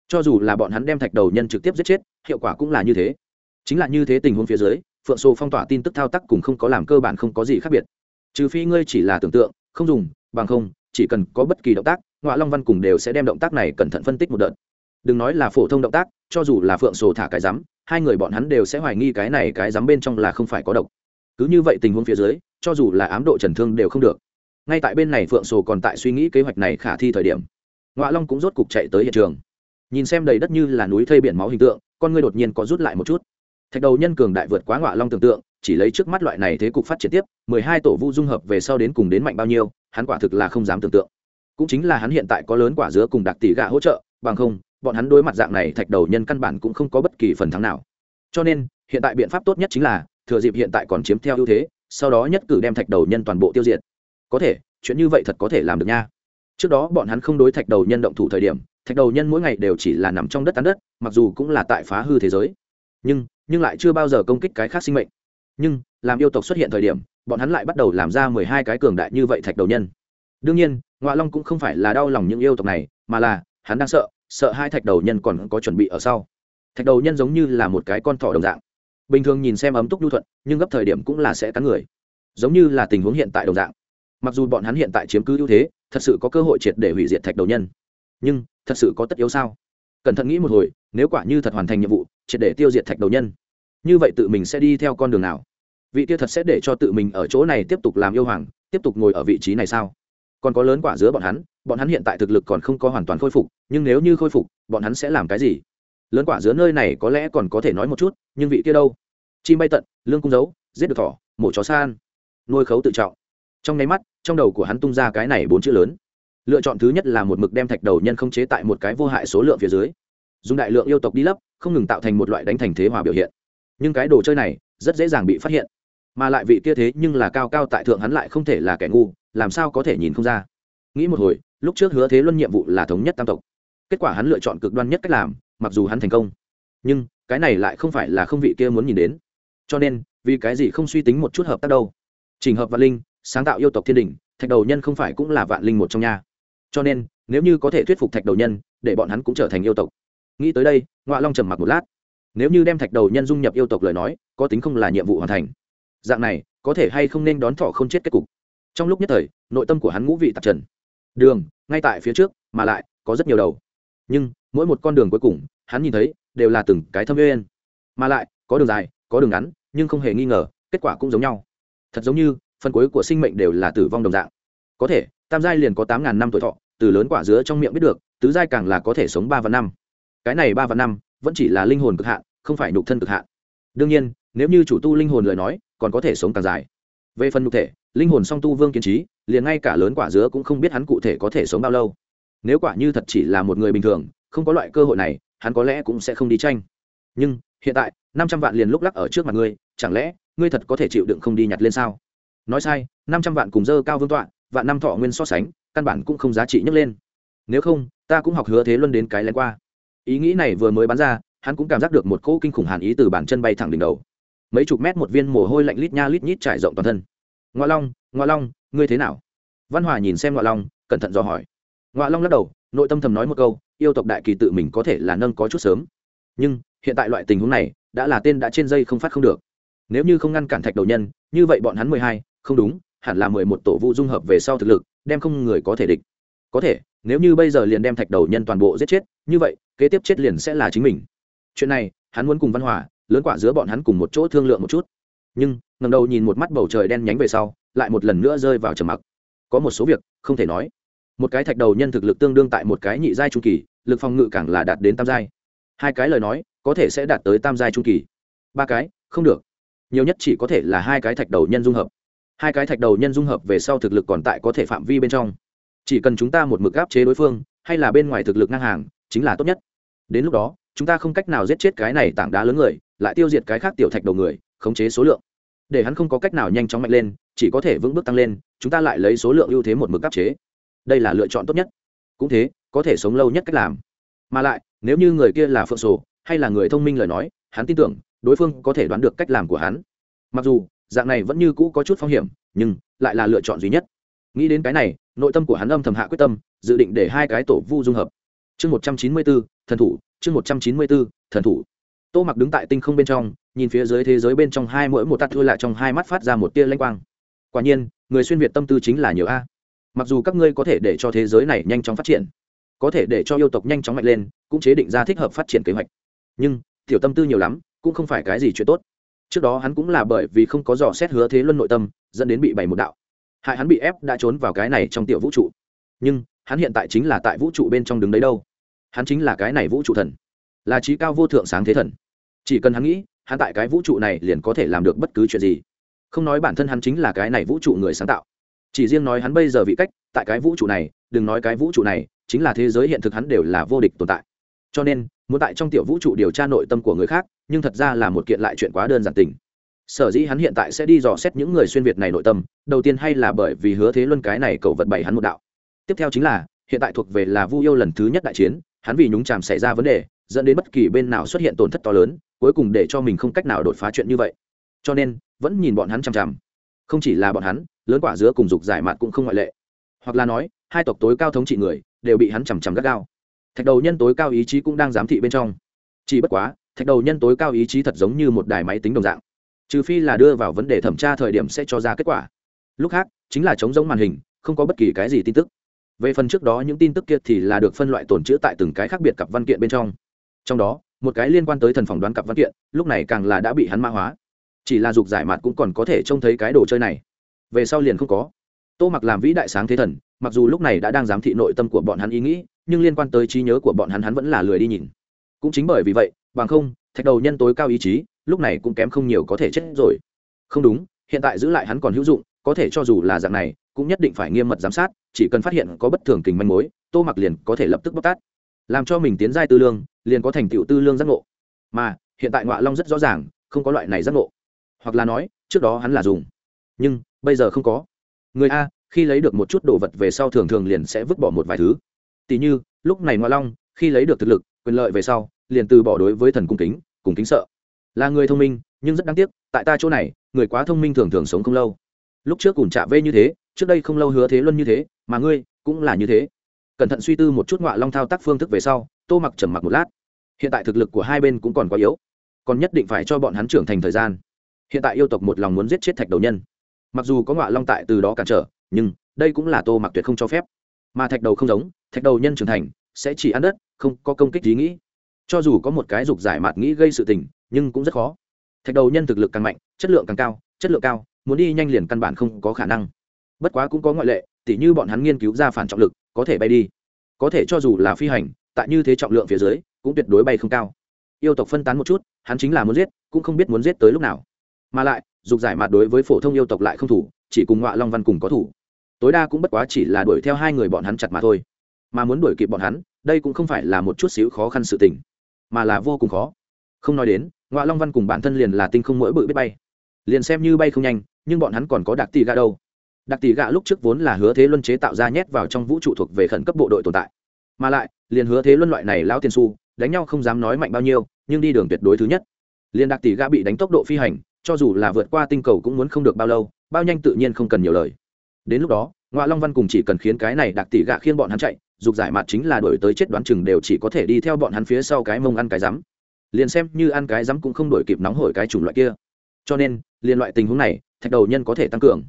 Cho dù là bọn hắn đem thạch đầu nhân trực tiếp giết chết, hiệu quả cũng là như thế. Chính là như thế tình huống phía dưới, phượng sô phong tỏa tin tức thao tác cùng không có làm cơ bản không có gì khác biệt trừ phi ngươi chỉ là tưởng tượng, không dùng, bằng không, chỉ cần có bất kỳ động tác ngoại long văn cùng đều sẽ đem động tác này cẩn thận phân tích một đợt. Đừng nói là phổ thông động tác, cho dù là phượng sổ thả cái rắm hai người bọn hắn đều sẽ hoài nghi cái này cái rắm bên trong là không phải có độc. Cứ như vậy tình huống phía dưới, cho dù là ám độ trần thương đều không được. Ngay tại bên này phượng sổ còn tại suy nghĩ kế hoạch này khả thi thời điểm ngoại long cũng rốt cục chạy tới hiện trường. Nhìn xem đầy đất như là núi thây biển máu hình tượng, con ngươi đột nhiên có rút lại một chút. Thạch đầu nhân cường đại vượt quá ngoại long tưởng tượng chỉ lấy trước mắt loại này thế cục phát triển tiếp, mười hai tổ vu dung hợp về sau đến cùng đến mạnh bao nhiêu, hắn quả thực là không dám tưởng tượng. Cũng chính là hắn hiện tại có lớn quả dứa cùng đặc tỷ gạ hỗ trợ, bằng không, bọn hắn đối mặt dạng này thạch đầu nhân căn bản cũng không có bất kỳ phần thắng nào. Cho nên, hiện tại biện pháp tốt nhất chính là, thừa dịp hiện tại còn chiếm theo ưu thế, sau đó nhất cử đem thạch đầu nhân toàn bộ tiêu diệt. Có thể, chuyện như vậy thật có thể làm được nha. Trước đó bọn hắn không đối thạch đầu nhân động thủ thời điểm, thạch đầu nhân mỗi ngày đều chỉ là nằm trong đất tán đất, mặc dù cũng là tại phá hư thế giới. Nhưng nhưng lại chưa bao giờ công kích cái khác sinh mệnh nhưng, làm yêu tộc xuất hiện thời điểm, bọn hắn lại bắt đầu làm ra mười hai cái cường đại như vậy thạch đầu nhân. Đương nhiên ngoại long cũng không phải là đau lòng những yêu tộc này, mà là, hắn đang sợ sợ hai thạch đầu nhân còn có chuẩn bị ở sau. Thạch đầu nhân giống như là một cái con thỏ đồng dạng. Bình thường nhìn xem ấm túc nhu thuận, nhưng gấp thời điểm cũng là sẽ cắn người. Giống như là tình huống hiện tại đồng dạng. Mặc dù bọn hắn hiện tại chiếm cứ ưu thế, thật sự có cơ hội triệt để hủy diệt thạch đầu nhân. Nhưng, thật sự có tất yếu sao? Cẩn thận nghĩ một hồi, nếu quả như thật hoàn thành nhiệm vụ, triệt để tiêu diệt thạch đầu nhân như vậy tự mình sẽ đi theo con đường nào? Vị kia thật sẽ để cho tự mình ở chỗ này tiếp tục làm yêu hoàng, tiếp tục ngồi ở vị trí này sao? Còn có lớn quả giữa bọn hắn bọn hắn hiện tại thực lực còn không có hoàn toàn khôi phục, nhưng nếu như khôi phục, bọn hắn sẽ làm cái gì? Lớn quả giữa nơi này có lẽ còn có thể nói một chút, nhưng vị kia đâu? Chim bay tận, lương cung giấu, giết được thỏ, mổ chó san. Nuôi khấu tự trọng. Trong nháy mắt, trong đầu của hắn tung ra cái này bốn chữ lớn. Lựa chọn thứ nhất là một mực đem thạch đầu nhân không chế tại một cái vô hại số lượng phía dưới. Dùng đại lượng yêu tộc đi lấp, không ngừng tạo thành một loại đánh thành thế hòa biểu hiện nhưng cái đồ chơi này rất dễ dàng bị phát hiện. Mà lại vị kia thế nhưng là cao cao tại thượng hắn lại không thể là kẻ ngu, làm sao có thể nhìn không ra? Nghĩ một hồi, lúc trước hứa thế luân nhiệm vụ là thống nhất tam tộc. Kết quả hắn lựa chọn cực đoan nhất cách làm, mặc dù hắn thành công, nhưng cái này lại không phải là không vị kia muốn nhìn đến. Cho nên, vì cái gì không suy tính một chút hợp tác đâu? Trình hợp vạn linh, sáng tạo yêu tộc thiên đình, thạch đầu nhân không phải cũng là vạn linh một trong nhà cho nên, nếu như có thể thuyết phục thạch đầu nhân, để bọn hắn cũng trở thành yêu tộc. Nghĩ tới đây ngoại long trầm mặc một lát nếu như đem thạch đầu nhân dung nhập yêu tộc lời nói, có tính không là nhiệm vụ hoàn thành. Dạng này, có thể hay không nên đón thọ không chết kết cục? Trong lúc nhất thời, nội tâm của hắn ngũ vị tạp trần. Đường, ngay tại phía trước, mà lại, có rất nhiều đầu. Nhưng, mỗi một con đường cuối cùng, hắn nhìn thấy, đều là từng cái thâm nguyên mà lại, có đường dài, có đường ngắn, nhưng không hề nghi ngờ, kết quả cũng giống nhau. Thật giống như, phần cuối của sinh mệnh đều là tử vong đồng dạng. Có thể, tam giai liền có tám ngàn năm tuổi thọ, từ lớn quả dứa trong miệng biết được, tứ giai càng là có thể sống ba và năm. Cái này ba và năm vẫn chỉ là linh hồn cực hạn, không phải nhục thân cực hạn. Đương nhiên, nếu như chủ tu linh hồn lời nói, còn có thể sống càng dài. Về phần nhục thể, linh hồn song tu vương kiến trí, liền ngay cả lớn quả dứa cũng không biết hắn cụ thể có thể sống bao lâu. Nếu quả như thật chỉ là một người bình thường, không có loại cơ hội này, hắn có lẽ cũng sẽ không đi tranh. Nhưng, hiện tại, năm trăm vạn liền lúc lắc ở trước mặt ngươi, chẳng lẽ, ngươi thật có thể chịu đựng không đi nhặt lên sao? Nói sai, năm trăm vạn cùng dơ cao vương tọa, vạn năm thọ nguyên so sánh, căn bản cũng không giá trị nhấc lên. Nếu không, ta cũng học hứa thế luân đến cái lén qua ý nghĩ này vừa mới bắn ra, hắn cũng cảm giác được một cỗ kinh khủng hàn ý từ bàn chân bay thẳng đỉnh đầu. Mấy chục mét một viên mồ hôi lạnh lít nha lít nhít trải rộng toàn thân. Ngoa long ngoa long, ngươi thế nào? Văn hòa nhìn xem ngoa long, cẩn thận dò hỏi. Ngoa long lắc đầu, nội tâm thầm nói một câu, yêu tộc đại kỳ tự mình có thể là nâng có chút sớm. Nhưng, hiện tại loại tình huống này, đã là tên đã trên dây không phát không được. Nếu như không ngăn cản thạch đầu nhân, như vậy bọn hắn mười hai, không đúng, hẳn là mười một tổ vụ dung hợp về sau thực lực, đem không người có thể địch có thể, nếu như bây giờ liền đem thạch đầu nhân toàn bộ giết chết, như vậy, kế tiếp chết liền sẽ là chính mình. Chuyện này, hắn muốn cùng văn hòa, lớn quả giữa bọn hắn cùng một chỗ thương lượng một chút. Nhưng ngầm đầu nhìn một mắt bầu trời đen nhánh về sau, lại một lần nữa rơi vào trầm mặc. Có một số việc, không thể nói. Một cái thạch đầu nhân thực lực tương đương tại một cái nhị giai trung kỳ, lực phòng ngự càng là đạt đến tam giai. Hai cái lời nói, có thể sẽ đạt tới tam giai trung kỳ. Ba cái, không được. Nhiều nhất chỉ có thể là hai cái thạch đầu nhân dung hợp. Hai cái thạch đầu nhân dung hợp về sau thực lực còn tại có thể phạm vi bên trong chỉ cần chúng ta một mực áp chế đối phương, hay là bên ngoài thực lực ngang hàng, chính là tốt nhất. Đến lúc đó, chúng ta không cách nào giết chết cái này tảng đá lớn người, lại tiêu diệt cái khác tiểu thạch đầu người, khống chế số lượng. Để hắn không có cách nào nhanh chóng mạnh lên, chỉ có thể vững bước tăng lên, chúng ta lại lấy số lượng ưu thế một mực áp chế. Đây là lựa chọn tốt nhất. Cũng thế, có thể sống lâu nhất cách làm. Mà lại, nếu như người kia là phượng sổ, hay là người thông minh lời nói, hắn tin tưởng, đối phương có thể đoán được cách làm của hắn. Mặc dù, dạng này vẫn như cũ có chút phong hiểm, nhưng lại là lựa chọn duy nhất. Nghĩ đến cái này nội tâm của hắn âm thầm hạ quyết tâm, dự định để hai cái tổ vu dung hợp. Chương một trăm chín mươi bốn, thần thủ, chương một trăm chín mươi bốn, thần thủ. Tô mặc đứng tại tinh không bên trong, nhìn phía dưới thế giới bên trong hai mỗi một tắt thua lại trong hai mắt phát ra một tia lanh quang. Quả nhiên, người xuyên việt tâm tư chính là nhiều a. Mặc dù các ngươi có thể để cho thế giới này nhanh chóng phát triển, có thể để cho yêu tộc nhanh chóng mạnh lên, cũng chế định ra thích hợp phát triển kế hoạch. Nhưng, tiểu tâm tư nhiều lắm, cũng không phải cái gì chuyện tốt. Trước đó hắn cũng là bởi vì không có dò xét hứa thế luân nội tâm, dẫn đến bị bày một đạo hại hắn bị ép đã trốn vào cái này trong tiểu vũ trụ. Nhưng, hắn hiện tại chính là tại vũ trụ bên trong đứng đấy đâu. Hắn chính là cái này vũ trụ thần. Là trí cao vô thượng sáng thế thần. Chỉ cần hắn nghĩ, hắn tại cái vũ trụ này liền có thể làm được bất cứ chuyện gì. Không nói bản thân hắn chính là cái này vũ trụ người sáng tạo. Chỉ riêng nói hắn bây giờ vị cách, tại cái vũ trụ này, đừng nói cái vũ trụ này, chính là thế giới hiện thực hắn đều là vô địch tồn tại. Cho nên, muốn tại trong tiểu vũ trụ điều tra nội tâm của người khác, nhưng thật ra là một kiện lại chuyện quá đơn giản tình sở dĩ hắn hiện tại sẽ đi dò xét những người xuyên việt này nội tâm, đầu tiên hay là bởi vì hứa thế luân cái này cầu vật bày hắn một đạo. Tiếp theo chính là, hiện tại thuộc về là vu yêu lần thứ nhất đại chiến, hắn vì nhúng chàm xảy ra vấn đề, dẫn đến bất kỳ bên nào xuất hiện tổn thất to lớn, cuối cùng để cho mình không cách nào đột phá chuyện như vậy. Cho nên, vẫn nhìn bọn hắn chằm chằm. Không chỉ là bọn hắn, lớn quả dứa cùng dục giải mạt cũng không ngoại lệ. Hoặc là nói, hai tộc tối cao thống trị người, đều bị hắn chằm chằm gắt gao. Thạch đầu nhân tối cao ý chí cũng đang giám thị bên trong. Chỉ bất quá, thạch đầu nhân tối cao ý chí thật giống như một đài máy tính đồng dạng trừ phi là đưa vào vấn đề thẩm tra thời điểm sẽ cho ra kết quả. Lúc khác, chính là chống giống màn hình, không có bất kỳ cái gì tin tức. Về phần trước đó những tin tức kia thì là được phân loại tồn chữ tại từng cái khác biệt cặp văn kiện bên trong. Trong đó, một cái liên quan tới thần phỏng đoán cặp văn kiện, lúc này càng là đã bị hắn mã hóa. Chỉ là dục giải mặt cũng còn có thể trông thấy cái đồ chơi này. Về sau liền không có. Tô mặc làm vĩ đại sáng thế thần, mặc dù lúc này đã đang giám thị nội tâm của bọn hắn ý nghĩ, nhưng liên quan tới trí nhớ của bọn hắn hắn vẫn là lười đi nhìn. Cũng chính bởi vì vậy, bằng không, thạch đầu nhân tối cao ý chí lúc này cũng kém không nhiều có thể chết rồi. Không đúng, hiện tại giữ lại hắn còn hữu dụng, có thể cho dù là dạng này, cũng nhất định phải nghiêm mật giám sát, chỉ cần phát hiện có bất thường kình manh mối, tô mặc liền có thể lập tức bóc tát. Làm cho mình tiến giai tư lương, liền có thành tựu tư lương giác ngộ. Mà, hiện tại ngoại long rất rõ ràng, không có loại này giác ngộ. Hoặc là nói, trước đó hắn là dùng. Nhưng, bây giờ không có. Người a, khi lấy được một chút đồ vật về sau thường thường liền sẽ vứt bỏ một vài thứ. Tỷ như, lúc này ngoại long, khi lấy được thực lực, quyền lợi về sau, liền từ bỏ đối với thần cung kính, cùng kính sợ là người thông minh, nhưng rất đáng tiếc, tại ta chỗ này, người quá thông minh thường thường sống không lâu. Lúc trước cùng trả vê như thế, trước đây không lâu hứa thế luân như thế, mà ngươi cũng là như thế. Cẩn thận suy tư một chút ngọa long thao tác phương thức về sau, tô mặc trầm mặc một lát. Hiện tại thực lực của hai bên cũng còn quá yếu, còn nhất định phải cho bọn hắn trưởng thành thời gian. Hiện tại yêu tộc một lòng muốn giết chết thạch đầu nhân. Mặc dù có ngọa long tại từ đó cản trở, nhưng đây cũng là tô mặc tuyệt không cho phép. Mà thạch đầu không giống, thạch đầu nhân trưởng thành, sẽ chỉ ăn đất, không có công kích ý nghĩ. Cho dù có một cái dục giải mạt nghĩ gây sự tình nhưng cũng rất khó. Thạch đầu nhân thực lực càng mạnh, chất lượng càng cao, chất lượng cao, muốn đi nhanh liền căn bản không có khả năng. Bất quá cũng có ngoại lệ, tỉ như bọn hắn nghiên cứu ra phản trọng lực, có thể bay đi. Có thể cho dù là phi hành, tại như thế trọng lượng phía dưới, cũng tuyệt đối bay không cao. Yêu tộc phân tán một chút, hắn chính là muốn giết, cũng không biết muốn giết tới lúc nào. Mà lại, dục giải mặt đối với phổ thông yêu tộc lại không thủ, chỉ cùng ngọa long văn cùng có thủ. Tối đa cũng bất quá chỉ là đuổi theo hai người bọn hắn chặt mà thôi. Mà muốn đuổi kịp bọn hắn, đây cũng không phải là một chút xíu khó khăn sự tình, mà là vô cùng khó. Không nói đến ngọa long văn cùng bản thân liền là tinh không mỗi bự biết bay liền xem như bay không nhanh nhưng bọn hắn còn có đặc tỷ gạ đâu đặc tỷ gạ lúc trước vốn là hứa thế luân chế tạo ra nhét vào trong vũ trụ thuộc về khẩn cấp bộ đội tồn tại mà lại liền hứa thế luân loại này lao tiền su đánh nhau không dám nói mạnh bao nhiêu nhưng đi đường tuyệt đối thứ nhất liền đặc tỷ gạ bị đánh tốc độ phi hành cho dù là vượt qua tinh cầu cũng muốn không được bao lâu bao nhanh tự nhiên không cần nhiều lời đến lúc đó Ngọa long văn cùng chỉ cần khiến cái này đặc tỷ gạ khiên bọn hắn chạy dục giải mặt chính là đổi tới chết đoán chừng đều chỉ có thể đi theo bọn hắn phía sau cái mông ăn cái rắm liền xem như ăn cái rắm cũng không đổi kịp nóng hổi cái chủng loại kia. Cho nên liên loại tình huống này, thạch đầu nhân có thể tăng cường.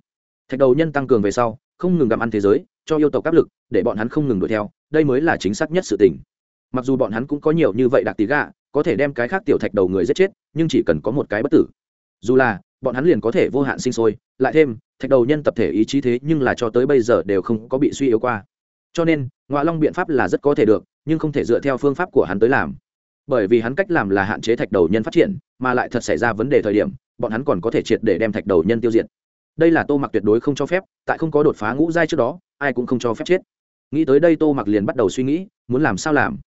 Thạch đầu nhân tăng cường về sau, không ngừng gặm ăn thế giới, cho yêu tộc áp lực, để bọn hắn không ngừng đuổi theo, đây mới là chính xác nhất sự tình. Mặc dù bọn hắn cũng có nhiều như vậy đặc tí gạ, có thể đem cái khác tiểu thạch đầu người giết chết, nhưng chỉ cần có một cái bất tử. Dù là, bọn hắn liền có thể vô hạn sinh sôi, lại thêm, thạch đầu nhân tập thể ý chí thế nhưng là cho tới bây giờ đều không có bị suy yếu qua. Cho nên ngoại long biện pháp là rất có thể được, nhưng không thể dựa theo phương pháp của hắn tới làm bởi vì hắn cách làm là hạn chế thạch đầu nhân phát triển, mà lại thật xảy ra vấn đề thời điểm, bọn hắn còn có thể triệt để đem thạch đầu nhân tiêu diệt. Đây là tô mặc tuyệt đối không cho phép, tại không có đột phá ngũ giai trước đó, ai cũng không cho phép chết. Nghĩ tới đây tô mặc liền bắt đầu suy nghĩ, muốn làm sao làm.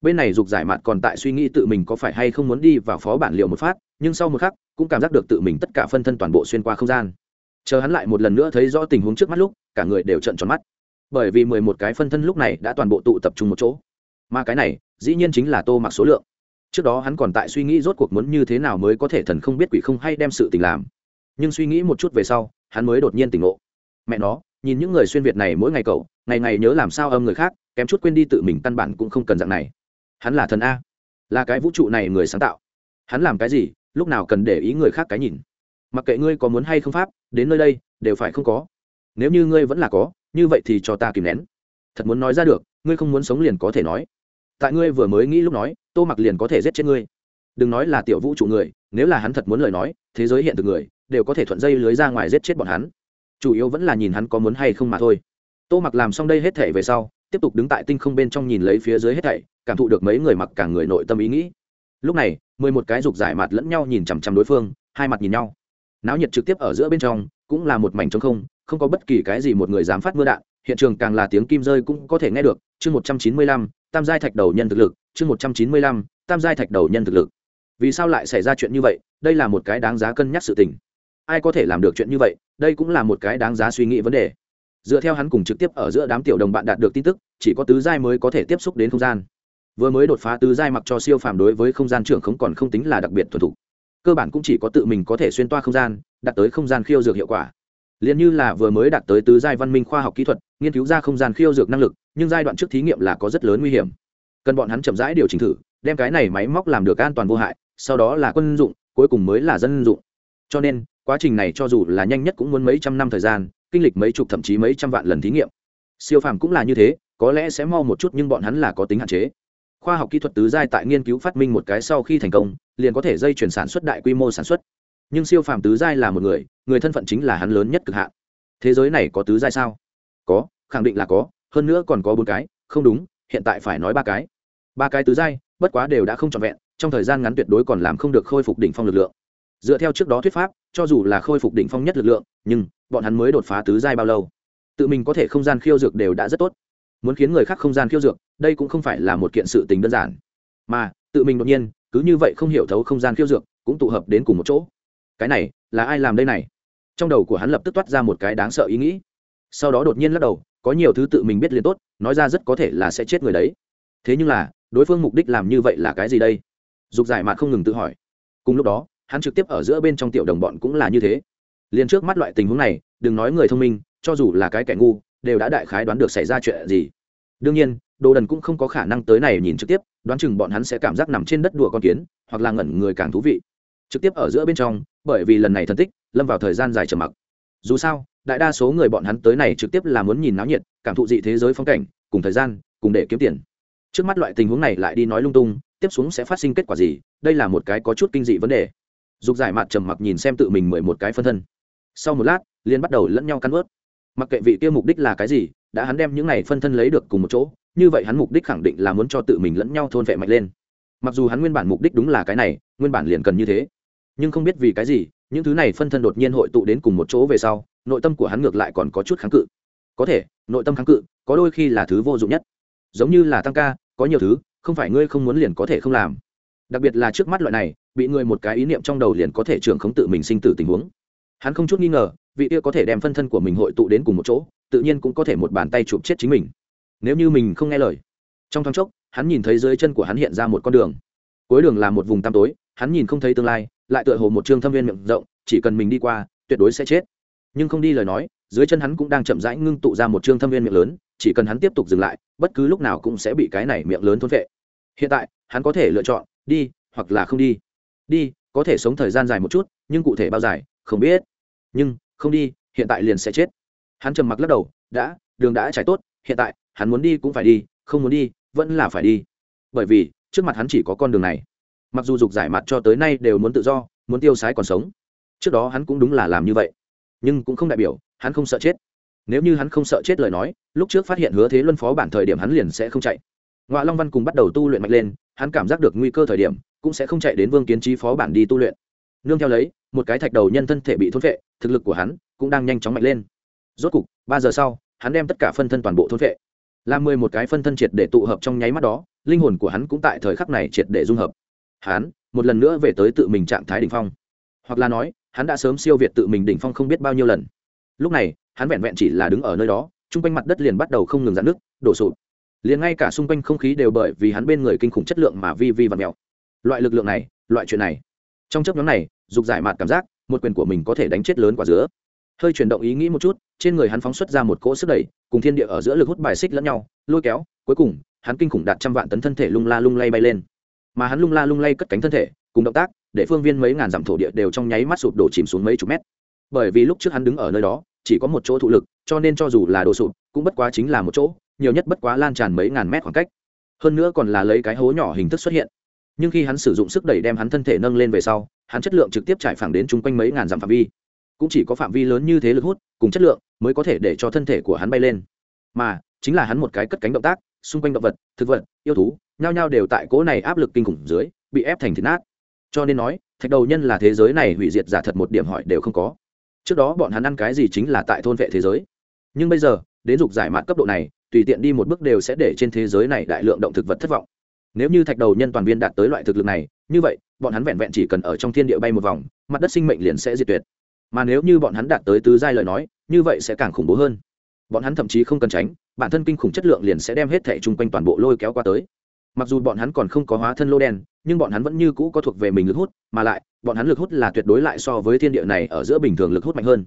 Bên này dục giải mặt còn tại suy nghĩ tự mình có phải hay không muốn đi vào phó bản liệu một phát, nhưng sau một khắc, cũng cảm giác được tự mình tất cả phân thân toàn bộ xuyên qua không gian. Chờ hắn lại một lần nữa thấy rõ tình huống trước mắt lúc, cả người đều trận tròn mắt. Bởi vì mười một cái phân thân lúc này đã toàn bộ tụ tập trung một chỗ mà cái này, dĩ nhiên chính là tô mặc số lượng. Trước đó hắn còn tại suy nghĩ rốt cuộc muốn như thế nào mới có thể thần không biết quỷ không hay đem sự tình làm. Nhưng suy nghĩ một chút về sau, hắn mới đột nhiên tỉnh ngộ. Mẹ nó, nhìn những người xuyên việt này mỗi ngày cậu, ngày ngày nhớ làm sao âm người khác, kém chút quên đi tự mình căn bản cũng không cần dạng này. Hắn là thần a. Là cái vũ trụ này người sáng tạo. Hắn làm cái gì, lúc nào cần để ý người khác cái nhìn. Mặc kệ ngươi có muốn hay không pháp, đến nơi đây, đều phải không có. Nếu như ngươi vẫn là có, như vậy thì cho ta kìm nén. Thật muốn nói ra được, ngươi không muốn sống liền có thể nói tại ngươi vừa mới nghĩ lúc nói, tô mặc liền có thể giết chết ngươi. Đừng nói là tiểu vũ trụ người, nếu là hắn thật muốn lời nói, thế giới hiện thực người, đều có thể thuận dây lưới ra ngoài giết chết bọn hắn. Chủ yếu vẫn là nhìn hắn có muốn hay không mà thôi. Tô mặc làm xong đây hết thể về sau, tiếp tục đứng tại tinh không bên trong nhìn lấy phía dưới hết thảy, cảm thụ được mấy người mặc cả người nội tâm ý nghĩ. Lúc này, mười một cái dục giải mặt lẫn nhau nhìn chằm chằm đối phương, hai mặt nhìn nhau. Náo nhiệt trực tiếp ở giữa bên trong, cũng là một mảnh trống không không có bất kỳ cái gì một người dám phát mưa đạn, hiện trường càng là tiếng kim rơi cũng có thể nghe được. Chương một trăm chín mươi lăm tam giai thạch đầu nhân thực lực, chương một trăm chín mươi lăm, tam giai thạch đầu nhân thực lực. Vì sao lại xảy ra chuyện như vậy? Đây là một cái đáng giá cân nhắc sự tình. Ai có thể làm được chuyện như vậy? Đây cũng là một cái đáng giá suy nghĩ vấn đề. Dựa theo hắn cùng trực tiếp ở giữa đám tiểu đồng bạn đạt được tin tức, chỉ có tứ giai mới có thể tiếp xúc đến không gian. Vừa mới đột phá tứ giai mặc cho siêu phàm đối với không gian trưởng không còn không tính là đặc biệt thuần thục. Cơ bản cũng chỉ có tự mình có thể xuyên toa không gian, đạt tới không gian khiêu dược hiệu quả. Liền như là vừa mới đạt tới tứ giai văn minh khoa học kỹ thuật, nghiên cứu ra không gian khiêu dược năng lực nhưng giai đoạn trước thí nghiệm là có rất lớn nguy hiểm. Cần bọn hắn chậm rãi điều chỉnh thử, đem cái này máy móc làm được an toàn vô hại, sau đó là quân dụng, cuối cùng mới là dân dụng. Cho nên, quá trình này cho dù là nhanh nhất cũng muốn mấy trăm năm thời gian, kinh lịch mấy chục thậm chí mấy trăm vạn lần thí nghiệm. Siêu phàm cũng là như thế, có lẽ sẽ mau một chút nhưng bọn hắn là có tính hạn chế. Khoa học kỹ thuật tứ giai tại nghiên cứu phát minh một cái sau khi thành công, liền có thể dây chuyển sản xuất đại quy mô sản xuất. Nhưng siêu phàm tứ giai là một người người thân phận chính là hắn lớn nhất cực hạn. Thế giới này có tứ giai sao? Có, khẳng định là có hơn nữa còn có bốn cái, không đúng, hiện tại phải nói ba cái. Ba cái tứ giai, bất quá đều đã không trọn vẹn, trong thời gian ngắn tuyệt đối còn làm không được khôi phục đỉnh phong lực lượng. Dựa theo trước đó thuyết pháp, cho dù là khôi phục đỉnh phong nhất lực lượng, nhưng bọn hắn mới đột phá tứ giai bao lâu? Tự mình có thể không gian khiêu dược đều đã rất tốt. Muốn khiến người khác không gian khiêu dược, đây cũng không phải là một kiện sự tình đơn giản. Mà, tự mình đột nhiên, cứ như vậy không hiểu thấu không gian khiêu dược, cũng tụ hợp đến cùng một chỗ. Cái này, là ai làm đây này? Trong đầu của hắn lập tức toát ra một cái đáng sợ ý nghĩ. Sau đó đột nhiên lắc đầu có nhiều thứ tự mình biết liền tốt, nói ra rất có thể là sẽ chết người đấy. Thế nhưng là, đối phương mục đích làm như vậy là cái gì đây? Dục giải mạt không ngừng tự hỏi. Cùng lúc đó, hắn trực tiếp ở giữa bên trong tiểu đồng bọn cũng là như thế. Liền trước mắt loại tình huống này, đừng nói người thông minh, cho dù là cái kẻ ngu, đều đã đại khái đoán được xảy ra chuyện gì. Đương nhiên, đồ đần cũng không có khả năng tới này nhìn trực tiếp, đoán chừng bọn hắn sẽ cảm giác nằm trên đất đùa con kiến, hoặc là ngẩn người càng thú vị. Trực tiếp ở giữa bên trong, bởi vì lần này thân tích, lâm vào thời gian dài trầm mặc dù sao, đại đa số người bọn hắn tới này trực tiếp là muốn nhìn náo nhiệt, cảm thụ dị thế giới phong cảnh, cùng thời gian, cùng để kiếm tiền. Trước mắt loại tình huống này lại đi nói lung tung, tiếp xuống sẽ phát sinh kết quả gì, đây là một cái có chút kinh dị vấn đề. Dục giải mặt trầm mặc nhìn xem tự mình mười một cái phân thân. Sau một lát liên bắt đầu lẫn nhau căn ướt. Mặc kệ vị kia mục đích là cái gì, đã hắn đem những này phân thân lấy được cùng một chỗ, như vậy hắn mục đích khẳng định là muốn cho tự mình lẫn nhau thôn vệ mạnh lên. Mặc dù hắn nguyên bản mục đích đúng là cái này, nguyên bản liền cần như thế. Nhưng không biết vì cái gì những thứ này phân thân đột nhiên hội tụ đến cùng một chỗ về sau, nội tâm của hắn ngược lại còn có chút kháng cự. Có thể, nội tâm kháng cự, có đôi khi là thứ vô dụng nhất. Giống như là tăng ca, có nhiều thứ, không phải ngươi không muốn liền có thể không làm. Đặc biệt là trước mắt loại này, bị người một cái ý niệm trong đầu liền có thể trưởng khống tự mình sinh tử tình huống. Hắn không chút nghi ngờ, vị kia có thể đem phân thân của mình hội tụ đến cùng một chỗ, tự nhiên cũng có thể một bàn tay chụp chết chính mình. Nếu như mình không nghe lời, trong thoáng chốc, hắn nhìn thấy dưới chân của hắn hiện ra một con đường. Cuối đường là một vùng tăm tối, hắn nhìn không thấy tương lai lại tựa hồ một trương thâm viên miệng rộng, chỉ cần mình đi qua, tuyệt đối sẽ chết. Nhưng không đi lời nói, dưới chân hắn cũng đang chậm rãi ngưng tụ ra một trương thâm viên miệng lớn, chỉ cần hắn tiếp tục dừng lại, bất cứ lúc nào cũng sẽ bị cái này miệng lớn thôn vệ hiện tại, hắn có thể lựa chọn, đi, hoặc là không đi. Đi, có thể sống thời gian dài một chút, nhưng cụ thể bao dài, không biết. Nhưng, không đi, hiện tại liền sẽ chết. Hắn trầm mặc lắc đầu, đã, đường đã trải tốt, hiện tại, hắn muốn đi cũng phải đi, không muốn đi, vẫn là phải đi. Bởi vì, trước mặt hắn chỉ có con đường này mặc dù dục giải mặt cho tới nay đều muốn tự do, muốn tiêu sái còn sống. Trước đó hắn cũng đúng là làm như vậy. Nhưng cũng không đại biểu, hắn không sợ chết. Nếu như hắn không sợ chết lời nói, lúc trước phát hiện hứa thế luân phó bản thời điểm hắn liền sẽ không chạy. Ngoại long văn cùng bắt đầu tu luyện mạnh lên, hắn cảm giác được nguy cơ thời điểm, cũng sẽ không chạy đến vương kiến trí phó bản đi tu luyện. Nương theo lấy, một cái thạch đầu nhân thân thể bị thôn vệ thực lực của hắn cũng đang nhanh chóng mạnh lên. Rốt cục, ba giờ sau, hắn đem tất cả phân thân toàn bộ thôn vệ làm mười một cái phân thân triệt để tụ hợp trong nháy mắt đó, linh hồn của hắn cũng tại thời khắc này triệt để dung hợp hắn, một lần nữa về tới tự mình trạng thái đỉnh phong. Hoặc là nói, hắn đã sớm siêu việt tự mình đỉnh phong không biết bao nhiêu lần. Lúc này, hắn vẹn vẹn chỉ là đứng ở nơi đó, chung quanh mặt đất liền bắt đầu không ngừng dạn nước đổ sụp. Liền ngay cả xung quanh không khí đều bởi vì hắn bên người kinh khủng chất lượng mà vi vi và mèo loại lực lượng này, loại chuyện này. Trong chấp nhóm này, dục giải mạt cảm giác, một quyền của mình có thể đánh chết lớn quả dứa. Hơi chuyển động ý nghĩ một chút, trên người hắn phóng xuất ra một cỗ sức đẩy, cùng thiên địa ở giữa lực hút bài xích lẫn nhau, lôi kéo, cuối cùng, hắn kinh khủng đạt trăm vạn tấn thân thể lung la lung lay bay lên mà hắn lung la lung lay cất cánh thân thể, cùng động tác, để phương viên mấy ngàn dặm thổ địa đều trong nháy mắt sụp đổ chìm xuống mấy chục mét. Bởi vì lúc trước hắn đứng ở nơi đó, chỉ có một chỗ thụ lực, cho nên cho dù là đổ sụp, cũng bất quá chính là một chỗ, nhiều nhất bất quá lan tràn mấy ngàn mét khoảng cách. Hơn nữa còn là lấy cái hố nhỏ hình thức xuất hiện. Nhưng khi hắn sử dụng sức đẩy đem hắn thân thể nâng lên về sau, hắn chất lượng trực tiếp trải phẳng đến chung quanh mấy ngàn dặm phạm vi. Cũng chỉ có phạm vi lớn như thế lực hút, cùng chất lượng, mới có thể để cho thân thể của hắn bay lên. Mà, chính là hắn một cái cất cánh động tác xung quanh động vật, thực vật, yêu thú, nhao nhao đều tại cỗ này áp lực kinh khủng dưới, bị ép thành thịt nát. Cho nên nói, thạch đầu nhân là thế giới này hủy diệt giả thật một điểm hỏi đều không có. Trước đó bọn hắn ăn cái gì chính là tại thôn vệ thế giới. Nhưng bây giờ, đến dục giải mạn cấp độ này, tùy tiện đi một bước đều sẽ để trên thế giới này đại lượng động thực vật thất vọng. Nếu như thạch đầu nhân toàn viên đạt tới loại thực lực này, như vậy, bọn hắn vẹn vẹn chỉ cần ở trong thiên địa bay một vòng, mặt đất sinh mệnh liền sẽ diệt tuyệt. Mà nếu như bọn hắn đạt tới tứ giai lời nói, như vậy sẽ càng khủng bố hơn. Bọn hắn thậm chí không cần tránh bản thân kinh khủng chất lượng liền sẽ đem hết thẻ chung quanh toàn bộ lôi kéo qua tới. Mặc dù bọn hắn còn không có hóa thân lô đen, nhưng bọn hắn vẫn như cũ có thuộc về mình lực hút, mà lại, bọn hắn lực hút là tuyệt đối lại so với thiên địa này ở giữa bình thường lực hút mạnh hơn.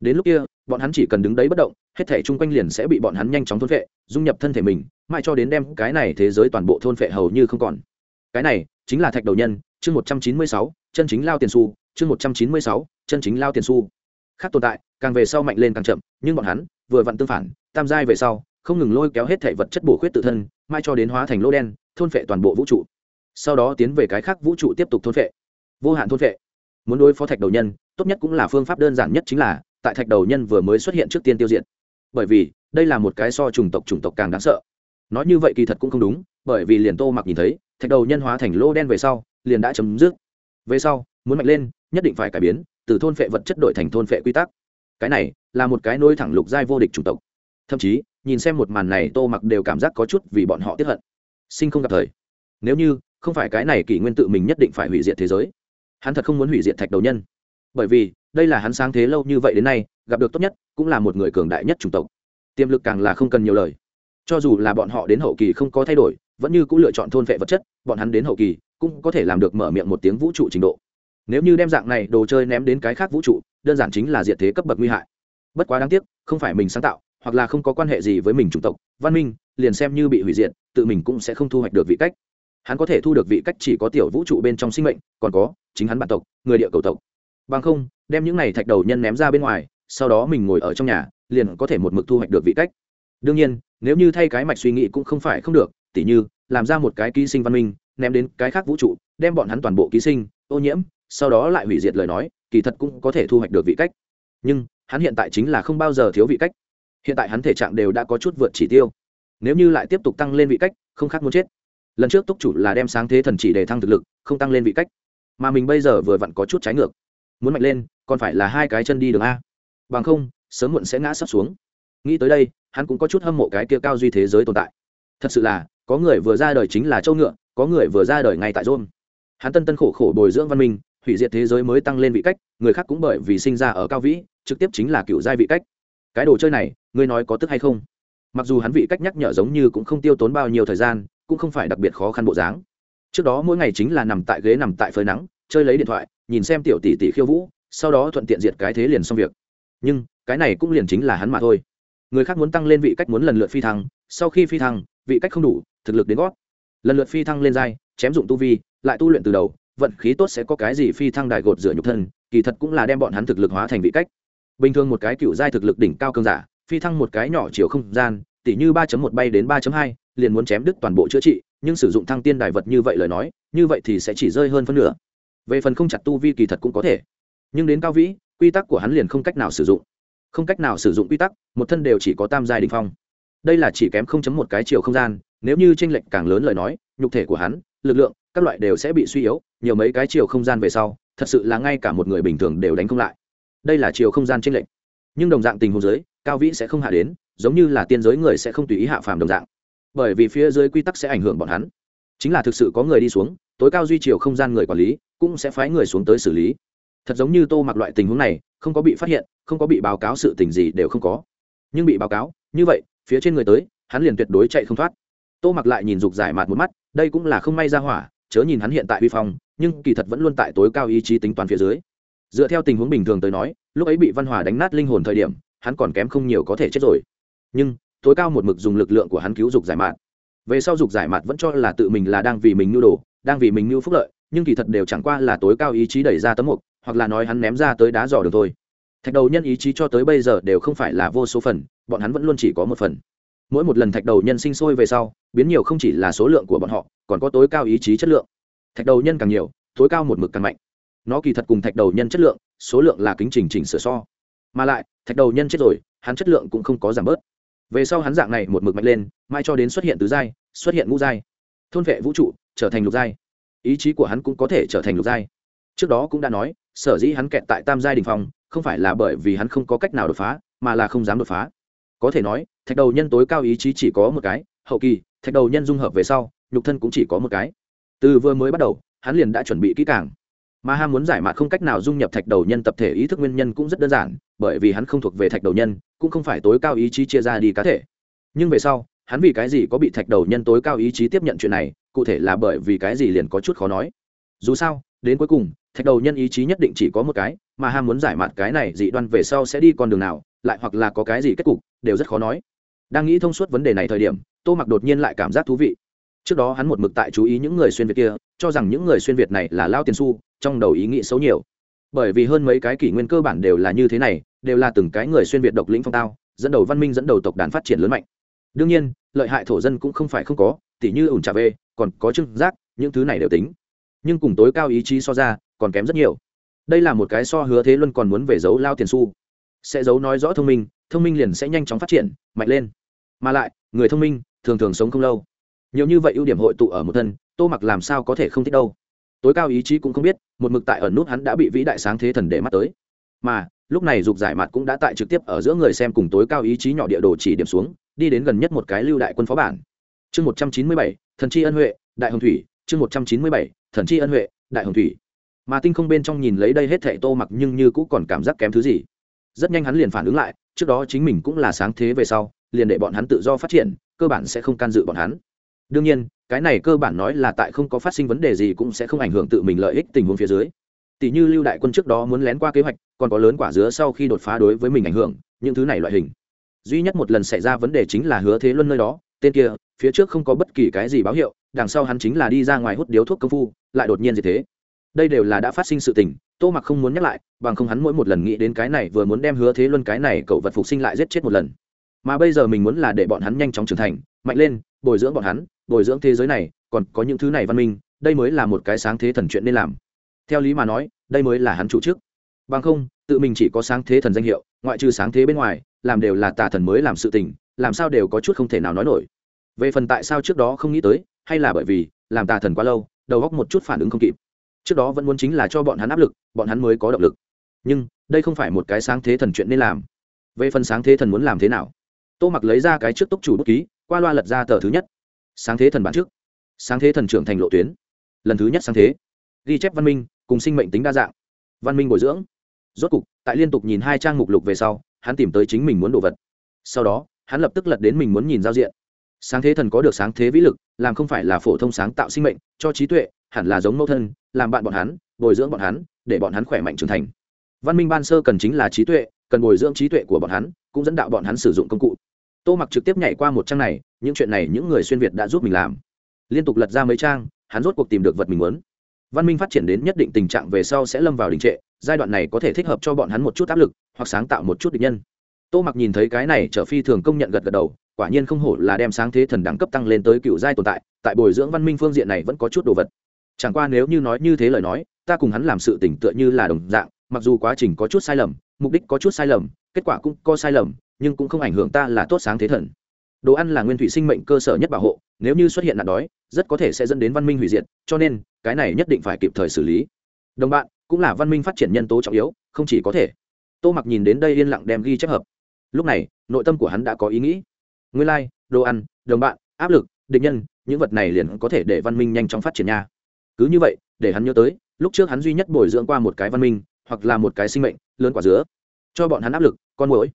Đến lúc kia, bọn hắn chỉ cần đứng đấy bất động, hết thể chung quanh liền sẽ bị bọn hắn nhanh chóng thôn vệ dung nhập thân thể mình, mãi cho đến đem cái này thế giới toàn bộ thôn vệ hầu như không còn. Cái này chính là thạch đầu nhân, chương một trăm chín mươi sáu, chân chính lao tiền su chương một trăm chín mươi sáu, chân chính lao tiền su khác tồn tại, càng về sau mạnh lên càng chậm, nhưng bọn hắn, vừa vặn tương phản, tam giai về sau không ngừng lôi kéo hết thể vật chất bổ khuyết tự thân, mai cho đến hóa thành lô đen, thôn phệ toàn bộ vũ trụ. Sau đó tiến về cái khác vũ trụ tiếp tục thôn phệ. Vô hạn thôn phệ. Muốn đối phó thạch đầu nhân, tốt nhất cũng là phương pháp đơn giản nhất chính là, tại thạch đầu nhân vừa mới xuất hiện trước tiên tiêu diệt. Bởi vì, đây là một cái so chủng tộc chủng tộc càng đáng sợ. Nói như vậy kỳ thật cũng không đúng, bởi vì liền tô mặc nhìn thấy, thạch đầu nhân hóa thành lô đen về sau, liền đã chấm dứt. Về sau, muốn mạnh lên, nhất định phải cải biến, từ thôn phệ vật chất đổi thành thôn phệ quy tắc. Cái này, là một cái nối thẳng lục giai vô địch chủng tộc thậm chí, nhìn xem một màn này, tô mặc đều cảm giác có chút vì bọn họ tiếp hận. Sinh không gặp thời. Nếu như, không phải cái này kỷ nguyên tự mình nhất định phải hủy diệt thế giới. Hắn thật không muốn hủy diệt thạch đầu nhân. Bởi vì, đây là hắn sáng thế lâu như vậy đến nay, gặp được tốt nhất, cũng là một người cường đại nhất chủng tộc. Tiềm lực càng là không cần nhiều lời. Cho dù là bọn họ đến hậu kỳ không có thay đổi, vẫn như cũng lựa chọn thôn vệ vật chất, bọn hắn đến hậu kỳ, cũng có thể làm được mở miệng một tiếng vũ trụ trình độ. Nếu như đem dạng này đồ chơi ném đến cái khác vũ trụ, đơn giản chính là diệt thế cấp bậc nguy hại. Bất quá đáng tiếc, không phải mình sáng tạo hoặc là không có quan hệ gì với mình chủng tộc, văn minh, liền xem như bị hủy diệt, tự mình cũng sẽ không thu hoạch được vị cách. Hắn có thể thu được vị cách chỉ có tiểu vũ trụ bên trong sinh mệnh, còn có chính hắn bản tộc, người địa cầu tộc. Bằng không, đem những này thạch đầu nhân ném ra bên ngoài, sau đó mình ngồi ở trong nhà, liền có thể một mực thu hoạch được vị cách. Đương nhiên, nếu như thay cái mạch suy nghĩ cũng không phải không được, tỉ như, làm ra một cái ký sinh văn minh, ném đến cái khác vũ trụ, đem bọn hắn toàn bộ ký sinh, ô nhiễm, sau đó lại hủy diệt lời nói, kỳ thật cũng có thể thu hoạch được vị cách. Nhưng, hắn hiện tại chính là không bao giờ thiếu vị cách hiện tại hắn thể trạng đều đã có chút vượt chỉ tiêu. Nếu như lại tiếp tục tăng lên vị cách, không khác muốn chết. Lần trước túc chủ là đem sáng thế thần chỉ để thăng thực lực, không tăng lên vị cách. Mà mình bây giờ vừa vặn có chút trái ngược. Muốn mạnh lên, còn phải là hai cái chân đi đường a. Bằng không, sớm muộn sẽ ngã sắp xuống. Nghĩ tới đây, hắn cũng có chút hâm mộ cái kia cao duy thế giới tồn tại. Thật sự là, có người vừa ra đời chính là châu ngựa, có người vừa ra đời ngay tại rôn hắn tân tân khổ khổ bồi dưỡng văn minh, hủy diệt thế giới mới tăng lên vị cách, người khác cũng bởi vì sinh ra ở cao vĩ, trực tiếp chính là cựu giai vị cách cái đồ chơi này, ngươi nói có tức hay không? Mặc dù hắn vị cách nhắc nhở giống như cũng không tiêu tốn bao nhiêu thời gian, cũng không phải đặc biệt khó khăn bộ dáng. Trước đó mỗi ngày chính là nằm tại ghế nằm tại phơi nắng, chơi lấy điện thoại, nhìn xem tiểu tỷ tỷ khiêu vũ, sau đó thuận tiện diệt cái thế liền xong việc. Nhưng, cái này cũng liền chính là hắn mà thôi. Người khác muốn tăng lên vị cách muốn lần lượt phi thăng, sau khi phi thăng, vị cách không đủ, thực lực đến gót. Lần lượt phi thăng lên dai chém dụng tu vi, lại tu luyện từ đầu, vận khí tốt sẽ có cái gì phi thăng đại gột rửa nhục thân, kỳ thật cũng là đem bọn hắn thực lực hóa thành vị cách bình thường một cái cựu giai thực lực đỉnh cao cường giả, phi thăng một cái nhỏ chiều không gian, tỉ như ba một bay đến ba hai, liền muốn chém đứt toàn bộ chữa trị, nhưng sử dụng thăng tiên đài vật như vậy lời nói, như vậy thì sẽ chỉ rơi hơn phân nửa. Về phần không chặt tu vi kỳ thật cũng có thể, nhưng đến cao vĩ, quy tắc của hắn liền không cách nào sử dụng. Không cách nào sử dụng quy tắc, một thân đều chỉ có tam giai đình phong. Đây là chỉ kém không chấm một cái chiều không gian, nếu như tranh lệch càng lớn lời nói, nhục thể của hắn, lực lượng, các loại đều sẽ bị suy yếu, nhiều mấy cái chiều không gian về sau, thật sự là ngay cả một người bình thường đều đánh không lại đây là chiều không gian tranh lệch. Nhưng đồng dạng tình huống giới, cao vĩ sẽ không hạ đến, giống như là tiên giới người sẽ không tùy ý hạ phàm đồng dạng. Bởi vì phía dưới quy tắc sẽ ảnh hưởng bọn hắn. Chính là thực sự có người đi xuống, tối cao duy chiều không gian người quản lý, cũng sẽ phái người xuống tới xử lý. Thật giống như tô mặc loại tình huống này, không có bị phát hiện, không có bị báo cáo sự tình gì đều không có. Nhưng bị báo cáo, như vậy, phía trên người tới, hắn liền tuyệt đối chạy không thoát. Tô mặc lại nhìn dục giải mạt một mắt, đây cũng là không may ra hỏa, chớ nhìn hắn hiện tại uy phong, nhưng kỳ thật vẫn luôn tại tối cao ý chí tính toán phía dưới dựa theo tình huống bình thường tới nói, lúc ấy bị văn hòa đánh nát linh hồn thời điểm, hắn còn kém không nhiều có thể chết rồi. Nhưng, tối cao một mực dùng lực lượng của hắn cứu dục giải mạt. Về sau dục giải mạt vẫn cho là tự mình là đang vì mình nhu đồ, đang vì mình nhu phúc lợi, nhưng kỳ thật đều chẳng qua là tối cao ý chí đẩy ra tấm mục, hoặc là nói hắn ném ra tới đá dò đường thôi. Thạch đầu nhân ý chí cho tới bây giờ đều không phải là vô số phần, bọn hắn vẫn luôn chỉ có một phần. Mỗi một lần thạch đầu nhân sinh sôi về sau, biến nhiều không chỉ là số lượng của bọn họ, còn có tối cao ý chí chất lượng. Thạch đầu nhân càng nhiều, tối cao một mực càng mạnh nó kỳ thật cùng thạch đầu nhân chất lượng, số lượng là kính trình chỉnh sửa so. Mà lại, thạch đầu nhân chết rồi, hắn chất lượng cũng không có giảm bớt. Về sau hắn dạng này một mực mạnh lên mai cho đến xuất hiện tứ giai, xuất hiện ngũ giai. Thôn vệ vũ trụ, trở thành lục giai. Ý chí của hắn cũng có thể trở thành lục giai. Trước đó cũng đã nói, sở dĩ hắn kẹt tại tam giai đình phong, không phải là bởi vì hắn không có cách nào đột phá, mà là không dám đột phá. Có thể nói, thạch đầu nhân tối cao ý chí chỉ có một cái, hậu kỳ, thạch đầu nhân dung hợp về sau, nhục thân cũng chỉ có một cái. Từ vừa mới bắt đầu, hắn liền đã chuẩn bị kỹ càng mà ham muốn giải mạt không cách nào dung nhập thạch đầu nhân tập thể ý thức nguyên nhân cũng rất đơn giản, bởi vì hắn không thuộc về thạch đầu nhân, cũng không phải tối cao ý chí chia ra đi cá thể. Nhưng về sau, hắn vì cái gì có bị thạch đầu nhân tối cao ý chí tiếp nhận chuyện này, cụ thể là bởi vì cái gì liền có chút khó nói. Dù sao, đến cuối cùng, thạch đầu nhân ý chí nhất định chỉ có một cái, mà ham muốn giải mạt cái này dị đoan về sau sẽ đi con đường nào, lại hoặc là có cái gì kết cục, đều rất khó nói. Đang nghĩ thông suốt vấn đề này thời điểm, tô mặc đột nhiên lại cảm giác thú vị. Trước đó hắn một mực tại chú ý những người xuyên việt kia, cho rằng những người xuyên việt này là lao tiền su trong đầu ý nghĩ xấu nhiều. Bởi vì hơn mấy cái kỷ nguyên cơ bản đều là như thế này, đều là từng cái người xuyên việt độc lĩnh phong tao, dẫn đầu văn minh, dẫn đầu tộc đàn phát triển lớn mạnh. Đương nhiên, lợi hại thổ dân cũng không phải không có, tỉ như ủn trà về còn có trưng giác, những thứ này đều tính. Nhưng cùng tối cao ý chí so ra, còn kém rất nhiều. Đây là một cái so hứa thế luân còn muốn về giấu lao tiền su sẽ giấu nói rõ thông minh thông minh liền sẽ nhanh chóng phát triển, mạnh lên. Mà lại, người thông minh, thường thường sống không lâu. Nhiều như vậy ưu điểm hội tụ ở một thân, tô mặc làm sao có thể không thích đâu? Tối cao ý chí cũng không biết, một mực tại ẩn nút hắn đã bị vĩ đại sáng thế thần để mắt tới. Mà, lúc này dục giải mặt cũng đã tại trực tiếp ở giữa người xem cùng tối cao ý chí nhỏ địa đồ chỉ điểm xuống, đi đến gần nhất một cái lưu đại quân phó bản. Chương một trăm chín mươi bảy, thần tri ân huệ, đại hồng thủy. Chương một trăm chín mươi bảy, thần tri ân huệ, đại hồng thủy. Mà tinh không bên trong nhìn lấy đây hết thệ tô mặc nhưng như cũng còn cảm giác kém thứ gì. Rất nhanh hắn liền phản ứng lại, trước đó chính mình cũng là sáng thế về sau, liền để bọn hắn tự do phát triển, cơ bản sẽ không can dự bọn hắn đương nhiên, cái này cơ bản nói là tại không có phát sinh vấn đề gì cũng sẽ không ảnh hưởng tự mình lợi ích tình huống phía dưới. Tỷ như lưu đại quân trước đó muốn lén qua kế hoạch, còn có lớn quả dứa sau khi đột phá đối với mình ảnh hưởng, những thứ này loại hình. Duy nhất một lần xảy ra vấn đề chính là hứa thế luân nơi đó, tên kia, phía trước không có bất kỳ cái gì báo hiệu, đằng sau hắn chính là đi ra ngoài hút điếu thuốc công phu, lại đột nhiên gì thế. Đây đều là đã phát sinh sự tình, tô mặc không muốn nhắc lại, bằng không hắn mỗi một lần nghĩ đến cái này vừa muốn đem hứa thế luân cái này cậu vật phục sinh lại giết chết một lần. Mà bây giờ mình muốn là để bọn hắn nhanh chóng trưởng thành, mạnh lên, bồi dưỡng bọn hắn bồi dưỡng thế giới này, còn có những thứ này văn minh, đây mới là một cái sáng thế thần chuyện nên làm. Theo lý mà nói, đây mới là hắn chủ chức. Bằng không, tự mình chỉ có sáng thế thần danh hiệu, ngoại trừ sáng thế bên ngoài, làm đều là tà thần mới làm sự tình, làm sao đều có chút không thể nào nói nổi. Về phần tại sao trước đó không nghĩ tới, hay là bởi vì, làm tà thần quá lâu, đầu góc một chút phản ứng không kịp. Trước đó vẫn muốn chính là cho bọn hắn áp lực, bọn hắn mới có động lực. Nhưng, đây không phải một cái sáng thế thần chuyện nên làm. Về phần sáng thế thần muốn làm thế nào? Tô mặc lấy ra cái trước túc chủ bút ký, qua loa lật ra tờ thứ nhất sáng thế thần bản trước, sáng thế thần trưởng thành lộ tuyến, lần thứ nhất sáng thế, ghi chép văn minh, cùng sinh mệnh tính đa dạng, văn minh bồi dưỡng. Rốt cục, tại liên tục nhìn hai trang mục lục về sau, hắn tìm tới chính mình muốn đồ vật. Sau đó, hắn lập tức lật đến mình muốn nhìn giao diện. Sáng thế thần có được sáng thế vĩ lực, làm không phải là phổ thông sáng tạo sinh mệnh, cho trí tuệ, hẳn là giống mẫu thân, làm bạn bọn hắn, bồi dưỡng bọn hắn, để bọn hắn khỏe mạnh trưởng thành. Văn minh ban sơ cần chính là trí tuệ, cần bồi dưỡng trí tuệ của bọn hắn, cũng dẫn đạo bọn hắn sử dụng công cụ tô mặc trực tiếp nhảy qua một trang này, những chuyện này những người xuyên việt đã giúp mình làm. Liên tục lật ra mấy trang, hắn rốt cuộc tìm được vật mình muốn. Văn minh phát triển đến nhất định tình trạng về sau sẽ lâm vào đình trệ, giai đoạn này có thể thích hợp cho bọn hắn một chút áp lực, hoặc sáng tạo một chút địch nhân. Tô mặc nhìn thấy cái này trở phi thường công nhận gật gật đầu, quả nhiên không hổ là đem sáng thế thần đẳng cấp tăng lên tới cựu giai tồn tại tại bồi dưỡng văn minh phương diện này vẫn có chút đồ vật. Chẳng qua nếu như nói như thế lời nói, ta cùng hắn làm sự tỉnh tựa như là đồng dạng, mặc dù quá trình có chút sai lầm, mục đích có chút sai lầm, kết quả cũng có sai lầm nhưng cũng không ảnh hưởng ta là tốt sáng thế thần. Đồ ăn là nguyên thủy sinh mệnh cơ sở nhất bảo hộ nếu như xuất hiện nạn đói rất có thể sẽ dẫn đến văn minh hủy diệt cho nên cái này nhất định phải kịp thời xử lý. Đồng bạn cũng là văn minh phát triển nhân tố trọng yếu không chỉ có thể. Tô mặc nhìn đến đây yên lặng đem ghi chép hợp. Lúc này nội tâm của hắn đã có ý nghĩ. Nguyên lai、like, đồ ăn đồng bạn áp lực định nhân những vật này liền có thể để văn minh nhanh chóng phát triển nha. Cứ như vậy để hắn nhớ tới lúc trước hắn duy nhất bồi dưỡng qua một cái văn minh hoặc là một cái sinh mệnh lớn quả dứa cho bọn hắn áp lực con mũi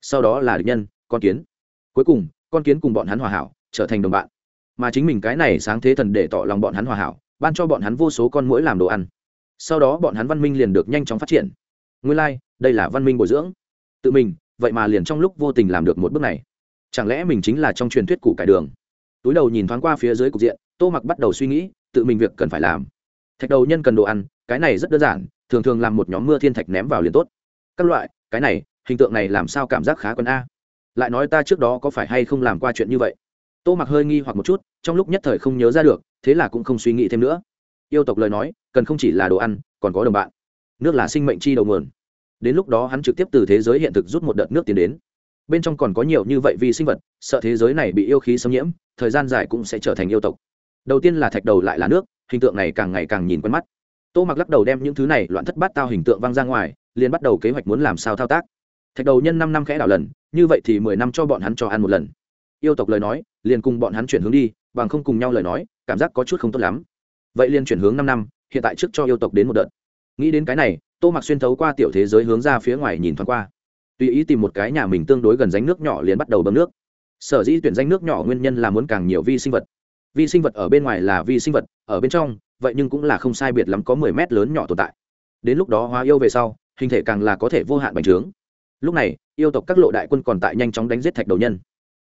sau đó là địch nhân con kiến. Cuối cùng con kiến cùng bọn hắn hòa hảo trở thành đồng bạn. Mà chính mình cái này sáng thế thần để tỏ lòng bọn hắn hòa hảo ban cho bọn hắn vô số con mũi làm đồ ăn. Sau đó bọn hắn văn minh liền được nhanh chóng phát triển. Nguyên lai、like, đây là văn minh bồi dưỡng. Tự mình vậy mà liền trong lúc vô tình làm được một bước này. Chẳng lẽ mình chính là trong truyền thuyết củ cải đường? Túi đầu nhìn thoáng qua phía dưới cục diện tô mặc bắt đầu suy nghĩ tự mình việc cần phải làm. Thạch đầu nhân cần đồ ăn cái này rất đơn giản thường thường làm một nhóm mưa thiên thạch ném vào liền tốt. Các loại cái này hình tượng này làm sao cảm giác khá quân a? Lại nói ta trước đó có phải hay không làm qua chuyện như vậy? Tô mặc hơi nghi hoặc một chút, trong lúc nhất thời không nhớ ra được, thế là cũng không suy nghĩ thêm nữa. Yêu tộc lời nói, cần không chỉ là đồ ăn, còn có đồng bạn. Nước là sinh mệnh chi đầu nguồn. Đến lúc đó hắn trực tiếp từ thế giới hiện thực rút một đợt nước tiến đến. Bên trong còn có nhiều như vậy vì sinh vật, sợ thế giới này bị yêu khí xâm nhiễm, thời gian dài cũng sẽ trở thành yêu tộc. Đầu tiên là thạch đầu lại là nước, hình tượng này càng ngày càng nhìn quen mắt. Tô mặc lắc đầu đem những thứ này loạn thất bát tao hình tượng văng ra ngoài, liền bắt đầu kế hoạch muốn làm sao thao tác thạch đầu nhân năm năm khẽ đảo lần, như vậy thì mười năm cho bọn hắn cho ăn một lần. Yêu tộc lời nói, liền cùng bọn hắn chuyển hướng đi, bằng không cùng nhau lời nói, cảm giác có chút không tốt lắm. Vậy liền chuyển hướng năm năm, hiện tại trước cho yêu tộc đến một đợt. Nghĩ đến cái này, tô mặc xuyên thấu qua tiểu thế giới hướng ra phía ngoài nhìn thoáng qua. Tùy ý tìm một cái nhà mình tương đối gần ránh nước nhỏ liền bắt đầu bơm nước. Sở dĩ tuyển danh nước nhỏ nguyên nhân là muốn càng nhiều vi sinh vật. Vi sinh vật ở bên ngoài là vi sinh vật, ở bên trong, vậy nhưng cũng là không sai biệt lắm có mười mét lớn nhỏ tồn tại. Đến lúc đó hóa yêu về sau, hình thể càng là có thể vô hạn bành trướng lúc này, yêu tộc các lộ đại quân còn tại nhanh chóng đánh giết thạch đầu nhân.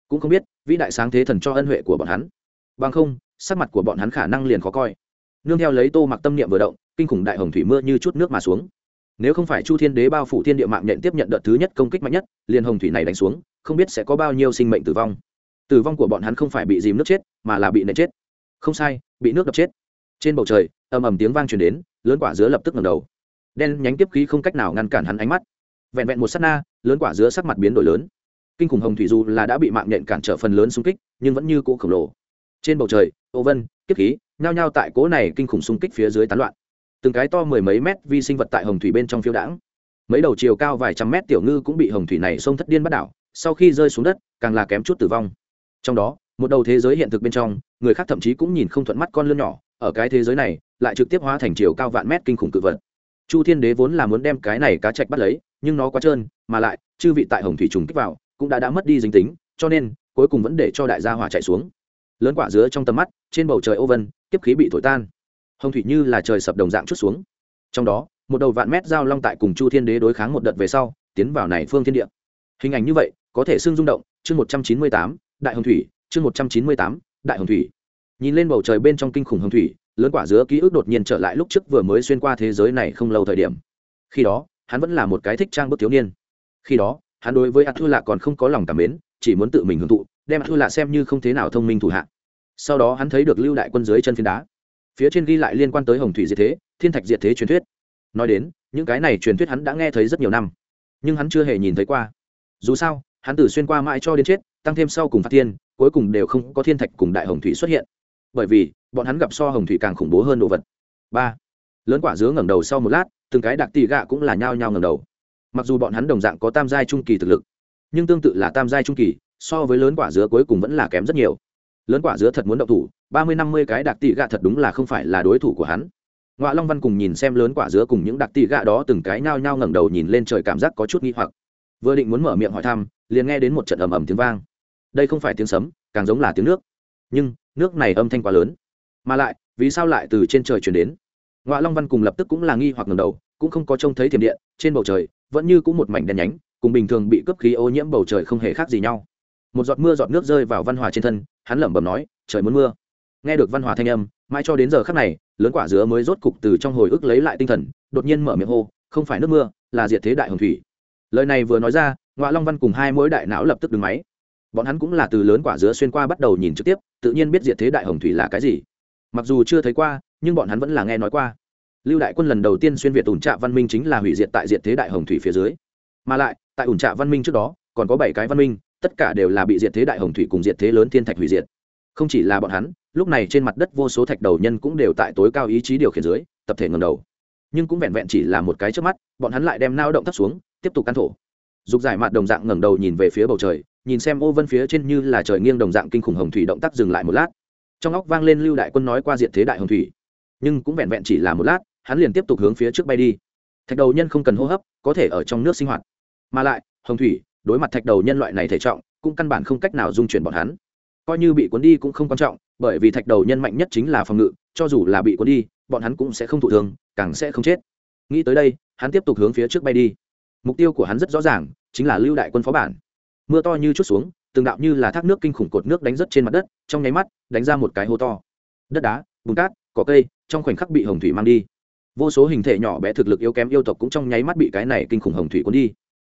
Cũng không biết, vĩ đại sáng thế thần cho ân huệ của bọn hắn. Bằng không, sắc mặt của bọn hắn khả năng liền khó coi. Nương theo lấy tô mặc tâm niệm vừa động, kinh khủng đại hồng thủy mưa như chút nước mà xuống. Nếu không phải chu thiên đế bao phủ thiên địa mạng nhận tiếp nhận đợt thứ nhất công kích mạnh nhất, liền hồng thủy này đánh xuống, không biết sẽ có bao nhiêu sinh mệnh tử vong. Tử vong của bọn hắn không phải bị dìm nước chết, mà là bị nệ chết. Không sai, bị nước đập chết. Trên bầu trời, ầm ầm tiếng vang truyền đến, lớn quả dứa lập tức ngầm đầu. Đen nhánh tiếp khí không cách nào ngăn cản hắn ánh mắt vẹn vẹn một s á t na, lớn quả dứa sắc mặt biến đổi lớn. Kinh khủng hồng thủy dù là đã bị mạng nhện cản trở phần lớn xung kích, nhưng vẫn như cỗ khổng lồ. Trên bầu trời, ô vân, kiếp khí, nhao nhao tại cỗ này kinh khủng xung kích phía dưới tán loạn. Từng cái to mười mấy mét vi sinh vật tại hồng thủy bên trong phiêu đãng. Mấy đầu chiều cao vài trăm mét tiểu ngư cũng bị hồng thủy này sông thất điên bắt đảo, sau khi rơi xuống đất, càng là kém chút tử vong. Trong đó, một đầu thế giới hiện thực bên trong, người khác thậm chí cũng nhìn không thuận mắt con lươn nhỏ, ở cái thế giới này, lại trực tiếp hóa thành chiều cao vạn mét kinh khủng cự vật. Chu thiên đế vốn là muốn đem cái này cá chạch bắt lấy nhưng nó quá trơn, mà lại, chư vị tại hồng thủy trùng kích vào, cũng đã đã mất đi dính tính, cho nên, cuối cùng vẫn để cho đại gia hỏa chạy xuống. Lớn quả dứa trong tầm mắt, trên bầu trời ô vân tiếp khí bị thổi tan. Hồng thủy như là trời sập đồng dạng chút xuống. Trong đó, một đầu vạn mét giao long tại cùng chu thiên đế đối kháng một đợt về sau, tiến vào này phương thiên địa. Hình ảnh như vậy, có thể xưng rung động, chương một trăm chín mươi tám, đại hồng thủy, chương một trăm chín mươi tám, đại hồng thủy. Nhìn lên bầu trời bên trong kinh khủng hồng thủy, lớn quả dứa ký ức đột nhiên trở lại lúc trước vừa mới xuyên qua thế giới này không lâu thời điểm. Khi đó hắn vẫn là một cái thích trang bức thiếu niên. Khi đó, hắn đối với a thư lạ còn không có lòng cảm mến, chỉ muốn tự mình hưởng thụ, đem a thư lạ xem như không thế nào thông minh thủ hạ. Sau đó hắn thấy được lưu đại quân dưới chân phiến đá. Phía trên ghi lại liên quan tới hồng thủy diệt thế, thiên thạch diệt thế truyền thuyết. Nói đến, những cái này truyền thuyết hắn đã nghe thấy rất nhiều năm, nhưng hắn chưa hề nhìn thấy qua. Dù sao, hắn từ xuyên qua mãi cho đến chết, tăng thêm sau cùng phát thiên, cuối cùng đều không có thiên thạch cùng đại hồng thủy xuất hiện. Bởi vì, bọn hắn gặp so hồng thủy càng khủng bố hơn đồ vật. Ba lớn quả dứa ngẩng đầu sau một lát, từng cái đặc tỷ gạ cũng là nhao nhao ngẩng đầu. Mặc dù bọn hắn đồng dạng có tam giai trung kỳ thực lực, nhưng tương tự là tam giai trung kỳ, so với lớn quả dứa cuối cùng vẫn là kém rất nhiều. Lớn quả dứa thật muốn động thủ, ba mươi năm mươi cái đặc tỷ gạ thật đúng là không phải là đối thủ của hắn. Ngoại long văn cùng nhìn xem lớn quả dứa cùng những đặc tỷ gạ đó từng cái nhao nhao ngẩng đầu nhìn lên trời cảm giác có chút nghi hoặc. Vừa định muốn mở miệng hỏi thăm, liền nghe đến một trận ầm ầm tiếng vang. Đây không phải tiếng sấm, càng giống là tiếng nước. Nhưng, nước này âm thanh quá lớn. Mà lại, vì sao lại từ trên trời chuyển đến? Ngoại long văn cùng lập tức cũng là nghi hoặc ngầm đầu, cũng không có trông thấy thiểm điện, trên bầu trời, vẫn như cũng một mảnh đen nhánh, cùng bình thường bị cướp khí ô nhiễm bầu trời không hề khác gì nhau. Một giọt mưa giọt nước rơi vào văn hòa trên thân, hắn lẩm bẩm nói, trời muốn mưa. Nghe được văn hòa thanh âm, mãi cho đến giờ khắc này, lớn quả dứa mới rốt cục từ trong hồi ức lấy lại tinh thần, đột nhiên mở miệng hô, không phải nước mưa, là diệt thế đại hồng thủy. Lời này vừa nói ra ngoại long văn cùng hai mỗi đại não lập tức đứng máy. Bọn hắn cũng là từ lớn quả dứa xuyên qua bắt đầu nhìn trực tiếp, tự nhiên biết diệt thế đại hồng thủy là cái gì. Mặc dù chưa thấy qua nhưng bọn hắn vẫn là nghe nói qua. Lưu đại quân lần đầu tiên xuyên việt ủn trạ văn minh chính là hủy diệt tại diệt thế đại hồng thủy phía dưới. Mà lại, tại ủn trạ văn minh trước đó, còn có bảy cái văn minh, tất cả đều là bị diệt thế đại hồng thủy cùng diệt thế lớn thiên thạch hủy diệt. Không chỉ là bọn hắn, lúc này trên mặt đất vô số thạch đầu nhân cũng đều tại tối cao ý chí điều khiển dưới, tập thể ngầm đầu. Nhưng cũng vẹn vẹn chỉ là một cái trước mắt, bọn hắn lại đem nao động thấp xuống, tiếp tục căn thổ. Dục giải mặt đồng dạng ngẩng đầu nhìn về phía bầu trời, nhìn xem ô vân phía trên như là trời nghiêng đồng dạng kinh khủng hồng thủy động tác dừng lại một lát. Trong óc vang lên lưu đại quân nói qua diện thế đại hồng thủy nhưng cũng vẹn vẹn chỉ là một lát, hắn liền tiếp tục hướng phía trước bay đi. Thạch đầu nhân không cần hô hấp, có thể ở trong nước sinh hoạt. Mà lại, hồng thủy, đối mặt thạch đầu nhân loại này thể trọng, cũng căn bản không cách nào dung chuyển bọn hắn. Coi như bị cuốn đi cũng không quan trọng, bởi vì thạch đầu nhân mạnh nhất chính là phòng ngự, cho dù là bị cuốn đi, bọn hắn cũng sẽ không thụ thương, càng sẽ không chết. Nghĩ tới đây, hắn tiếp tục hướng phía trước bay đi. Mục tiêu của hắn rất rõ ràng, chính là lưu đại quân phó bản. Mưa to như chút xuống, từng đạo như là thác nước kinh khủng cột nước đánh rất trên mặt đất, trong nháy mắt, đánh ra một cái hố to. Đất đá, bùn cát có cây, trong khoảnh khắc bị hồng thủy mang đi. Vô số hình thể nhỏ bé thực lực yếu kém yêu tộc cũng trong nháy mắt bị cái này kinh khủng hồng thủy cuốn đi.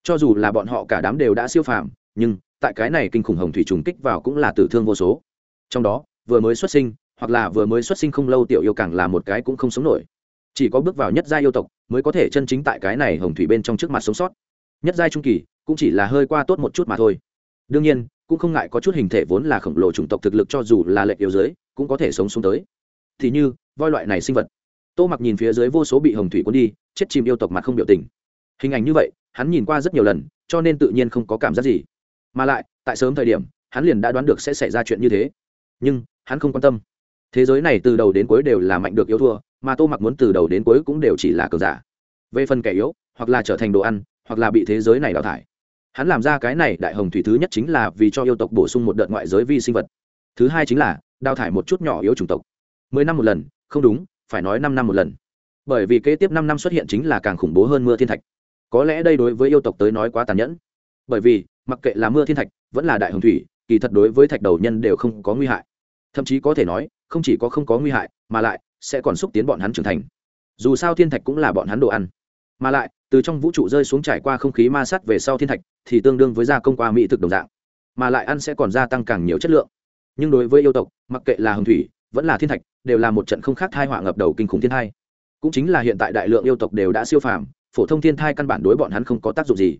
Cho dù là bọn họ cả đám đều đã siêu phàm, nhưng tại cái này kinh khủng hồng thủy trùng kích vào cũng là tử thương vô số. Trong đó, vừa mới xuất sinh, hoặc là vừa mới xuất sinh không lâu tiểu yêu càng là một cái cũng không sống nổi. Chỉ có bước vào nhất gia yêu tộc mới có thể chân chính tại cái này hồng thủy bên trong trước mặt sống sót. Nhất giai trung kỳ cũng chỉ là hơi qua tốt một chút mà thôi. Đương nhiên, cũng không ngại có chút hình thể vốn là khổng lồ chủng tộc thực lực cho dù là lệnh yếu dưới, cũng có thể sống xuống tới thì như, voi loại này sinh vật. Tô mặc nhìn phía dưới vô số bị hồng thủy cuốn đi, chết chìm yêu tộc mặt không biểu tình. Hình ảnh như vậy, hắn nhìn qua rất nhiều lần, cho nên tự nhiên không có cảm giác gì. Mà lại, tại sớm thời điểm, hắn liền đã đoán được sẽ xảy ra chuyện như thế. Nhưng, hắn không quan tâm. Thế giới này từ đầu đến cuối đều là mạnh được yếu thua, mà tô mặc muốn từ đầu đến cuối cũng đều chỉ là cờ giả. Về phần kẻ yếu, hoặc là trở thành đồ ăn, hoặc là bị thế giới này đào thải. Hắn làm ra cái này đại hồng thủy thứ nhất chính là vì cho yêu tộc bổ sung một đợt ngoại giới vi sinh vật. Thứ hai chính là, đào thải một chút nhỏ yếu chủng tộc mười năm một lần, không đúng, phải nói năm năm một lần. Bởi vì kế tiếp năm năm xuất hiện chính là càng khủng bố hơn mưa thiên thạch. Có lẽ đây đối với yêu tộc tới nói quá tàn nhẫn. Bởi vì, mặc kệ là mưa thiên thạch, vẫn là đại hồng thủy, kỳ thật đối với thạch đầu nhân đều không có nguy hại. Thậm chí có thể nói, không chỉ có không có nguy hại, mà lại sẽ còn xúc tiến bọn hắn trưởng thành. Dù sao thiên thạch cũng là bọn hắn đồ ăn. Mà lại, từ trong vũ trụ rơi xuống trải qua không khí ma sát về sau thiên thạch thì tương đương với gia công qua mỹ thực đồng dạng. Mà lại ăn sẽ còn gia tăng càng nhiều chất lượng. Nhưng đối với yêu tộc, mặc kệ là hồng thủy vẫn là thiên thạch, đều là một trận không khác thai họa ngập đầu kinh khủng thiên thai. Cũng chính là hiện tại đại lượng yêu tộc đều đã siêu phàm, phổ thông thiên thai căn bản đối bọn hắn không có tác dụng gì.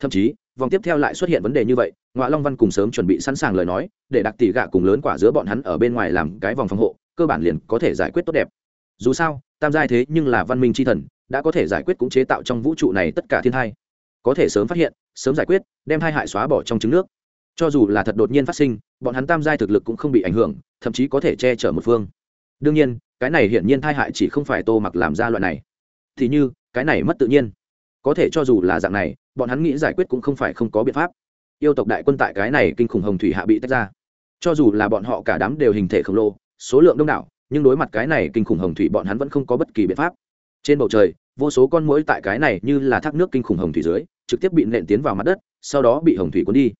Thậm chí, vòng tiếp theo lại xuất hiện vấn đề như vậy ngoại long văn cùng sớm chuẩn bị sẵn sàng lời nói, để đặc tỷ gạ cùng lớn quả giữa bọn hắn ở bên ngoài làm cái vòng phòng hộ, cơ bản liền có thể giải quyết tốt đẹp. Dù sao, tam giai thế nhưng là văn minh tri thần, đã có thể giải quyết cũng chế tạo trong vũ trụ này tất cả thiên thai. Có thể sớm phát hiện, sớm giải quyết, đem thai hại xóa bỏ trong trứng nước cho dù là thật đột nhiên phát sinh, bọn hắn tam giai thực lực cũng không bị ảnh hưởng, thậm chí có thể che chở một phương. Đương nhiên, cái này hiển nhiên thai hại chỉ không phải tô mặc làm ra loại này. Thì như, cái này mất tự nhiên. Có thể cho dù là dạng này, bọn hắn nghĩ giải quyết cũng không phải không có biện pháp. Yêu tộc đại quân tại cái này kinh khủng hồng thủy hạ bị tách ra. Cho dù là bọn họ cả đám đều hình thể khổng lồ, số lượng đông đảo, nhưng đối mặt cái này kinh khủng hồng thủy bọn hắn vẫn không có bất kỳ biện pháp. Trên bầu trời, vô số con mũi tại cái này như là thác nước kinh khủng hồng thủy dưới, trực tiếp bị nện tiến vào mặt đất, sau đó bị hồng thủy cuốn đi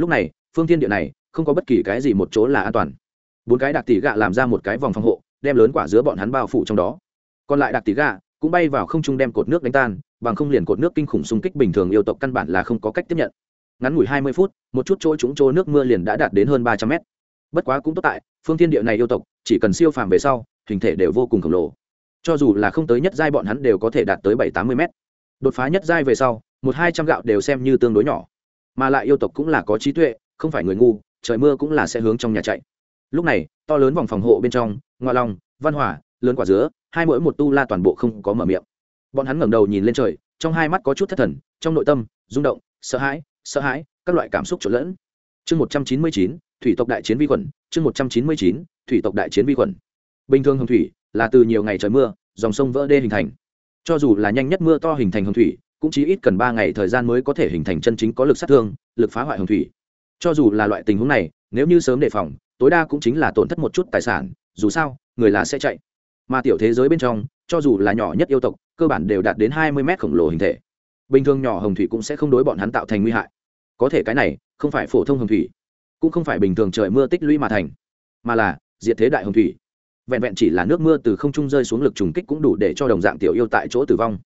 lúc này, phương tiên địa này, không có bất kỳ cái gì một chỗ là an toàn. Bốn cái đặc tỷ gạ làm ra một cái vòng phòng hộ, đem lớn quả giữa bọn hắn bao phủ trong đó. Còn lại đặc tỷ gạ cũng bay vào không trung đem cột nước đánh tan, bằng không liền cột nước kinh khủng xung kích bình thường yêu tộc căn bản là không có cách tiếp nhận. Ngắn ngủi hai mươi phút, một chút chỗ trúng chỗ nước mưa liền đã đạt đến hơn ba trăm mét. Bất quá cũng tốt tại, phương thiên địa này yêu tộc, chỉ cần siêu phàm về sau, hình thể đều vô cùng khổng lồ. Cho dù là không tới nhất giai bọn hắn đều có thể đạt tới bảy tám mươi mét. Đột phá nhất giai về sau, một hai trăm gạo đều xem như tương đối nhỏ mà lại yêu tộc cũng là có trí tuệ không phải người ngu trời mưa cũng là sẽ hướng trong nhà chạy. Lúc này to lớn vòng phòng hộ bên trong ngoa long văn hỏa, lớn quả dứa hai mỗi một tu la toàn bộ không có mở miệng. Bọn hắn ngẩng đầu nhìn lên trời trong hai mắt có chút thất thần trong nội tâm rung động sợ hãi sợ hãi các loại cảm xúc trộn lẫn. Chương một trăm chín mươi chín thủy tộc đại chiến vi khuẩn chương một trăm chín mươi chín thủy tộc đại chiến vi khuẩn. Bình thường hồng thủy là từ nhiều ngày trời mưa dòng sông vỡ đê hình thành. Cho dù là nhanh nhất mưa to hình thành hồng thủy cũng chỉ ít cần ba ngày thời gian mới có thể hình thành chân chính có lực sát thương, lực phá hoại hồng thủy. Cho dù là loại tình huống này, nếu như sớm đề phòng, tối đa cũng chính là tổn thất một chút tài sản, dù sao, người là sẽ chạy. Mà tiểu thế giới bên trong, cho dù là nhỏ nhất yêu tộc, cơ bản đều đạt đến hai mươi mét khổng lồ hình thể. Bình thường nhỏ hồng thủy cũng sẽ không đối bọn hắn tạo thành nguy hại. Có thể cái này, không phải phổ thông hồng thủy, cũng không phải bình thường trời mưa tích lũy mà thành, mà là diệt thế đại hồng thủy. Vẹn vẹn chỉ là nước mưa từ không trung rơi xuống lực trùng kích cũng đủ để cho đồng dạng tiểu yêu tại chỗ tử vong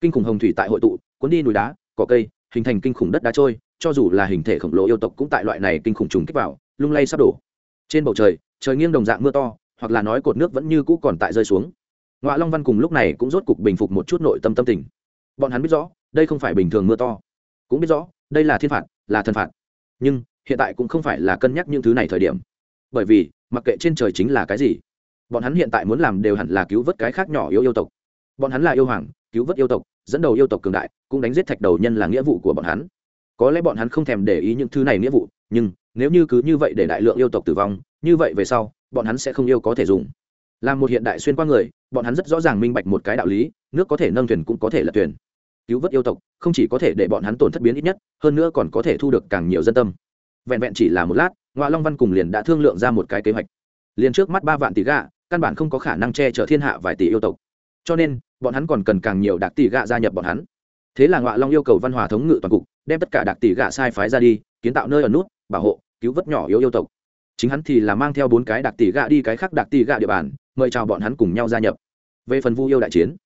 kinh khủng hồng thủy tại hội tụ, cuốn đi núi đá, cỏ cây, hình thành kinh khủng đất đá trôi, cho dù là hình thể khổng lồ yêu tộc cũng tại loại này kinh khủng trùng kích vào, lung lay sắp đổ. Trên bầu trời trời nghiêng đồng dạng mưa to, hoặc là nói cột nước vẫn như cũ còn tại rơi xuống. Ngoại long văn cùng lúc này cũng rốt cục bình phục một chút nội tâm tâm tình. Bọn hắn biết rõ, đây không phải bình thường mưa to. Cũng biết rõ, đây là thiên phạt, là thần phạt. Nhưng, hiện tại cũng không phải là cân nhắc những thứ này thời điểm. Bởi vì, mặc kệ trên trời chính là cái gì, bọn hắn hiện tại muốn làm đều hẳn là cứu vớt cái khác nhỏ yêu yêu tộc. Bọn hắn là yêu hoàng, cứu vớt yêu tộc dẫn đầu yêu tộc cường đại, cũng đánh giết thạch đầu nhân là nghĩa vụ của bọn hắn. Có lẽ bọn hắn không thèm để ý những thứ này nghĩa vụ, nhưng nếu như cứ như vậy để đại lượng yêu tộc tử vong, như vậy về sau, bọn hắn sẽ không yêu có thể dùng. Làm một hiện đại xuyên qua người, bọn hắn rất rõ ràng minh bạch một cái đạo lý, nước có thể nâng thuyền cũng có thể là thuyền. Cứu vớt yêu tộc, không chỉ có thể để bọn hắn tổn thất biến ít nhất, hơn nữa còn có thể thu được càng nhiều dân tâm. Vẹn vẹn chỉ là một lát ngoại long văn cùng liền đã thương lượng ra một cái kế hoạch. Liền trước mắt ba vạn tỷ gạ, căn bản không có khả năng che chở thiên hạ vài tỷ yêu tộc. Cho nên bọn hắn còn cần càng nhiều đặc tỷ gạ gia nhập bọn hắn. Thế là ngoại long yêu cầu văn hòa thống ngự toàn cục, đem tất cả đặc tỷ gạ sai phái ra đi, kiến tạo nơi ở nút, bảo hộ, cứu vớt nhỏ yếu yêu tộc. Chính hắn thì là mang theo bốn cái đặc tỷ gạ đi cái khác đặc tỷ gạ địa bàn, mời chào bọn hắn cùng nhau gia nhập. Về phần vu yêu đại chiến,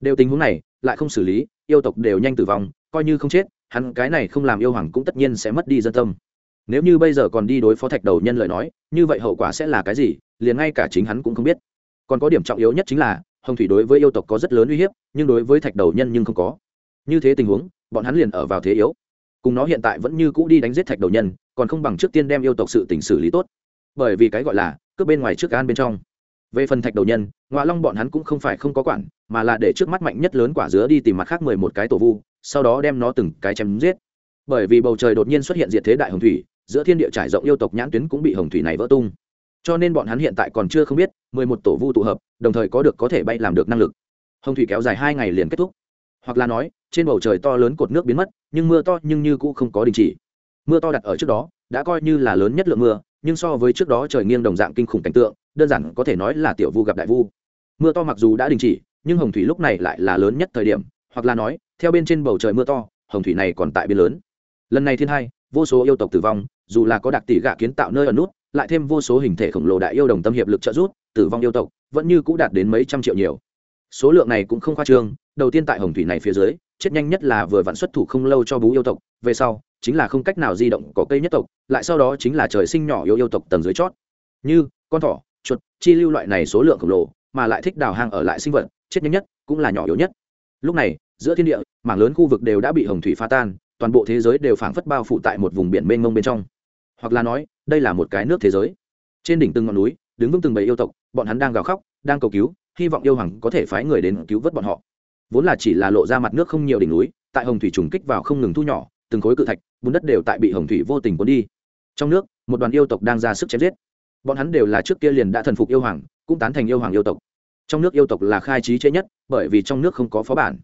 đều tình huống này, lại không xử lý, yêu tộc đều nhanh tử vong, coi như không chết, hắn cái này không làm yêu hoàng cũng tất nhiên sẽ mất đi dân tâm. Nếu như bây giờ còn đi đối phó thạch đầu nhân lời nói, như vậy hậu quả sẽ là cái gì, liền ngay cả chính hắn cũng không biết. Còn có điểm trọng yếu nhất chính là hồng thủy đối với yêu tộc có rất lớn uy hiếp, nhưng đối với thạch đầu nhân nhưng không có. Như thế tình huống, bọn hắn liền ở vào thế yếu. Cùng nó hiện tại vẫn như cũ đi đánh giết thạch đầu nhân, còn không bằng trước tiên đem yêu tộc sự tỉnh xử lý tốt. Bởi vì cái gọi là, cướp bên ngoài trước gan bên trong. Về phần thạch đầu nhân ngoạ long bọn hắn cũng không phải không có quản, mà là để trước mắt mạnh nhất lớn quả dứa đi tìm mặt khác mười một cái tổ vu, sau đó đem nó từng cái chém giết. Bởi vì bầu trời đột nhiên xuất hiện diệt thế đại hồng thủy, giữa thiên địa trải rộng yêu tộc nhãn tuyến cũng bị hồng thủy này vỡ tung cho nên bọn hắn hiện tại còn chưa không biết, mười một tổ vu tụ hợp, đồng thời có được có thể bay làm được năng lực. Hồng thủy kéo dài hai ngày liền kết thúc. Hoặc là nói, trên bầu trời to lớn cột nước biến mất, nhưng mưa to nhưng như cũ không có đình chỉ. Mưa to đặt ở trước đó, đã coi như là lớn nhất lượng mưa, nhưng so với trước đó trời nghiêng đồng dạng kinh khủng cảnh tượng, đơn giản có thể nói là tiểu vu gặp đại vu. Mưa to mặc dù đã đình chỉ, nhưng hồng thủy lúc này lại là lớn nhất thời điểm, hoặc là nói, theo bên trên bầu trời mưa to, hồng thủy này còn tại biên lớn. Lần này thiên hai, vô số yêu tộc tử vong, dù là có đặc tỷ gạ kiến tạo nơi ở nút lại thêm vô số hình thể khổng lồ đại yêu đồng tâm hiệp lực trợ giúp, tử vong yêu tộc vẫn như cũ đạt đến mấy trăm triệu nhiều. Số lượng này cũng không khoa trương, đầu tiên tại hồng thủy này phía dưới, chết nhanh nhất là vừa vặn xuất thủ không lâu cho bú yêu tộc, về sau, chính là không cách nào di động có cây nhất tộc, lại sau đó chính là trời sinh nhỏ yêu yêu tộc tầng dưới chót. Như, con thỏ, chuột, chi lưu loại này số lượng khổng lồ, mà lại thích đào hang ở lại sinh vật, chết nhanh nhất cũng là nhỏ yếu nhất. Lúc này, giữa thiên địa, mảng lớn khu vực đều đã bị hồng thủy phá tan, toàn bộ thế giới đều phảng phất bao phủ tại một vùng biển mênh mông bên trong. Hoặc là nói đây là một cái nước thế giới. Trên đỉnh từng ngọn núi, đứng vững từng bầy yêu tộc, bọn hắn đang gào khóc, đang cầu cứu, hy vọng yêu hoàng có thể phái người đến cứu vớt bọn họ. Vốn là chỉ là lộ ra mặt nước không nhiều đỉnh núi, tại hồng thủy trùng kích vào không ngừng thu nhỏ, từng khối cự thạch, bùn đất đều tại bị hồng thủy vô tình cuốn đi. Trong nước, một đoàn yêu tộc đang ra sức chém giết. Bọn hắn đều là trước kia liền đã thần phục yêu hoàng, cũng tán thành yêu hoàng yêu tộc. Trong nước yêu tộc là khai trí chế nhất, bởi vì trong nước không có phó bản.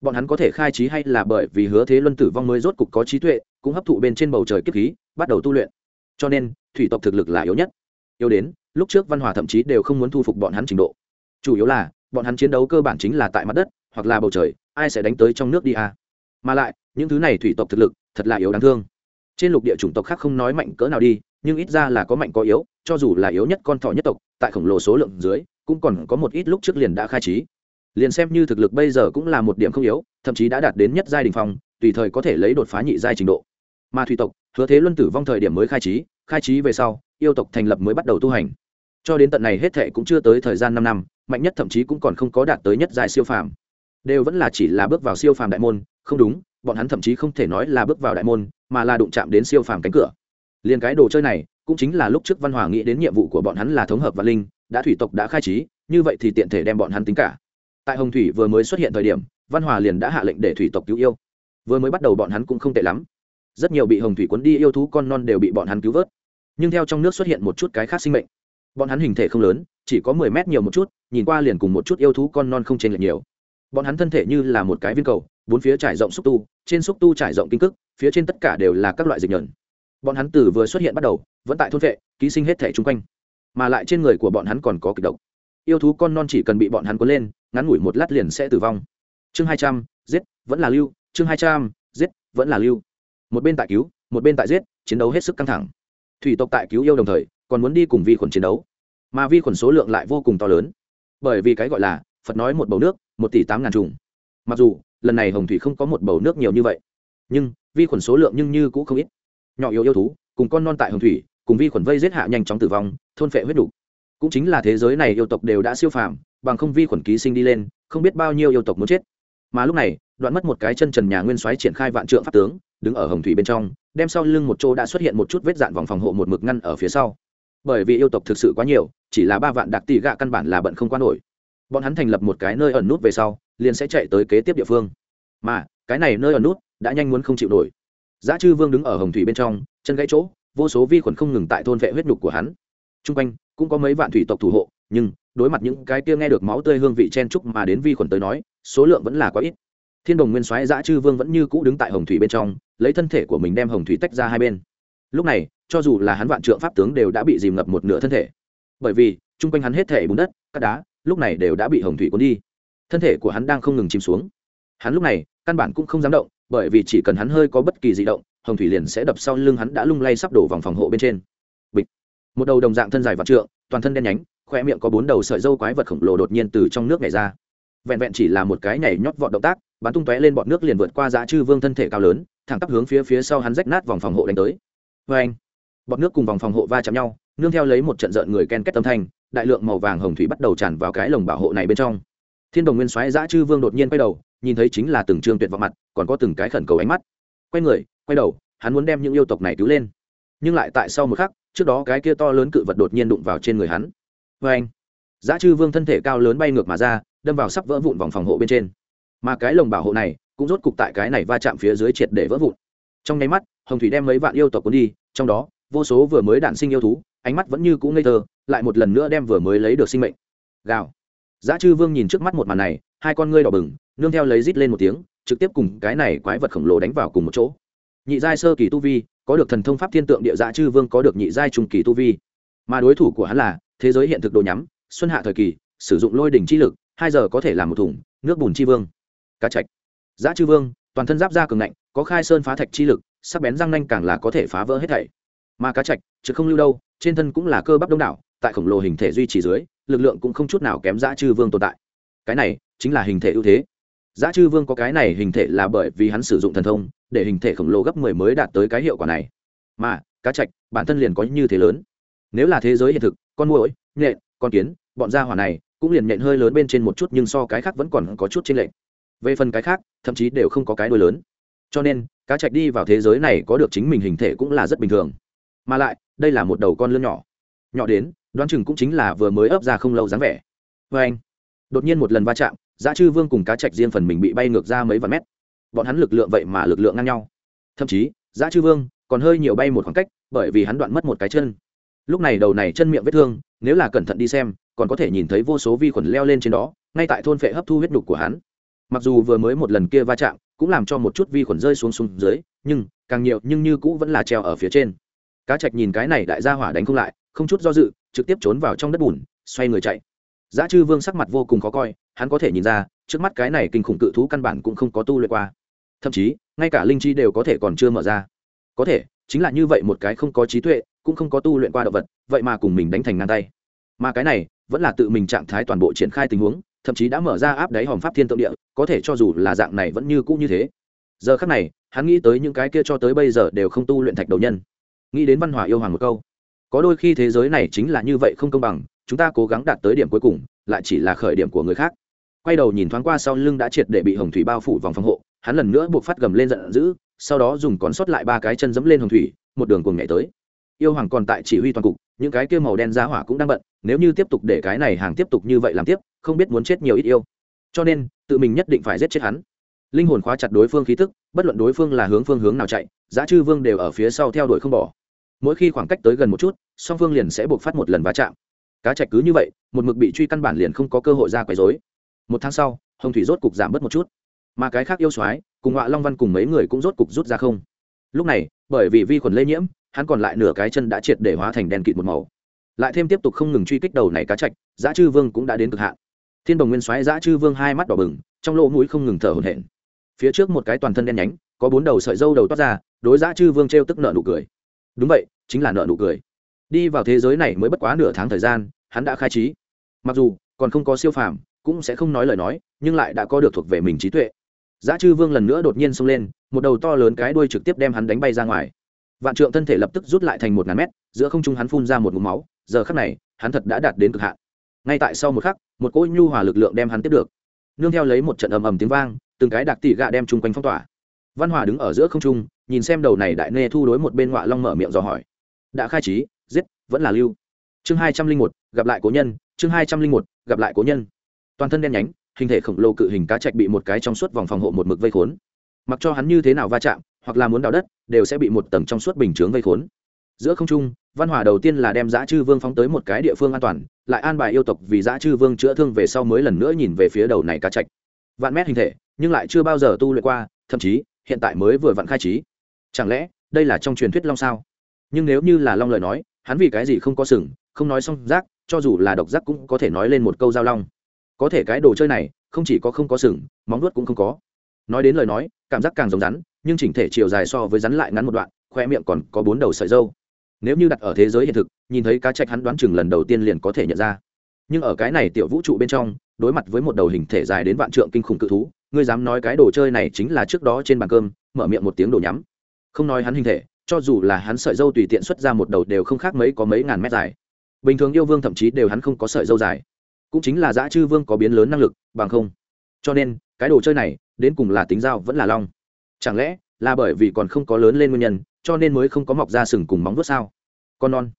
Bọn hắn có thể khai trí hay là bởi vì hứa thế luân tử vong mới rốt cục có trí tuệ, cũng hấp thụ bên trên bầu trời kiếp khí, bắt đầu tu luyện cho nên, thủy tộc thực lực là yếu nhất. Yếu đến, lúc trước văn hòa thậm chí đều không muốn thu phục bọn hắn trình độ. Chủ yếu là, bọn hắn chiến đấu cơ bản chính là tại mặt đất, hoặc là bầu trời, ai sẽ đánh tới trong nước đi à. mà lại, những thứ này thủy tộc thực lực, thật là yếu đáng thương. Trên lục địa chủng tộc khác không nói mạnh cỡ nào đi, nhưng ít ra là có mạnh có yếu, cho dù là yếu nhất con thỏ nhất tộc, tại khổng lồ số lượng dưới, cũng còn có một ít lúc trước liền đã khai trí. Liền xem như thực lực bây giờ cũng là một điểm không yếu, thậm chí đã đạt đến nhất giai đình phong, tùy thời có thể lấy đột phá nhị giai trình độ mà thủy tộc, hứa thế luân tử vong thời điểm mới khai trí khai trí về sau, yêu tộc thành lập mới bắt đầu tu hành. Cho đến tận này hết thệ cũng chưa tới thời gian năm năm, mạnh nhất thậm chí cũng còn không có đạt tới nhất dài siêu phàm. Đều vẫn là chỉ là bước vào siêu phàm đại môn, không đúng, bọn hắn thậm chí không thể nói là bước vào đại môn, mà là đụng chạm đến siêu phàm cánh cửa. Liền cái đồ chơi này, cũng chính là lúc trước văn hòa nghĩ đến nhiệm vụ của bọn hắn là thống hợp và linh, đã thủy tộc đã khai trí, như vậy thì tiện thể đem bọn hắn tính cả. Tại hồng thủy vừa mới xuất hiện thời điểm, văn hòa liền đã hạ lệnh để thủy tộc cứu yêu. Vừa mới bắt đầu bọn hắn cũng không tệ lắm rất nhiều bị hồng thủy cuốn đi yêu thú con non đều bị bọn hắn cứu vớt. Nhưng theo trong nước xuất hiện một chút cái khác sinh mệnh. Bọn hắn hình thể không lớn, chỉ có mười mét nhiều một chút, nhìn qua liền cùng một chút yêu thú con non không chênh lệch nhiều. Bọn hắn thân thể như là một cái viên cầu, bốn phía trải rộng xúc tu, trên xúc tu trải rộng kinh cức, phía trên tất cả đều là các loại dịch nhờn bọn hắn từ vừa xuất hiện bắt đầu, vẫn tại thôn vệ, ký sinh hết thể chung quanh. Mà lại trên người của bọn hắn còn có kịch độc. Yêu thú con non chỉ cần bị bọn hắn cuốn lên, ngắn ngủi một lát liền sẽ tử vong. Chương hai trăm, giết, vẫn là lưu. Chương hai trăm, giết, vẫn là lưu một bên tại cứu, một bên tại giết, chiến đấu hết sức căng thẳng. Thủy tộc tại cứu yêu đồng thời, còn muốn đi cùng vi khuẩn chiến đấu. Mà vi khuẩn số lượng lại vô cùng to lớn. Bởi vì cái gọi là, phật nói một bầu nước, một tỷ tám ngàn trùng mặc dù, lần này hồng thủy không có một bầu nước nhiều như vậy. Nhưng, vi khuẩn số lượng nhưng như cũng không ít. Nhỏ yếu yêu thú, cùng con non tại hồng thủy, cùng vi khuẩn vây giết hạ nhanh chóng tử vong, thôn phệ huyết đủ. cũng chính là thế giới này yêu tộc đều đã siêu phàm, bằng không vi khuẩn ký sinh đi lên, không biết bao nhiêu yêu tộc muốn chết. Mà lúc này, đoạn mất một cái chân trần nhà nguyên soái triển khai vạn trượng pháp tướng đứng ở hồng thủy bên trong, đem sau lưng một chỗ đã xuất hiện một chút vết dạn vòng phòng hộ một mực ngăn ở phía sau. Bởi vì yêu tộc thực sự quá nhiều, chỉ là ba vạn đặc tỷ gạ căn bản là bận không qua nổi. Bọn hắn thành lập một cái nơi ẩn nút về sau, liền sẽ chạy tới kế tiếp địa phương. Mà, cái này nơi ẩn nút đã nhanh muốn không chịu nổi. Giá chư vương đứng ở hồng thủy bên trong, chân gãy chỗ, vô số vi khuẩn không ngừng tại thôn vệ huyết nhục của hắn. T r u n g quanh cũng có mấy vạn thủy tộc thủ hộ, nhưng đối mặt những cái kia nghe được máu tươi hương vị chen trúc mà đến vi khuẩn tới nói, số lượng vẫn là quá ít thiên đồng nguyên soái giã chư vương vẫn như cũ đứng tại hồng thủy bên trong, lấy thân thể của mình đem hồng thủy tách ra hai bên. Lúc này, cho dù là hắn vạn trượng pháp tướng đều đã bị dìm ngập một nửa thân thể. Bởi vì, chung quanh hắn hết thể bùn đất, cát đá, lúc này đều đã bị hồng thủy cuốn đi. Thân thể của hắn đang không ngừng chìm xuống. Hắn lúc này, căn bản cũng không dám động, bởi vì chỉ cần hắn hơi có bất kỳ di động, hồng thủy liền sẽ đập sau lưng hắn đã lung lay sắp đổ vòng phòng hộ bên trên. Bịch. Một đầu đồng dạng thân dài vạn trượng, toàn thân đen nhánh khoe miệng có bốn đầu sợi dâu quái vật khổng lồ đột nhiên từ trong nước nhảy ra vẹn vẹn chỉ là một cái nhảy nhót vọt động tác, bắn tung tóe lên bọn nước liền vượt qua dã chư vương thân thể cao lớn, thẳng tắp hướng phía phía sau hắn rách nát vòng phòng hộ đánh tới. Vê anh bọt nước cùng vòng phòng hộ va chạm nhau, nương theo lấy một trận rợn người ken kết âm thanh, đại lượng màu vàng hồng thủy bắt đầu tràn vào cái lồng bảo hộ này bên trong. Thiên đồng nguyên soái dã chư vương đột nhiên quay đầu, nhìn thấy chính là từng trương tuyệt vọng mặt, còn có từng cái khẩn cầu ánh mắt. Quay người, quay đầu, hắn muốn đem những yêu tộc này cứu lên. Nhưng lại tại sau một khắc, trước đó cái kia to lớn cự vật đột nhiên đụng vào trên người hắn. Vê anh dã chư vương thân thể cao lớn bay ngược mà ra đâm vào sắp vỡ vụn vòng phòng hộ bên trên. Mà cái lồng bảo hộ này cũng rốt cục tại cái này va chạm phía dưới triệt để vỡ vụn. Trong nháy mắt, hồng thủy đem mấy vạn yêu tộc cuốn đi, trong đó, vô số vừa mới đản sinh yêu thú, ánh mắt vẫn như cũ ngây thơ, lại một lần nữa đem vừa mới lấy được sinh mệnh. Gào. Giá chư vương nhìn trước mắt một màn này, hai con ngươi đỏ bừng, nương theo lấy rít lên một tiếng, trực tiếp cùng cái này quái vật khổng lồ đánh vào cùng một chỗ. Nhị giai sơ kỳ tu vi, có được thần thông pháp thiên tượng địa giá chư vương có được nhị giai trung kỳ tu vi. Mà đối thủ của hắn là, thế giới hiện thực đồ nhắm, xuân hạ thời kỳ, sử dụng lôi đỉnh chi lực hai giờ có thể làm một thùng, nước bùn chi vương, cá trạch giá chư vương, toàn thân giáp da cường ngạnh, có khai sơn phá thạch chi lực, sắc bén răng nanh càng là có thể phá vỡ hết thảy. Mà cá trạch chứ không lưu đâu, trên thân cũng là cơ bắp đông đảo, tại khổng lồ hình thể duy trì dưới, lực lượng cũng không chút nào kém giã chư vương tồn tại. Cái này chính là hình thể ưu thế. Giã chư vương có cái này hình thể là bởi vì hắn sử dụng thần thông, để hình thể khổng lồ gấp mười mới đạt tới cái hiệu quả này. Mà, cá trạch bản thân liền có như thế lớn. Nếu là thế giới hiện thực, con muỗi, nhện, con kiến, bọn gia hỏa này cũng liền nhện hơi lớn bên trên một chút nhưng so cái khác vẫn còn có chút trên lệch. Về phần cái khác, thậm chí đều không có cái đuôi lớn. Cho nên, cá trạch đi vào thế giới này có được chính mình hình thể cũng là rất bình thường. Mà lại, đây là một đầu con lươn nhỏ. Nhỏ đến, đoán chừng cũng chính là vừa mới ấp ra không lâu dáng vẻ. Vê anh, đột nhiên một lần va chạm, giá chư vương cùng cá trạch riêng phần mình bị bay ngược ra mấy vạn mét. Bọn hắn lực lượng vậy mà lực lượng ngang nhau. Thậm chí, giá chư vương còn hơi nhiều bay một khoảng cách, bởi vì hắn đoạn mất một cái chân. Lúc này đầu này chân miệng vết thương, nếu là cẩn thận đi xem còn có thể nhìn thấy vô số vi khuẩn leo lên trên đó, ngay tại thôn phệ hấp thu huyết nhục của hắn. Mặc dù vừa mới một lần kia va chạm cũng làm cho một chút vi khuẩn rơi xuống xuống dưới, nhưng càng nhiều nhưng như cũ vẫn là treo ở phía trên. Cá trạch nhìn cái này đại gia hỏa đánh không lại, không chút do dự, trực tiếp trốn vào trong đất bùn, xoay người chạy. Giá chư vương sắc mặt vô cùng khó coi, hắn có thể nhìn ra, trước mắt cái này kinh khủng cự thú căn bản cũng không có tu luyện qua. Thậm chí, ngay cả linh chi đều có thể còn chưa mở ra. Có thể, chính là như vậy một cái không có trí tuệ, cũng không có tu luyện qua động vật, vậy mà cùng mình đánh thành ngang tay. Mà cái này vẫn là tự mình trạng thái toàn bộ triển khai tình huống, thậm chí đã mở ra áp đáy hòm pháp thiên tượng địa, có thể cho dù là dạng này vẫn như cũ như thế. Giờ khắc này, hắn nghĩ tới những cái kia cho tới bây giờ đều không tu luyện thạch đầu nhân. Nghĩ đến văn hóa yêu hoàng một câu. Có đôi khi thế giới này chính là như vậy không công bằng, chúng ta cố gắng đạt tới điểm cuối cùng, lại chỉ là khởi điểm của người khác. Quay đầu nhìn thoáng qua sau lưng đã triệt để bị hồng thủy bao phủ vòng phòng hộ, hắn lần nữa buộc phát gầm lên giận dữ, sau đó dùng còn sót lại ba cái chân dẫm lên hồng thủy, một đường cùng nhảy tới. Yêu hoàng còn tại chỉ huy toàn cục, những cái kia màu đen giá hỏa cũng đang bận nếu như tiếp tục để cái này hàng tiếp tục như vậy làm tiếp, không biết muốn chết nhiều ít yêu. Cho nên, tự mình nhất định phải giết chết hắn. Linh hồn khóa chặt đối phương khí tức bất luận đối phương là hướng phương hướng nào chạy, giá chư vương đều ở phía sau theo đuổi không bỏ. Mỗi khi khoảng cách tới gần một chút, song phương liền sẽ buộc phát một lần va chạm. Cá chạch cứ như vậy, một mực bị truy căn bản liền không có cơ hội ra quấy dối một tháng sau, hồng thủy rốt cục giảm bớt một chút. Mà cái khác yêu soái, cùng ngọa long văn cùng mấy người cũng rốt cục rút ra không. Lúc này, bởi vì vi khuẩn lây nhiễm, hắn còn lại nửa cái chân đã triệt để hóa thành đèn kịt một màu lại thêm tiếp tục không ngừng truy kích đầu này cá trạch giá chư vương cũng đã đến cực hạn. Thiên đồng nguyên soái giá chư vương hai mắt đỏ bừng, trong lỗ mũi không ngừng thở hổn hển. Phía trước một cái toàn thân đen nhánh, có bốn đầu sợi dâu đầu toát ra, đối giá chư vương t tức nợ nụ cười. Đúng vậy, chính là nợ nụ cười. Đi vào thế giới này mới bất quá nửa tháng thời gian, hắn đã khai trí. Mặc dù, còn không có siêu phàm, cũng sẽ không nói lời nói, nhưng lại đã có được thuộc về mình trí tuệ. Giá chư vương lần nữa đột nhiên xông lên, một đầu to lớn cái đuôi trực tiếp đem hắn đánh bay ra ngoài. Vạn trượng thân thể lập tức rút lại thành một ngàn mét, giữa không trung hắn phun ra một ngụm máu giờ khắc này, hắn thật đã đạt đến cực hạn. Ngay tại sau một khắc, một cỗ nhu hòa lực lượng đem hắn tiếp được. Nương theo lấy một trận ầm ầm tiếng vang, từng cái đặc tỷ gạ đem chung quanh phong tỏa. Văn hòa đứng ở giữa không trung, nhìn xem đầu này đại nê thu đối một bên ngọa long mở miệng dò hỏi. Đã khai trí, giết, vẫn là lưu. Chương hai trăm linh một, gặp lại cố nhân, chương hai trăm linh một, gặp lại cố nhân. Toàn thân đen nhánh, hình thể khổng lồ cự hình cá trạch bị một cái trong suốt vòng phòng hộ một mực vây khốn. Mặc cho hắn như thế nào va chạm, hoặc là muốn đào đất, đều sẽ bị một tầng trong suốt bình chướng vây khốn. Giữa không trung văn hòa đầu tiên là đem giã chư vương phóng tới một cái địa phương an toàn, lại an bài yêu tộc vì giã chư vương chữa thương về sau mới lần nữa nhìn về phía đầu này cá trạch. Vạn mét hình thể, nhưng lại chưa bao giờ tu luyện qua, thậm chí, hiện tại mới vừa vặn khai trí. Chẳng lẽ, đây là trong truyền thuyết long sao? Nhưng nếu như là long lời nói, hắn vì cái gì không có sừng, không nói xong rác, cho dù là độc giác cũng có thể nói lên một câu giao long. Có thể cái đồ chơi này, không chỉ có không có sừng, móng nuốt cũng không có. Nói đến lời nói, cảm giác càng giống rắn, nhưng chỉnh thể chiều dài so với rắn lại ngắn một đoạn, khoe miệng còn có bốn đầu sợi dâu nếu như đặt ở thế giới hiện thực, nhìn thấy cá trạch hắn đoán chừng lần đầu tiên liền có thể nhận ra. Nhưng ở cái này tiểu vũ trụ bên trong, đối mặt với một đầu hình thể dài đến vạn trượng kinh khủng cự thú, ngươi dám nói cái đồ chơi này chính là trước đó trên bàn cơm, mở miệng một tiếng đồ nhắm. Không nói hắn hình thể, cho dù là hắn sợi dâu tùy tiện xuất ra một đầu đều không khác mấy có mấy ngàn mét dài. Bình thường yêu vương thậm chí đều hắn không có sợi dâu dài. Cũng chính là dã chư vương có biến lớn năng lực, bằng không. Cho nên, cái đồ chơi này, đến cùng là tính dao vẫn là long. Chẳng lẽ là bởi vì còn không có lớn lên nguyên nhân cho nên mới không có mọc ra sừng cùng móng vuốt sao? Con non.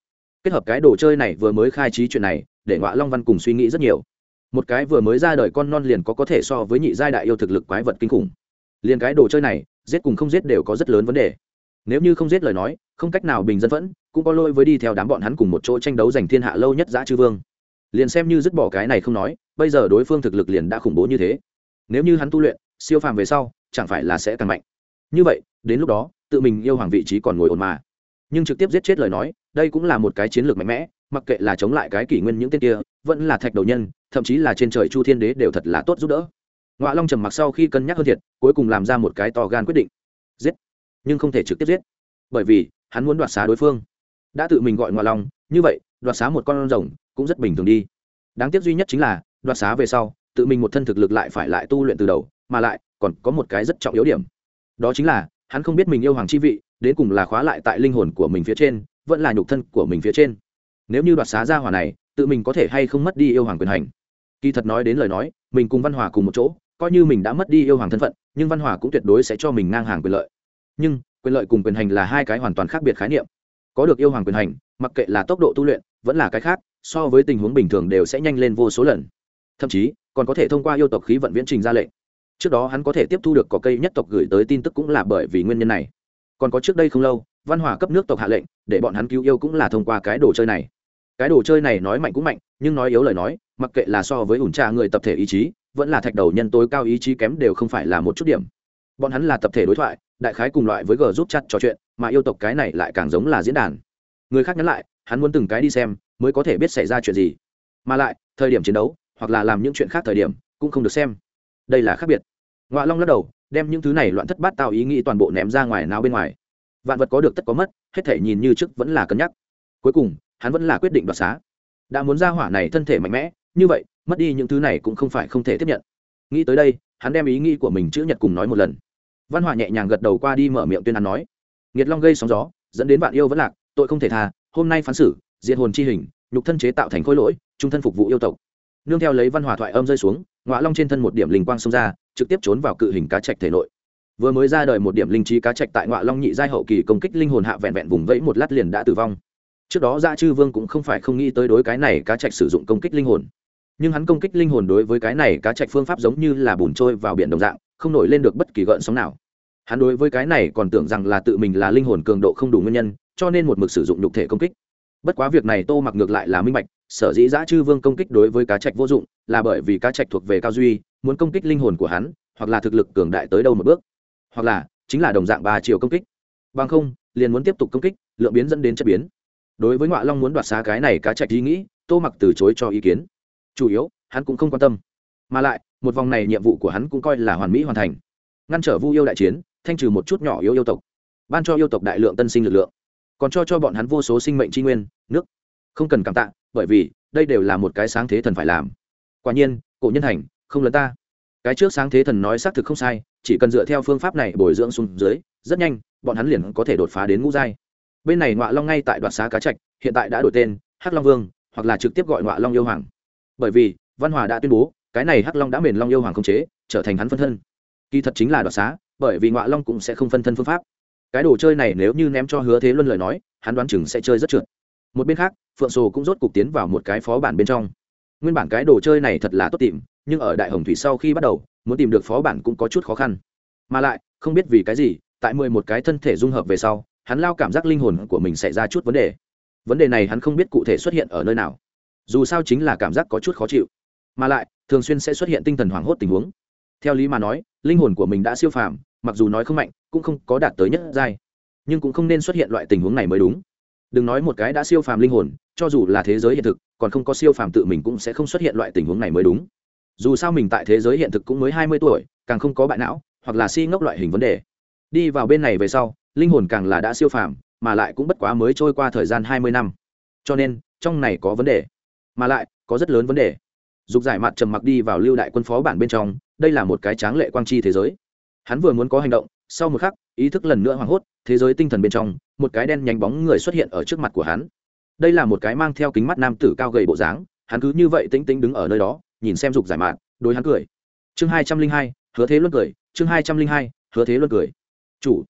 Kết hợp cái đồ chơi này vừa mới khai trí chuyện này, để ngọa long văn cùng suy nghĩ rất nhiều. Một cái vừa mới ra đời con non liền có có thể so với nhị giai đại yêu thực lực quái vật kinh khủng. Liền cái đồ chơi này, giết cùng không giết đều có rất lớn vấn đề. Nếu như không giết lời nói, không cách nào bình dân vẫn, cũng có lỗi với đi theo đám bọn hắn cùng một chỗ tranh đấu giành thiên hạ lâu nhất giã chư vương. Liền xem như dứt bỏ cái này không nói, bây giờ đối phương thực lực liền đã khủng bố như thế. Nếu như hắn tu luyện, siêu phàm về sau, chẳng phải là sẽ càng mạnh. Như vậy, đến lúc đó tự mình yêu hoàng vị trí còn ngồi ổn mà. Nhưng trực tiếp giết chết lời nói, đây cũng là một cái chiến lược mạnh mẽ, mặc kệ là chống lại cái kỷ nguyên những tên kia, vẫn là thạch đầu nhân, thậm chí là trên trời chu thiên đế đều thật là tốt giúp đỡ. Ngoạ long trầm mặc sau khi cân nhắc hơn thiệt, cuối cùng làm ra một cái to gan quyết định. Giết. Nhưng không thể trực tiếp giết. Bởi vì, hắn muốn đoạt xá đối phương. Đã tự mình gọi ngoạ long, như vậy, đoạt xá một con rồng cũng rất bình thường đi. Đáng tiếc duy nhất chính là, đoạt xá về sau, tự mình một thân thực lực lại phải lại tu luyện từ đầu, mà lại còn có một cái rất trọng yếu điểm. Đó chính là hắn không biết mình yêu hoàng chi vị, đến cùng là khóa lại tại linh hồn của mình phía trên, vẫn là nhục thân của mình phía trên. Nếu như đoạt xá ra hỏa này, tự mình có thể hay không mất đi yêu hoàng quyền hành? Kỳ thật nói đến lời nói, mình cùng văn hòa cùng một chỗ, coi như mình đã mất đi yêu hoàng thân phận, nhưng văn hòa cũng tuyệt đối sẽ cho mình ngang hàng quyền lợi. Nhưng, quyền lợi cùng quyền hành là hai cái hoàn toàn khác biệt khái niệm. Có được yêu hoàng quyền hành, mặc kệ là tốc độ tu luyện, vẫn là cái khác, so với tình huống bình thường đều sẽ nhanh lên vô số lần. Thậm chí, còn có thể thông qua yêu tộc khí vận viễn trình ra lệnh trước đó hắn có thể tiếp thu được có cây nhất tộc gửi tới tin tức cũng là bởi vì nguyên nhân này. Còn có trước đây không lâu, văn hòa cấp nước tộc hạ lệnh, để bọn hắn cứu yêu cũng là thông qua cái đồ chơi này. Cái đồ chơi này nói mạnh cũng mạnh, nhưng nói yếu lời nói, mặc kệ là so với ủn trà người tập thể ý chí, vẫn là thạch đầu nhân tối cao ý chí kém đều không phải là một chút điểm. Bọn hắn là tập thể đối thoại, đại khái cùng loại với g giúp chặt trò chuyện, mà yêu tộc cái này lại càng giống là diễn đàn. Người khác nhắn lại, hắn muốn từng cái đi xem, mới có thể biết xảy ra chuyện gì. Mà lại, thời điểm chiến đấu, hoặc là làm những chuyện khác thời điểm, cũng không được xem đây là khác biệt. Ngoạ long lắc đầu, đem những thứ này loạn thất bát tạo ý nghĩ toàn bộ ném ra ngoài nào bên ngoài. Vạn vật có được tất có mất, hết thể nhìn như trước vẫn là cân nhắc. Cuối cùng, hắn vẫn là quyết định đoạt xá. Đã muốn ra hỏa này thân thể mạnh mẽ, như vậy, mất đi những thứ này cũng không phải không thể tiếp nhận. Nghĩ tới đây, hắn đem ý nghĩ của mình chữ nhật cùng nói một lần. Văn hỏa nhẹ nhàng gật đầu qua đi mở miệng tuyên án nói, nghiệt long gây sóng gió, dẫn đến bạn yêu vẫn lạc, tội không thể tha, hôm nay phán xử, diệt hồn chi hình, nhục thân chế tạo thành khối lỗi, trung thân phục vụ yêu tộc nương theo lấy văn hòa thoại âm rơi xuống, ngọa long trên thân một điểm linh quang xông ra, trực tiếp trốn vào cự hình cá trạch thể nội. Vừa mới ra đời một điểm linh trí cá trạch tại ngọa long nhị giai hậu kỳ công kích linh hồn hạ vẹn vẹn vùng vẫy một lát liền đã tử vong. Trước đó gia chư vương cũng không phải không nghĩ tới đối cái này cá trạch sử dụng công kích linh hồn. Nhưng hắn công kích linh hồn đối với cái này cá trạch phương pháp giống như là bùn trôi vào biển đồng dạng, không nổi lên được bất kỳ gợn sóng nào. Hắn đối với cái này còn tưởng rằng là tự mình là linh hồn cường độ không đủ nguyên nhân, cho nên một mực sử dụng nhục thể công kích. Bất quá việc này tô mặc ngược lại là minh bạch sở dĩ giã chư vương công kích đối với cá trạch vô dụng là bởi vì cá trạch thuộc về cao duy, muốn công kích linh hồn của hắn, hoặc là thực lực cường đại tới đâu một bước, hoặc là chính là đồng dạng ba chiều công kích. Bằng không, liền muốn tiếp tục công kích, lượng biến dẫn đến chất biến. Đối với ngoại long muốn đoạt xá cái này cá trạch ý nghĩ, tô mặc từ chối cho ý kiến. Chủ yếu, hắn cũng không quan tâm. Mà lại, một vòng này nhiệm vụ của hắn cũng coi là hoàn mỹ hoàn thành. Ngăn trở vu yêu đại chiến, thanh trừ một chút nhỏ yếu yêu tộc, ban cho yêu tộc đại lượng tân sinh lực lượng. Còn cho cho bọn hắn vô số sinh mệnh tri nguyên, nước không cần cảm tạ bởi vì đây đều là một cái sáng thế thần phải làm. Quả nhiên cổ nhân hành, không lớn ta. Cái trước sáng thế thần nói xác thực không sai chỉ cần dựa theo phương pháp này bồi dưỡng xuống dưới rất nhanh bọn hắn liền có thể đột phá đến ngũ giai. Bên này ngọa long ngay tại đoạt xá cá trạch hiện tại đã đổi tên hắc long vương hoặc là trực tiếp gọi ngọa long yêu hoàng. Bởi vì văn hòa đã tuyên bố cái này hắc long đã mền long yêu hoàng không chế trở thành hắn phân thân. Kỳ thật chính là đoạt xá bởi vì ngọa long cũng sẽ không phân thân phương pháp. Cái đồ chơi này nếu như ném cho hứa thế luân lời nói hắn đoán chừng sẽ chơi rất trượt một bên khác, phượng sổ cũng rốt cục tiến vào một cái phó bản bên trong. Nguyên bản cái đồ chơi này thật là tốt tìm, nhưng ở đại hồng thủy sau khi bắt đầu, muốn tìm được phó bản cũng có chút khó khăn. Mà lại, không biết vì cái gì, tại mười một cái thân thể dung hợp về sau, hắn lao cảm giác linh hồn của mình xảy ra chút vấn đề. Vấn đề này hắn không biết cụ thể xuất hiện ở nơi nào. Dù sao chính là cảm giác có chút khó chịu. Mà lại, thường xuyên sẽ xuất hiện tinh thần hoảng hốt tình huống. Theo lý mà nói, linh hồn của mình đã siêu phàm, mặc dù nói không mạnh, cũng không có đạt tới nhất giai. Nhưng cũng không nên xuất hiện loại tình huống này mới đúng đừng nói một cái đã siêu phàm linh hồn, cho dù là thế giới hiện thực, còn không có siêu phàm tự mình cũng sẽ không xuất hiện loại tình huống này mới đúng. Dù sao mình tại thế giới hiện thực cũng mới hai mươi tuổi, càng không có bại não, hoặc là si ngốc loại hình vấn đề. Đi vào bên này về sau, linh hồn càng là đã siêu phàm, mà lại cũng bất quá mới trôi qua thời gian hai mươi năm. Cho nên, trong này có vấn đề. Mà lại, có rất lớn vấn đề. Dục giải mặt trầm mặc đi vào lưu đại quân phó bản bên trong, đây là một cái tráng lệ quang chi thế giới. Hắn vừa muốn có hành động, sau một khắc, ý thức lần nữa hoảng hốt, thế giới tinh thần bên trong một cái đen nhánh bóng người xuất hiện ở trước mặt của hắn. Đây là một cái mang theo kính mắt nam tử cao gầy bộ dáng, hắn cứ như vậy tĩnh tĩnh đứng ở nơi đó, nhìn xem dục giải mạn, đối hắn cười. Chương hai trăm linh hai, hứa thế luân cười, chương hai trăm linh hai, hứa thế luân cười. Chủ,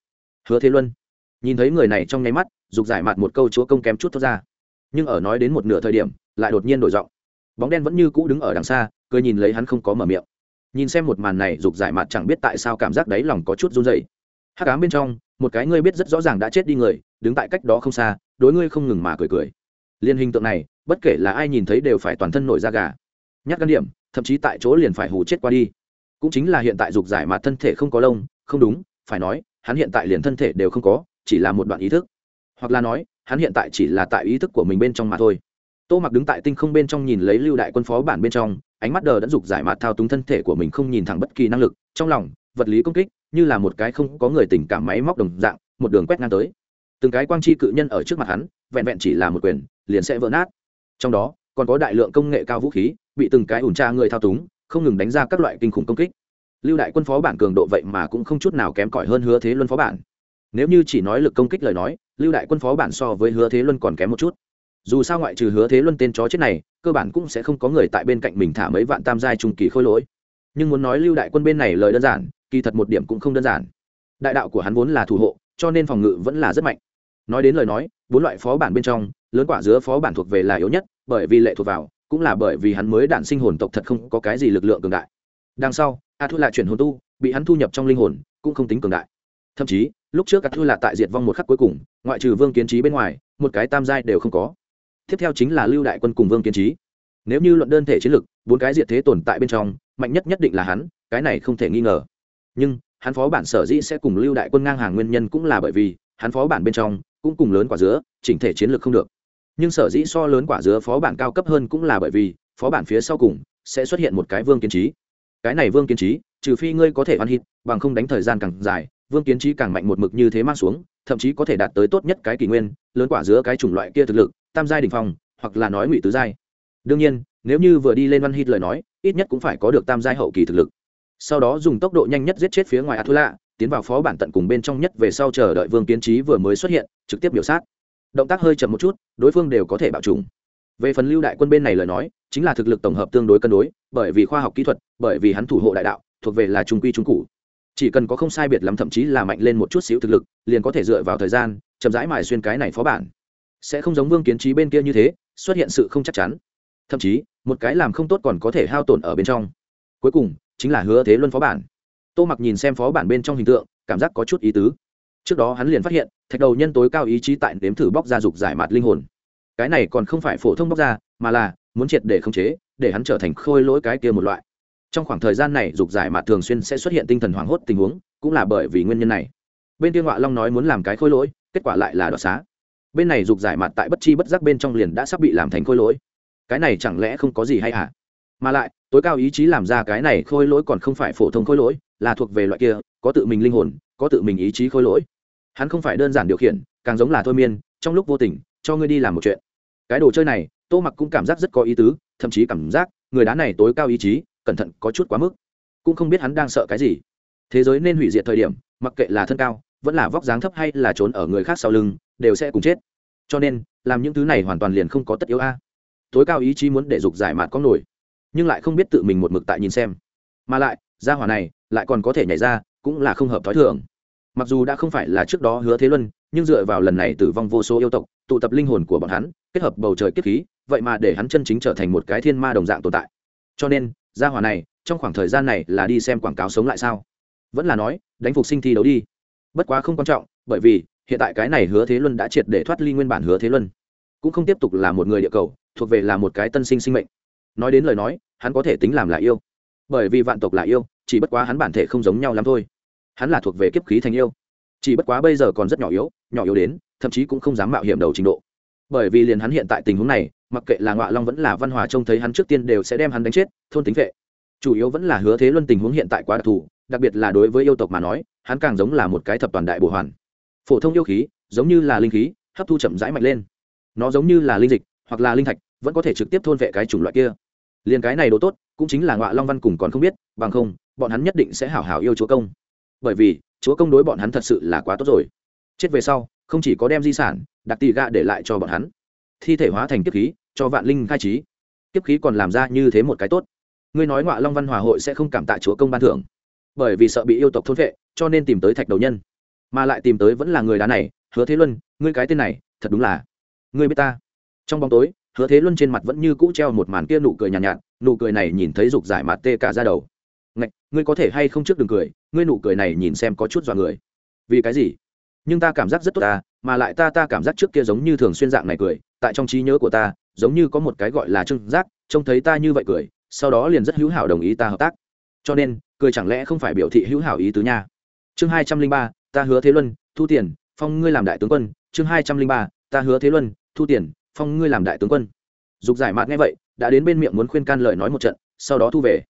hứa thế luân. Nhìn thấy người này trong nháy mắt, dục giải mạn một câu chúa công kém chút thoát ra. Nhưng ở nói đến một nửa thời điểm, lại đột nhiên đổi giọng. Bóng đen vẫn như cũ đứng ở đằng xa, cười nhìn lấy hắn không có mở miệng. Nhìn xem một màn này, dục giải mạn chẳng biết tại sao cảm giác đấy lòng có chút run dày hắc ám bên trong, một cái ngươi biết rất rõ ràng đã chết đi người, đứng tại cách đó không xa, đối ngươi không ngừng mà cười cười. Liên hình tượng này, bất kể là ai nhìn thấy đều phải toàn thân nổi da gà. Nhắc gan điểm, thậm chí tại chỗ liền phải hù chết qua đi. Cũng chính là hiện tại dục giải mà thân thể không có lông, không đúng, phải nói, hắn hiện tại liền thân thể đều không có, chỉ là một đoạn ý thức. Hoặc là nói, hắn hiện tại chỉ là tại ý thức của mình bên trong mà thôi. Tô mặc đứng tại tinh không bên trong nhìn lấy lưu đại quân phó bản bên trong, ánh mắt đờ đã dục giải mạt thao túng thân thể của mình không nhìn thẳng bất kỳ năng lực, trong lòng, vật lý công kích như là một cái không có người tình cảm máy móc đồng dạng, một đường quét ngang tới. Từng cái quang chi cự nhân ở trước mặt hắn, vẹn vẹn chỉ là một quyền, liền sẽ vỡ nát. Trong đó, còn có đại lượng công nghệ cao vũ khí, bị từng cái ủn tra người thao túng, không ngừng đánh ra các loại kinh khủng công kích. Lưu đại quân phó bản cường độ vậy mà cũng không chút nào kém cỏi hơn hứa thế luân phó bản. Nếu như chỉ nói lực công kích lời nói, lưu đại quân phó bản so với hứa thế luân còn kém một chút. Dù sao ngoại trừ hứa thế luân tên chó chết này, cơ bản cũng sẽ không có người tại bên cạnh mình thả mấy vạn tam giai trung kỳ khôi lỗi. Nhưng muốn nói lưu đại quân bên này lời đơn giản kỳ thật một điểm cũng không đơn giản. Đại đạo của hắn vốn là thủ hộ, cho nên phòng ngự vẫn là rất mạnh. Nói đến lời nói, bốn loại phó bản bên trong, lớn quả dứa phó bản thuộc về là yếu nhất, bởi vì lệ thuộc vào, cũng là bởi vì hắn mới đạn sinh hồn tộc thật không có cái gì lực lượng cường đại. Đằng sau a thu là chuyển hồn tu, bị hắn thu nhập trong linh hồn, cũng không tính cường đại. Thậm chí, lúc trước a thu là tại diệt vong một khắc cuối cùng, ngoại trừ vương kiến trí bên ngoài, một cái tam giai đều không có. Tiếp theo chính là lưu đại quân cùng vương kiến trí. Nếu như luận đơn thể chiến lực, bốn cái diệt thế tồn tại bên trong, mạnh nhất nhất định là hắn, cái này không thể nghi ngờ nhưng, hắn phó bản sở dĩ sẽ cùng lưu đại quân ngang hàng nguyên nhân cũng là bởi vì, hắn phó bản bên trong cũng cùng lớn quả dứa, chỉnh thể chiến lược không được. Nhưng sở dĩ so lớn quả dứa phó bản cao cấp hơn cũng là bởi vì, phó bản phía sau cùng sẽ xuất hiện một cái vương kiến trí. Cái này vương kiến trí, trừ phi ngươi có thể ăn hít, bằng không đánh thời gian càng dài, vương kiến trí càng mạnh một mực như thế mang xuống, thậm chí có thể đạt tới tốt nhất cái kỷ nguyên, lớn quả dứa cái chủng loại kia thực lực, tam giai đình phong, hoặc là nói ngụy tứ giai. Đương nhiên, nếu như vừa đi lên văn hít lời nói, ít nhất cũng phải có được tam giai hậu kỳ thực lực sau đó dùng tốc độ nhanh nhất giết chết phía ngoài Atula, tiến vào phó bản tận cùng bên trong nhất về sau chờ đợi Vương Kiến Trí vừa mới xuất hiện, trực tiếp biểu sát. Động tác hơi chậm một chút, đối phương đều có thể bạo trùng. Về phần Lưu đại quân bên này lời nói, chính là thực lực tổng hợp tương đối cân đối, bởi vì khoa học kỹ thuật, bởi vì hắn thủ hộ đại đạo, thuộc về là trung quy trung cụ. Chỉ cần có không sai biệt lắm thậm chí là mạnh lên một chút xíu thực lực, liền có thể dựa vào thời gian, chậm rãi mài xuyên cái này phó bản. Sẽ không giống Vương Kiến Trí bên kia như thế, xuất hiện sự không chắc chắn. Thậm chí, một cái làm không tốt còn có thể hao tổn ở bên trong. Cuối cùng, chính là hứa thế luân phó bản. Tô mặc nhìn xem phó bản bên trong hình tượng, cảm giác có chút ý tứ. Trước đó hắn liền phát hiện, thạch đầu nhân tối cao ý chí tại nếm thử bóc ra dục giải mạt linh hồn. Cái này còn không phải phổ thông bóc ra, mà là muốn triệt để khống chế, để hắn trở thành khôi lỗi cái kia một loại. Trong khoảng thời gian này, dục giải mạt thường xuyên sẽ xuất hiện tinh thần hoảng hốt tình huống, cũng là bởi vì nguyên nhân này. Bên kia ngọa long nói muốn làm cái khôi lỗi, kết quả lại là đoạt xá. Bên này dục giải mạt tại bất chi bất giác bên trong liền đã sắp bị làm thành khôi lỗi. Cái này chẳng lẽ không có gì hay hả? Mà lại tối cao ý chí làm ra cái này khôi lỗi còn không phải phổ thông khôi lỗi, là thuộc về loại kia, có tự mình linh hồn, có tự mình ý chí khôi lỗi. Hắn không phải đơn giản điều khiển, càng giống là thôi miên, trong lúc vô tình, cho ngươi đi làm một chuyện. Cái đồ chơi này, tô mặc cũng cảm giác rất có ý tứ, thậm chí cảm giác, người đá này tối cao ý chí, cẩn thận có chút quá mức. Cũng không biết hắn đang sợ cái gì. Thế giới nên hủy diệt thời điểm, mặc kệ là thân cao, vẫn là vóc dáng thấp hay là trốn ở người khác sau lưng, đều sẽ cùng chết. Cho nên, làm những thứ này hoàn toàn liền không có tất yếu a. Tối cao ý chí muốn để dục giải mạt có nổi nhưng lại không biết tự mình một mực tại nhìn xem. Mà lại, gia hỏa này, lại còn có thể nhảy ra, cũng là không hợp t h ó i thường. Mặc dù đã không phải là trước đó hứa thế luân, nhưng dựa vào lần này tử vong vô số yêu tộc, tụ tập linh hồn của bọn hắn, kết hợp bầu trời kiếp khí, vậy mà để hắn chân chính trở thành một cái thiên ma đồng dạng tồn tại. Cho nên, gia hỏa này, trong khoảng thời gian này là đi xem quảng cáo sống lại sao? Vẫn là nói, đánh phục sinh thi đấu đi. Bất quá không quan trọng, bởi vì, hiện tại cái này hứa thế luân đã triệt để thoát ly nguyên bản hứa thế luân. Cũng không tiếp tục là một người địa cầu, thuộc về là một cái tân sinh sinh mệnh. Nói đến lời nói hắn có thể tính làm là yêu. Bởi vì vạn tộc là yêu, chỉ bất quá hắn bản thể không giống nhau lắm thôi. Hắn là thuộc về kiếp khí thành yêu. Chỉ bất quá bây giờ còn rất nhỏ yếu nhỏ yếu đến, thậm chí cũng không dám mạo hiểm đầu trình độ. Bởi vì liền hắn hiện tại tình huống này, mặc kệ là ngọa long vẫn là văn hòa trông thấy hắn trước tiên đều sẽ đem hắn đánh chết, thôn tính vệ. Chủ yếu vẫn là hứa thế luân tình huống hiện tại quá đặc thù, đặc biệt là đối với yêu tộc mà nói, hắn càng giống là một cái thập toàn đại bổ hoàn. Phổ thông yêu khí, giống như là linh khí, hấp thu chậm rãi mạnh lên. Nó giống như là linh dịch, hoặc là linh thạch, vẫn có thể trực tiếp thôn vệ cái chủng loại kia liền cái này đồ tốt, cũng chính là ngọa long văn cùng còn không biết, bằng không, bọn hắn nhất định sẽ hảo hảo yêu chúa công. Bởi vì, chúa công đối bọn hắn thật sự là quá tốt rồi. Chết về sau, không chỉ có đem di sản, đặc tì gạ để lại cho bọn hắn. Thi thể hóa thành kiếp khí, cho vạn linh khai trí. Kiếp khí còn làm ra như thế một cái tốt. Ngươi nói ngọa long văn hòa hội sẽ không cảm tạ chúa công ban thưởng. Bởi vì sợ bị yêu tộc thôn vệ, cho nên tìm tới thạch đầu nhân. Mà lại tìm tới vẫn là người đá này, hứa thế luân, ngươi cái tên này, thật đúng là. Ngươi biết ta. Trong bóng tối hứa thế luân trên mặt vẫn như cũ treo một màn kia nụ cười nhàn nhạt, nhạt nụ cười này nhìn thấy dục giải mặt tê cả ra đầu. Ngạch ngươi có thể hay không trước đừng cười ngươi nụ cười này nhìn xem có chút dọa người. Vì cái gì? Nhưng ta cảm giác rất tốt ta mà lại ta ta cảm giác trước kia giống như thường xuyên dạng này cười tại trong trí nhớ của ta giống như có một cái gọi là trưng giác trông thấy ta như vậy cười sau đó liền rất hữu hảo đồng ý ta hợp tác. Cho nên cười chẳng lẽ không phải biểu thị hữu hảo ý tứ nha? Chương hai trăm linh ba ta hứa thế luân thu tiền phong ngươi làm đại tướng quân. Chương hai trăm linh ba ta hứa thế luân thu tiền phong ngươi làm đại tướng quân. Dục giải mạt nghe vậy, đã đến bên miệng muốn khuyên can lời nói một trận, sau đó thu về.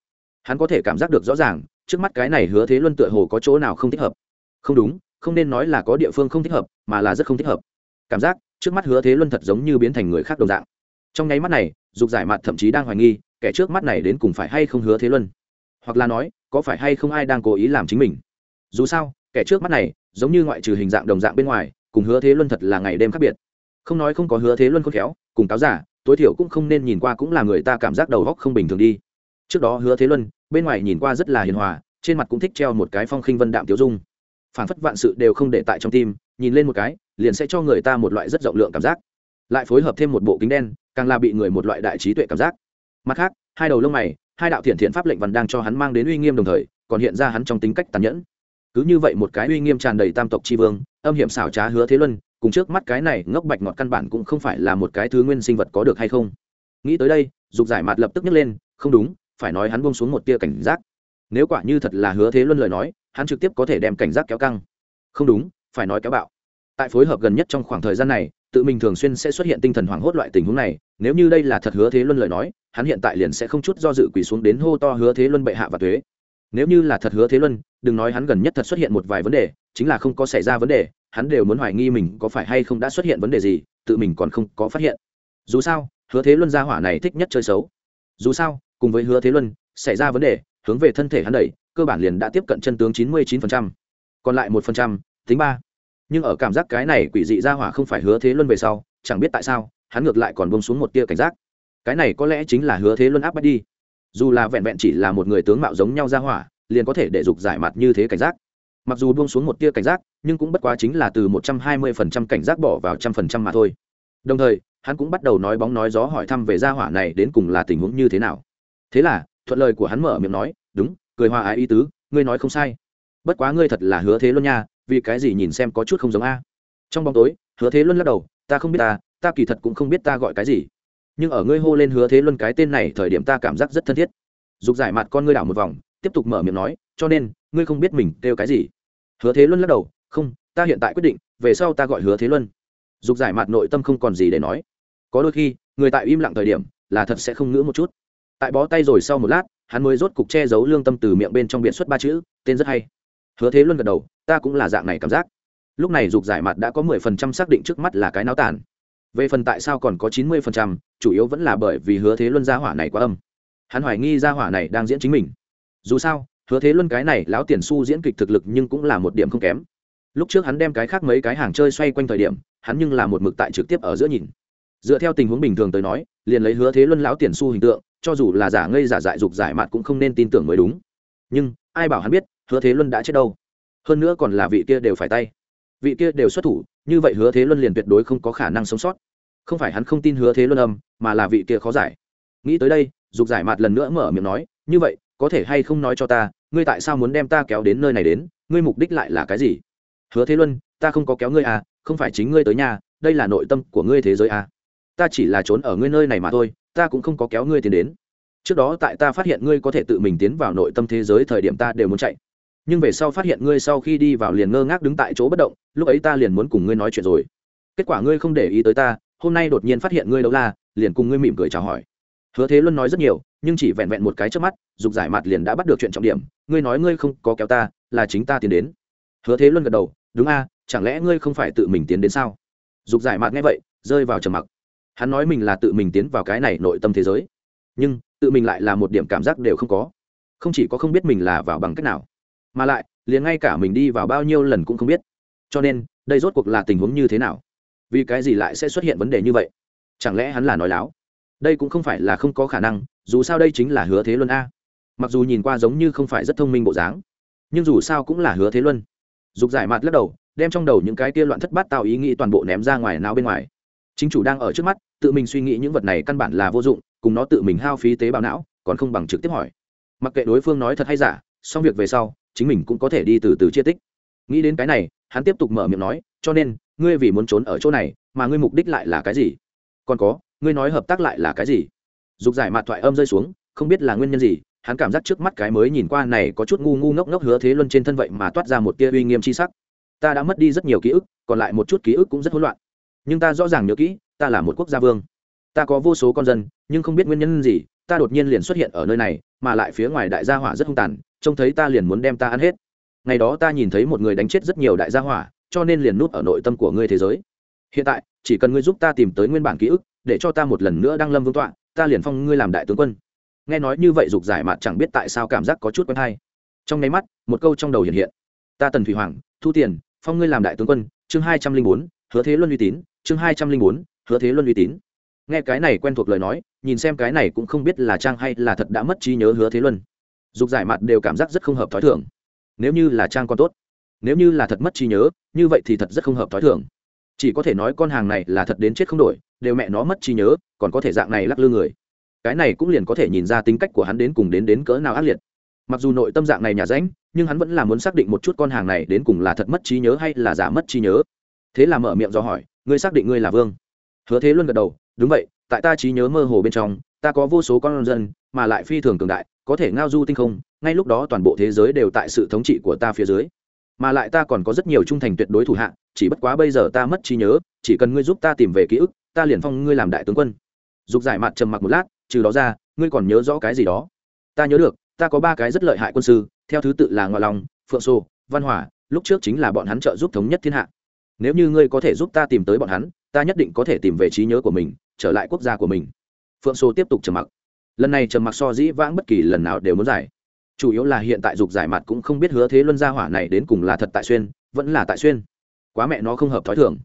Hắn có thể cảm giác được rõ ràng, trước mắt cái này hứa thế luân tựa hồ có chỗ nào không thích hợp. Không đúng, không nên nói là có địa phương không thích hợp, mà là rất không thích hợp. Cảm giác, trước mắt hứa thế luân thật giống như biến thành người khác đồng dạng. Trong nháy mắt này, dục giải mạt thậm chí đang hoài nghi, kẻ trước mắt này đến cùng phải hay không hứa thế luân? Hoặc là nói, có phải hay không ai đang cố ý làm chính mình? Dù sao, kẻ trước mắt này, giống như ngoại trừ hình dạng đồng dạng bên ngoài, cùng hứa thế luân thật là ngày đêm khác biệt không nói không có hứa thế luân khôn khéo, cùng cáo giả, tối thiểu cũng không nên nhìn qua cũng là người ta cảm giác đầu góc không bình thường đi. Trước đó hứa thế luân, bên ngoài nhìn qua rất là hiền hòa, trên mặt cũng thích treo một cái phong khinh vân đạm tiêu dung. Phản phất vạn sự đều không để tại trong tim, nhìn lên một cái, liền sẽ cho người ta một loại rất rộng lượng cảm giác. Lại phối hợp thêm một bộ kính đen, càng là bị người một loại đại trí tuệ cảm giác. Mặt khác, hai đầu lông mày, hai đạo thiện thiện pháp lệnh văn đang cho hắn mang đến uy nghiêm đồng thời, còn hiện ra hắn trong tính cách tàn nhẫn. Cứ như vậy một cái uy nghiêm tràn đầy tam tộc tri vương, âm hiểm xảo trá hứa thế luân cùng trước mắt cái này ngốc bạch ngọt căn bản cũng không phải là một cái thứ nguyên sinh vật có được hay không. Nghĩ tới đây, dục giải mặt lập tức nhấc lên, không đúng, phải nói hắn buông xuống một tia cảnh giác. Nếu quả như thật là hứa thế luân lời nói, hắn trực tiếp có thể đem cảnh giác kéo căng. Không đúng, phải nói kéo bạo. Tại phối hợp gần nhất trong khoảng thời gian này, tự mình thường xuyên sẽ xuất hiện tinh thần hoảng hốt loại tình huống này, nếu như đây là thật hứa thế luân lời nói, hắn hiện tại liền sẽ không chút do dự quỳ xuống đến hô to hứa thế luân bệ hạ và thuế. Nếu như là thật hứa thế luân, đừng nói hắn gần nhất thật xuất hiện một vài vấn đề, chính là không có xảy ra vấn đề hắn đều muốn hoài nghi mình có phải hay không đã xuất hiện vấn đề gì, tự mình còn không có phát hiện. Dù sao, hứa thế luân gia hỏa này thích nhất chơi xấu. Dù sao, cùng với hứa thế luân, xảy ra vấn đề, hướng về thân thể hắn đẩy, cơ bản liền đã tiếp cận chân tướng chín mươi chín còn lại một phần trăm, tính ba. Nhưng ở cảm giác cái này quỷ dị gia hỏa không phải hứa thế luân về sau, chẳng biết tại sao, hắn ngược lại còn bông xuống một tia cảnh giác. Cái này có lẽ chính là hứa thế luân áp bắt đi. Dù là vẹn vẹn chỉ là một người tướng mạo giống nhau gia hỏa, liền có thể để dục giải mặt như thế cảnh giác mặc dù buông xuống một tia cảnh giác, nhưng cũng bất quá chính là từ một trăm hai mươi phần trăm cảnh giác bỏ vào trăm phần trăm mà thôi. Đồng thời, hắn cũng bắt đầu nói bóng nói gió hỏi thăm về gia hỏa này đến cùng là tình huống như thế nào. Thế là, thuận lời của hắn mở miệng nói, đúng, cười hoa ái ý tứ, ngươi nói không sai. Bất quá ngươi thật là hứa thế luân nha, vì cái gì nhìn xem có chút không giống a? Trong bóng tối, hứa thế luân lắc đầu, ta không biết ta ta kỳ thật cũng không biết ta gọi cái gì. Nhưng ở ngươi hô lên hứa thế luân cái tên này thời điểm ta cảm giác rất thân thiết. Dục giải mặt con ngươi đảo một vòng, tiếp tục mở miệng nói cho nên, ngươi không biết mình kêu cái gì. Hứa thế luân lắc đầu, không, ta hiện tại quyết định, về sau ta gọi hứa thế luân. Dục giải mặt nội tâm không còn gì để nói. Có đôi khi, người tại im lặng thời điểm, là thật sẽ không ngữ một chút. Tại bó tay rồi sau một lát, hắn mới rốt cục che giấu lương tâm từ miệng bên trong biện xuất ba chữ, tên rất hay. Hứa thế luân gật đầu, ta cũng là dạng này cảm giác. Lúc này dục giải mặt đã có mười phần trăm xác định trước mắt là cái náo tàn. Về phần tại sao còn có chín mươi phần trăm, chủ yếu vẫn là bởi vì hứa thế luân gia hỏa này quá âm. Hắn hoài nghi gia hỏa này đang diễn chính mình. Dù sao hứa thế luân cái này lão tiền su diễn kịch thực lực nhưng cũng là một điểm không kém. Lúc trước hắn đem cái khác mấy cái hàng chơi xoay quanh thời điểm, hắn nhưng là một mực tại trực tiếp ở giữa nhìn. Dựa theo tình huống bình thường tới nói, liền lấy hứa thế luân lão tiền su hình tượng, cho dù là giả ngây giả dại dục giải mạn cũng không nên tin tưởng mới đúng. Nhưng, ai bảo hắn biết, hứa thế luân đã chết đâu? Hơn nữa còn là vị kia đều phải tay. Vị kia đều xuất thủ, như vậy hứa thế luân liền tuyệt đối không có khả năng sống sót. Không phải hắn không tin hứa thế luân âm, mà là vị kia khó giải. Nghĩ tới đây, dục giải mạt lần nữa mở miệng nói, như vậy có thể hay không nói cho ta, ngươi tại sao muốn đem ta kéo đến nơi này đến, ngươi mục đích lại là cái gì? Hứa thế luân, ta không có kéo ngươi à không phải chính ngươi tới nhà, đây là nội tâm của ngươi thế giới à. Ta chỉ là trốn ở ngươi nơi này mà thôi, ta cũng không có kéo ngươi tiến đến. Trước đó tại ta phát hiện ngươi có thể tự mình tiến vào nội tâm thế giới thời điểm ta đều muốn chạy. Nhưng về sau phát hiện ngươi sau khi đi vào liền ngơ ngác đứng tại chỗ bất động, lúc ấy ta liền muốn cùng ngươi nói chuyện rồi. Kết quả ngươi không để ý tới ta, hôm nay đột nhiên phát hiện ngươi đấu la liền cùng ngươi mỉm cười chào hỏi hứa thế luân nói rất nhiều, nhưng chỉ vẹn vẹn một cái trước mắt, dục giải mặt liền đã bắt được chuyện trọng điểm, ngươi nói ngươi không có kéo ta, là chính ta tiến đến. Hứa thế luân gật đầu, đúng a, chẳng lẽ ngươi không phải tự mình tiến đến sao? Dục giải mặt nghe vậy, rơi vào trầm mặc. Hắn nói mình là tự mình tiến vào cái này nội tâm thế giới, nhưng tự mình lại là một điểm cảm giác đều không có. Không chỉ có không biết mình là vào bằng cách nào, mà lại, liền ngay cả mình đi vào bao nhiêu lần cũng không biết. Cho nên, đây rốt cuộc là tình huống như thế nào? Vì cái gì lại sẽ xuất hiện vấn đề như vậy? Chẳng lẽ hắn là nói láo? Đây cũng không phải là không có khả năng, dù sao đây chính là hứa thế luân a. Mặc dù nhìn qua giống như không phải rất thông minh bộ dáng, nhưng dù sao cũng là hứa thế luân. Dục giải mặt lắc đầu, đem trong đầu những cái kia loạn thất bát tạo ý nghĩ toàn bộ ném ra ngoài nào bên ngoài. Chính chủ đang ở trước mắt, tự mình suy nghĩ những vật này căn bản là vô dụng, cùng nó tự mình hao phí tế bào não, còn không bằng trực tiếp hỏi. Mặc kệ đối phương nói thật hay giả, xong việc về sau, chính mình cũng có thể đi từ từ chia tích. Nghĩ đến cái này, hắn tiếp tục mở miệng nói, cho nên, ngươi vì muốn trốn ở chỗ này, mà ngươi mục đích lại là cái gì? Còn có ngươi nói hợp tác lại là cái gì? Dục giải mặt thoại âm rơi xuống, không biết là nguyên nhân gì, hắn cảm giác trước mắt cái mới nhìn qua này có chút ngu ngu ngốc ngốc hứa thế luân trên thân vậy mà toát ra một tia uy nghiêm c h i sắc. Ta đã mất đi rất nhiều ký ức, còn lại một chút ký ức cũng rất hỗn loạn. Nhưng ta rõ ràng nhớ kỹ, ta là một quốc gia vương. Ta có vô số con dân, nhưng không biết nguyên nhân gì, ta đột nhiên liền xuất hiện ở nơi này, mà lại phía ngoài đại gia hỏa rất hung tàn, trông thấy ta liền muốn đem ta ăn hết. Ngày đó ta nhìn thấy một người đánh chết rất nhiều đại gia hỏa, cho nên liền nút ở nội tâm của ngươi thế giới hiện tại, chỉ cần ngươi giúp ta tìm tới nguyên bản ký ức, để cho ta một lần nữa đăng lâm vương tọa, ta liền phong ngươi làm đại tướng quân. Nghe nói như vậy dục giải mặt chẳng biết tại sao cảm giác có chút quen hay. Trong nháy mắt, một câu trong đầu hiện hiện. Ta tần thủy hoàng, thu tiền, phong ngươi làm đại tướng quân, chương hai trăm linh bốn, hứa thế luân uy tín, chương hai trăm linh bốn, hứa thế luân uy tín. Nghe cái này quen thuộc lời nói, nhìn xem cái này cũng không biết là trang hay là thật đã mất trí nhớ hứa thế luân. Dục giải mặt đều cảm giác rất không hợp thói thường. Nếu như là trang còn tốt. Nếu như là thật mất trí nhớ, như vậy thì thật rất không hợp thói thường chỉ có thể nói con hàng này là thật đến chết không đổi, đều mẹ nó mất trí nhớ, còn có thể dạng này lắc lư người. Cái này cũng liền có thể nhìn ra tính cách của hắn đến cùng đến đến cỡ nào ác liệt. Mặc dù nội tâm dạng này nhà ránh, nhưng hắn vẫn là muốn xác định một chút con hàng này đến cùng là thật mất trí nhớ hay là giả mất trí nhớ. Thế là mở miệng do hỏi, ngươi xác định ngươi là vương? Hứa thế luân gật đầu, đúng vậy, tại ta trí nhớ mơ hồ bên trong, ta có vô số con dân, mà lại phi thường cường đại, có thể ngao du tinh không, ngay lúc đó toàn bộ thế giới đều tại sự thống trị của ta phía dưới mà lại ta còn có rất nhiều trung thành tuyệt đối thủ hạ, chỉ bất quá bây giờ ta mất trí nhớ, chỉ cần ngươi giúp ta tìm về ký ức, ta liền phong ngươi làm đại tướng quân. Dục giải mặt trầm mặc một lát, trừ đó ra, ngươi còn nhớ rõ cái gì đó? Ta nhớ được, ta có ba cái rất lợi hại quân sư, theo thứ tự là ngoại lòng phượng sô, văn hỏa, lúc trước chính là bọn hắn trợ giúp thống nhất thiên hạ. Nếu như ngươi có thể giúp ta tìm tới bọn hắn, ta nhất định có thể tìm về trí nhớ của mình, trở lại quốc gia của mình. Phượng sô tiếp tục trầm mặc. Lần này trầm mặc so dĩ vãng bất kỳ lần nào đều muốn giải chủ yếu là hiện tại dục giải mặt cũng không biết hứa thế luân gia hỏa này đến cùng là thật tại xuyên, vẫn là tại xuyên. Quá mẹ nó không hợp thói thường.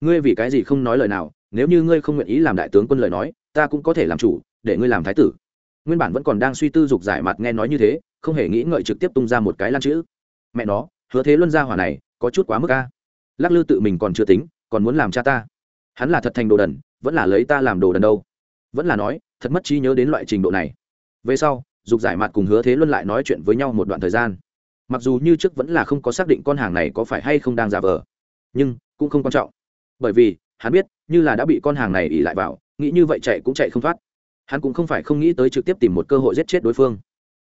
Ngươi vì cái gì không nói lời nào, nếu như ngươi không nguyện ý làm đại tướng quân lời nói, ta cũng có thể làm chủ, để ngươi làm thái tử. Nguyên bản vẫn còn đang suy tư dục giải mặt nghe nói như thế, không hề nghĩ ngợi trực tiếp tung ra một cái lan chữ. Mẹ nó, hứa thế luân gia hỏa này, có chút quá mức ca lắc lư tự mình còn chưa tính, còn muốn làm cha ta. Hắn là thật thành đồ đần, vẫn là lấy ta làm đồ đần đâu. Vẫn là nói, thật mất trí nhớ đến loại trình độ này. Về sau dục giải mặt cùng hứa thế luân lại nói chuyện với nhau một đoạn thời gian. Mặc dù như trước vẫn là không có xác định con hàng này có phải hay không đang giả vờ, nhưng cũng không quan trọng. Bởi vì, hắn biết, như là đã bị con hàng này ỉ lại vào, nghĩ như vậy chạy cũng chạy không thoát. Hắn cũng không phải không nghĩ tới trực tiếp tìm một cơ hội giết chết đối phương.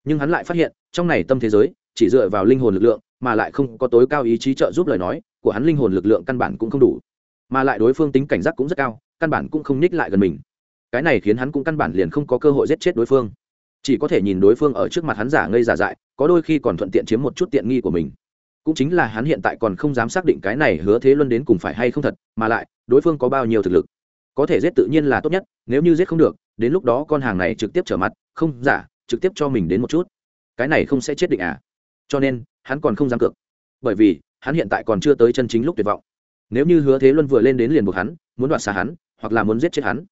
Nhưng hắn lại phát hiện, trong này tâm thế giới, chỉ dựa vào linh hồn lực lượng, mà lại không có tối cao ý chí trợ giúp lời nói của hắn linh hồn lực lượng căn bản cũng không đủ. Mà lại đối phương tính cảnh giác cũng rất cao, căn bản cũng không ních lại gần mình. Cái này khiến hắn cũng căn bản liền không có cơ hội giết chết đối phương chỉ có thể nhìn đối phương ở trước mặt hắn giả ngây giả dại, có đôi khi còn thuận tiện chiếm một chút tiện nghi của mình. Cũng chính là hắn hiện tại còn không dám xác định cái này hứa thế luân đến cùng phải hay không thật, mà lại, đối phương có bao nhiêu thực lực. Có thể giết tự nhiên là tốt nhất, nếu như giết không được, đến lúc đó con hàng này trực tiếp trở mặt, không, giả, trực tiếp cho mình đến một chút. Cái này không sẽ chết định à? Cho nên, hắn còn không dám cược. Bởi vì, hắn hiện tại còn chưa tới chân chính lúc tuyệt vọng. Nếu như hứa thế luân vừa lên đến liền buộc hắn, muốn đoạt xa hắn, hoặc là muốn giết chết hắn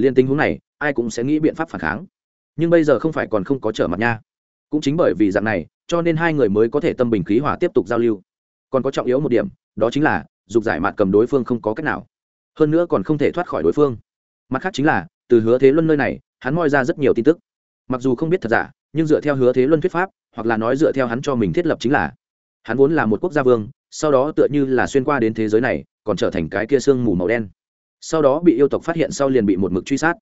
liên tình huống này, ai cũng sẽ nghĩ biện pháp phản kháng nhưng bây giờ không phải còn không có trở mặt nha. Cũng chính bởi vì dạng này, cho nên hai người mới có thể tâm bình khí hòa tiếp tục giao lưu. Còn có trọng yếu một điểm, đó chính là, dục giải mạn cầm đối phương không có cách nào. Hơn nữa còn không thể thoát khỏi đối phương. Mặt khác chính là, từ hứa thế luân nơi này, hắn moi ra rất nhiều tin tức. Mặc dù không biết thật giả, nhưng dựa theo hứa thế luân thuyết pháp, hoặc là nói dựa theo hắn cho mình thiết lập chính là, hắn vốn là một quốc gia vương, sau đó tựa như là xuyên qua đến thế giới này, còn trở thành cái kia sương mù màu đen. Sau đó bị yêu tộc phát hiện sau liền bị một mực truy sát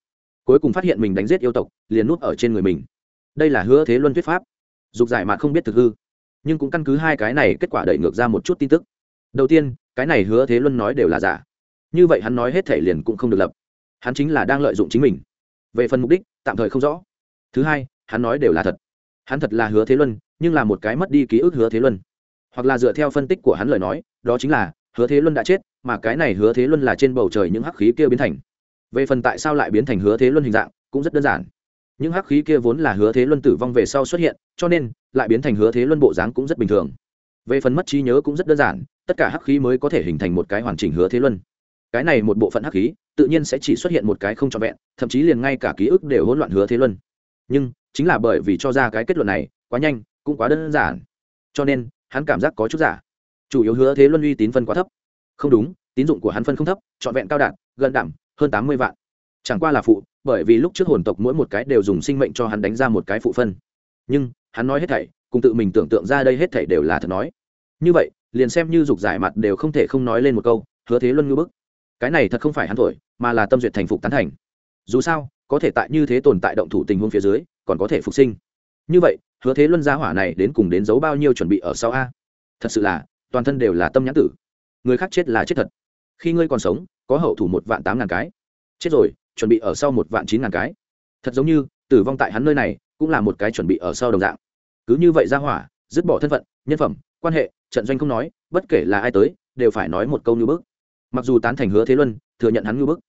cuối cùng phát hiện mình đánh giết yêu tộc, liền nút ở trên người mình. Đây là hứa thế luân thuyết pháp. Dục giải mà không biết thực hư. Nhưng cũng căn cứ hai cái này kết quả đẩy ngược ra một chút tin tức. Đầu tiên, cái này hứa thế luân nói đều là giả. Như vậy hắn nói hết thể liền cũng không được lập. Hắn chính là đang lợi dụng chính mình. Về phần mục đích, tạm thời không rõ. Thứ hai, hắn nói đều là thật. Hắn thật là hứa thế luân, nhưng là một cái mất đi ký ức hứa thế luân. Hoặc là dựa theo phân tích của hắn lời nói, đó chính là, hứa thế luân đã chết, mà cái này hứa thế luân là trên bầu trời những hắc khí kia biến thành về phần tại sao lại biến thành hứa thế luân hình dạng, cũng rất đơn giản. Những hắc khí kia vốn là hứa thế luân tử vong về sau xuất hiện, cho nên, lại biến thành hứa thế luân bộ dáng cũng rất bình thường. Về phần mất trí nhớ cũng rất đơn giản, tất cả hắc khí mới có thể hình thành một cái hoàn chỉnh hứa thế luân. Cái này một bộ phận hắc khí, tự nhiên sẽ chỉ xuất hiện một cái không trọn vẹn, thậm chí liền ngay cả ký ức đều hỗn loạn hứa thế luân. Nhưng, chính là bởi vì cho ra cái kết luận này, quá nhanh, cũng quá đơn giản. Cho nên, hắn cảm giác có chút giả. Chủ yếu hứa thế luân uy tín phân quá thấp. Không đúng, tín dụng của hắn phân không thấp, trọn vẹn cao đạt, gần đảm hơn tám mươi vạn. Chẳng qua là phụ, bởi vì lúc trước hồn tộc mỗi một cái đều dùng sinh mệnh cho hắn đánh ra một cái phụ phân. Nhưng, hắn nói hết thảy, cùng tự mình tưởng tượng ra đây hết thảy đều là thật nói. Như vậy, liền xem như dục giải mặt đều không thể không nói lên một câu, hứa thế luân ngư bức. Cái này thật không phải hắn thổi, mà là tâm duyệt thành phục tán thành. Dù sao, có thể tại như thế tồn tại động thủ tình huống phía dưới, còn có thể phục sinh. Như vậy, hứa thế luân gia hỏa này đến cùng đến giấu bao nhiêu chuẩn bị ở sau a? Thật sự là, toàn thân đều là tâm nhãn tử. Người khác chết là chết thật. Khi ngươi còn sống có hậu thủ một vạn tám ngàn cái. Chết rồi, chuẩn bị ở sau một vạn chín ngàn cái. Thật giống như, tử vong tại hắn nơi này, cũng là một cái chuẩn bị ở sau đồng dạng. Cứ như vậy ra hỏa, dứt bỏ thân phận, nhân phẩm, quan hệ, trận doanh không nói, bất kể là ai tới, đều phải nói một câu như bức. Mặc dù tán thành hứa thế luân, thừa nhận hắn như bức,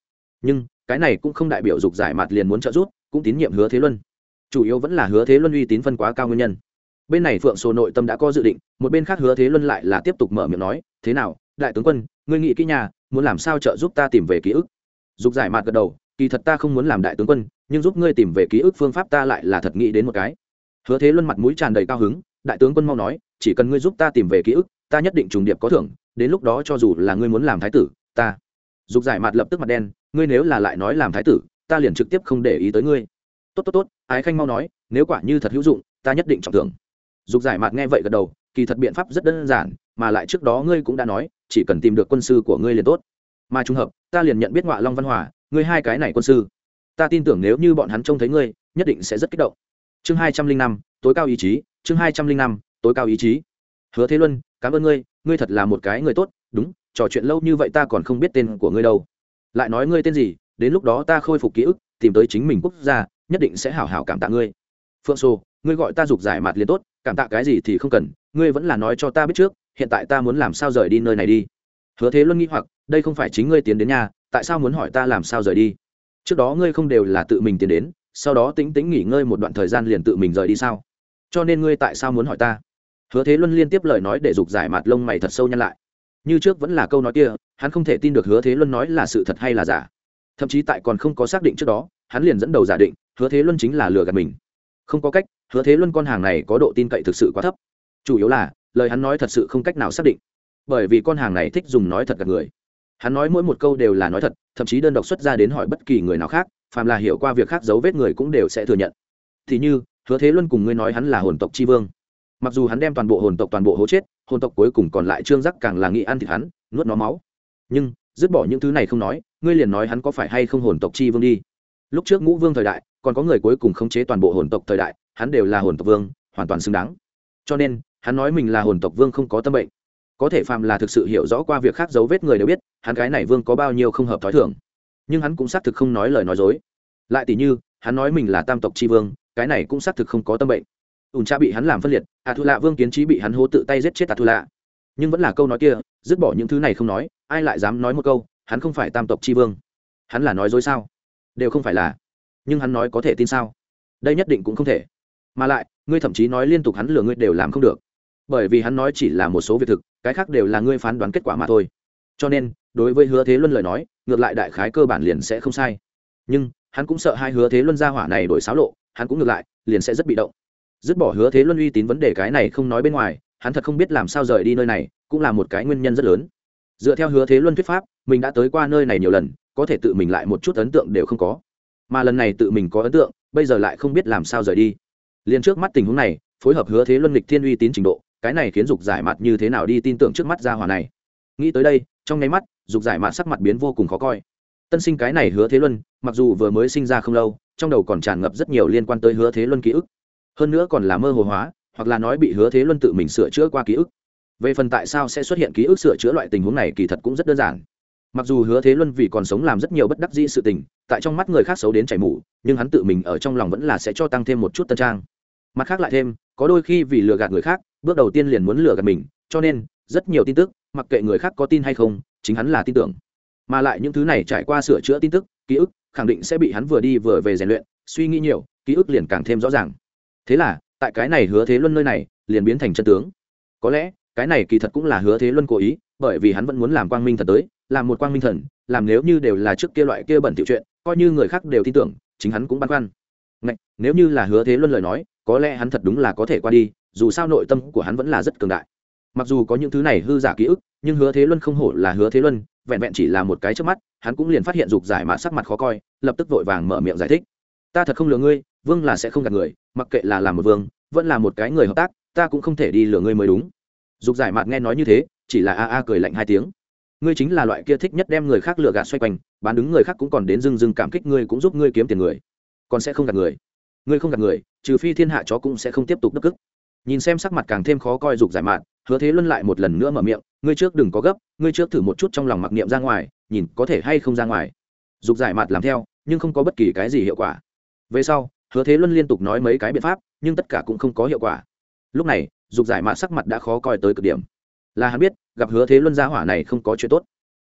nhưng cái này cũng không đại biểu dục giải mặt liền muốn trợ giúp, cũng tín nhiệm hứa thế luân. Chủ yếu vẫn là hứa thế luân uy tín phân quá cao nguyên nhân. Bên này phượng sổ nội tâm đã có dự định, một bên khác hứa thế luân lại là tiếp tục mở miệng nói, thế nào, đại tướng quân, ngươi nghĩ kỹ nhà muốn làm sao trợ giúp ta tìm về ký ức? Dục giải mặt gật đầu, kỳ thật ta không muốn làm đại tướng quân, nhưng giúp ngươi tìm về ký ức phương pháp ta lại là thật nghĩ đến một cái. Hứa thế luân mặt mũi tràn đầy cao hứng, đại tướng quân mau nói, chỉ cần ngươi giúp ta tìm về ký ức, ta nhất định trùng điệp có thưởng, đến lúc đó cho dù là ngươi muốn làm thái tử, ta. Dục giải mặt lập tức mặt đen, ngươi nếu là lại nói làm thái tử, ta liền trực tiếp không để ý tới ngươi. Tốt tốt tốt, ái khanh mau nói, nếu quả như thật hữu dụng, ta nhất định trọng thưởng. Dục giải mạt nghe vậy gật đầu, kỳ thật biện pháp rất đơn giản, mà lại trước đó ngươi cũng đã nói chỉ cần tìm được quân sư của ngươi liền tốt. Mà trùng hợp, ta liền nhận biết ngọa long văn hòa, ngươi hai cái này quân sư. Ta tin tưởng nếu như bọn hắn trông thấy ngươi, nhất định sẽ rất kích động. Chương hai trăm linh năm, tối cao ý chí, chương hai trăm linh năm, tối cao ý chí. Hứa thế luân, cảm ơn ngươi ngươi thật là một cái người tốt, đúng, trò chuyện lâu như vậy ta còn không biết tên của ngươi đâu. Lại nói ngươi tên gì, đến lúc đó ta khôi phục ký ức, tìm tới chính mình quốc gia, nhất định sẽ hảo hảo cảm tạ ngươi. Phượng sô, ngươi gọi ta dục giải mặt liền tốt, cảm tạ cái gì thì không cần, ngươi vẫn là nói cho ta biết trước hiện tại ta muốn làm sao rời đi nơi này đi? Hứa thế luân nghĩ hoặc, đây không phải chính ngươi tiến đến nhà, tại sao muốn hỏi ta làm sao rời đi? Trước đó ngươi không đều là tự mình tiến đến, sau đó tính tính nghỉ ngơi một đoạn thời gian liền tự mình rời đi sao? Cho nên ngươi tại sao muốn hỏi ta? Hứa thế luân liên tiếp lời nói để dục giải mặt lông mày thật sâu nhăn lại. Như trước vẫn là câu nói kia, hắn không thể tin được hứa thế luân nói là sự thật hay là giả. Thậm chí tại còn không có xác định trước đó, hắn liền dẫn đầu giả định, hứa thế luân chính là lừa gạt mình. Không có cách, hứa thế luân con hàng này có độ tin cậy thực sự quá thấp. Chủ yếu là lời hắn nói thật sự không cách nào xác định. Bởi vì con hàng này thích dùng nói thật gặp người. Hắn nói mỗi một câu đều là nói thật, thậm chí đơn độc xuất ra đến hỏi bất kỳ người nào khác, phàm là hiểu qua việc khác giấu vết người cũng đều sẽ thừa nhận. Thì như, hứa thế luân cùng ngươi nói hắn là hồn tộc tri vương. Mặc dù hắn đem toàn bộ hồn tộc toàn bộ hố chết, hồn tộc cuối cùng còn lại trương giác càng là nghị ăn thịt hắn, nuốt nó máu. Nhưng, dứt bỏ những thứ này không nói, ngươi liền nói hắn có phải hay không hồn tộc chi vương đi. Lúc trước ngũ vương thời đại, còn có người cuối cùng khống chế toàn bộ hồn tộc thời đại, hắn đều là hồn tộc vương, hoàn toàn xứng đáng. Cho nên hắn nói mình là hồn tộc vương không có tâm bệnh. Có thể phàm là thực sự hiểu rõ qua việc khác dấu vết người đều biết, hắn cái này vương có bao nhiêu không hợp t h ó i thường. Nhưng hắn cũng xác thực không nói lời nói dối. Lại tỷ như, hắn nói mình là tam tộc tri vương, cái này cũng xác thực không có tâm bệnh. Ủn cha bị hắn làm phân liệt a thu lạ vương kiến trí bị hắn hố tự tay giết chết a thu lạ nhưng vẫn là câu nói kia, dứt bỏ những thứ này không nói, ai lại dám nói một câu, hắn không phải tam tộc tri vương. Hắn là nói dối sao? Đều không phải là. Nhưng hắn nói có thể tin sao? Đây nhất định cũng không thể. Mà lại, ngươi thậm chí nói liên tục hắn lừa ngươi đều làm không được bởi vì hắn nói chỉ là một số việc thực, cái khác đều là ngươi phán đoán kết quả mà thôi. Cho nên, đối với hứa thế luân lời nói, ngược lại đại khái cơ bản liền sẽ không sai. Nhưng, hắn cũng sợ hai hứa thế luân ra hỏa này đổi xáo lộ, hắn cũng ngược lại, liền sẽ rất bị động. Dứt bỏ hứa thế luân uy tín vấn đề cái này không nói bên ngoài, hắn thật không biết làm sao rời đi nơi này, cũng là một cái nguyên nhân rất lớn. Dựa theo hứa thế luân thuyết pháp, mình đã tới qua nơi này nhiều lần, có thể tự mình lại một chút ấn tượng đều không có. Mà lần này tự mình có ấn tượng, bây giờ lại không biết làm sao rời đi. Liền trước mắt tình huống này, phối hợp hứa thế luân lịch thiên uy tín trình độ cái này khiến dục giải mặt như thế nào đi tin tưởng trước mắt ra hòa này. Nghĩ tới đây, trong nháy mắt, dục giải mặt sắc mặt biến vô cùng khó coi. Tân sinh cái này hứa thế luân, mặc dù vừa mới sinh ra không lâu, trong đầu còn tràn ngập rất nhiều liên quan tới hứa thế luân ký ức. Hơn nữa còn là mơ hồ hóa, hoặc là nói bị hứa thế luân tự mình sửa chữa qua ký ức. Về phần tại sao sẽ xuất hiện ký ức sửa chữa loại tình huống này kỳ thật cũng rất đơn giản. Mặc dù hứa thế luân vì còn sống làm rất nhiều bất đắc dĩ sự tình, tại trong mắt người khác xấu đến chảy mủ nhưng hắn tự mình ở trong lòng vẫn là sẽ cho tăng thêm một chút tân trang. Mặt khác lại thêm, có đôi khi vì lừa gạt người khác bước đầu tiên liền muốn lừa gạt mình cho nên rất nhiều tin tức mặc kệ người khác có tin hay không chính hắn là tin tưởng. Mà lại những thứ này trải qua sửa chữa tin tức ký ức khẳng định sẽ bị hắn vừa đi vừa về rèn luyện suy nghĩ nhiều ký ức liền càng thêm rõ ràng. Thế là tại cái này hứa thế luân nơi này liền biến thành chân tướng. Có lẽ cái này kỳ thật cũng là hứa thế luân cố ý bởi vì hắn vẫn muốn làm quang minh thần tới làm một quang minh thần làm nếu như đều là trước kia loại kia bẩn tiểu chuyện coi như người khác đều tin tưởng chính hắn cũng băn khoăn. Ngạch, nếu như là hứa thế luân lời nói có lẽ hắn thật đúng là có thể qua đi, dù sao nội tâm của hắn vẫn là rất cường đại. Mặc dù có những thứ này hư giả ký ức, nhưng hứa thế luân không hổ là hứa thế luân, vẹn vẹn chỉ là một cái trước mắt, hắn cũng liền phát hiện dục giải mã sắc mặt khó coi, lập tức vội vàng mở miệng giải thích. Ta thật không lừa ngươi, vương là sẽ không gạt người, mặc kệ là làm một vương, vẫn là một cái người hợp tác, ta cũng không thể đi lừa ngươi mới đúng. Dục giải mạt nghe nói như thế, chỉ là a a cười lạnh hai tiếng. Ngươi chính là loại kia thích nhất đem người khác lừa gạt xoay quanh, bán đứng người khác cũng còn đến dưng dưng cảm kích ngươi cũng giúp ngươi kiếm tiền người, còn sẽ không gạt người ngươi không gặp người, trừ phi thiên hạ chó cũng sẽ không tiếp tục đức ức nhìn xem sắc mặt càng thêm khó coi dục giải mạn, hứa thế luân lại một lần nữa mở miệng, ngươi trước đừng có gấp, ngươi trước thử một chút trong lòng mặc niệm ra ngoài, nhìn có thể hay không ra ngoài. Dục giải mạn làm theo, nhưng không có bất kỳ cái gì hiệu quả. Về sau, hứa thế luân liên tục nói mấy cái biện pháp, nhưng tất cả cũng không có hiệu quả. Lúc này, dục giải mạn sắc mặt đã khó coi tới cực điểm. Là hắn biết, gặp hứa thế luân gia hỏa này không có chuyện tốt.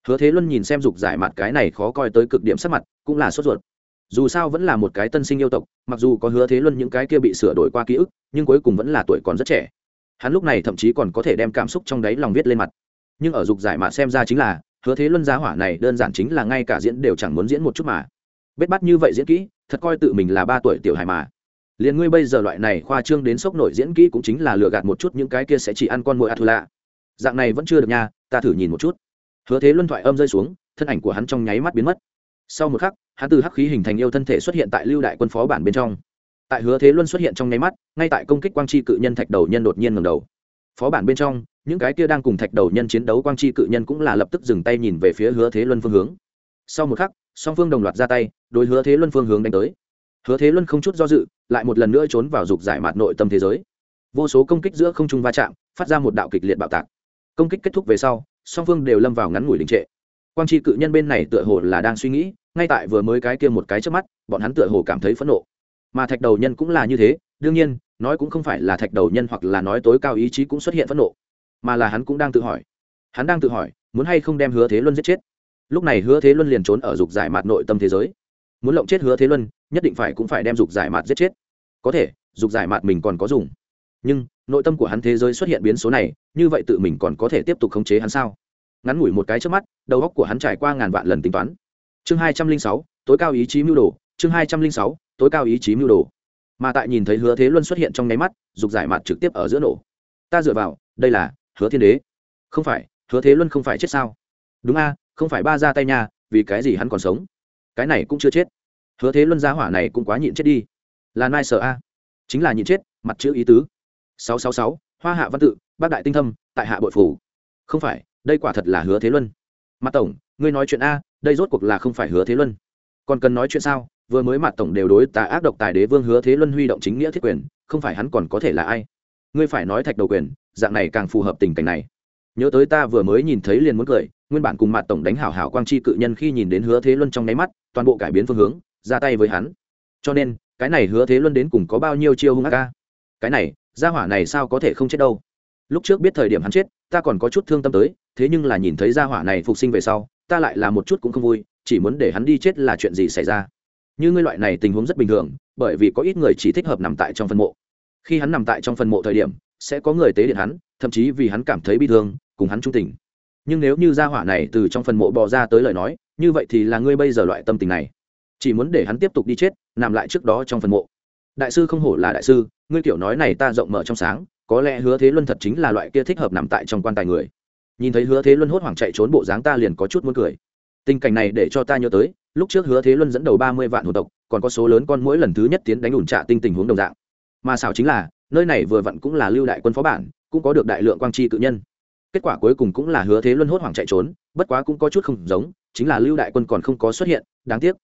Hứa thế luân nhìn xem dục giải mạn cái này khó coi tới cực điểm sắc mặt, cũng là sốt ruột dù sao vẫn là một cái tân sinh yêu tộc, mặc dù có hứa thế luân những cái kia bị sửa đổi qua ký ức, nhưng cuối cùng vẫn là tuổi còn rất trẻ. Hắn lúc này thậm chí còn có thể đem cảm xúc trong đáy lòng viết lên mặt. Nhưng ở dục giải mạ xem ra chính là, hứa thế luân giá hỏa này đơn giản chính là ngay cả diễn đều chẳng muốn diễn một chút mà. Bết bắt như vậy diễn kỹ, thật coi tự mình là ba tuổi tiểu hài mà. Liền ngươi bây giờ loại này khoa trương đến sốc nổi diễn kỹ cũng chính là lừa gạt một chút những cái kia sẽ chỉ ăn con mồi lạ. dạng này vẫn chưa được nha, ta thử nhìn một chút. Hứa thế luân thoại âm rơi xuống, thân ảnh của hắn trong nháy mắt biến mất sau một khắc, hắn từ hắc khí hình thành yêu thân thể xuất hiện tại lưu đại quân phó bản bên trong. Tại hứa thế luân xuất hiện trong nháy mắt, ngay tại công kích quang chi cự nhân thạch đầu nhân đột nhiên ngầm đầu. Phó bản bên trong, những cái kia đang cùng thạch đầu nhân chiến đấu quang chi cự nhân cũng là lập tức dừng tay nhìn về phía hứa thế luân phương hướng. Sau một khắc, song phương đồng loạt ra tay, đối hứa thế luân phương hướng đánh tới. Hứa thế luân không chút do dự, lại một lần nữa trốn vào dục giải mạt nội tâm thế giới. Vô số công kích giữa không trung va chạm, phát ra một đạo kịch liệt bạo tạc. Công kích kết thúc về sau, song phương đều lâm vào ngắn ngủi đình trệ quang tri cự nhân bên này tựa hồ là đang suy nghĩ, ngay tại vừa mới cái kia một cái trước mắt, bọn hắn tựa hồ cảm thấy phẫn nộ. Mà thạch đầu nhân cũng là như thế, đương nhiên, nói cũng không phải là thạch đầu nhân hoặc là nói tối cao ý chí cũng xuất hiện phẫn nộ, mà là hắn cũng đang tự hỏi. Hắn đang tự hỏi, muốn hay không đem hứa thế luân giết chết. Lúc này hứa thế luân liền trốn ở dục giải mặt nội tâm thế giới. Muốn lộng chết hứa thế luân, nhất định phải cũng phải đem dục giải mặt giết chết. Có thể, dục giải mặt mình còn có dùng. Nhưng, nội tâm của hắn thế giới xuất hiện biến số này, như vậy tự mình còn có thể tiếp tục khống chế hắn sao? Ngắn ngủi một cái trước mắt đầu óc của hắn trải qua ngàn vạn lần tính toán. Chương hai trăm linh sáu tối cao ý chí mưu đồ. Chương hai trăm linh sáu tối cao ý chí mưu đồ. Mà tại nhìn thấy hứa thế luân xuất hiện trong nháy mắt dục giải mặt trực tiếp ở giữa nổ. Ta dựa vào đây là hứa thiên đế. Không phải hứa thế luân không phải chết sao? Đúng a không phải ba ra tay nhà, vì cái gì hắn còn sống? Cái này cũng chưa chết. Hứa thế luân gia hỏa này cũng quá nhịn chết đi. Là nai sợ a? Chính là nhịn chết mặt chữ ý tứ. Sáu sáu sáu hoa hạ văn tự bác đại tinh thâm tại hạ bội phủ. Không phải đây quả thật là hứa thế luân. Mặt tổng, ngươi nói chuyện a, đây rốt cuộc là không phải hứa thế luân. Còn cần nói chuyện sao? Vừa mới mặt tổng đều đối tà ác độc tài đế vương hứa thế luân huy động chính nghĩa thiết quyền, không phải hắn còn có thể là ai? Ngươi phải nói thạch đầu quyền, dạng này càng phù hợp tình cảnh này. Nhớ tới ta vừa mới nhìn thấy liền muốn cười, nguyên bản cùng mặt tổng đánh hảo hảo quang chi cự nhân khi nhìn đến hứa thế luân trong nháy mắt, toàn bộ cải biến phương hướng, ra tay với hắn. Cho nên, cái này hứa thế luân đến cùng có bao nhiêu chiêu hung ác ca cái này, gia hỏa này sao có thể không chết đâu? Lúc trước biết thời điểm hắn chết, ta còn có chút thương tâm tới, thế nhưng là nhìn thấy gia hỏa này phục sinh về sau, ta lại là một chút cũng không vui, chỉ muốn để hắn đi chết là chuyện gì xảy ra. Như ngươi loại này tình huống rất bình thường, bởi vì có ít người chỉ thích hợp nằm tại trong phân mộ. Khi hắn nằm tại trong phân mộ thời điểm, sẽ có người tế điện hắn, thậm chí vì hắn cảm thấy bi thương, cùng hắn trung tình. Nhưng nếu như gia hỏa này từ trong phần mộ bò ra tới lời nói, như vậy thì là ngươi bây giờ loại tâm tình này. Chỉ muốn để hắn tiếp tục đi chết, nằm lại trước đó trong phần mộ. Đại sư không hổ là đại sư, ngươi kiểu nói này ta rộng mở trong sáng có lẽ hứa thế luân thật chính là loại kia thích hợp nằm tại trong quan tài người. Nhìn thấy hứa thế luân hốt hoảng chạy trốn bộ dáng ta liền có chút muốn cười. Tình cảnh này để cho ta nhớ tới, lúc trước hứa thế luân dẫn đầu ba mươi vạn hồn tộc, còn có số lớn con mỗi lần thứ nhất tiến đánh ủn trạ tinh tình huống đồng dạng. Mà xảo chính là, nơi này vừa vặn cũng là lưu đại quân phó bản, cũng có được đại lượng quang tri cự nhân. Kết quả cuối cùng cũng là hứa thế luân hốt hoảng chạy trốn, bất quá cũng có chút không giống, chính là lưu đại quân còn không có xuất hiện, đáng tiếc.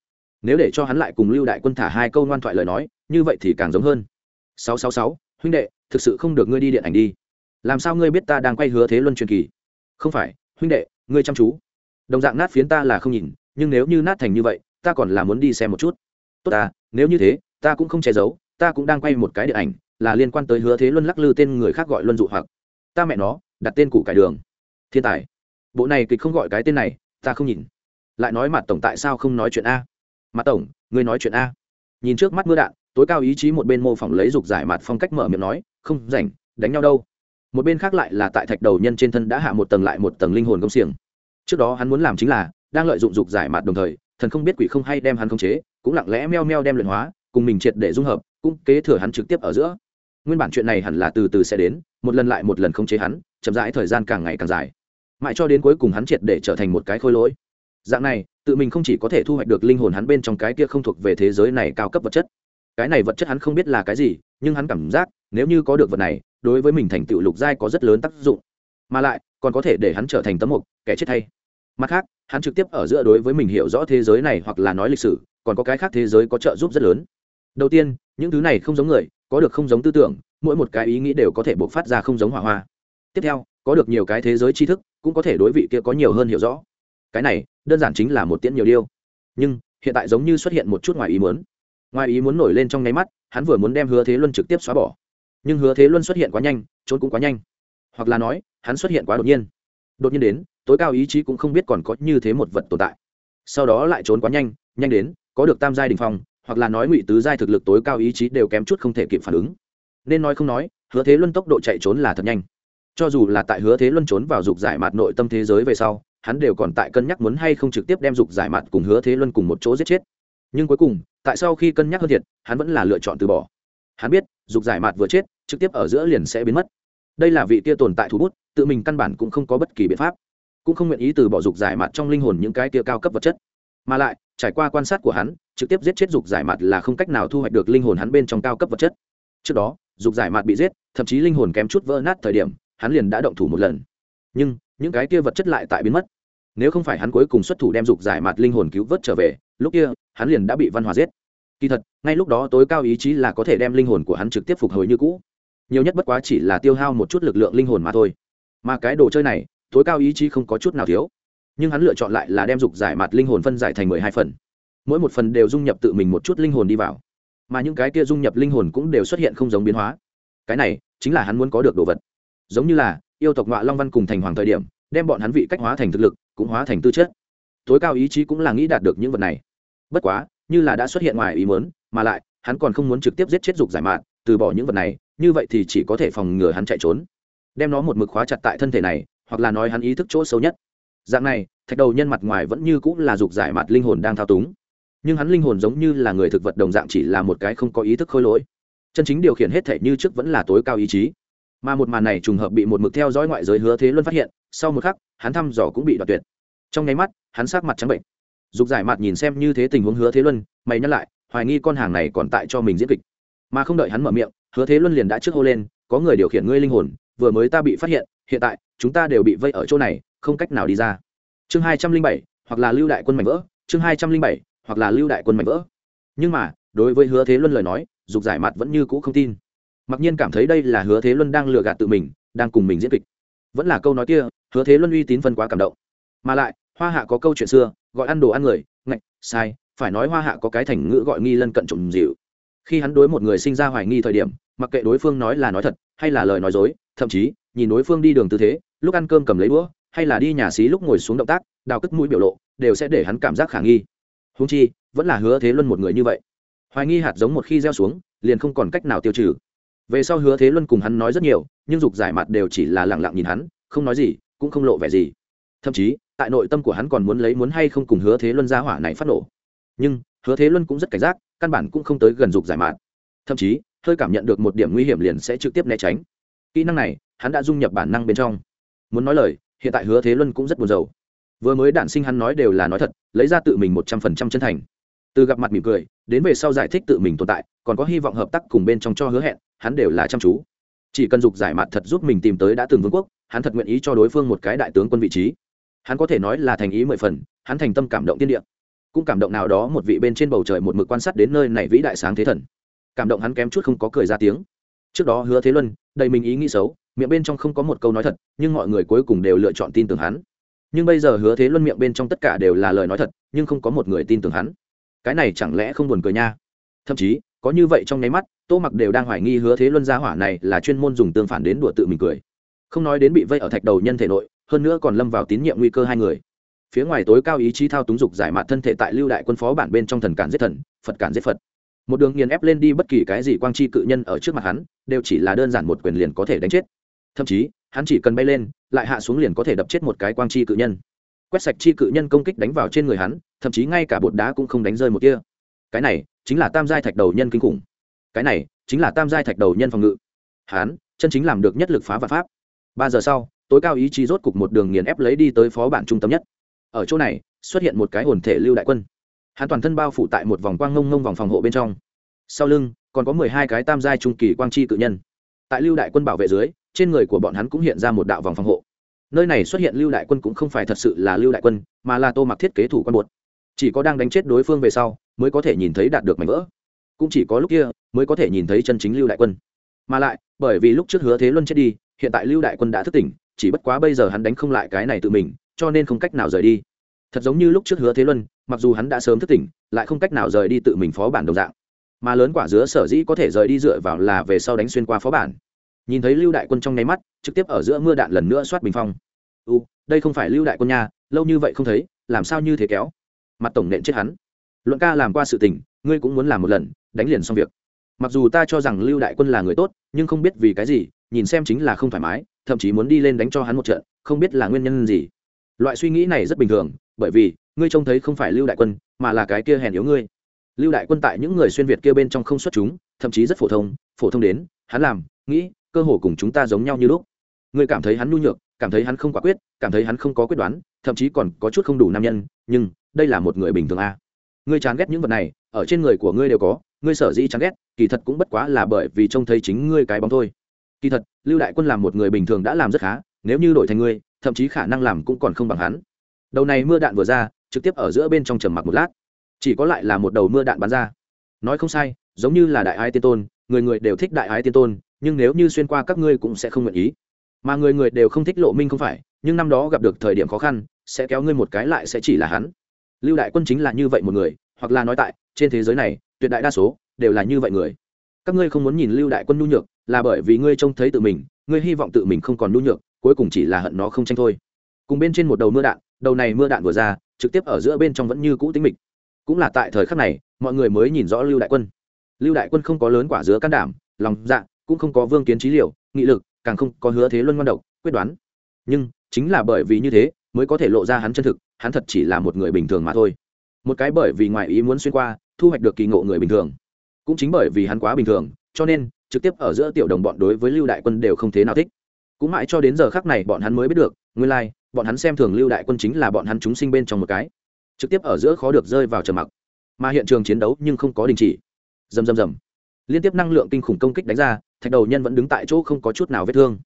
Nếu để cho hắn lại cùng lưu đại quân thả hai câu ngoan thoại lời nói, như vậy thì càng giống hơn. Sáu sáu sáu, huynh đệ thực sự không được ngươi đi điện ảnh đi. Làm sao ngươi biết ta đang quay hứa thế luân truyền kỳ? Không phải, huynh đệ, ngươi chăm chú. Đồng dạng nát phiến ta là không nhìn, nhưng nếu như nát thành như vậy, ta còn là muốn đi xem một chút. Tốt ta, nếu như thế, ta cũng không che giấu, ta cũng đang quay một cái điện ảnh, là liên quan tới hứa thế luân lắc lư tên người khác gọi luân dụ hoặc. Ta mẹ nó, đặt tên củ cải đường. Thiên tài. Bộ này kịch không gọi cái tên này, ta không nhìn. Lại nói mặt tổng tại sao không nói chuyện a? Mặt tổng, ngươi nói chuyện a. Nhìn trước mắt mưa đạn tối cao ý chí một bên mô phỏng lấy dục giải mặt phong cách mở miệng nói, không rảnh, đánh nhau đâu. Một bên khác lại là tại thạch đầu nhân trên thân đã hạ một tầng lại một tầng linh hồn công xiềng. Trước đó hắn muốn làm chính là, đang lợi dụng dục giải mặt đồng thời, thần không biết quỷ không hay đem hắn khống chế, cũng lặng lẽ meo meo đem luyện hóa, cùng mình triệt để dung hợp, cũng kế thừa hắn trực tiếp ở giữa. Nguyên bản chuyện này hẳn là từ từ sẽ đến, một lần lại một lần khống chế hắn, chậm rãi thời gian càng ngày càng dài. Mãi cho đến cuối cùng hắn triệt để trở thành một cái khôi lỗi. Dạng này, tự mình không chỉ có thể thu hoạch được linh hồn hắn bên trong cái kia không thuộc về thế giới này cao cấp vật chất cái này vật chất hắn không biết là cái gì, nhưng hắn cảm giác, nếu như có được vật này, đối với mình thành tựu lục giai có rất lớn tác dụng. Mà lại, còn có thể để hắn trở thành tấm mục, kẻ chết thay mặt khác, hắn trực tiếp ở giữa đối với mình hiểu rõ thế giới này hoặc là nói lịch sử, còn có cái khác thế giới có trợ giúp rất lớn. Đầu tiên, những thứ này không giống người, có được không giống tư tưởng, mỗi một cái ý nghĩ đều có thể buộc phát ra không giống hỏa hoa. Tiếp theo, có được nhiều cái thế giới tri thức, cũng có thể đối vị kia có nhiều hơn hiểu rõ. Cái này, đơn giản chính là một tiễn nhiều điêu nhưng, hiện tại giống như xuất hiện một chút ngoài ý muốn ngoài ý muốn nổi lên trong nháy mắt, hắn vừa muốn đem hứa thế luân trực tiếp xóa bỏ. Nhưng hứa thế luân xuất hiện quá nhanh, trốn cũng quá nhanh. Hoặc là nói, hắn xuất hiện quá đột nhiên. Đột nhiên đến, tối cao ý chí cũng không biết còn có như thế một vật tồn tại. Sau đó lại trốn quá nhanh nhanh đến, có được tam giai đình phong, hoặc là nói ngụy tứ giai thực lực tối cao ý chí đều kém chút không thể kịp phản ứng. Nên nói không nói, hứa thế luân tốc độ chạy trốn là thật nhanh. Cho dù là tại hứa thế luân trốn vào dục giải mạt nội tâm thế giới về sau, hắn đều còn tại cân nhắc muốn hay không trực tiếp đem dục giải mạt cùng hứa thế luân cùng một chỗ giết chết nhưng cuối cùng, tại sau khi cân nhắc hơn thiệt, hắn vẫn là lựa chọn từ bỏ. Hắn biết, dục giải mạt vừa chết, trực tiếp ở giữa liền sẽ biến mất. Đây là vị tia tồn tại thú bút, tự mình căn bản cũng không có bất kỳ biện pháp. Cũng không nguyện ý từ bỏ dục giải mạt trong linh hồn những cái tia cao cấp vật chất. Mà lại, trải qua quan sát của hắn, trực tiếp giết chết dục giải mạt là không cách nào thu hoạch được linh hồn hắn bên trong cao cấp vật chất. Trước đó, dục giải mạt bị giết, thậm chí linh hồn kém chút vỡ nát thời điểm, hắn liền đã động thủ một lần. Nhưng, những cái kia vật chất lại tại biến mất. Nếu không phải hắn cuối cùng xuất thủ đem dục giải mạt linh hồn cứu vớt trở về lúc kia, hắn liền đã bị văn hòa giết. Kỳ thật, ngay lúc đó tối cao ý chí là có thể đem linh hồn của hắn trực tiếp phục hồi như cũ. Nhiều nhất bất quá chỉ là tiêu hao một chút lực lượng linh hồn mà thôi. Mà cái đồ chơi này, tối cao ý chí không có chút nào thiếu. Nhưng hắn lựa chọn lại là đem dục giải mặt linh hồn phân giải thành mười hai phần. Mỗi một phần đều dung nhập tự mình một chút linh hồn đi vào. Mà những cái kia dung nhập linh hồn cũng đều xuất hiện không giống biến hóa. Cái này, chính là hắn muốn có được đồ vật. Giống như là, yêu tộc ngoại long văn cùng thành hoàng thời điểm, đem bọn hắn vị cách hóa thành thực lực, cũng hóa thành tư chất. Tối cao ý chí cũng là nghĩ đạt được những vật này bất quá, như là đã xuất hiện ngoài ý muốn, mà lại, hắn còn không muốn trực tiếp giết chết dục giải mạn, từ bỏ những vật này, như vậy thì chỉ có thể phòng ngừa hắn chạy trốn. Đem nó một mực khóa chặt tại thân thể này, hoặc là nói hắn ý thức chỗ sâu nhất. Dạng này, thạch đầu nhân mặt ngoài vẫn như cũng là dục giải mặt linh hồn đang thao túng. Nhưng hắn linh hồn giống như là người thực vật đồng dạng chỉ là một cái không có ý thức khôi lỗi. Chân chính điều khiển hết thể như trước vẫn là tối cao ý chí. Mà một màn này trùng hợp bị một mực theo dõi ngoại giới hứa thế luân phát hiện, sau một khắc, hắn thăm dò cũng bị đoạt tuyệt. Trong nháy mắt, hắn sát mặt trắng bệnh dục giải mặt nhìn xem như thế tình huống hứa thế luân, mày nhắc lại, hoài nghi con hàng này còn tại cho mình diễn kịch. Mà không đợi hắn mở miệng, hứa thế luân liền đã trước hô lên, có người điều khiển ngươi linh hồn, vừa mới ta bị phát hiện hiện tại, chúng ta đều bị vây ở chỗ này, không cách nào đi ra. Chương hai trăm linh bảy, hoặc là lưu đại quân mạnh vỡ, chương hai trăm linh bảy, hoặc là lưu đại quân mạnh vỡ. Nhưng mà, đối với hứa thế luân lời nói, dục giải mặt vẫn như cũ không tin. Mặc nhiên cảm thấy đây là hứa thế luân đang lừa gạt tự mình, đang cùng mình diễn kịch. Vẫn là câu nói kia, hứa thế luân uy tín phân quá cảm động. Mà lại, hoa hạ có câu chuyện xưa gọi ăn đồ ăn người, ngạch, sai, phải nói hoa hạ có cái thành ngữ gọi nghi lân cận trộm dịu. Khi hắn đối một người sinh ra hoài nghi thời điểm, mặc kệ đối phương nói là nói thật, hay là lời nói dối, thậm chí, nhìn đối phương đi đường tư thế, lúc ăn cơm cầm lấy đũa, hay là đi nhà xí lúc ngồi xuống động tác, đào cất mũi biểu lộ, đều sẽ để hắn cảm giác khả nghi. Húng chi, vẫn là hứa thế luân một người như vậy. Hoài nghi hạt giống một khi gieo xuống, liền không còn cách nào tiêu trừ. Về sau hứa thế luân cùng hắn nói rất nhiều, nhưng dục giải mặt đều chỉ là lẳng lặng nhìn hắn, không nói gì, cũng không lộ vẻ gì. Thậm chí tại nội tâm của hắn còn muốn lấy muốn hay không cùng hứa thế luân ra hỏa này phát nổ. Nhưng, hứa thế luân cũng rất cảnh giác, căn bản cũng không tới gần dục giải mạn thậm chí, hơi cảm nhận được một điểm nguy hiểm liền sẽ trực tiếp né tránh. Kỹ năng này, hắn đã dung nhập bản năng bên trong. Muốn nói lời, hiện tại hứa thế luân cũng rất buồn rầu. Vừa mới đản sinh hắn nói đều là nói thật, lấy ra tự mình một trăm phần trăm chân thành. Từ gặp mặt mỉm cười, đến về sau giải thích tự mình tồn tại, còn có hy vọng hợp tác cùng bên trong cho hứa hẹn, hắn đều là chăm chú. Chỉ cần dục giải mặt thật giúp mình tìm tới đã từng vương quốc, hắn thật nguyện ý cho đối phương một cái đại tướng quân vị trí hắn có thể nói là thành ý mười phần, hắn thành tâm cảm động tiên địa. Cũng cảm động nào đó một vị bên trên bầu trời một mực quan sát đến nơi này vĩ đại sáng thế thần. Cảm động hắn kém chút không có cười ra tiếng. Trước đó hứa thế luân, đầy mình ý nghĩ xấu, miệng bên trong không có một câu nói thật, nhưng mọi người cuối cùng đều lựa chọn tin tưởng hắn. Nhưng bây giờ hứa thế luân miệng bên trong tất cả đều là lời nói thật, nhưng không có một người tin tưởng hắn. Cái này chẳng lẽ không buồn cười nha? Thậm chí, có như vậy trong nháy mắt, tô mặc đều đang hoài nghi hứa thế luân gia hỏa này là chuyên môn dùng tương phản đến đùa tự mình cười. Không nói đến bị vây ở thạch đầu nhân thể nội hơn nữa còn lâm vào tín nhiệm nguy cơ hai người. Phía ngoài tối cao ý chí thao túng dục giải mạt thân thể tại lưu đại quân phó bản bên trong thần cản giết thần, phật cản giết phật. Một đường nghiền ép lên đi bất kỳ cái gì quang chi cự nhân ở trước mặt hắn, đều chỉ là đơn giản một quyền liền có thể đánh chết. Thậm chí, hắn chỉ cần bay lên, lại hạ xuống liền có thể đập chết một cái quang chi cự nhân. Quét sạch chi cự nhân công kích đánh vào trên người hắn, thậm chí ngay cả bột đá cũng không đánh rơi một kia cái này, chính là tam giai thạch đầu nhân kinh khủng. Cái này, chính là tam giai thạch đầu nhân phòng ngự. Hắn, chân chính làm được nhất lực phá và pháp. Ba giờ sau tối cao ý chí rốt cục một đường nghiền ép lấy đi tới phó bản trung tâm nhất. Ở chỗ này, xuất hiện một cái hồn thể lưu đại quân. Hắn toàn thân bao phủ tại một vòng quang ngông ngông vòng phòng hộ bên trong. Sau lưng, còn có mười hai cái tam giai trung kỳ quang chi cự nhân. Tại lưu đại quân bảo vệ dưới, trên người của bọn hắn cũng hiện ra một đạo vòng phòng hộ. Nơi này xuất hiện lưu đại quân cũng không phải thật sự là lưu đại quân, mà là tô mặc thiết kế thủ quân bột. Chỉ có đang đánh chết đối phương về sau, mới có thể nhìn thấy đạt được mảnh vỡ. Cũng chỉ có lúc kia, mới có thể nhìn thấy chân chính lưu đại quân. Mà lại, bởi vì lúc trước hứa thế luân chết đi, hiện tại lưu đại quân đã thức tỉnh chỉ bất quá bây giờ hắn đánh không lại cái này tự mình, cho nên không cách nào rời đi. Thật giống như lúc trước hứa thế luân, mặc dù hắn đã sớm thức tỉnh, lại không cách nào rời đi tự mình phó bản đồng dạng. Mà lớn quả dứa sở dĩ có thể rời đi dựa vào là về sau đánh xuyên qua phó bản. Nhìn thấy lưu đại quân trong nháy mắt, trực tiếp ở giữa mưa đạn lần nữa soát bình phong. U, đây không phải lưu đại quân nha, lâu như vậy không thấy, làm sao như thế kéo? Mặt tổng nện chết hắn. Luận ca làm qua sự tình, ngươi cũng muốn làm một lần, đánh liền xong việc. Mặc dù ta cho rằng lưu đại quân là người tốt, nhưng không biết vì cái gì, nhìn xem chính là không thoải mái thậm chí muốn đi lên đánh cho hắn một trận, không biết là nguyên nhân gì. Loại suy nghĩ này rất bình thường, bởi vì, ngươi trông thấy không phải lưu đại quân, mà là cái kia hèn yếu ngươi. Lưu đại quân tại những người xuyên việt kia bên trong không xuất chúng, thậm chí rất phổ thông phổ thông đến, hắn làm, nghĩ, cơ hồ cùng chúng ta giống nhau như lúc. Ngươi cảm thấy hắn nhu nhược, cảm thấy hắn không quả quyết, cảm thấy hắn không có quyết đoán, thậm chí còn có chút không đủ nam nhân, nhưng, đây là một người bình thường a. Ngươi chán ghét những vật này, ở trên người của ngươi đều có, ngươi sở dĩ chán ghét, kỳ thật cũng bất quá là bởi vì trông thấy chính ngươi cái bóng thôi kỳ thật, lưu đại quân làm một người bình thường đã làm rất khá, nếu như đổi thành ngươi, thậm chí khả năng làm cũng còn không bằng hắn. Đầu này mưa đạn vừa ra, trực tiếp ở giữa bên trong trầm mặc một lát. Chỉ có lại là một đầu mưa đạn bắn ra. Nói không sai, giống như là đại ái tiên tôn, người người đều thích đại ái tiên tôn, nhưng nếu như xuyên qua các ngươi cũng sẽ không nguyện ý. Mà người người đều không thích lộ minh không phải, nhưng năm đó gặp được thời điểm khó khăn, sẽ kéo ngươi một cái lại sẽ chỉ là hắn. Lưu đại quân chính là như vậy một người, hoặc là nói tại, trên thế giới này, tuyệt đại đa số đều là như vậy người. Các ngươi không muốn nhìn lưu đại quân nhu nhược là bởi vì ngươi trông thấy tự mình, ngươi hy vọng tự mình không còn nhu nhược, cuối cùng chỉ là hận nó không tranh thôi. Cùng bên trên một đầu mưa đạn, đầu này mưa đạn vừa ra, trực tiếp ở giữa bên trong vẫn như cũ tính mịch. Cũng là tại thời khắc này, mọi người mới nhìn rõ lưu đại quân. Lưu đại quân không có lớn quả dứa can đảm, lòng dạ cũng không có vương kiến trí liệu, nghị lực, càng không có hứa thế luân ngoan độc, quyết đoán. Nhưng, chính là bởi vì như thế, mới có thể lộ ra hắn chân thực, hắn thật chỉ là một người bình thường mà thôi. Một cái bởi vì ngoại ý muốn xuyên qua, thu hoạch được kỳ ngộ người bình thường. Cũng chính bởi vì hắn quá bình thường, cho nên trực tiếp ở giữa tiểu đồng bọn đối với lưu đại quân đều không thế nào thích. Cũng mãi cho đến giờ khác này bọn hắn mới biết được nguyên lai、like, bọn hắn xem thường lưu đại quân chính là bọn hắn chúng sinh bên trong một cái. Trực tiếp ở giữa khó được rơi vào trầm mặc. Mà hiện trường chiến đấu nhưng không có đình chỉ. Dầm dầm dầm liên tiếp năng lượng kinh khủng công kích đánh ra thạch đầu nhân vẫn đứng tại chỗ không có chút nào vết thương.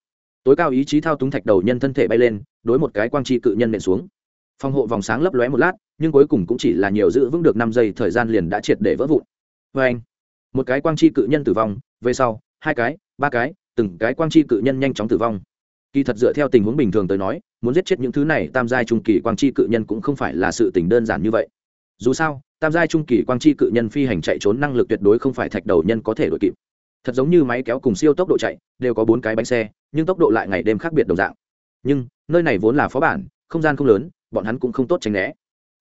Tối cao ý chí thao túng thạch đầu nhân thân thể bay lên đối một cái quang tri cự nhân nện xuống. Phòng hộ vòng sáng lấp lóe một lát nhưng cuối cùng cũng chỉ là nhiều giữ vững được năm giây thời gian liền đã triệt để vỡ vụn. Vê anh một cái quang chi cự nhân tử vong, về sau, hai cái, ba cái, từng cái quang chi cự nhân nhanh chóng tử vong. Kỳ thật dựa theo tình huống bình thường tới nói, muốn giết chết những thứ này tam giai trung kỳ quang chi cự nhân cũng không phải là sự tình đơn giản như vậy. Dù sao, tam giai trung kỳ quang chi cự nhân phi hành chạy trốn năng lực tuyệt đối không phải thạch đầu nhân có thể đội kịp. Thật giống như máy kéo cùng siêu tốc độ chạy, đều có bốn cái bánh xe, nhưng tốc độ lại ngày đêm khác biệt đồng dạng. Nhưng, nơi này vốn là phó bản, không gian không lớn, bọn hắn cũng không tốt tránh né.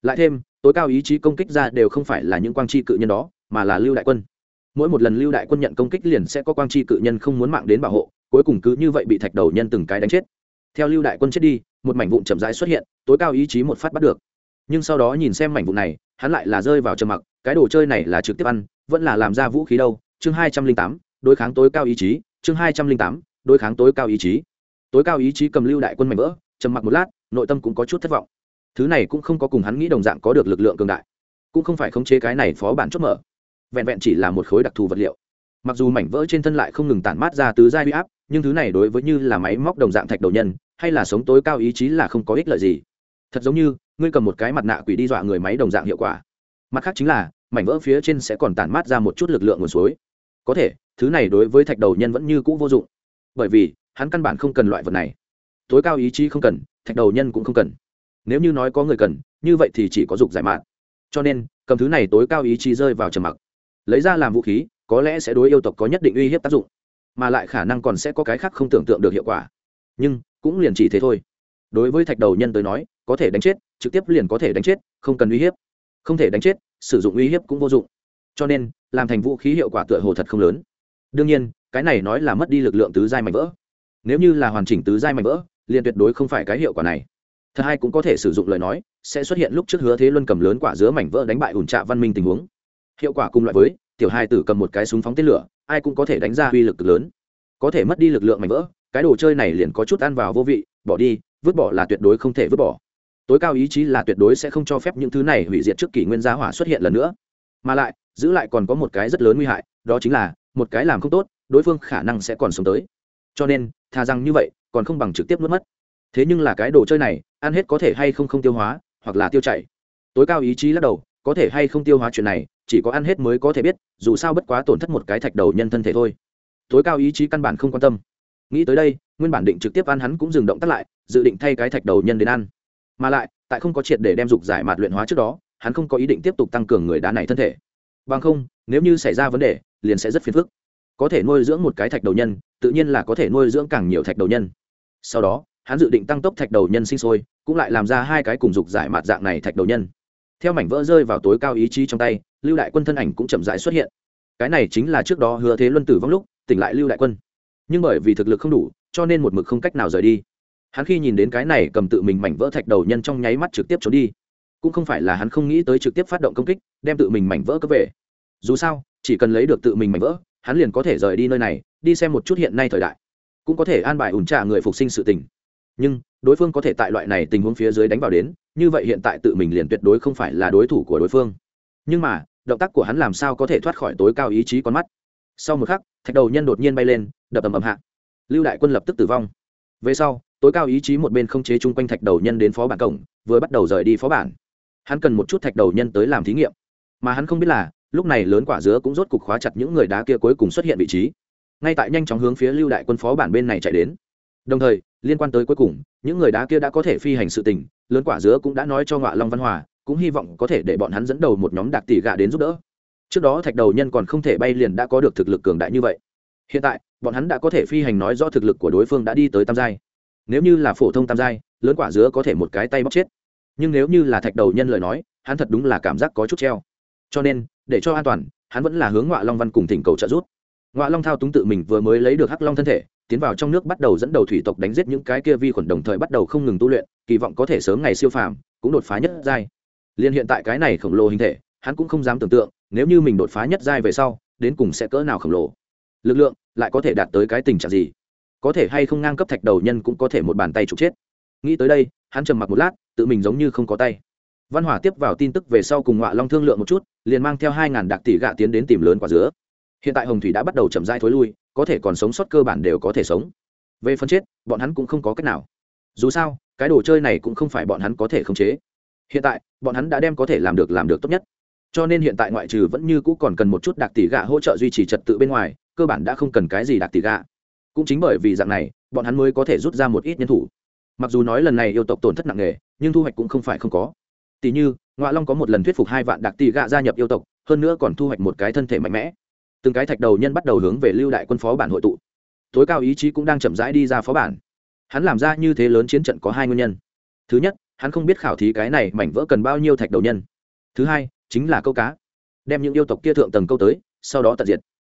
Lại thêm, tối cao ý chí công kích ra đều không phải là những quang chi cự nhân đó, mà là lưu đại quân mỗi một lần lưu đại quân nhận công kích liền sẽ có quang chi cự nhân không muốn mạng đến bảo hộ, cuối cùng cứ như vậy bị thạch đầu nhân từng cái đánh chết. Theo lưu đại quân chết đi, một mảnh vụn chậm rãi xuất hiện, tối cao ý chí một phát bắt được. Nhưng sau đó nhìn xem mảnh vụn này, hắn lại là rơi vào trầm mặc, cái đồ chơi này là trực tiếp ăn, vẫn là làm ra vũ khí đâu. Chương hai trăm linh tám, đối kháng tối cao ý chí, chương hai trăm linh tám, đối kháng tối cao ý chí. Tối cao ý chí cầm lưu đại quân mảnh vỡ, trầm mặc một lát, nội tâm cũng có chút thất vọng. Thứ này cũng không có cùng hắn nghĩ đồng dạng có được lực lượng cường đại. Cũng không phải khống chế cái này phó bản chốt mở vẹn vẹn chỉ là một khối đặc thù vật liệu. Mặc dù mảnh vỡ trên thân lại không ngừng tản mát ra tứ giai huy áp, nhưng thứ này đối với như là máy móc đồng dạng thạch đầu nhân, hay là sống tối cao ý chí là không có ích lợi gì. Thật giống như, ngươi cầm một cái mặt nạ quỷ đi dọa người máy đồng dạng hiệu quả. Mặt khác chính là, mảnh vỡ phía trên sẽ còn tản mát ra một chút lực lượng nguồn suối. Có thể, thứ này đối với thạch đầu nhân vẫn như cũ vô dụng. Bởi vì, hắn căn bản không cần loại vật này. Tối cao ý chí không cần, thạch đầu nhân cũng không cần. Nếu như nói có người cần, như vậy thì chỉ có dục giải mạn cho nên, cầm thứ này tối cao ý chí rơi vào trầm mặc lấy ra làm vũ khí, có lẽ sẽ đối yêu tộc có nhất định uy hiếp tác dụng, mà lại khả năng còn sẽ có cái khác không tưởng tượng được hiệu quả. Nhưng, cũng liền chỉ thế thôi. Đối với thạch đầu nhân tới nói, có thể đánh chết, trực tiếp liền có thể đánh chết, không cần uy hiếp. Không thể đánh chết, sử dụng uy hiếp cũng vô dụng. Cho nên, làm thành vũ khí hiệu quả tựa hồ thật không lớn. Đương nhiên, cái này nói là mất đi lực lượng tứ giai mạnh vỡ. Nếu như là hoàn chỉnh tứ giai mạnh vỡ, liền tuyệt đối không phải cái hiệu quả này. Thật hai cũng có thể sử dụng lời nói, sẽ xuất hiện lúc trước hứa thế luân cầm lớn quả dứa mảnh vỡ đánh bại ủn trạ văn minh tình huống hiệu quả cùng loại với, tiểu hai tử cầm một cái súng phóng tên lửa, ai cũng có thể đánh ra uy lực cực lớn. Có thể mất đi lực lượng mạnh vỡ, cái đồ chơi này liền có chút ăn vào vô vị, bỏ đi, vứt bỏ là tuyệt đối không thể vứt bỏ. Tối cao ý chí là tuyệt đối sẽ không cho phép những thứ này hủy diệt trước kỷ nguyên gia hỏa xuất hiện lần nữa. Mà lại, giữ lại còn có một cái rất lớn nguy hại, đó chính là, một cái làm không tốt, đối phương khả năng sẽ còn sống tới. Cho nên, thà rằng như vậy, còn không bằng trực tiếp nuốt mất. Thế nhưng là cái đồ chơi này, ăn hết có thể hay không không tiêu hóa, hoặc là tiêu chảy. Tối cao ý chí lắc đầu, có thể hay không tiêu hóa chuyện này chỉ có ăn hết mới có thể biết, dù sao bất quá tổn thất một cái thạch đầu nhân thân thể thôi. Tối cao ý chí căn bản không quan tâm. Nghĩ tới đây, nguyên bản định trực tiếp ăn hắn cũng dừng động tắt lại, dự định thay cái thạch đầu nhân đến ăn. Mà lại, tại không có triệt để đem dục giải mạt luyện hóa trước đó, hắn không có ý định tiếp tục tăng cường người đá này thân thể. Bằng không, nếu như xảy ra vấn đề, liền sẽ rất phiền phức. Có thể nuôi dưỡng một cái thạch đầu nhân, tự nhiên là có thể nuôi dưỡng càng nhiều thạch đầu nhân. Sau đó, hắn dự định tăng tốc thạch đầu nhân sinh sôi, cũng lại làm ra hai cái cùng dục giải mạt dạng này thạch đầu nhân. Theo mảnh vỡ rơi vào tối cao ý chí trong tay lưu đại quân thân ảnh cũng chậm rãi xuất hiện. Cái này chính là trước đó hứa thế luân tử vong lúc, tỉnh lại lưu đại quân. Nhưng bởi vì thực lực không đủ, cho nên một mực không cách nào rời đi. Hắn khi nhìn đến cái này cầm tự mình mảnh vỡ thạch đầu nhân trong nháy mắt trực tiếp trốn đi. Cũng không phải là hắn không nghĩ tới trực tiếp phát động công kích, đem tự mình mảnh vỡ cướp về. Dù sao, chỉ cần lấy được tự mình mảnh vỡ, hắn liền có thể rời đi nơi này, đi xem một chút hiện nay thời đại. Cũng có thể an bài ủn trả người phục sinh sự tình. Nhưng, đối phương có thể tại loại này tình huống phía dưới đánh vào đến, như vậy hiện tại tự mình liền tuyệt đối không phải là đối thủ của đối phương. Nhưng mà động tác của hắn làm sao có thể thoát khỏi tối cao ý chí con mắt. Sau một khắc, thạch đầu nhân đột nhiên bay lên, đập ầm ầm hạ. Lưu đại quân lập tức tử vong. Về sau, tối cao ý chí một bên không chế chung quanh thạch đầu nhân đến phó bản cổng, vừa bắt đầu rời đi phó bản. Hắn cần một chút thạch đầu nhân tới làm thí nghiệm. Mà hắn không biết là, lúc này lớn quả dứa cũng rốt cục khóa chặt những người đá kia cuối cùng xuất hiện vị trí. Ngay tại nhanh chóng hướng phía lưu đại quân phó bản bên này chạy đến. Đồng thời, liên quan tới cuối cùng, những người đá kia đã có thể phi hành sự tình, lớn quả dứa cũng đã nói cho ngọa long văn hòa cũng hy vọng có thể để bọn hắn dẫn đầu một nhóm đặc tỷ gạ đến giúp đỡ. Trước đó thạch đầu nhân còn không thể bay liền đã có được thực lực cường đại như vậy. Hiện tại, bọn hắn đã có thể phi hành nói rõ thực lực của đối phương đã đi tới tam giai. Nếu như là phổ thông tam giai, lớn quả dứa có thể một cái tay bóc chết. Nhưng nếu như là thạch đầu nhân lời nói, hắn thật đúng là cảm giác có chút treo. Cho nên, để cho an toàn, hắn vẫn là hướng ngọa long văn cùng thỉnh cầu trợ giúp. Ngọa long thao túng tự mình vừa mới lấy được hắc long thân thể, tiến vào trong nước bắt đầu dẫn đầu thủy tộc đánh giết những cái kia vi khuẩn đồng thời bắt đầu không ngừng tu luyện, kỳ vọng có thể sớm ngày siêu phàm, cũng đột phá nhất giai liên hiện tại cái này khổng lồ hình thể, hắn cũng không dám tưởng tượng, nếu như mình đột phá nhất giai về sau, đến cùng sẽ cỡ nào khổng lồ. Lực lượng lại có thể đạt tới cái tình trạng gì? Có thể hay không ngang cấp thạch đầu nhân cũng có thể một bàn tay trục chết. Nghĩ tới đây, hắn trầm mặc một lát, tự mình giống như không có tay. Văn hỏa tiếp vào tin tức về sau cùng ngọa long thương lượng một chút, liền mang theo hai ngàn đặc tỷ gạ tiến đến tìm lớn quả dứa. Hiện tại hồng thủy đã bắt đầu chậm rãi thối lui, có thể còn sống sót cơ bản đều có thể sống. Về phần chết, bọn hắn cũng không có cách nào. Dù sao, cái đồ chơi này cũng không phải bọn hắn có thể khống chế hiện tại, bọn hắn đã đem có thể làm được làm được tốt nhất. Cho nên hiện tại ngoại trừ vẫn như cũ còn cần một chút đặc tỷ gạ hỗ trợ duy trì trật tự bên ngoài, cơ bản đã không cần cái gì đặc tỷ gạ cũng chính bởi vì dạng này, bọn hắn mới có thể rút ra một ít nhân thủ. Mặc dù nói lần này yêu tộc tổn thất nặng nề, nhưng thu hoạch cũng không phải không có. Tỷ như ngoại long có một lần thuyết phục hai vạn đặc tỷ gạ gia nhập yêu tộc, hơn nữa còn thu hoạch một cái thân thể mạnh mẽ. Từng cái thạch đầu nhân bắt đầu hướng về lưu đại quân phó bản hội tụ. Tối cao ý chí cũng đang chậm rãi đi ra phó bản. Hắn làm ra như thế lớn chiến trận có hai nguyên nhân. Thứ nhất hắn không biết khảo thí cái này mảnh vỡ cần bao nhiêu thạch đầu nhân. Thứ hai, chính là câu cá. Đem những yêu tộc kia thượng tầng câu tới, sau đó tận diệt.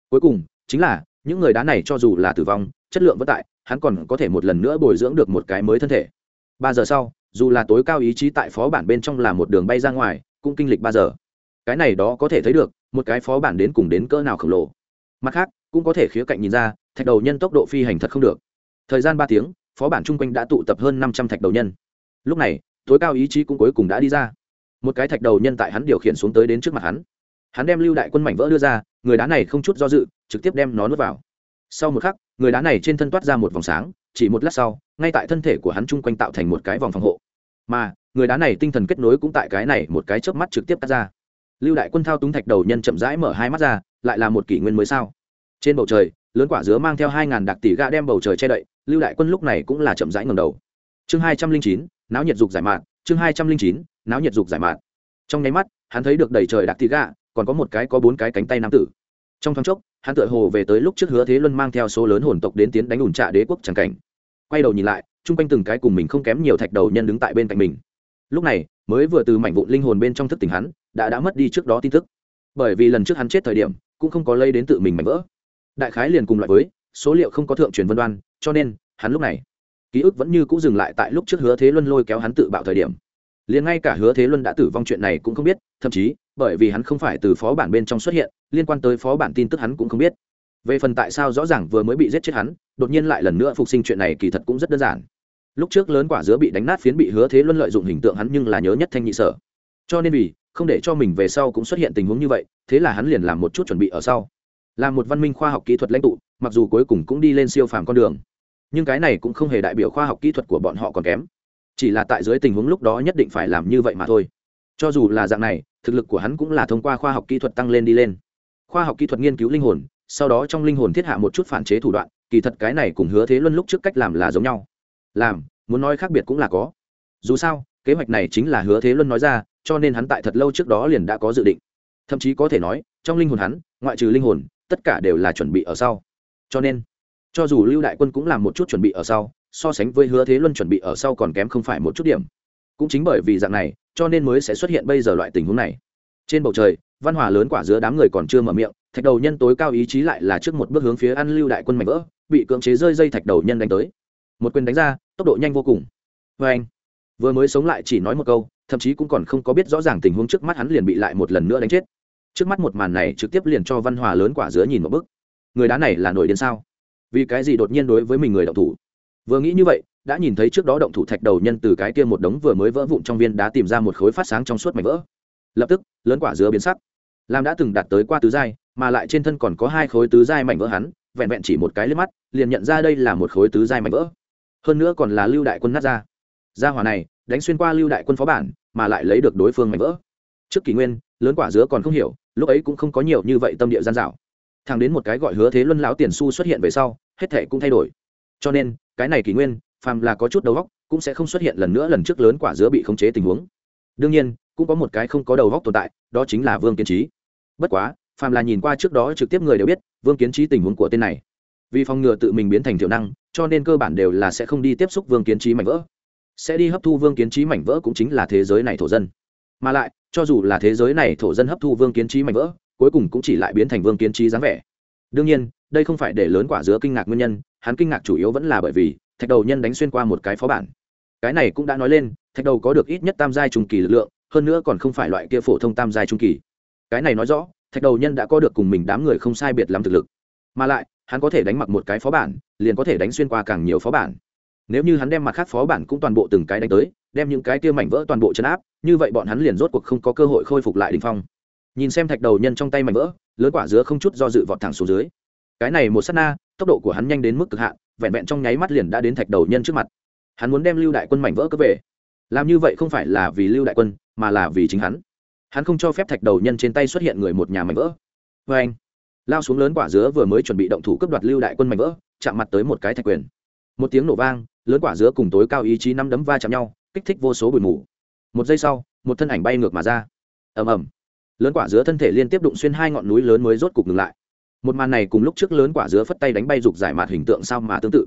Cuối cùng, chính là, những người đá này cho dù là tử vong, chất lượng vẫn tại, hắn còn có thể một lần nữa bồi dưỡng được một cái mới thân thể. Ba giờ sau, dù là tối cao ý chí tại phó bản bên trong là một đường bay ra ngoài, cũng kinh lịch ba giờ. Cái này đó có thể thấy được, một cái phó bản đến cùng đến cỡ nào khổng lồ. Mặt khác, cũng có thể khía cạnh nhìn ra, thạch đầu nhân tốc độ phi hành thật không được. Thời gian ba tiếng, phó bản chung quanh đã tụ tập hơn năm trăm thạch đầu nhân. Lúc này tối cao ý chí cũng cuối cùng đã đi ra. Một cái thạch đầu nhân tại hắn điều khiển xuống tới đến trước mặt hắn. Hắn đem lưu đại quân mảnh vỡ đưa ra, người đá này không chút do dự, trực tiếp đem nó nuốt vào. Sau một khắc, người đá này trên thân toát ra một vòng sáng, chỉ một lát sau, ngay tại thân thể của hắn chung quanh tạo thành một cái vòng phòng hộ. Mà, người đá này tinh thần kết nối cũng tại cái này một cái chớp mắt trực tiếp cắt ra. Lưu đại quân thao túng thạch đầu nhân chậm rãi mở hai mắt ra, lại là một kỷ nguyên mới sao? Trên bầu trời, lớn quả dứa mang theo hai ngàn đặc tỷ gạ đem bầu trời che đậy, lưu đại quân lúc này cũng là chậm rãi ngầm đầu. Chương hai trăm linh chín náo nhiệt dục giải mạn chương hai trăm linh chín, náo nhiệt dục giải mạn trong nháy mắt, hắn thấy được đầy trời đặc tỷ gạ còn có một cái có bốn cái cánh tay nam tử. Trong thoáng chốc, hắn tựa hồ về tới lúc trước hứa thế luân mang theo số lớn hồn tộc đến tiến đánh ủn trạ đế quốc tràng cảnh. Quay đầu nhìn lại, chung quanh từng cái cùng mình không kém nhiều thạch đầu nhân đứng tại bên cạnh mình. Lúc này, mới vừa từ mảnh vụn linh hồn bên trong thức tỉnh hắn, đã đã mất đi trước đó tin tức. Bởi vì lần trước hắn chết thời điểm, cũng không có lây đến tự mình mảnh vỡ. Đại khái liền cùng loại với, số liệu không có thượng truyền vân đoan, cho nên, hắn lúc này ký ức vẫn như cũng dừng lại tại lúc trước hứa thế luân lôi kéo hắn tự bạo thời điểm. Liền ngay cả hứa thế luân đã tử vong chuyện này cũng không biết, thậm chí, bởi vì hắn không phải từ phó bản bên trong xuất hiện, liên quan tới phó bản tin tức hắn cũng không biết. Về phần tại sao rõ ràng vừa mới bị giết chết hắn, đột nhiên lại lần nữa phục sinh chuyện này kỳ thật cũng rất đơn giản. Lúc trước lớn quả dứa bị đánh nát phiến bị hứa thế luân lợi dụng hình tượng hắn nhưng là nhớ nhất thanh nhị sở. Cho nên vì, không để cho mình về sau cũng xuất hiện tình huống như vậy, thế là hắn liền làm một chút chuẩn bị ở sau. Là một văn minh khoa học kỹ thuật lãnh tụ, mặc dù cuối cùng cũng đi lên siêu phàm con đường nhưng cái này cũng không hề đại biểu khoa học kỹ thuật của bọn họ còn kém. Chỉ là tại dưới tình huống lúc đó nhất định phải làm như vậy mà thôi. Cho dù là dạng này, thực lực của hắn cũng là thông qua khoa học kỹ thuật tăng lên đi lên. Khoa học kỹ thuật nghiên cứu linh hồn, sau đó trong linh hồn thiết hạ một chút phản chế thủ đoạn, kỳ thật cái này cùng hứa thế luân lúc trước cách làm là giống nhau. Làm, muốn nói khác biệt cũng là có. Dù sao, kế hoạch này chính là hứa thế luân nói ra, cho nên hắn tại thật lâu trước đó liền đã có dự định. Thậm chí có thể nói, trong linh hồn hắn, ngoại trừ linh hồn, tất cả đều là chuẩn bị ở sau. Cho nên cho dù lưu đại quân cũng làm một chút chuẩn bị ở sau, so sánh với hứa thế luân chuẩn bị ở sau còn kém không phải một chút điểm. Cũng chính bởi vì dạng này, cho nên mới sẽ xuất hiện bây giờ loại tình huống này. Trên bầu trời, văn hòa lớn quả giữa đám người còn chưa mở miệng, thạch đầu nhân tối cao ý chí lại là trước một bước hướng phía ăn lưu đại quân mạnh vỡ, bị cưỡng chế rơi dây thạch đầu nhân đánh tới. Một quyền đánh ra, tốc độ nhanh vô cùng. Vê anh, vừa mới sống lại chỉ nói một câu, thậm chí cũng còn không có biết rõ ràng tình huống trước mắt hắn liền bị lại một lần nữa đánh chết. Trước mắt một màn này trực tiếp liền cho văn hòa lớn quả giữa nhìn một bức. Người đá này là nổi điên sao? Vì cái gì đột nhiên đối với mình người động thủ? Vừa nghĩ như vậy, đã nhìn thấy trước đó động thủ thạch đầu nhân từ cái kia một đống vừa mới vỡ vụn trong viên đá tìm ra một khối phát sáng trong suốt mảnh vỡ. Lập tức, lớn quả dứa biến sắc. Làm đã từng đạt tới qua tứ giai, mà lại trên thân còn có hai khối tứ giai mảnh vỡ hắn, vẹn vẹn chỉ một cái liếc mắt, liền nhận ra đây là một khối tứ giai mảnh vỡ. Hơn nữa còn là lưu đại quân nát ra. Ra hỏa này, đánh xuyên qua lưu đại quân phó bản, mà lại lấy được đối phương mảnh vỡ. Trước kỷ nguyên, lớn quả dứa còn không hiểu, lúc ấy cũng không có nhiều như vậy tâm địa gian dạo thằng đến một cái gọi hứa thế luân lão tiền su xuất hiện về sau, hết thệ cũng thay đổi. Cho nên, cái này kỷ nguyên, phàm là có chút đầu góc cũng sẽ không xuất hiện lần nữa lần trước lớn quả dứa bị khống chế tình huống. Đương nhiên, cũng có một cái không có đầu góc tồn tại, đó chính là vương kiến trí bất quá, phàm là nhìn qua trước đó trực tiếp người đều biết, vương kiến trí tình huống của tên này. Vì phòng ngừa tự mình biến thành thiểu năng, cho nên cơ bản đều là sẽ không đi tiếp xúc vương kiến trí mảnh vỡ. Sẽ đi hấp thu vương kiến trí mảnh vỡ cũng chính là thế giới này thổ dân. Mà lại, cho dù là thế giới này thổ dân hấp thu vương kiến trí mảnh vỡ cuối cùng cũng chỉ lại biến thành vương kiến trí dáng vẻ. Đương nhiên, đây không phải để lớn quả dứa kinh ngạc nguyên nhân, hắn kinh ngạc chủ yếu vẫn là bởi vì thạch đầu nhân đánh xuyên qua một cái phó bản. Cái này cũng đã nói lên, thạch đầu có được ít nhất tam giai trung kỳ lực lượng, hơn nữa còn không phải loại kia phổ thông tam giai trung kỳ. Cái này nói rõ, thạch đầu nhân đã có được cùng mình đám người không sai biệt lắm thực lực. Mà lại, hắn có thể đánh mặc một cái phó bản, liền có thể đánh xuyên qua càng nhiều phó bản. Nếu như hắn đem mặt khác phó bản cũng toàn bộ từng cái đánh tới, đem những cái kia mảnh vỡ toàn bộ chấn áp, như vậy bọn hắn liền rốt cuộc không có cơ hội khôi phục lại đình phong nhìn xem thạch đầu nhân trong tay mảnh vỡ, lớn quả dứa không chút do dự vọt thẳng xuống dưới. Cái này một s á t na, tốc độ của hắn nhanh đến mức cực hạn, vẹn vẹn trong nháy mắt liền đã đến thạch đầu nhân trước mặt. Hắn muốn đem lưu đại quân mảnh vỡ cướp về. Làm như vậy không phải là vì lưu đại quân, mà là vì chính hắn. Hắn không cho phép thạch đầu nhân trên tay xuất hiện người một nhà mảnh vỡ. Vê anh lao xuống lớn quả dứa vừa mới chuẩn bị động thủ cướp đoạt lưu đại quân mảnh vỡ, chạm mặt tới một cái thạch quyền. Một tiếng nổ vang, lớn quả dứa cùng tối cao ý chí năm đấm va chạm nhau, kích thích vô số bụi mù. Một giây sau, một thân ảnh bay ngược mà ra. Ầm ầm lớn quả dứa thân thể liên tiếp đụng xuyên hai ngọn núi lớn mới rốt cục ngừng lại. Một màn này cùng lúc trước lớn quả dứa phất tay đánh bay rục giải mạt hình tượng sao mà tương tự.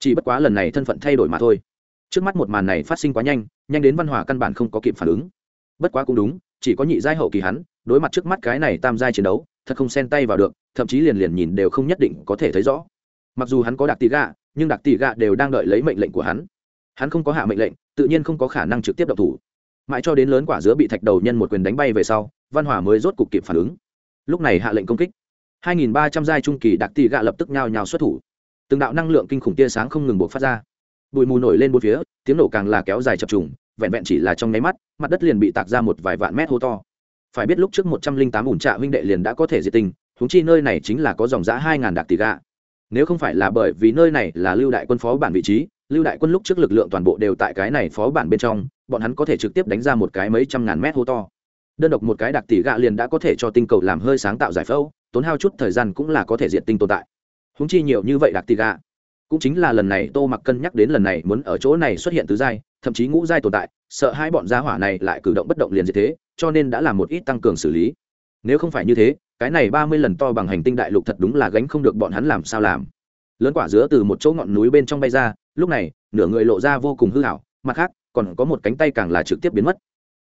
Chỉ bất quá lần này thân phận thay đổi mà thôi. Trước mắt một màn này phát sinh quá nhanh nhanh đến văn hòa căn bản không có kịp phản ứng. Bất quá cũng đúng, chỉ có nhị giai hậu kỳ hắn, đối mặt trước mắt cái này tam giai chiến đấu, thật không xen tay vào được, thậm chí liền liền nhìn đều không nhất định có thể thấy rõ. Mặc dù hắn có đặc tỷ gạ, nhưng đặc tỷ gạ đều đang đợi lấy mệnh lệnh của hắn. Hắn không có hạ mệnh lệnh, tự nhiên không có khả năng trực tiếp độc thủ mãi cho đến lớn quả dứa bị thạch đầu nhân một quyền đánh bay về sau, văn hỏa mới rốt cục kịp phản ứng. Lúc này hạ lệnh công kích. 2.300 giai trung kỳ đặc tỷ gạ lập tức nhào nhào xuất thủ. Từng đạo năng lượng kinh khủng tia sáng không ngừng buộc phát ra. Bụi mù nổi lên bốn phía, tiếng nổ càng là kéo dài chập trùng, vẹn vẹn chỉ là trong nháy mắt, mặt đất liền bị tạc ra một vài vạn mét hô to. Phải biết lúc trước một trăm linh tám ủn trạ huynh đệ liền đã có thể diệt tình húng chi nơi này chính là có dòng giã hai ngàn đặc tỷ gạ. Nếu không phải là bởi vì nơi này là lưu đại quân phó bản vị trí, lưu đại quân lúc trước lực lượng toàn bộ đều tại cái này phó bản bên trong bọn hắn có thể trực tiếp đánh ra một cái mấy trăm ngàn mét hô to. Đơn độc một cái đặc tỷ gạ liền đã có thể cho tinh cầu làm hơi sáng tạo giải phẫu, tốn hao chút thời gian cũng là có thể diện tinh tồn tại. Húng chi nhiều như vậy đặc tỷ gạ, cũng chính là lần này tô mặc cân nhắc đến lần này muốn ở chỗ này xuất hiện tứ giai, thậm chí ngũ giai tồn tại, sợ hai bọn gia hỏa này lại cử động bất động liền như thế, cho nên đã làm một ít tăng cường xử lý. Nếu không phải như thế, cái này ba mươi lần to bằng hành tinh đại lục thật đúng là gánh không được bọn hắn làm sao làm. Lớn quả dứa từ một chỗ ngọn núi bên trong bay ra, lúc này, nửa người lộ ra vô cùng hư hảo mặt khác còn có một cánh tay càng là trực tiếp biến mất.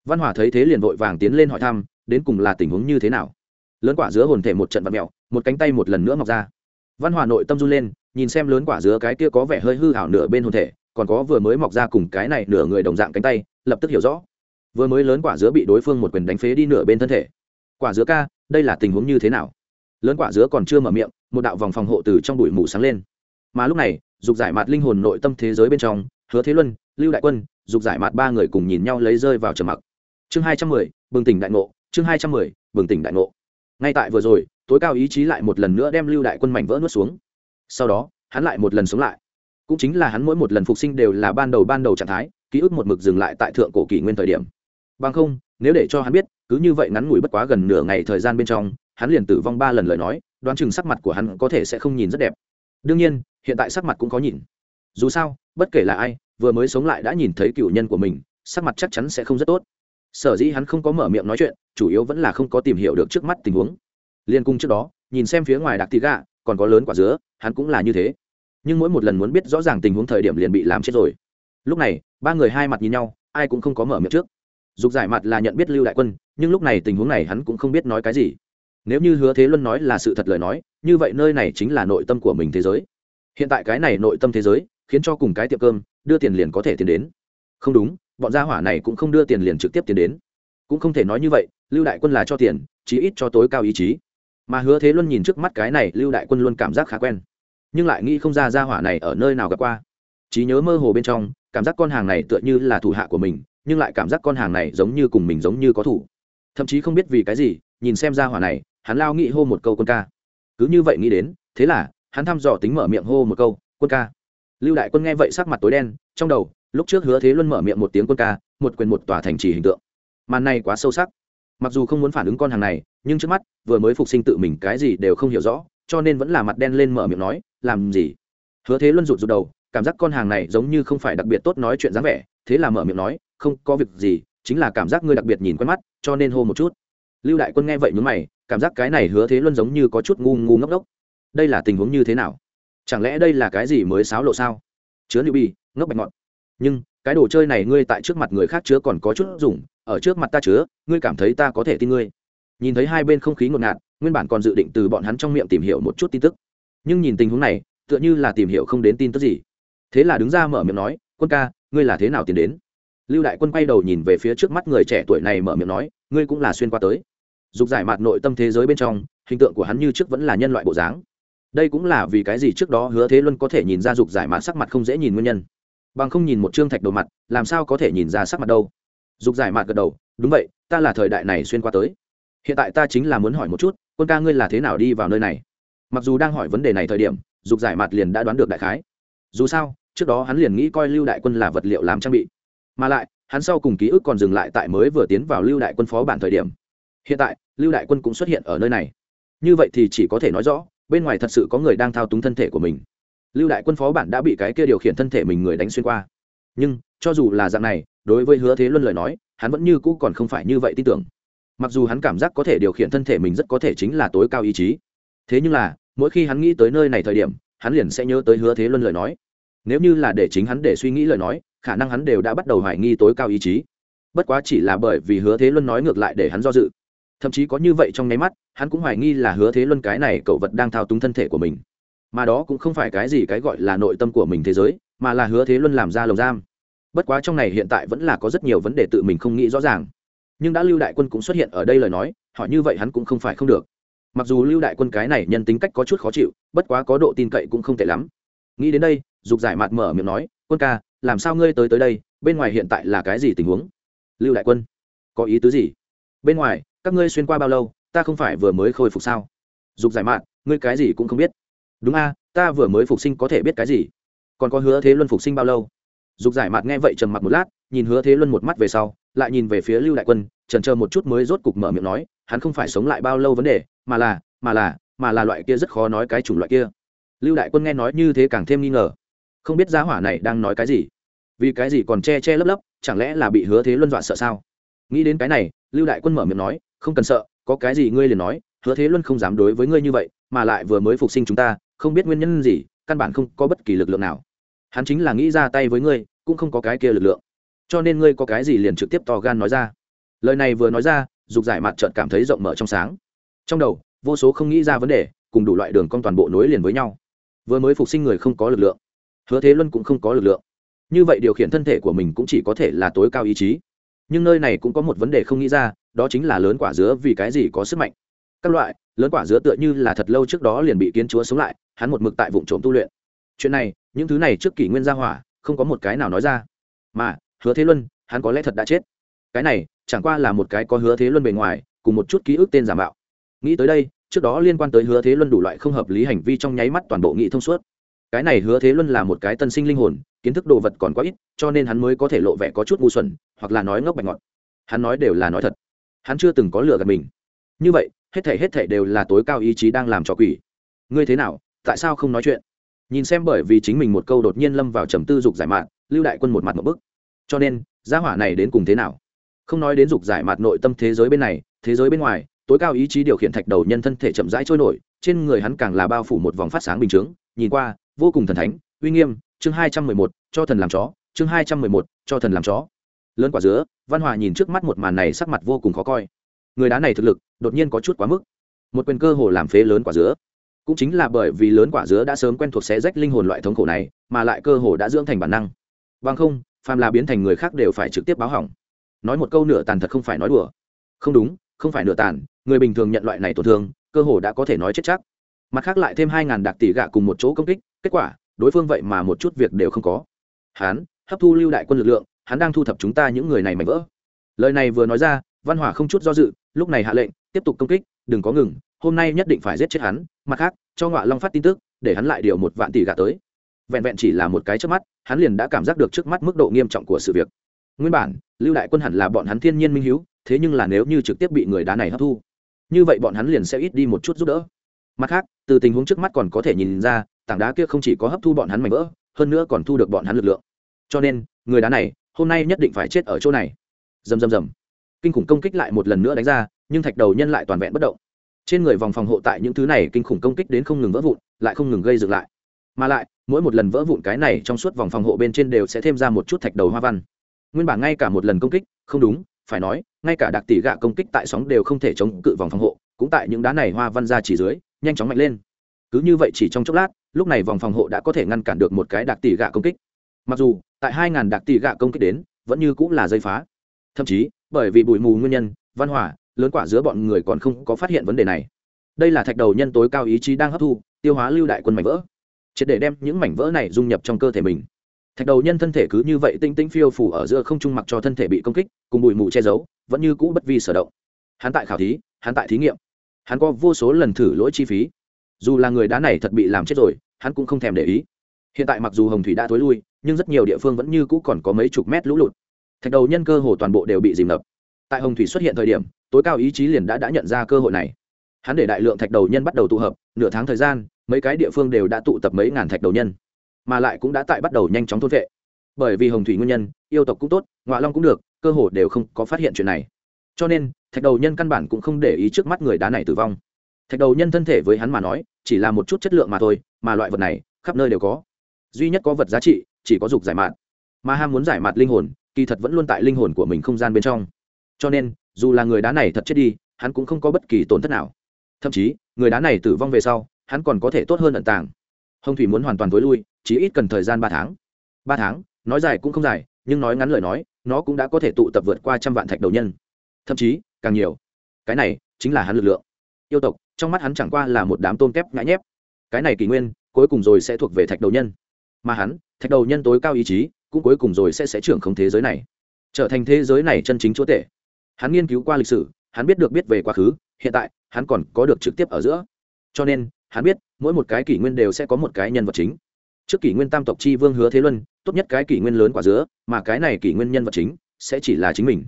Văn hòa thấy thế liền vội vàng tiến lên hỏi thăm, đến cùng là tình huống như thế nào. Lớn quả dứa hồn thể một trận vật mẹo, một cánh tay một lần nữa mọc ra. Văn hòa nội tâm run lên, nhìn xem lớn quả dứa cái kia có vẻ hơi hư hảo nửa bên hồn thể, còn có vừa mới mọc ra cùng cái này nửa người đồng dạng cánh tay, lập tức hiểu rõ. Vừa mới lớn quả dứa bị đối phương một quyền đánh phế đi nửa bên thân thể. Quả dứa ca, đây là tình huống như thế nào? Lớn quả dứa còn chưa mở miệng, một đạo vòng phòng hộ từ trong bụi mù sáng lên. Mà lúc này, dục giải mặt linh hồn nội tâm thế giới bên trong, hứa thế luân, lưu đại quân dục giải mặt ba người cùng nhìn nhau lấy rơi vào trầm mặc. Chương hai trăm mười, bừng tỉnh đại ngộ, chương hai trăm mười, bừng tỉnh đại ngộ. Ngay tại vừa rồi, tối cao ý chí lại một lần nữa đem lưu đại quân mảnh vỡ nuốt xuống. Sau đó, hắn lại một lần sống lại. Cũng chính là hắn mỗi một lần phục sinh đều là ban đầu ban đầu trạng thái, ký ức một mực dừng lại tại thượng cổ kỷ nguyên thời điểm. Bằng không, nếu để cho hắn biết, cứ như vậy ngắn ngủi bất quá gần nửa ngày thời gian bên trong, hắn liền tử vong ba lần lời nói, đoán chừng sắc mặt của hắn có thể sẽ không nhìn rất đẹp. Đương nhiên, hiện tại sắc mặt cũng có nhìn. Dù sao, bất kể là ai vừa mới sống lại đã nhìn thấy cựu nhân của mình, sắc mặt chắc chắn sẽ không rất tốt. Sở dĩ hắn không có mở miệng nói chuyện, chủ yếu vẫn là không có tìm hiểu được trước mắt tình huống. Liên cung trước đó, nhìn xem phía ngoài đặc tì gà, còn có lớn quả dứa, hắn cũng là như thế. Nhưng mỗi một lần muốn biết rõ ràng tình huống thời điểm liền bị làm chết rồi. Lúc này, ba người hai mặt nhìn nhau, ai cũng không có mở miệng trước. Dục giải mặt là nhận biết lưu đại quân, nhưng lúc này tình huống này hắn cũng không biết nói cái gì. Nếu như hứa thế luân nói là sự thật lời nói, như vậy nơi này chính là nội tâm của mình thế giới. Hiện tại cái này nội tâm thế giới khiến cho cùng cái tiệm cơm, đưa tiền liền có thể tiến đến. Không đúng, bọn gia hỏa này cũng không đưa tiền liền trực tiếp tiến đến. Cũng không thể nói như vậy, lưu đại quân là cho tiền, chí ít cho tối cao ý chí. Mà hứa thế luân nhìn trước mắt cái này, lưu đại quân luôn cảm giác khá quen. Nhưng lại nghĩ không ra gia hỏa này ở nơi nào gặp qua. Trí nhớ mơ hồ bên trong, cảm giác con hàng này tựa như là thủ hạ của mình, nhưng lại cảm giác con hàng này giống như cùng mình giống như có thủ. Thậm chí không biết vì cái gì, nhìn xem gia hỏa này, hắn lao nghĩ hô một câu quân ca. Cứ như vậy nghĩ đến, thế là, hắn thăm dò tính mở miệng hô một câu, quân ca lưu đại quân nghe vậy sắc mặt tối đen, trong đầu, lúc trước hứa thế luân mở miệng một tiếng quân ca, một quyền một tòa thành trì hình tượng. Màn này quá sâu sắc. Mặc dù không muốn phản ứng con hàng này, nhưng trước mắt, vừa mới phục sinh tự mình cái gì đều không hiểu rõ, cho nên vẫn là mặt đen lên mở miệng nói, làm gì? Hứa thế luân rụt rụt đầu, cảm giác con hàng này giống như không phải đặc biệt tốt nói chuyện dáng vẻ, thế là mở miệng nói, không có việc gì, chính là cảm giác ngươi đặc biệt nhìn quen mắt, cho nên hô một chút. Lưu đại quân nghe vậy nhướng mày, cảm giác cái này hứa thế luân giống như có chút ngu ngu ngốc ngốc. Đây là tình huống như thế nào? Chẳng lẽ đây là cái gì mới xáo lộ sao? Chứa lưu bi ngốc bạch ngọt nhưng, cái đồ chơi này ngươi tại trước mặt người khác chứa còn có chút dùng, ở trước mặt ta chứa, ngươi cảm thấy ta có thể tin ngươi. Nhìn thấy hai bên không khí ngột ngạt, nguyên bản còn dự định từ bọn hắn trong miệng tìm hiểu một chút tin tức. Nhưng nhìn tình huống này, tựa như là tìm hiểu không đến tin tức gì. Thế là đứng ra mở miệng nói, quân ca, ngươi là thế nào tiến đến? Lưu đại quân quay đầu nhìn về phía trước mắt người trẻ tuổi này mở miệng nói, ngươi cũng là xuyên qua tới. Dục giải mặt nội tâm thế giới bên trong, hình tượng của hắn như trước vẫn là nhân loại bộ dáng đây cũng là vì cái gì trước đó hứa thế luân có thể nhìn ra dục giải mạn sắc mặt không dễ nhìn nguyên nhân. Bằng không nhìn một trương thạch đầu mặt, làm sao có thể nhìn ra sắc mặt đâu? Dục giải mạn gật đầu, đúng vậy, ta là thời đại này xuyên qua tới. Hiện tại ta chính là muốn hỏi một chút, quân ca ngươi là thế nào đi vào nơi này? Mặc dù đang hỏi vấn đề này thời điểm, dục giải mặt liền đã đoán được đại khái. Dù sao, trước đó hắn liền nghĩ coi lưu đại quân là vật liệu làm trang bị. Mà lại, hắn sau cùng ký ức còn dừng lại tại mới vừa tiến vào lưu đại quân phó bản thời điểm. Hiện tại, lưu đại quân cũng xuất hiện ở nơi này. Như vậy thì chỉ có thể nói rõ bên ngoài thật sự có người đang thao túng thân thể của mình. Lưu đại quân phó bản đã bị cái kia điều khiển thân thể mình người đánh xuyên qua. Nhưng, cho dù là dạng này, đối với hứa thế luân lời nói, hắn vẫn như cũ còn không phải như vậy tin tưởng. Mặc dù hắn cảm giác có thể điều khiển thân thể mình rất có thể chính là tối cao ý chí. Thế nhưng là, mỗi khi hắn nghĩ tới nơi này thời điểm, hắn liền sẽ nhớ tới hứa thế luân lời nói. Nếu như là để chính hắn để suy nghĩ lời nói, khả năng hắn đều đã bắt đầu hoài nghi tối cao ý chí. Bất quá chỉ là bởi vì hứa thế luân nói ngược lại để hắn do dự thậm chí có như vậy trong nháy mắt, hắn cũng hoài nghi là hứa thế luân cái này cậu vật đang thao túng thân thể của mình. Mà đó cũng không phải cái gì cái gọi là nội tâm của mình thế giới, mà là hứa thế luân làm ra lồng giam. Bất quá trong này hiện tại vẫn là có rất nhiều vấn đề tự mình không nghĩ rõ ràng. Nhưng đã lưu đại quân cũng xuất hiện ở đây lời nói họ như vậy hắn cũng không phải không được. Mặc dù lưu đại quân cái này nhân tính cách có chút khó chịu, bất quá có độ tin cậy cũng không tệ lắm. Nghĩ đến đây, dục giải mạt mở miệng nói, quân ca, làm sao ngươi tới tới đây? Bên ngoài hiện tại là cái gì tình huống? Lưu đại quân, có ý tứ gì? Bên ngoài các ngươi xuyên qua bao lâu, ta không phải vừa mới khôi phục sao? Dục giải mạn, ngươi cái gì cũng không biết. Đúng a, ta vừa mới phục sinh có thể biết cái gì? Còn có hứa thế luân phục sinh bao lâu? Dục giải mạn nghe vậy trầm mặc một lát, nhìn hứa thế luân một mắt về sau, lại nhìn về phía lưu đại quân trần chờ một chút mới rốt cục mở miệng nói, hắn không phải sống lại bao lâu vấn đề, mà là mà là mà là loại kia rất khó nói cái chủng loại kia. Lưu đại quân nghe nói như thế càng thêm nghi ngờ. Không biết giá hỏa này đang nói cái gì? Vì cái gì còn che che lấp lấp, chẳng lẽ là bị hứa thế luân dọa sợ sao? Nghĩ đến cái này, lưu đại quân mở miệng nói không cần sợ, có cái gì ngươi liền nói, hứa thế luân không dám đối với ngươi như vậy, mà lại vừa mới phục sinh chúng ta, không biết nguyên nhân gì, căn bản không có bất kỳ lực lượng nào. Hắn chính là nghĩ ra tay với ngươi, cũng không có cái kia lực lượng. Cho nên ngươi có cái gì liền trực tiếp to gan nói ra. Lời này vừa nói ra, dục giải mặt trợn cảm thấy rộng mở trong sáng. Trong đầu, vô số không nghĩ ra vấn đề, cùng đủ loại đường con toàn bộ nối liền với nhau. Vừa mới phục sinh người không có lực lượng, hứa thế luân cũng không có lực lượng. Như vậy điều khiển thân thể của mình cũng chỉ có thể là tối cao ý chí nhưng nơi này cũng có một vấn đề không nghĩ ra, đó chính là lớn quả dứa vì cái gì có sức mạnh. Các loại, lớn quả dứa tựa như là thật lâu trước đó liền bị kiến chúa sống lại, hắn một mực tại vụ trộm tu luyện. Chuyện này, những thứ này trước kỷ nguyên gia hỏa, không có một cái nào nói ra. Mà, hứa thế luân, hắn có lẽ thật đã chết. Cái này, chẳng qua là một cái có hứa thế luân bề ngoài, cùng một chút ký ức tên giả mạo. Nghĩ tới đây, trước đó liên quan tới hứa thế luân đủ loại không hợp lý hành vi trong nháy mắt toàn bộ nghị thông suốt cái này hứa thế luân là một cái tân sinh linh hồn, kiến thức đồ vật còn quá ít, cho nên hắn mới có thể lộ vẻ có chút ngu xuẩn, hoặc là nói ngốc bạch ngọt hắn nói đều là nói thật. Hắn chưa từng có lừa gạt mình. Như vậy, hết thể hết thể đều là tối cao ý chí đang làm trò quỷ. Ngươi thế nào? Tại sao không nói chuyện? Nhìn xem bởi vì chính mình một câu đột nhiên lâm vào trầm tư dục giải mạn lưu đại quân một mặt một bức. Cho nên, gia hỏa này đến cùng thế nào? Không nói đến dục giải mạt nội tâm thế giới bên này, thế giới bên ngoài, tối cao ý chí điều khiển thạch đầu nhân thân thể chậm rãi trôi nổi, trên người hắn càng là bao phủ một vòng phát sáng bình chướng, nhìn qua vô cùng thần thánh, uy nghiêm, chương hai trăm mười một, cho thần làm chó, chương hai trăm mười một, cho thần làm chó. Lớn quả dứa, văn hòa nhìn trước mắt một màn này sắc mặt vô cùng khó coi. Người đá này thực lực, đột nhiên có chút quá mức. Một quyền cơ hồ làm phế lớn quả dứa. Cũng chính là bởi vì lớn quả dứa đã sớm quen thuộc xé rách linh hồn loại thống khổ này, mà lại cơ hồ đã dưỡng thành bản năng. Bằng không, phàm là biến thành người khác đều phải trực tiếp báo hỏng. Nói một câu nửa tàn thật không phải nói đùa. Không đúng, không phải nửa tàn, người bình thường nhận loại này tổn thương, cơ hồ đã có thể nói chết chắc mặt khác lại thêm hai ngàn đặc tỷ gạ cùng một chỗ công kích, kết quả, đối phương vậy mà một chút việc đều không có. Hán, hấp thu lưu đại quân lực lượng, hắn đang thu thập chúng ta những người này mạnh vỡ. Lời này vừa nói ra, văn hỏa không chút do dự, lúc này hạ lệnh, tiếp tục công kích, đừng có ngừng, hôm nay nhất định phải giết chết hắn, mặt khác, cho ngọa long phát tin tức, để hắn lại điều một vạn tỷ gà tới. Vẹn vẹn chỉ là một cái trước mắt, hắn liền đã cảm giác được trước mắt mức độ nghiêm trọng của sự việc. Nguyên bản, lưu đại quân hẳn là bọn hắn thiên nhiên minh hiếu, thế nhưng là nếu như trực tiếp bị người đá này hấp thu, như vậy bọn hắn liền sẽ ít đi một chút giúp đỡ mặt khác, từ tình huống trước mắt còn có thể nhìn ra, tảng đá kia không chỉ có hấp thu bọn hắn mảnh vỡ, hơn nữa còn thu được bọn hắn lực lượng. Cho nên, người đá này, hôm nay nhất định phải chết ở chỗ này. Dầm dầm dầm kinh khủng công kích lại một lần nữa đánh ra, nhưng thạch đầu nhân lại toàn vẹn bất động. Trên người vòng phòng hộ tại những thứ này kinh khủng công kích đến không ngừng vỡ vụn, lại không ngừng gây dựng lại. Mà lại, mỗi một lần vỡ vụn cái này trong suốt vòng phòng hộ bên trên đều sẽ thêm ra một chút thạch đầu hoa văn. Nguyên bản ngay cả một lần công kích, không đúng, phải nói, ngay cả đặc tỷ gạ công kích tại sóng đều không thể chống cự vòng phòng hộ, cũng tại những đá này hoa văn ra chỉ dưới nhanh chóng mạnh lên. Cứ như vậy chỉ trong chốc lát, lúc này vòng phòng hộ đã có thể ngăn cản được một cái đặc tỷ gạ công kích. Mặc dù, tại hai ngàn đặc tỷ gạ công kích đến, vẫn như cũng là dây phá. Thậm chí, bởi vì bụi mù nguyên nhân, văn hỏa, lớn quả giữa bọn người còn không có phát hiện vấn đề này. Đây là thạch đầu nhân tối cao ý chí đang hấp thu, tiêu hóa lưu đại quân mảnh vỡ. Triệt để đem những mảnh vỡ này dung nhập trong cơ thể mình. Thạch đầu nhân thân thể cứ như vậy tinh tinh phiêu phủ ở giữa không trung mặc cho thân thể bị công kích, cùng bụi mù che giấu, vẫn như cũ bất vi sở động. Hắn tại khảo thí, hắn tại thí nghiệm hắn có vô số lần thử lỗi chi phí. Dù là người đá này thật bị làm chết rồi, hắn cũng không thèm để ý. Hiện tại mặc dù hồng thủy đã t ố i lui, nhưng rất nhiều địa phương vẫn như cũ còn có mấy chục mét lũ lụt. Thạch đầu nhân cơ hồ toàn bộ đều bị dìm ngập. Tại hồng thủy xuất hiện thời điểm, tối cao ý chí liền đã đã nhận ra cơ hội này. Hắn để đại lượng thạch đầu nhân bắt đầu tụ hợp, nửa tháng thời gian, mấy cái địa phương đều đã tụ tập mấy ngàn thạch đầu nhân, mà lại cũng đã tại bắt đầu nhanh chóng thôn vệ. Bởi vì hồng thủy nguyên nhân, yêu tộc cũng tốt ngoại long cũng được, cơ hồ đều không có phát hiện chuyện này cho nên, thạch đầu nhân căn bản cũng không để ý trước mắt người đá này tử vong. Thạch đầu nhân thân thể với hắn mà nói, chỉ là một chút chất lượng mà thôi, mà loại vật này, khắp nơi đều có. Duy nhất có vật giá trị, chỉ có dục giải mạn mà ham muốn giải mạt linh hồn, kỳ thật vẫn luôn tại linh hồn của mình không gian bên trong. Cho nên, dù là người đá này thật chết đi, hắn cũng không có bất kỳ tổn thất nào. Thậm chí, người đá này tử vong về sau, hắn còn có thể tốt hơn ẩn tàng. Hồng thủy muốn hoàn toàn t ố i lui, chỉ ít cần thời gian ba tháng. Ba tháng, nói dài cũng không dài, nhưng nói ngắn lời nói, nó cũng đã có thể tụ tập vượt qua trăm vạn thạch đầu nhân thậm chí càng nhiều. Cái này chính là hắn lực lượng. Yêu tộc, trong mắt hắn chẳng qua là một đám tôm kép ngã nhép. Cái này kỷ nguyên, cuối cùng rồi sẽ thuộc về thạch đầu nhân. Mà hắn, thạch đầu nhân tối cao ý chí, cũng cuối cùng rồi sẽ sẽ trưởng không thế giới này. Trở thành thế giới này chân chính chúa tể. Hắn nghiên cứu qua lịch sử, hắn biết được biết về quá khứ, hiện tại, hắn còn có được trực tiếp ở giữa. Cho nên, hắn biết, mỗi một cái kỷ nguyên đều sẽ có một cái nhân vật chính. Trước kỷ nguyên tam tộc chi vương hứa thế luân, tốt nhất cái kỷ nguyên lớn quả giữa, mà cái này kỷ nguyên nhân vật chính sẽ chỉ là chính mình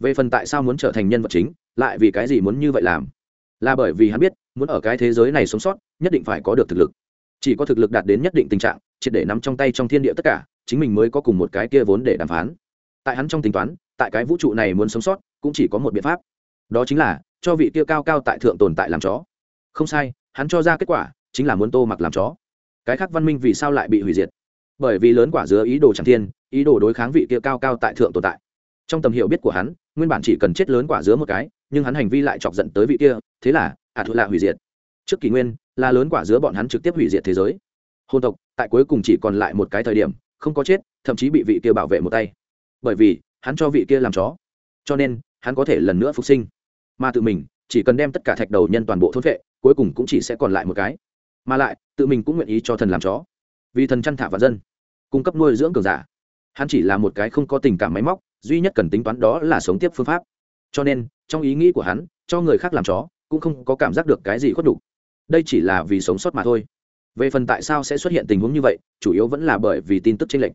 về phần tại sao muốn trở thành nhân vật chính, lại vì cái gì muốn như vậy làm? Là bởi vì hắn biết, muốn ở cái thế giới này sống sót, nhất định phải có được thực lực. Chỉ có thực lực đạt đến nhất định tình trạng, triệt để nắm trong tay trong thiên địa tất cả, chính mình mới có cùng một cái kia vốn để đàm phán. Tại hắn trong tính toán, tại cái vũ trụ này muốn sống sót, cũng chỉ có một biện pháp. Đó chính là, cho vị kia cao cao tại thượng tồn tại làm chó. Không sai, hắn cho ra kết quả, chính là muốn tô mặc làm chó. Cái khác văn minh vì sao lại bị hủy diệt? Bởi vì lớn quả dứa ý đồ chẳng thiên, ý đồ đối kháng vị kia cao cao tại thượng tồn tại. Trong tầm hiểu biết của hắn nguyên bản chỉ cần chết lớn quả dứa một cái, nhưng hắn hành vi lại chọc giận tới vị kia, thế là, ả thụ lạ hủy diệt. Trước kỷ nguyên, là lớn quả dứa bọn hắn trực tiếp hủy diệt thế giới. Hôn tộc, tại cuối cùng chỉ còn lại một cái thời điểm, không có chết, thậm chí bị vị kia bảo vệ một tay. Bởi vì, hắn cho vị kia làm chó. Cho nên, hắn có thể lần nữa phục sinh. Mà tự mình, chỉ cần đem tất cả thạch đầu nhân toàn bộ thốt vệ cuối cùng cũng chỉ sẽ còn lại một cái. Mà lại, tự mình cũng nguyện ý cho thần làm chó. Vì thần chăn thả và dân, cung cấp nuôi dưỡng cường giả. Hắn chỉ là một cái không có tình cảm máy móc duy nhất cần tính toán đó là sống tiếp phương pháp. Cho nên, trong ý nghĩ của hắn, cho người khác làm chó, cũng không có cảm giác được cái gì khuất đủ. đây chỉ là vì sống sót mà thôi. Về phần tại sao sẽ xuất hiện tình huống như vậy, chủ yếu vẫn là bởi vì tin tức chênh lệch.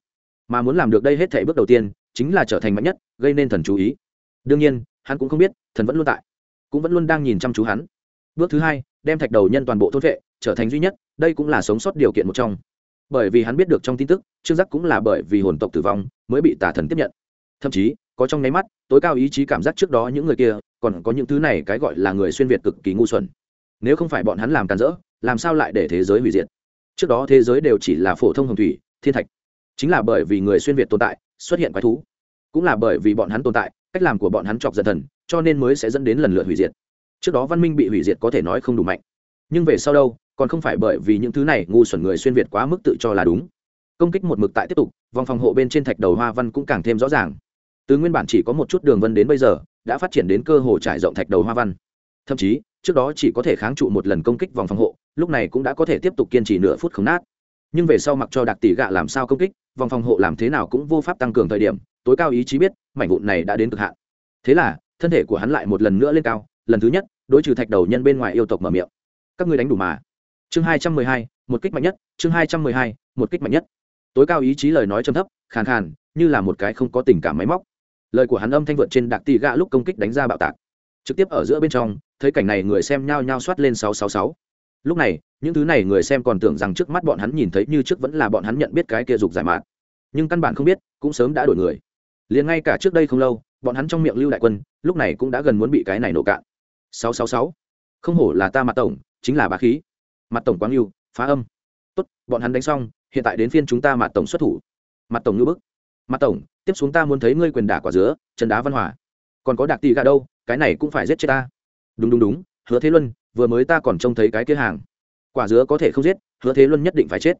Mà muốn làm được đây hết thể bước đầu tiên, chính là trở thành mạnh nhất, gây nên thần chú ý. Đương nhiên, hắn cũng không biết, thần vẫn luôn tại, cũng vẫn luôn đang nhìn chăm chú hắn. Bước thứ hai, đem thạch đầu nhân toàn bộ thôn vệ, trở thành duy nhất, đây cũng là sống sót điều kiện một trong. Bởi vì hắn biết được trong tin tức, trương giác cũng là bởi vì hồn tộc tử vong, mới bị tà thần tiếp nhận thậm chí, có trong nháy mắt, tối cao ý chí cảm giác trước đó những người kia, còn có những thứ này cái gọi là người xuyên việt cực kỳ ngu xuẩn. Nếu không phải bọn hắn làm càn rỡ, làm sao lại để thế giới hủy diệt? Trước đó thế giới đều chỉ là phổ thông hồng thủy, thiên thạch. Chính là bởi vì người xuyên việt tồn tại, xuất hiện quái thú. Cũng là bởi vì bọn hắn tồn tại, cách làm của bọn hắn chọc giận thần, cho nên mới sẽ dẫn đến lần lượt hủy diệt. Trước đó văn minh bị hủy diệt có thể nói không đủ mạnh. Nhưng về sau đâu, còn không phải bởi vì những thứ này ngu xuẩn người xuyên việt quá mức tự cho là đúng. Công kích một mực tại tiếp tục, vòng phòng hộ bên trên thạch đầu hoa văn cũng càng thêm rõ ràng từ nguyên bản chỉ có một chút đường vân đến bây giờ, đã phát triển đến cơ hồ trải rộng thạch đầu hoa văn. Thậm chí, trước đó chỉ có thể kháng trụ một lần công kích vòng phòng hộ, lúc này cũng đã có thể tiếp tục kiên trì nửa phút không nát. Nhưng về sau mặc cho đặc tỷ gạ làm sao công kích, vòng phòng hộ làm thế nào cũng vô pháp tăng cường thời điểm, tối cao ý chí biết, mảnh vụn này đã đến cực hạn. Thế là, thân thể của hắn lại một lần nữa lên cao, lần thứ nhất, đối trừ thạch đầu nhân bên ngoài yêu tộc mở miệng. Các ngươi đánh đủ mà. Chương hai trăm mười hai, một kích mạnh nhất, chương hai trăm mười hai, một kích mạnh nhất. Tối cao ý chí lời nói trầm thấp, khàn khàn, như là một cái không có tình cảm máy móc lời của hắn âm thanh vượt trên đặc tì gạ lúc công kích đánh ra bạo tạc. Trực tiếp ở giữa bên trong, thấy cảnh này người xem nhao nhao soát lên sáu sáu sáu. Lúc này, những thứ này người xem còn tưởng rằng trước mắt bọn hắn nhìn thấy như trước vẫn là bọn hắn nhận biết cái kia dục giải mạt. Nhưng căn bản không biết, cũng sớm đã đổi người. Liền ngay cả trước đây không lâu, bọn hắn trong miệng lưu đại quân, lúc này cũng đã gần muốn bị cái này nổ cạn. sáu sáu sáu. Không hổ là ta mặt tổng, chính là bá khí. Mặt tổng quang lưu, phá âm. Tốt, bọn hắn đánh xong, hiện tại đến phiên chúng ta mặt tổng xuất thủ. Mặt tổng ngư bức mặt tổng, tiếp xuống ta muốn thấy ngươi quyền đả quả dứa chân đá văn hòa. Còn có đạc tì gà đâu, cái này cũng phải giết chết ta. Đúng đúng đúng, hứa thế luân, vừa mới ta còn trông thấy cái kia hàng. Quả dứa có thể không giết, hứa thế luân nhất định phải chết.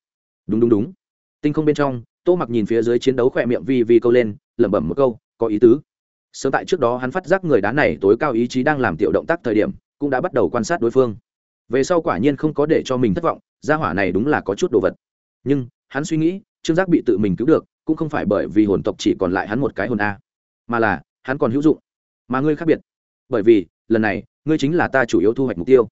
Đúng đúng đúng. Tinh không bên trong, tô mặc nhìn phía dưới chiến đấu khỏe miệng vi vi câu lên, lẩm bẩm một câu, có ý tứ. Sớm tại trước đó hắn phát giác người đá này tối cao ý chí đang làm tiểu động tác thời điểm, cũng đã bắt đầu quan sát đối phương. Về sau quả nhiên không có để cho mình thất vọng, gia hỏa này đúng là có chút đồ vật. Nhưng, hắn suy nghĩ, trương giác bị tự mình cứu được cũng không phải bởi vì hồn tộc chỉ còn lại hắn một cái hồn a, mà là, hắn còn hữu dụng. Mà ngươi khác biệt. Bởi vì, lần này, ngươi chính là ta chủ yếu thu hoạch mục tiêu.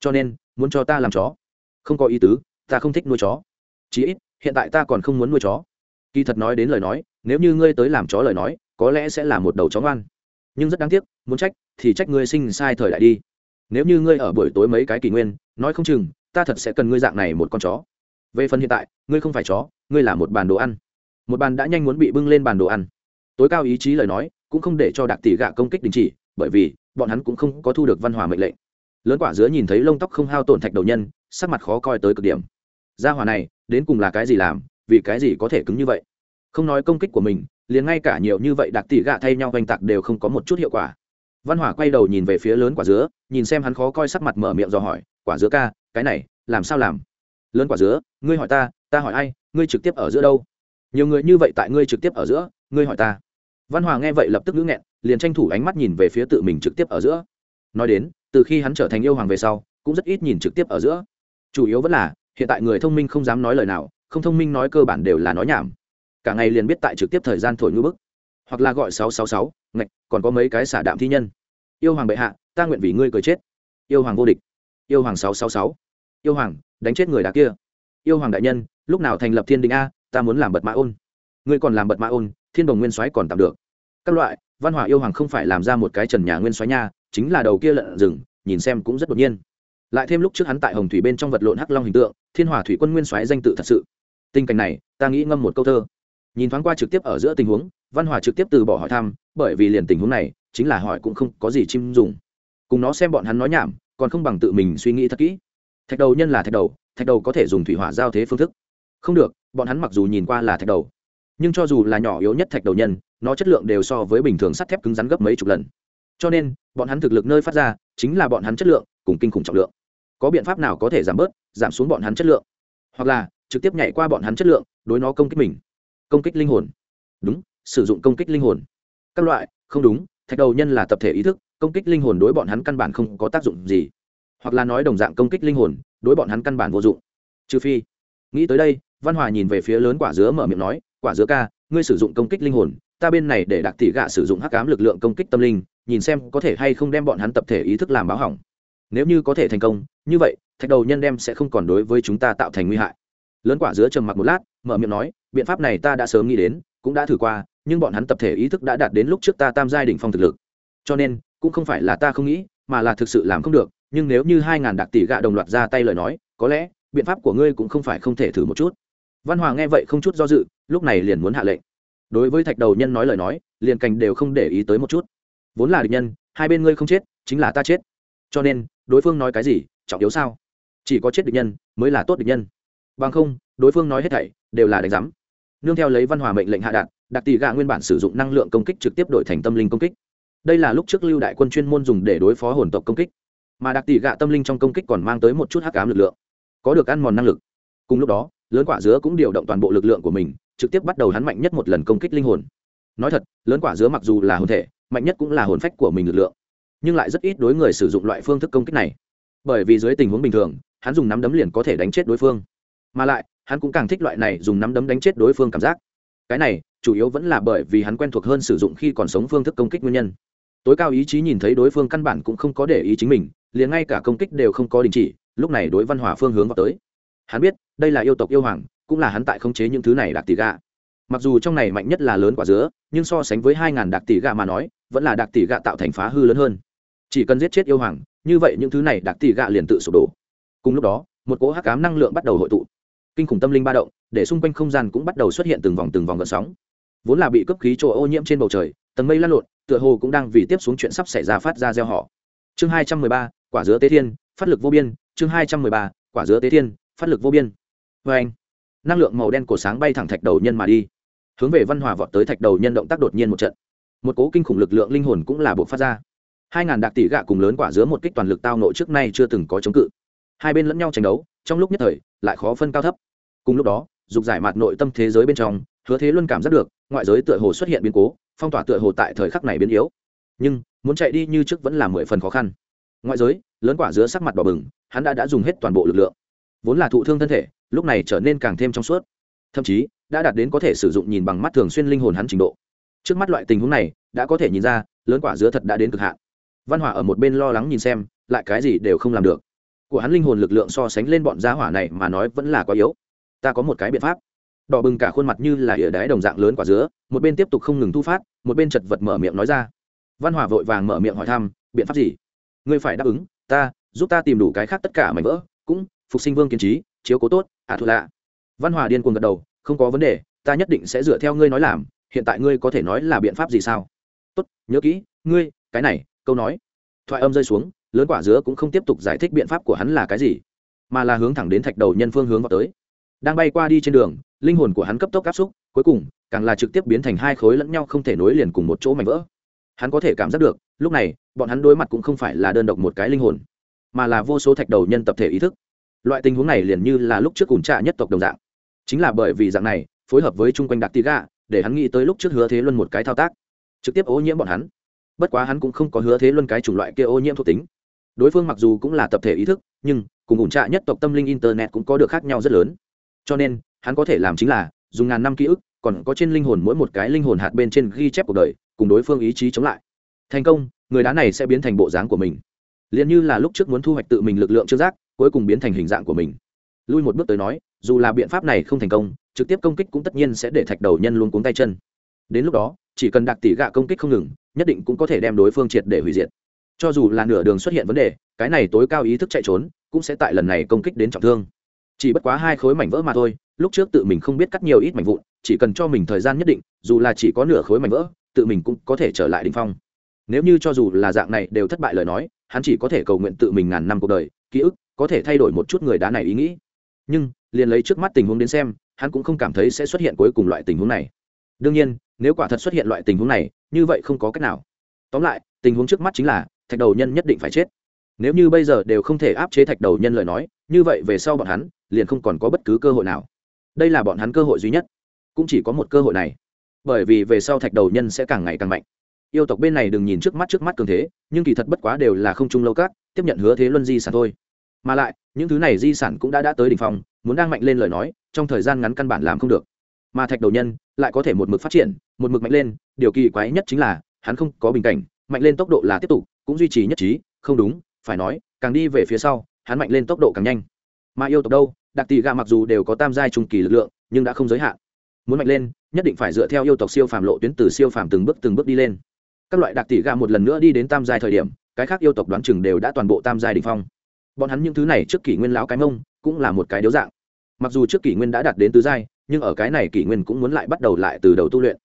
Cho nên, muốn cho ta làm chó. Không có ý tứ, ta không thích nuôi chó. Chí ít, hiện tại ta còn không muốn nuôi chó. Kỳ thật nói đến lời nói, nếu như ngươi tới làm chó lời nói, có lẽ sẽ là một đầu chó ngoan. Nhưng rất đáng tiếc, muốn trách, thì trách ngươi sinh sai thời đại đi. Nếu như ngươi ở buổi tối mấy cái kỷ nguyên, nói không chừng, ta thật sẽ cần ngươi dạng này một con chó. Về phần hiện tại, ngươi không phải chó, ngươi là một bàn đồ ăn một bàn đã nhanh muốn bị bưng lên bàn đồ ăn. Tối cao ý chí lời nói cũng không để cho đặc tỷ gạ công kích đình chỉ, bởi vì bọn hắn cũng không có thu được văn hòa mệnh lệnh. Lớn quả dứa nhìn thấy lông tóc không hao tổn thạch đầu nhân, sắc mặt khó coi tới cực điểm. Gia hỏa này, đến cùng là cái gì làm, vì cái gì có thể cứng như vậy? Không nói công kích của mình, liền ngay cả nhiều như vậy đặc tỷ gạ thay nhau oanh tạc đều không có một chút hiệu quả. Văn hỏa quay đầu nhìn về phía lớn quả dứa, nhìn xem hắn khó coi sắc mặt mở miệng dò hỏi, quả dứa ca, cái này, làm sao làm? Lớn quả dứa, ngươi hỏi ta ta hỏi ai, ngươi trực tiếp ở giữa đâu? Nhiều người như vậy tại ngươi trực tiếp ở giữa, ngươi hỏi ta. Văn hòa nghe vậy lập tức ngữ nghẹn, liền tranh thủ ánh mắt nhìn về phía tự mình trực tiếp ở giữa. Nói đến, từ khi hắn trở thành yêu hoàng về sau, cũng rất ít nhìn trực tiếp ở giữa. Chủ yếu vẫn là, hiện tại người thông minh không dám nói lời nào, không thông minh nói cơ bản đều là nói nhảm. Cả ngày liền biết tại trực tiếp thời gian thổi ngữ bức. Hoặc là gọi sáu sáu sáu, ngạch, còn có mấy cái xả đạm thi nhân. Yêu hoàng bệ hạ, ta nguyện vì ngươi cười chết. Yêu hoàng vô địch. Yêu hoàng sáu sáu sáu. Yêu hoàng, đánh chết người đá kia. Yêu hoàng đại nhân, lúc nào thành lập thiên đình a ta muốn làm bật mã ôn. Ngươi còn làm bật mã ôn, thiên đồng nguyên soái còn tạm được. Các loại, văn hỏa yêu hoàng không phải làm ra một cái trần nhà nguyên soái nha, chính là đầu kia lợn rừng, nhìn xem cũng rất đột nhiên. Lại thêm lúc trước hắn tại hồng thủy bên trong vật lộn hắc long hình tượng, thiên hòa thủy quân nguyên soái danh tự thật sự. Tình cảnh này, ta nghĩ ngâm một câu thơ. Nhìn thoáng qua trực tiếp ở giữa tình huống, văn hòa trực tiếp từ bỏ hỏi thăm, bởi vì liền tình huống này, chính là hỏi cũng không có gì chim dùng. Cùng nó xem bọn hắn nói nhảm, còn không bằng tự mình suy nghĩ thật kỹ. Thạch đầu nhân là thạch đầu thạch đầu có thể dùng thủy hỏa giao thế phương thức. Không được bọn hắn mặc dù nhìn qua là thạch đầu, nhưng cho dù là nhỏ yếu nhất thạch đầu nhân, nó chất lượng đều so với bình thường sắt thép cứng rắn gấp mấy chục lần. Cho nên, bọn hắn thực lực nơi phát ra, chính là bọn hắn chất lượng cùng kinh khủng trọng lượng. Có biện pháp nào có thể giảm bớt, giảm xuống bọn hắn chất lượng? Hoặc là, trực tiếp nhảy qua bọn hắn chất lượng, đối nó công kích mình? Công kích linh hồn. Đúng, sử dụng công kích linh hồn. Các loại, không đúng, thạch đầu nhân là tập thể ý thức, công kích linh hồn đối bọn hắn căn bản không có tác dụng gì. Hoặc là nói đồng dạng công kích linh hồn, đối bọn hắn căn bản vô dụng. Trừ phi, nghĩ tới đây văn hòa nhìn về phía lớn quả dứa mở miệng nói, quả dứa ca, ngươi sử dụng công kích linh hồn, ta bên này để đặc tỷ gạ sử dụng hắc cám lực lượng công kích tâm linh, nhìn xem có thể hay không đem bọn hắn tập thể ý thức làm báo hỏng. Nếu như có thể thành công, như vậy, thạch đầu nhân đem sẽ không còn đối với chúng ta tạo thành nguy hại. Lớn quả dứa trầm mặc một lát, mở miệng nói, biện pháp này ta đã sớm nghĩ đến, cũng đã thử qua, nhưng bọn hắn tập thể ý thức đã đạt đến lúc trước ta tam giai đ ỉ n h phong thực lực. Cho nên, cũng không phải là ta không nghĩ, mà là thực sự làm không được, nhưng nếu như hai ngàn đặc tỷ gạ đồng loạt ra tay lời nói, có lẽ, biện pháp của ngươi cũng không phải không thể thử một chút văn hòa nghe vậy không chút do dự, lúc này liền muốn hạ lệnh. Đối với thạch đầu nhân nói lời nói, liền cành đều không để ý tới một chút. Vốn là địch nhân, hai bên ngươi không chết, chính là ta chết. Cho nên, đối phương nói cái gì, trọng yếu sao? Chỉ có chết địch nhân, mới là tốt địch nhân. Bằng không, đối phương nói hết thảy, đều là đánh giám. Nương theo lấy văn hòa mệnh lệnh hạ đạt đặc tỷ gạ nguyên bản sử dụng năng lượng công kích trực tiếp đổi thành tâm linh công kích. Đây là lúc trước lưu đại quân chuyên môn dùng để đối phó hồn tộc công kích. Mà đặc tỷ gạ tâm linh trong công kích còn mang tới một chút hắc ám lực lượng, có được ăn mòn năng lực. Cùng lúc đó lớn quả dứa cũng điều động toàn bộ lực lượng của mình, trực tiếp bắt đầu hắn mạnh nhất một lần công kích linh hồn. Nói thật, lớn quả dứa mặc dù là hồn thể, mạnh nhất cũng là hồn phách của mình lực lượng. Nhưng lại rất ít đối người sử dụng loại phương thức công kích này. Bởi vì dưới tình huống bình thường, hắn dùng nắm đấm liền có thể đánh chết đối phương. Mà lại, hắn cũng càng thích loại này dùng nắm đấm đánh chết đối phương cảm giác. Cái này, chủ yếu vẫn là bởi vì hắn quen thuộc hơn sử dụng khi còn sống phương thức công kích nguyên nhân. Tối cao ý chí nhìn thấy đối phương căn bản cũng không có để ý chính mình, liền ngay cả công kích đều không có đình chỉ, lúc này đối văn hòa phương hướng vào tới hắn biết, đây là yêu tộc yêu hoàng, cũng là hắn tại khống chế những thứ này đặc tỷ gạ mặc dù trong này mạnh nhất là lớn quả dứa, nhưng so sánh với hai ngàn đặc tỷ gạ mà nói, vẫn là đặc tỷ gạ tạo thành phá hư lớn hơn. Chỉ cần giết chết yêu hoàng, như vậy những thứ này đặc tỷ gạ liền tự sụp đổ. Cùng lúc đó, một cỗ hắc cám năng lượng bắt đầu hội tụ. Kinh khủng tâm linh ba động, để xung quanh không gian cũng bắt đầu xuất hiện từng vòng từng vòng gợn sóng. Vốn là bị cấp khí chỗ ô nhiễm trên bầu trời, tầng mây lăn lộn, tựa hồ cũng đang vì tiếp xuống chuyện sắp xảy ra phát ra gieo họ. Chương hai trăm mười ba, quả dứa tế thiên, phát lực vô biên, chương hai trăm mười ba, quả dứa tế thiên phát lực vô biên. Vê anh, năng lượng màu đen của sáng bay thẳng thạch đầu nhân mà đi. Hướng về văn hòa vọt tới thạch đầu nhân động tác đột nhiên một trận. Một cố kinh khủng lực lượng linh hồn cũng là buộc phát ra. Hai ngàn đạc tỷ gạ cùng lớn quả dứa một kích toàn lực tao nội trước nay chưa từng có chống cự. Hai bên lẫn nhau tranh đấu, trong lúc nhất thời, lại khó phân cao thấp. Cùng lúc đó, dục giải mặt nội tâm thế giới bên trong, hứa thế luân cảm giác được, ngoại giới tựa hồ xuất hiện biến cố, phong tỏa tựa hồ tại thời khắc này biến yếu. Nhưng, muốn chạy đi như trước vẫn là mười phần khó khăn. Ngoại giới, lớn quả dứa sắc mặt đỏ bừng, hắn đã đã dùng hết toàn bộ lực lượng vốn là thụ thương thân thể, lúc này trở nên càng thêm trong suốt. Thậm chí, đã đạt đến có thể sử dụng nhìn bằng mắt thường xuyên linh hồn hắn trình độ. Trước mắt loại tình huống này, đã có thể nhìn ra, lớn quả dứa thật đã đến cực hạn. Văn hỏa ở một bên lo lắng nhìn xem, lại cái gì đều không làm được. Của hắn linh hồn lực lượng so sánh lên bọn giá hỏa này mà nói vẫn là quá yếu. Ta có một cái biện pháp. Đỏ bừng cả khuôn mặt như là ỉa đáy đồng dạng lớn quả dứa, một bên tiếp tục không ngừng thu phát, một bên chật vật mở miệng nói ra. Văn hỏa vội vàng mở miệng hỏi thăm, biện pháp gì? Ngươi phải đáp ứng, ta, giúp ta tìm đủ cái khác tất cả mảnh vỡ, cũng phục sinh vương kiến trí, chiếu cố tốt, ạ à thù lạ. Văn hòa điên cuồng gật đầu, không có vấn đề, ta nhất định sẽ dựa theo ngươi nói làm, hiện tại ngươi có thể nói là biện pháp gì sao? Tốt, nhớ kỹ, ngươi, cái này, câu nói. Thoại âm rơi xuống, lớn quả dứa cũng không tiếp tục giải thích biện pháp của hắn là cái gì, mà là hướng thẳng đến thạch đầu nhân phương hướng vào tới. Đang bay qua đi trên đường, linh hồn của hắn cấp tốc áp xúc, cuối cùng, càng là trực tiếp biến thành hai khối lẫn nhau không thể nối liền cùng một chỗ mảnh vỡ. Hắn có thể cảm giác được, lúc này, bọn hắn đối mặt cũng không phải là đơn độc một cái linh hồn, mà là vô số thạch đầu nhân tập thể ý thức loại tình huống này liền như là lúc trước cùng trạ nhất tộc đồng dạng. Chính là bởi vì dạng này, phối hợp với chung quanh đặc tí gà để hắn nghĩ tới lúc trước hứa thế luân một cái thao tác, trực tiếp ô nhiễm bọn hắn. Bất quá hắn cũng không có hứa thế luân cái chủng loại kia ô nhiễm thuộc tính. Đối phương mặc dù cũng là tập thể ý thức, nhưng cùng ủn trạ nhất tộc tâm linh internet cũng có được khác nhau rất lớn. Cho nên, hắn có thể làm chính là dùng ngàn năm ký ức, còn có trên linh hồn mỗi một cái linh hồn hạt bên trên ghi chép cuộc đời, cùng đối phương ý chí chống lại. Thành công, người đá này sẽ biến thành bộ dáng của mình. Liền như là lúc trước muốn thu hoạch tự mình lực lượng chưa giác cuối cùng biến thành hình dạng của mình. Lui một bước tới nói, dù là biện pháp này không thành công, trực tiếp công kích cũng tất nhiên sẽ để thạch đầu nhân luôn cuống tay chân. Đến lúc đó, chỉ cần đặc tỷ gạ công kích không ngừng, nhất định cũng có thể đem đối phương triệt để hủy diệt. Cho dù là nửa đường xuất hiện vấn đề, cái này tối cao ý thức chạy trốn, cũng sẽ tại lần này công kích đến trọng thương. Chỉ bất quá hai khối mảnh vỡ mà thôi, lúc trước tự mình không biết cắt nhiều ít mảnh vụn, chỉ cần cho mình thời gian nhất định, dù là chỉ có nửa khối mảnh vỡ, tự mình cũng có thể trở lại đ ỉ n h phong. Nếu như cho dù là dạng này đều thất bại lời nói, hắn chỉ có thể cầu nguyện tự mình ngàn năm cuộc đời, ký ức có thể thay đổi một chút người đá này ý nghĩ. Nhưng, liền lấy trước mắt tình huống đến xem, hắn cũng không cảm thấy sẽ xuất hiện cuối cùng loại tình huống này. Đương nhiên, nếu quả thật xuất hiện loại tình huống này, như vậy không có cách nào. Tóm lại, tình huống trước mắt chính là, thạch đầu nhân nhất định phải chết. Nếu như bây giờ đều không thể áp chế thạch đầu nhân lời nói, như vậy về sau bọn hắn, liền không còn có bất cứ cơ hội nào. Đây là bọn hắn cơ hội duy nhất. Cũng chỉ có một cơ hội này. Bởi vì về sau thạch đầu nhân sẽ càng ngày càng mạnh. Yêu tộc bên này đừng nhìn trước mắt trước mắt cường thế, nhưng kỳ thật bất quá đều là không trung lâu cát, tiếp nhận hứa thế luân di sản thôi mà lại, những thứ này di sản cũng đã đã tới đỉnh phòng muốn đang mạnh lên lời nói, trong thời gian ngắn căn bản làm không được. Mà thạch đầu nhân lại có thể một mực phát triển, một mực mạnh lên, điều kỳ quái nhất chính là, hắn không có bình cảnh, mạnh lên tốc độ là tiếp tục, cũng duy trì nhất trí, không đúng, phải nói, càng đi về phía sau, hắn mạnh lên tốc độ càng nhanh. Mà yêu tộc đâu đặc tỷ gạ mặc dù đều có tam giai trung kỳ lực lượng, nhưng đã không giới hạn. Muốn mạnh lên, nhất định phải dựa theo yêu tộc siêu phàm lộ tuyến từ siêu phàm từng bước từng bước đi lên. Các loại đặc tỷ gạ một lần nữa đi đến tam giai thời điểm, cái khác yêu tộc đoán chừng đều đã toàn bộ tam giai đ ỉ n h phong bọn hắn những thứ này trước kỷ nguyên lão cái mông, cũng là một cái điếu dạng. Mặc dù trước kỷ nguyên đã đạt đến tứ giai, nhưng ở cái này kỷ nguyên cũng muốn lại bắt đầu lại từ đầu tu luyện.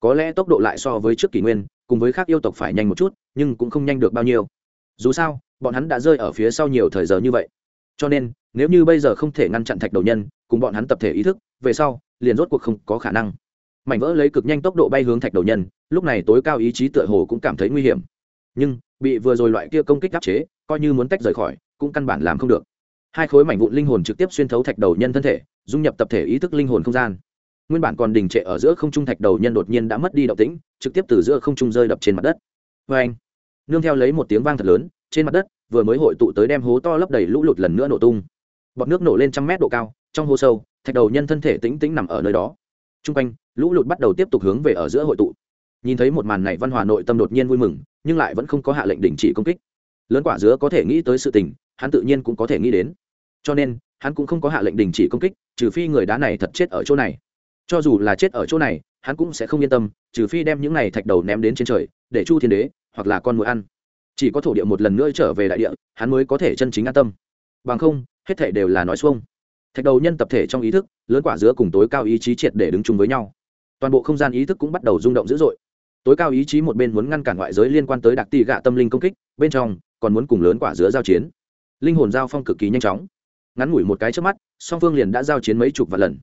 Có lẽ tốc độ lại so với trước kỷ nguyên, cùng với khác yêu tộc phải nhanh một chút, nhưng cũng không nhanh được bao nhiêu. Dù sao, bọn hắn đã rơi ở phía sau nhiều thời giờ như vậy. Cho nên, nếu như bây giờ không thể ngăn chặn thạch đầu nhân, cùng bọn hắn tập thể ý thức, về sau, liền rốt cuộc không có khả năng. Mảnh vỡ lấy cực nhanh tốc độ bay hướng thạch đầu nhân, lúc này tối cao ý chí tựa hồ cũng cảm thấy nguy hiểm. Nhưng, bị vừa rồi loại kia công kích áp chế, coi như muốn tách rời khỏi cũng căn bản làm không được. Hai khối mảnh vụn linh hồn trực tiếp xuyên thấu thạch đầu nhân thân thể, dung nhập tập thể ý thức linh hồn không gian. Nguyên bản còn đình trệ ở giữa không trung thạch đầu nhân đột nhiên đã mất đi động tĩnh, trực tiếp từ giữa không trung rơi đập trên mặt đất. Vê anh, nương theo lấy một tiếng vang thật lớn, trên mặt đất vừa mới hội tụ tới đem hố to lấp đầy lũ lụt lần nữa nổ tung. Bọt nước nổ lên trăm mét độ cao, trong hố sâu, thạch đầu nhân thân thể tĩnh tĩnh nằm ở nơi đó. T r u n g quanh, lũ lụt bắt đầu tiếp tục hướng về ở giữa hội tụ. Nhìn thấy một màn này, văn hòa nội tâm đột nhiên vui mừng, nhưng lại vẫn không có hạ lệnh đình chỉ công kích. Lớn quả dứa có thể nghĩ tới sự tình hắn tự nhiên cũng có thể nghĩ đến. Cho nên, hắn cũng không có hạ lệnh đình chỉ công kích, trừ phi người đá này thật chết ở chỗ này. Cho dù là chết ở chỗ này, hắn cũng sẽ không yên tâm, trừ phi đem những này thạch đầu ném đến trên trời, để chu thiên đế hoặc là con mồi ăn. Chỉ có thổ địa một lần nữa trở về đại địa, hắn mới có thể chân chính an tâm. Bằng không, hết thể đều là nói xuông. Thạch đầu nhân tập thể trong ý thức, lớn quả dứa cùng tối cao ý chí triệt để đứng chung với nhau. Toàn bộ không gian ý thức cũng bắt đầu rung động dữ dội. Tối cao ý chí một bên muốn ngăn cản ngoại giới liên quan tới đặc tỷ gạ tâm linh công kích, bên trong còn muốn cùng lớn quả dứa giao chiến linh hồn giao phong cực kỳ nhanh chóng. Ngắn ngủi một cái trước mắt, song phương liền đã giao chiến mấy chục vạn lần.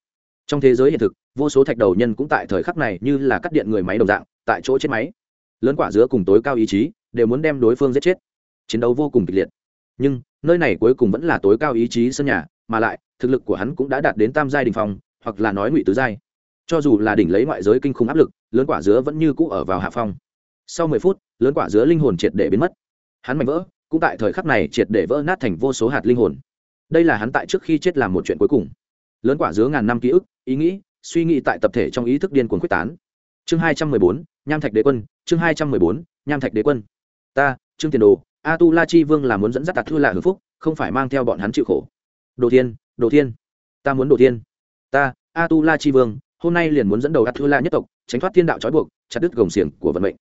Trong thế giới hiện thực, vô số thạch đầu nhân cũng tại thời khắc này như là cắt điện người máy đồng dạng, tại chỗ chết máy. Lớn quả dứa cùng tối cao ý chí, đều muốn đem đối phương giết chết. Chiến đấu vô cùng kịch liệt. Nhưng, nơi này cuối cùng vẫn là tối cao ý chí sân nhà, mà lại, thực lực của hắn cũng đã đạt đến tam giai đình phong, hoặc là nói ngụy tứ giai. Cho dù là đỉnh lấy ngoại giới kinh khủng áp lực, lớn quả dứa vẫn như cũ ở vào hạ phong. Sau mười phút, lớn quả dứa linh hồn triệt để biến mất. Hắn mạnh vỡ cũng tại thời khắc này triệt để vỡ nát thành vô số hạt linh hồn. Đây là hắn tại trước khi chết làm một chuyện cuối cùng. Lớn quả dứa ngàn năm ký ức, ý nghĩ, suy nghĩ tại tập thể trong ý thức điên cuồng quyết tán. Chương hai trăm mười bốn, nham thạch đế quân, chương hai trăm mười bốn, nham thạch đế quân. Ta, trương tiền đồ, a tu la chi vương là muốn dẫn dắt tạt thua là hưng phúc, không phải mang theo bọn hắn chịu khổ. Đồ thiên đồ thiên, ta muốn đồ thiên. Ta, a tu la chi vương, hôm nay liền muốn dẫn đầu ạt thua la nhất tộc, tránh thoát thiên đạo trói buộc, chặt đứt gồng xiềng của vận mệnh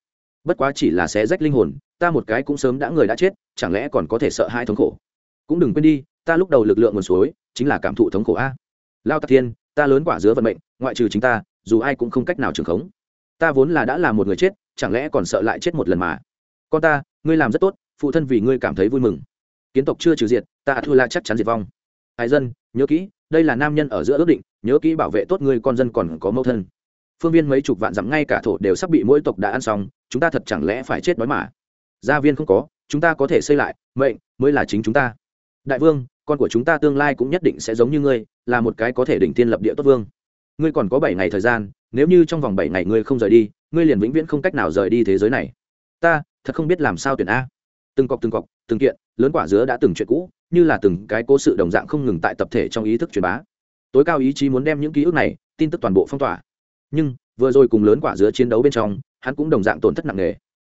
bất quá chỉ là xé rách linh hồn, ta một cái cũng sớm đã người đã chết, chẳng lẽ còn có thể sợ hai thống khổ? Cũng đừng quên đi, ta lúc đầu lực lượng nguồn suối, chính là cảm thụ thống khổ a. Lao tạc thiên, ta lớn quả giữa vận mệnh, ngoại trừ chính ta, dù ai cũng không cách nào trường khống. Ta vốn là đã là một người chết, chẳng lẽ còn sợ lại chết một lần mà? Con ta, ngươi làm rất tốt, phụ thân vì ngươi cảm thấy vui mừng. Kiến tộc chưa trừ diệt, ta thua la chắc chắn diệt vong. Ai dân, nhớ kỹ, đây là nam nhân ở giữa ước định, nhớ kỹ bảo vệ tốt ngươi con dân còn có mâu thân. Phương viên mấy chục vạn dặm ngay cả thổ đều sắp bị mỗi tộc đã ăn xong chúng ta thật chẳng lẽ phải chết đói mà? Gia viên không có, chúng ta có thể xây lại, mệnh mới là chính chúng ta. Đại vương, con của chúng ta tương lai cũng nhất định sẽ giống như ngươi, là một cái có thể đỉnh tiên lập địa tốt vương. Ngươi còn có bảy ngày thời gian, nếu như trong vòng bảy ngày ngươi không rời đi, ngươi liền vĩnh viễn không cách nào rời đi thế giới này. Ta, thật không biết làm sao tuyển a. Từng cọc từng cọc, từng kiện, lớn quả dứa đã từng chuyện cũ, như là từng cái cố sự đồng dạng không ngừng tại tập thể trong ý thức truyền bá. Tối cao ý chí muốn đem những ký ức này, tin tức toàn bộ phong tỏa. Nhưng, vừa rồi cùng lớn quả dứa chiến đấu bên trong hắn cũng đồng dạng tổn thất nặng nề.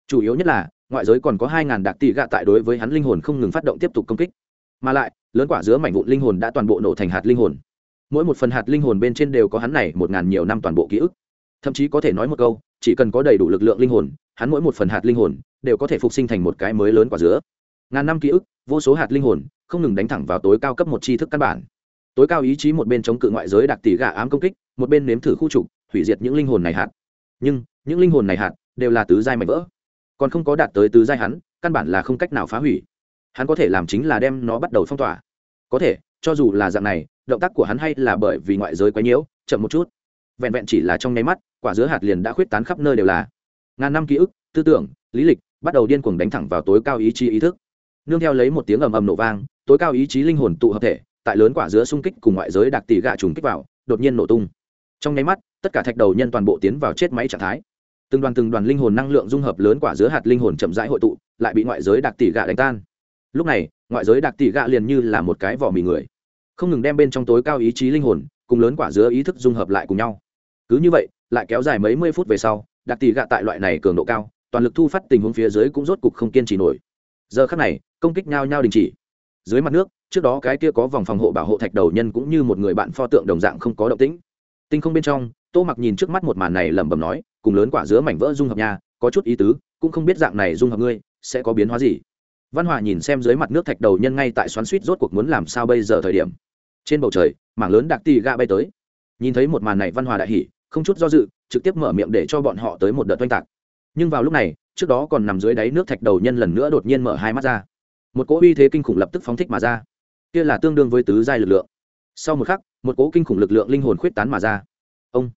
Chủ yếu nhất là, ngoại giới còn có hai ngàn đặc tỷ gạ tại đối với hắn linh hồn không ngừng phát động tiếp tục công kích. Mà lại, lớn quả dứa mảnh vụn linh hồn đã toàn bộ nổ thành hạt linh hồn. Mỗi một phần hạt linh hồn bên trên đều có hắn này một ngàn nhiều năm toàn bộ ký ức. Thậm chí có thể nói một câu, chỉ cần có đầy đủ lực lượng linh hồn, hắn mỗi một phần hạt linh hồn đều có thể phục sinh thành một cái mới lớn quả dứa ngàn năm ký ức, vô số hạt linh hồn, không ngừng đánh thẳng vào tối cao cấp một tri thức căn bản. Tối cao ý chí một bên chống cự ngoại giới đặc tỷ gà ám công kích, một bên nếm thử khu trục, hủy diệt những linh hồn này hạt. Nhưng những linh hồn này hạt đều là tứ giai mạnh vỡ, còn không có đạt tới tứ giai hắn, căn bản là không cách nào phá hủy. Hắn có thể làm chính là đem nó bắt đầu phong tỏa. Có thể, cho dù là dạng này, động tác của hắn hay là bởi vì ngoại giới quá nhiễu, chậm một chút. Vẹn vẹn chỉ là trong nháy mắt, quả dứa hạt liền đã khuyết tán khắp nơi đều là. Ngàn năm ký ức, tư tưởng, lý lịch, bắt đầu điên cuồng đánh thẳng vào tối cao ý chí ý thức. Nương theo lấy một tiếng ầm ầm nổ vang, tối cao ý chí linh hồn tụ hợp thể, tại lớn quả dứa xung kích cùng ngoại giới đặc tỷ gạ trùng kích vào, đột nhiên nổ tung. Trong nháy mắt, tất cả thạch đầu nhân toàn bộ tiến vào chết máy trạng thái từng đoàn từng đoàn linh hồn năng lượng dung hợp lớn quả dứa hạt linh hồn chậm rãi hội tụ, lại bị ngoại giới đặc tỷ gạ đánh tan. Lúc này, ngoại giới đặc tỷ gạ liền như là một cái vỏ mì người, không ngừng đem bên trong tối cao ý chí linh hồn cùng lớn quả dứa ý thức dung hợp lại cùng nhau. Cứ như vậy, lại kéo dài mấy mươi phút về sau, đặc tỷ gạ tại loại này cường độ cao, toàn lực thu phát tình huống phía dưới cũng rốt cục không kiên trì nổi. Giờ khắc này, công kích nhau nhau đình chỉ. Dưới mặt nước, trước đó cái kia có vòng phòng hộ bảo hộ thạch đầu nhân cũng như một người bạn pho tượng đồng dạng không có động tĩnh. Tinh không bên trong, tô mặc nhìn trước mắt một màn này lẩm bẩm nói cùng lớn quả dứa mảnh vỡ dung hợp nha, có chút ý tứ, cũng không biết dạng này dung hợp ngươi sẽ có biến hóa gì. Văn hòa nhìn xem dưới mặt nước thạch đầu nhân ngay tại xoắn suýt rốt cuộc muốn làm sao bây giờ thời điểm. Trên bầu trời, mảng lớn đặc tì gạ bay tới. Nhìn thấy một màn này, văn hòa đại hỉ, không chút do dự, trực tiếp mở miệng để cho bọn họ tới một đợt oanh tạc. Nhưng vào lúc này, trước đó còn nằm dưới đáy nước thạch đầu nhân lần nữa đột nhiên mở hai mắt ra. Một cỗ uy thế kinh khủng lập tức phóng thích mà ra. Kia là tương đương với tứ giai lực lượng. Sau một khắc, một cỗ kinh khủng lực lượng linh hồn khuyết tán mà ra. Ông!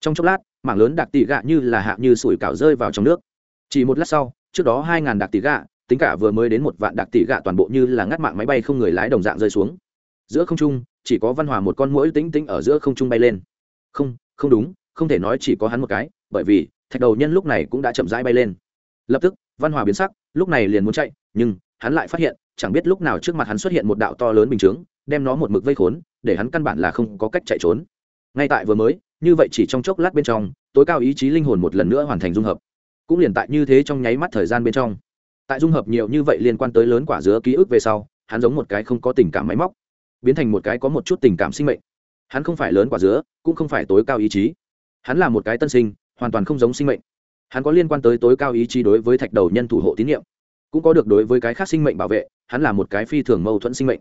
Trong chốc lát, mảng lớn đặc tỷ gạ như là hạ như sủi cảo rơi vào trong nước. Chỉ một lát sau, trước đó hai ngàn đặc tỷ gạ, tính cả vừa mới đến một vạn đặc tỷ gạ toàn bộ như là ngắt mạng máy bay không người lái đồng dạng rơi xuống. Giữa không trung, chỉ có văn hòa một con mũi tính tính ở giữa không trung bay lên. Không không đúng, không thể nói chỉ có hắn một cái, bởi vì, thạch đầu nhân lúc này cũng đã chậm rãi bay lên. Lập tức, văn hòa biến sắc, lúc này liền muốn chạy, nhưng, hắn lại phát hiện, chẳng biết lúc nào trước mặt hắn xuất hiện một đạo to lớn bình chướng, đem nó một mực vây khốn, để hắn căn bản là không có cách chạy trốn. Ngay tại vừa mới như vậy chỉ trong chốc lát bên trong, tối cao ý chí linh hồn một lần nữa hoàn thành dung hợp. Cũng liền tại như thế trong nháy mắt thời gian bên trong. Tại dung hợp nhiều như vậy liên quan tới lớn quả dứa ký ức về sau, hắn giống một cái không có tình cảm máy móc, biến thành một cái có một chút tình cảm sinh mệnh. Hắn không phải lớn quả dứa, cũng không phải tối cao ý chí. Hắn là một cái tân sinh, hoàn toàn không giống sinh mệnh. Hắn có liên quan tới tối cao ý chí đối với thạch đầu nhân thủ hộ tín nhiệm, cũng có được đối với cái khác sinh mệnh bảo vệ, hắn là một cái phi thường mâu thuẫn sinh mệnh.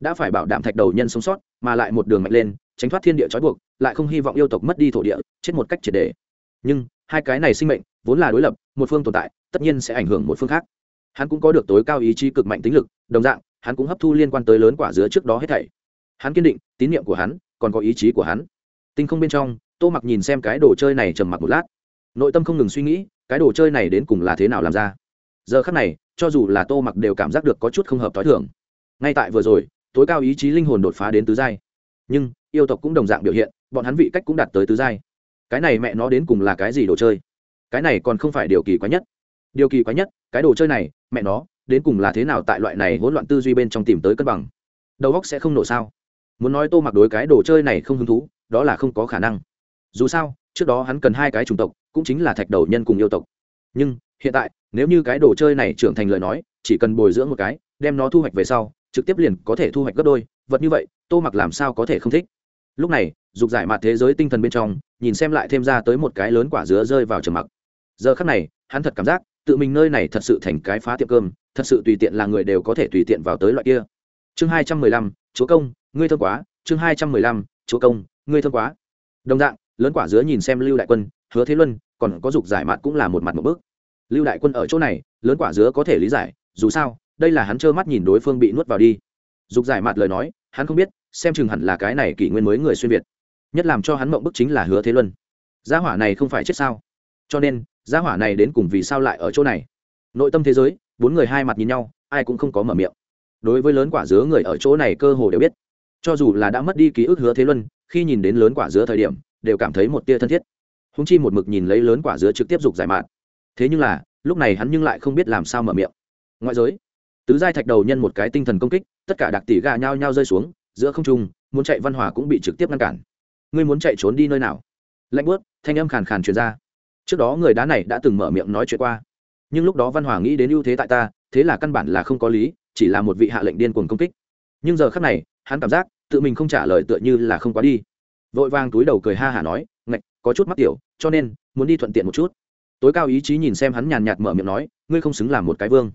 Đã phải bảo đảm thạch đầu nhân sống sót, mà lại một đường mạnh lên tránh thoát thiên địa trói buộc, lại không hy vọng yêu tộc mất đi thổ địa, chết một cách triệt đề nhưng, hai cái này sinh mệnh, vốn là đối lập, một phương tồn tại, tất nhiên sẽ ảnh hưởng một phương khác. Hắn cũng có được tối cao ý chí cực mạnh tính lực, đồng dạng, hắn cũng hấp thu liên quan tới lớn quả dứa trước đó hết thảy. Hắn kiên định, tín nhiệm của hắn, còn có ý chí của hắn. Tinh không bên trong, tô mặc nhìn xem cái đồ chơi này trầm mặc một lát. Nội tâm không ngừng suy nghĩ, cái đồ chơi này đến cùng là thế nào làm ra. Giờ khắc này, cho dù là tô mặc đều cảm giác được có chút không hợp t h o i thường. Ngay tại vừa rồi, tối cao ý chí linh hồn đột phá đến tứ giai nhưng yêu tộc cũng đồng dạng biểu hiện, bọn hắn vị cách cũng đạt tới tứ giai. Cái này mẹ nó đến cùng là cái gì đồ chơi? Cái này còn không phải điều kỳ quái nhất. Điều kỳ quái nhất, cái đồ chơi này, mẹ nó, đến cùng là thế nào tại loại này hỗn loạn tư duy bên trong tìm tới cân bằng? Đầu góc sẽ không nổ sao? Muốn nói tô mặc đối cái đồ chơi này không hứng thú, đó là không có khả năng. Dù sao, trước đó hắn cần hai cái chủng tộc, cũng chính là thạch đầu nhân cùng yêu tộc. Nhưng, hiện tại, nếu như cái đồ chơi này trưởng thành lời nói, chỉ cần bồi dưỡng một cái, đem nó thu hoạch về sau, trực tiếp liền có thể thu hoạch gấp đôi, vật như vậy tô mặc làm sao có thể không thích? Lúc này, dục giải mặt thế giới tinh thần bên trong, nhìn xem lại thêm ra tới một cái lớn quả dứa rơi vào trầm mặc. Giờ khắc này, hắn thật cảm giác, tự mình nơi này thật sự thành cái phá tiệm cơm, thật sự tùy tiện là người đều có thể tùy tiện vào tới loại kia. Chương hai trăm mười lăm, chúa công, ngươi thương quá. Chương hai trăm mười lăm, chúa công, ngươi thương quá. Đồng dạng, lớn quả dứa nhìn xem lưu đại quân, hứa thế luân, còn có dục giải mặt cũng là một mặt một bước. Lưu đại quân ở chỗ này, lớn quả dứa có thể lý giải, dù sao, đây là hắn trơ mắt nhìn đối phương bị nuốt vào đi. Dục giải mặt lời nói, hắn không biết xem chừng hẳn là cái này kỷ nguyên mới người xuyên việt, nhất làm cho hắn mộng bức chính là hứa thế luân. Gia hỏa này không phải chết sao? Cho nên, gia hỏa này đến cùng vì sao lại ở chỗ này? Nội tâm thế giới, bốn người hai mặt nhìn nhau, ai cũng không có mở miệng. Đối với lớn quả dứa người ở chỗ này cơ hồ đều biết. Cho dù là đã mất đi ký ức hứa thế luân, khi nhìn đến lớn quả dứa thời điểm, đều cảm thấy một tia thân thiết. Húng chi một mực nhìn lấy lớn quả dứa trực tiếp dục giải mạn thế nhưng là, lúc này hắn nhưng lại không biết làm sao mở miệng. Ngoại giới, tứ giai thạch đầu nhân một cái tinh thần công kích, tất cả đặc tỷ gà nhao nhao rơi xuống giữa không trung, muốn chạy văn hòa cũng bị trực tiếp ngăn cản. Ngươi muốn chạy trốn đi nơi nào? Lạnh bớt thanh âm khàn khàn truyền ra. Trước đó người đá này đã từng mở miệng nói chuyện qua. Nhưng lúc đó văn hòa nghĩ đến ưu thế tại ta, thế là căn bản là không có lý, chỉ là một vị hạ lệnh điên cuồng công kích. Nhưng giờ khắc này, hắn cảm giác, tự mình không trả lời tựa như là không quá đi. Vội vàng túi đầu cười ha hả nói, ngạch, có chút mắc tiểu, cho nên, muốn đi thuận tiện một chút. Tối cao ý chí nhìn xem hắn nhàn nhạt mở miệng nói, ngươi không xứng làm một cái vương.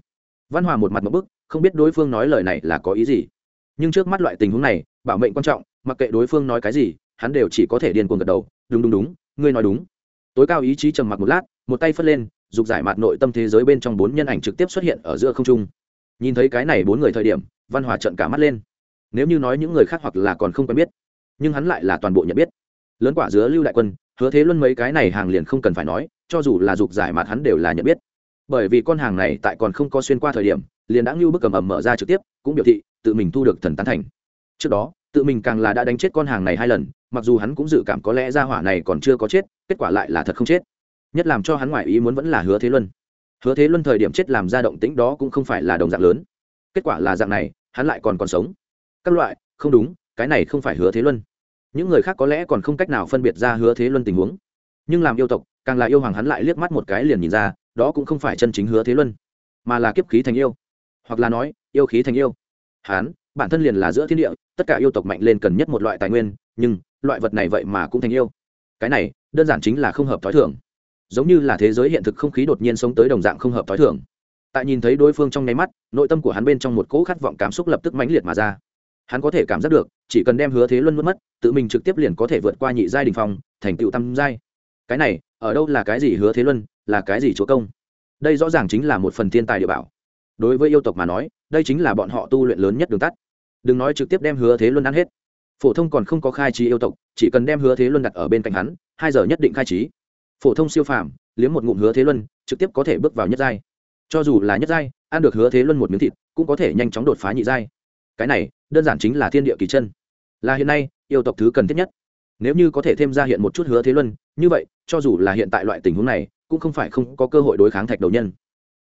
Văn hòa một mặt một bức, không biết đối phương nói lời này là có ý gì nhưng trước mắt loại tình huống này, bảo mệnh quan trọng, mặc kệ đối phương nói cái gì, hắn đều chỉ có thể điên cuồng gật đầu, đúng đúng đúng, ngươi nói đúng. Tối cao ý chí trầm mặc một lát, một tay phất lên, dục giải mặt nội tâm thế giới bên trong bốn nhân ảnh trực tiếp xuất hiện ở giữa không trung. Nhìn thấy cái này bốn người thời điểm, văn hòa trận cả mắt lên. Nếu như nói những người khác hoặc là còn không quen biết, nhưng hắn lại là toàn bộ nhận biết. Lớn quả dứa lưu đại quân, hứa thế luân mấy cái này hàng liền không cần phải nói, cho dù là dục giải mặt hắn đều là nhận biết. Bởi vì con hàng này tại còn không có xuyên qua thời điểm, liền đã ngưu bức cầm ầm mở ra trực tiếp cũng biểu thị tự mình thu được thần tán thành. Trước đó, tự mình càng là đã đánh chết con hàng này hai lần, mặc dù hắn cũng dự cảm có lẽ ra hỏa này còn chưa có chết, kết quả lại là thật không chết. Nhất làm cho hắn ngoại ý muốn vẫn là hứa thế luân. Hứa thế luân thời điểm chết làm ra động tĩnh đó cũng không phải là đồng dạng lớn. Kết quả là dạng này, hắn lại còn còn sống. Các loại, không đúng, cái này không phải hứa thế luân. Những người khác có lẽ còn không cách nào phân biệt ra hứa thế luân tình huống. Nhưng làm yêu tộc, càng là yêu hoàng hắn lại liếc mắt một cái liền nhìn ra, đó cũng không phải chân chính hứa thế luân, mà là kiếp khí thành yêu hoặc là nói, yêu khí thành yêu. Hắn bản thân liền là giữa thiên địa, tất cả yêu tộc mạnh lên cần nhất một loại tài nguyên, nhưng, loại vật này vậy mà cũng thành yêu. Cái này, đơn giản chính là không hợp t h ó i thưởng giống như là thế giới hiện thực không khí đột nhiên sống tới đồng dạng không hợp t h ó i thưởng tại nhìn thấy đối phương trong nháy mắt, nội tâm của hắn bên trong một cỗ khát vọng cảm xúc lập tức mãnh liệt mà ra. Hắn có thể cảm giác được, chỉ cần đem hứa thế luân mất mất, tự mình trực tiếp liền có thể vượt qua nhị giai đình phong, thành tựu tam giai. Cái này, ở đâu là cái gì hứa thế luân, là cái gì chúa công? Đây rõ ràng chính là một phần thiên tài địa bảo đối với yêu tộc mà nói, đây chính là bọn họ tu luyện lớn nhất đường tắt. Đừng nói trực tiếp đem hứa thế luân ăn hết. Phổ thông còn không có khai trí yêu tộc, chỉ cần đem hứa thế luân đặt ở bên cạnh hắn, hai giờ nhất định khai trí. Phổ thông siêu phàm, liếm một ngụm hứa thế luân, trực tiếp có thể bước vào nhất giai. Cho dù là nhất giai, ăn được hứa thế luân một miếng thịt, cũng có thể nhanh chóng đột phá nhị giai. Cái này, đơn giản chính là thiên địa kỳ chân. Là hiện nay, yêu tộc thứ cần thiết nhất. Nếu như có thể thêm ra hiện một chút hứa thế luân, như vậy, cho dù là hiện tại loại tình huống này, cũng không phải không có cơ hội đối kháng thạch đầu nhân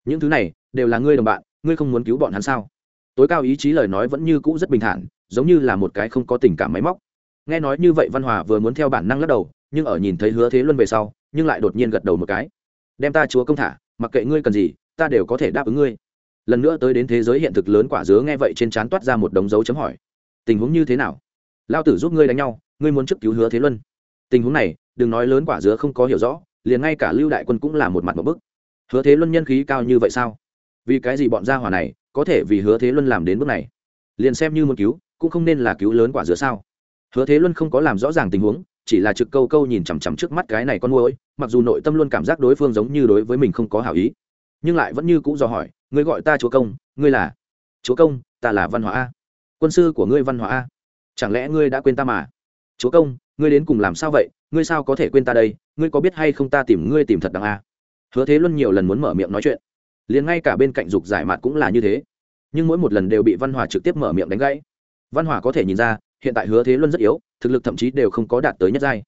những thứ này đều là ngươi đồng bạn, ngươi không muốn cứu bọn hắn sao? Tối cao ý chí lời nói vẫn như cũ rất bình thản, giống như là một cái không có tình cảm máy móc. Nghe nói như vậy văn hòa vừa muốn theo bản năng lắc đầu, nhưng ở nhìn thấy hứa thế luân về sau, nhưng lại đột nhiên gật đầu một cái. Đem ta chúa công thả, mặc kệ ngươi cần gì, ta đều có thể đáp ứng ngươi. Lần nữa tới đến thế giới hiện thực lớn quả dứa nghe vậy trên trán toát ra một đống dấu chấm hỏi. Tình huống như thế nào? Lao tử giúp ngươi đánh nhau, ngươi muốn trước cứu hứa thế luân. Tình huống này, đừng nói lớn quả dứa không có hiểu rõ, liền ngay cả lưu đại quân cũng là một mặt một bức hứa thế luân nhân khí cao như vậy sao? Vì cái gì bọn gia hỏa này có thể vì hứa thế luân làm đến bước này? Liền xem như muốn cứu, cũng không nên là cứu lớn quả dứa sao? Hứa thế luân không có làm rõ ràng tình huống, chỉ là trực câu câu nhìn chằm chằm trước mắt cái này con môi mặc dù nội tâm luôn cảm giác đối phương giống như đối với mình không có hảo ý, nhưng lại vẫn như cũ dò hỏi, ngươi gọi ta chúa công, ngươi là? Chúa công, ta là văn hóa a. Quân sư của ngươi văn hóa a. Chẳng lẽ ngươi đã quên ta mà? Chúa công, ngươi đến cùng làm sao vậy? Ngươi sao có thể quên ta đây? Ngươi có biết hay không ta tìm ngươi tìm thật đằng a? Hứa thế luân nhiều lần muốn mở miệng nói chuyện. Liền ngay cả bên cạnh dục giải mặt cũng là như thế. Nhưng mỗi một lần đều bị văn hòa trực tiếp mở miệng đánh gãy. Văn hòa có thể nhìn ra, hiện tại hứa thế luân rất yếu, thực lực thậm chí đều không có đạt tới nhất giai.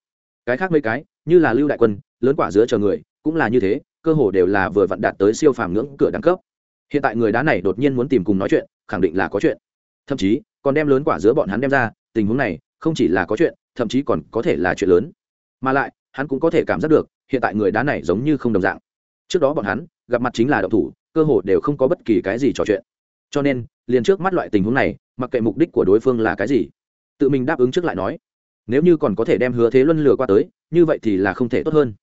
Cái khác mấy cái, như là lưu đại quân, lớn quả giữa chờ người, cũng là như thế, cơ hồ đều là vừa vặn đạt tới siêu phàm ngưỡng cửa đẳng cấp. Hiện tại người đá này đột nhiên muốn tìm cùng nói chuyện, khẳng định là có chuyện. Thậm chí, còn đem lớn quả giữa bọn hắn đem ra, tình huống này, không chỉ là có chuyện, thậm chí còn có thể là chuyện lớn. Mà lại, hắn cũng có thể cảm giác được, hiện tại người đá này giống như không đồng dạng trước đó bọn hắn gặp mặt chính là động thủ, cơ hội đều không có bất kỳ cái gì trò chuyện. Cho nên, liền trước mắt loại tình huống này, mặc kệ mục đích của đối phương là cái gì, tự mình đáp ứng trước lại nói. Nếu như còn có thể đem hứa thế luân lừa qua tới, như vậy thì là không thể tốt hơn.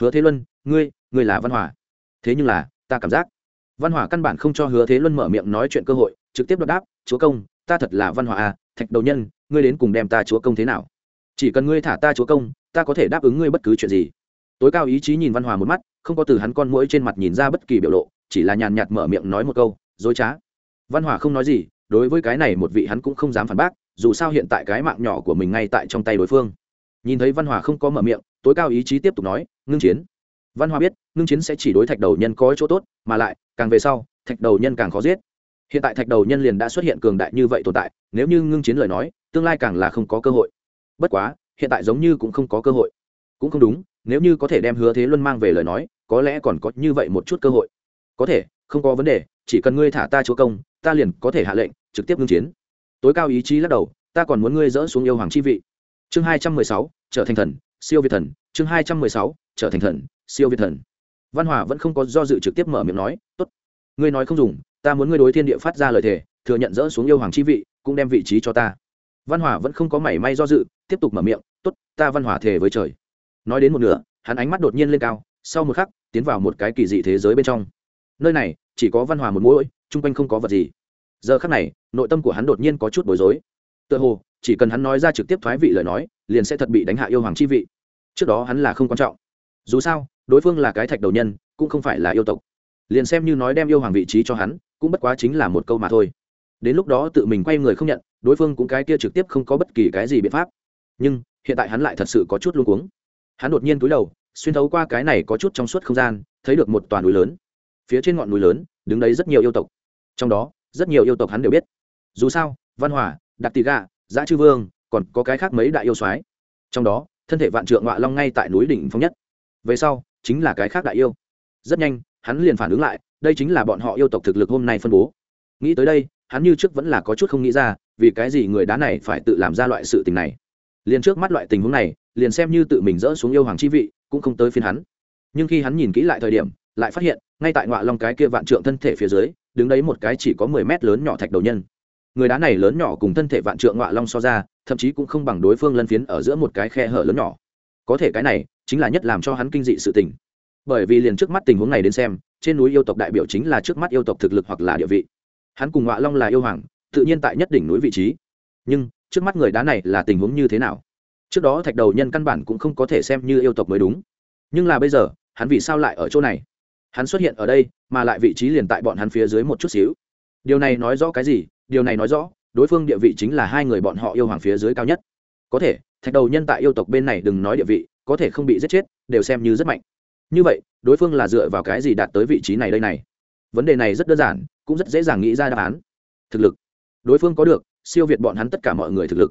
Hứa thế luân, ngươi ngươi là văn hòa. Thế nhưng là, ta cảm giác, văn hòa căn bản không cho hứa thế luân mở miệng nói chuyện cơ hội, trực tiếp đọc đáp, chúa công, ta thật là văn hòa à thạch đầu nhân, ngươi đến cùng đem ta chúa công thế nào? Chỉ cần ngươi thả ta chúa công, ta có thể đáp ứng ngươi bất cứ chuyện gì. Tối cao ý chí nhìn văn hòa một mắt không có từ hắn con mũi trên mặt nhìn ra bất kỳ biểu lộ, chỉ là nhàn nhạt mở miệng nói một câu, dối trá. Văn hòa không nói gì, đối với cái này một vị hắn cũng không dám phản bác, dù sao hiện tại cái mạng nhỏ của mình ngay tại trong tay đối phương. Nhìn thấy văn hòa không có mở miệng, tối cao ý chí tiếp tục nói, ngưng chiến. Văn hòa biết, ngưng chiến sẽ chỉ đối thạch đầu nhân có chỗ tốt, mà lại, càng về sau, thạch đầu nhân càng khó giết. Hiện tại thạch đầu nhân liền đã xuất hiện cường đại như vậy tồn tại, nếu như ngưng chiến lời nói, tương lai càng là không có cơ hội. Bất quá, hiện tại giống như cũng không có cơ hội. Cũng không đúng, nếu như có thể đem hứa thế luân mang về lời nói có lẽ còn có như vậy một chút cơ hội. Có thể, không có vấn đề, chỉ cần ngươi thả ta chúa công, ta liền có thể hạ lệnh, trực tiếp ngưng chiến. Tối cao ý chí lắc đầu, ta còn muốn ngươi dỡ xuống yêu hoàng chi vị. Chương hai trăm mười sáu, trở thành thần, siêu việt thần. Chương hai trăm mười sáu, trở thành thần, siêu việt thần. Văn hòa vẫn không có do dự trực tiếp mở miệng nói, tốt, ngươi nói không dùng, ta muốn ngươi đối thiên địa phát ra lời thề, thừa nhận dỡ xuống yêu hoàng chi vị, cũng đem vị trí cho ta. Văn hòa vẫn không có mảy may do dự, tiếp tục mở miệng, tốt, ta văn hòa thề với trời. Nói đến một nửa, hắn ánh mắt đột nhiên lên cao sau một khắc, tiến vào một cái kỳ dị thế giới bên trong. Nơi này, chỉ có văn hòa một mũi chung quanh không có vật gì. Giờ khắc này, nội tâm của hắn đột nhiên có chút bối rối. Tựa hồ, chỉ cần hắn nói ra trực tiếp thoái vị lời nói, liền sẽ thật bị đánh hạ yêu hoàng chi vị. Trước đó hắn là không quan trọng. Dù sao, đối phương là cái thạch đầu nhân, cũng không phải là yêu tộc. Liền xem như nói đem yêu hoàng vị trí cho hắn, cũng bất quá chính là một câu mà thôi. Đến lúc đó tự mình quay người không nhận, đối phương cũng cái kia trực tiếp không có bất kỳ cái gì biện pháp. Nhưng, hiện tại hắn lại thật sự có chút luôn cuống. Hắn đột nhiên túi đầu xuyên thấu qua cái này có chút trong suốt không gian, thấy được một toàn núi lớn. Phía trên ngọn núi lớn, đứng đấy rất nhiều yêu tộc. Trong đó, rất nhiều yêu tộc hắn đều biết. Dù sao, văn hòa đặc tị gà giã chư vương, còn có cái khác mấy đại yêu soái. Trong đó, thân thể vạn trượng ngọa long ngay tại núi đỉnh phong nhất. Về sau, chính là cái khác đại yêu. Rất nhanh, hắn liền phản ứng lại, đây chính là bọn họ yêu tộc thực lực hôm nay phân bố. Nghĩ tới đây, hắn như trước vẫn là có chút không nghĩ ra, vì cái gì người đá này phải tự làm ra loại sự tình này. Liền trước mắt loại tình huống này, liền xem như tự mình dỡ xuống yêu hoàng chi vị cũng không tới phiên hắn. Nhưng khi hắn nhìn kỹ lại thời điểm, lại phát hiện, ngay tại ngọa long cái kia vạn trượng thân thể phía dưới, đứng đấy một cái chỉ có mười mét lớn nhỏ thạch đầu nhân. Người đá này lớn nhỏ cùng thân thể vạn trượng ngọa long so ra, thậm chí cũng không bằng đối phương lân phiến ở giữa một cái khe hở lớn nhỏ. Có thể cái này, chính là nhất làm cho hắn kinh dị sự tình. Bởi vì liền trước mắt tình huống này đến xem, trên núi yêu tộc đại biểu chính là trước mắt yêu tộc thực lực hoặc là địa vị. Hắn cùng ngọa long là yêu hoàng, tự nhiên tại nhất đỉnh núi vị trí. Nhưng, trước mắt người đá này là tình huống như thế nào? Trước đó thạch đầu nhân căn bản cũng không có thể xem như yêu tộc mới đúng. Nhưng là bây giờ, hắn vì sao lại ở chỗ này? Hắn xuất hiện ở đây, mà lại vị trí liền tại bọn hắn phía dưới một chút xíu. Điều này nói rõ cái gì? Điều này nói rõ, đối phương địa vị chính là hai người bọn họ yêu hoàng phía dưới cao nhất. Có thể, thạch đầu nhân tại yêu tộc bên này đừng nói địa vị, có thể không bị giết chết, đều xem như rất mạnh. Như vậy, đối phương là dựa vào cái gì đạt tới vị trí này đây này? Vấn đề này rất đơn giản, cũng rất dễ dàng nghĩ ra đáp án. Thực lực. Đối phương có được, siêu việt bọn hắn tất cả mọi người thực lực.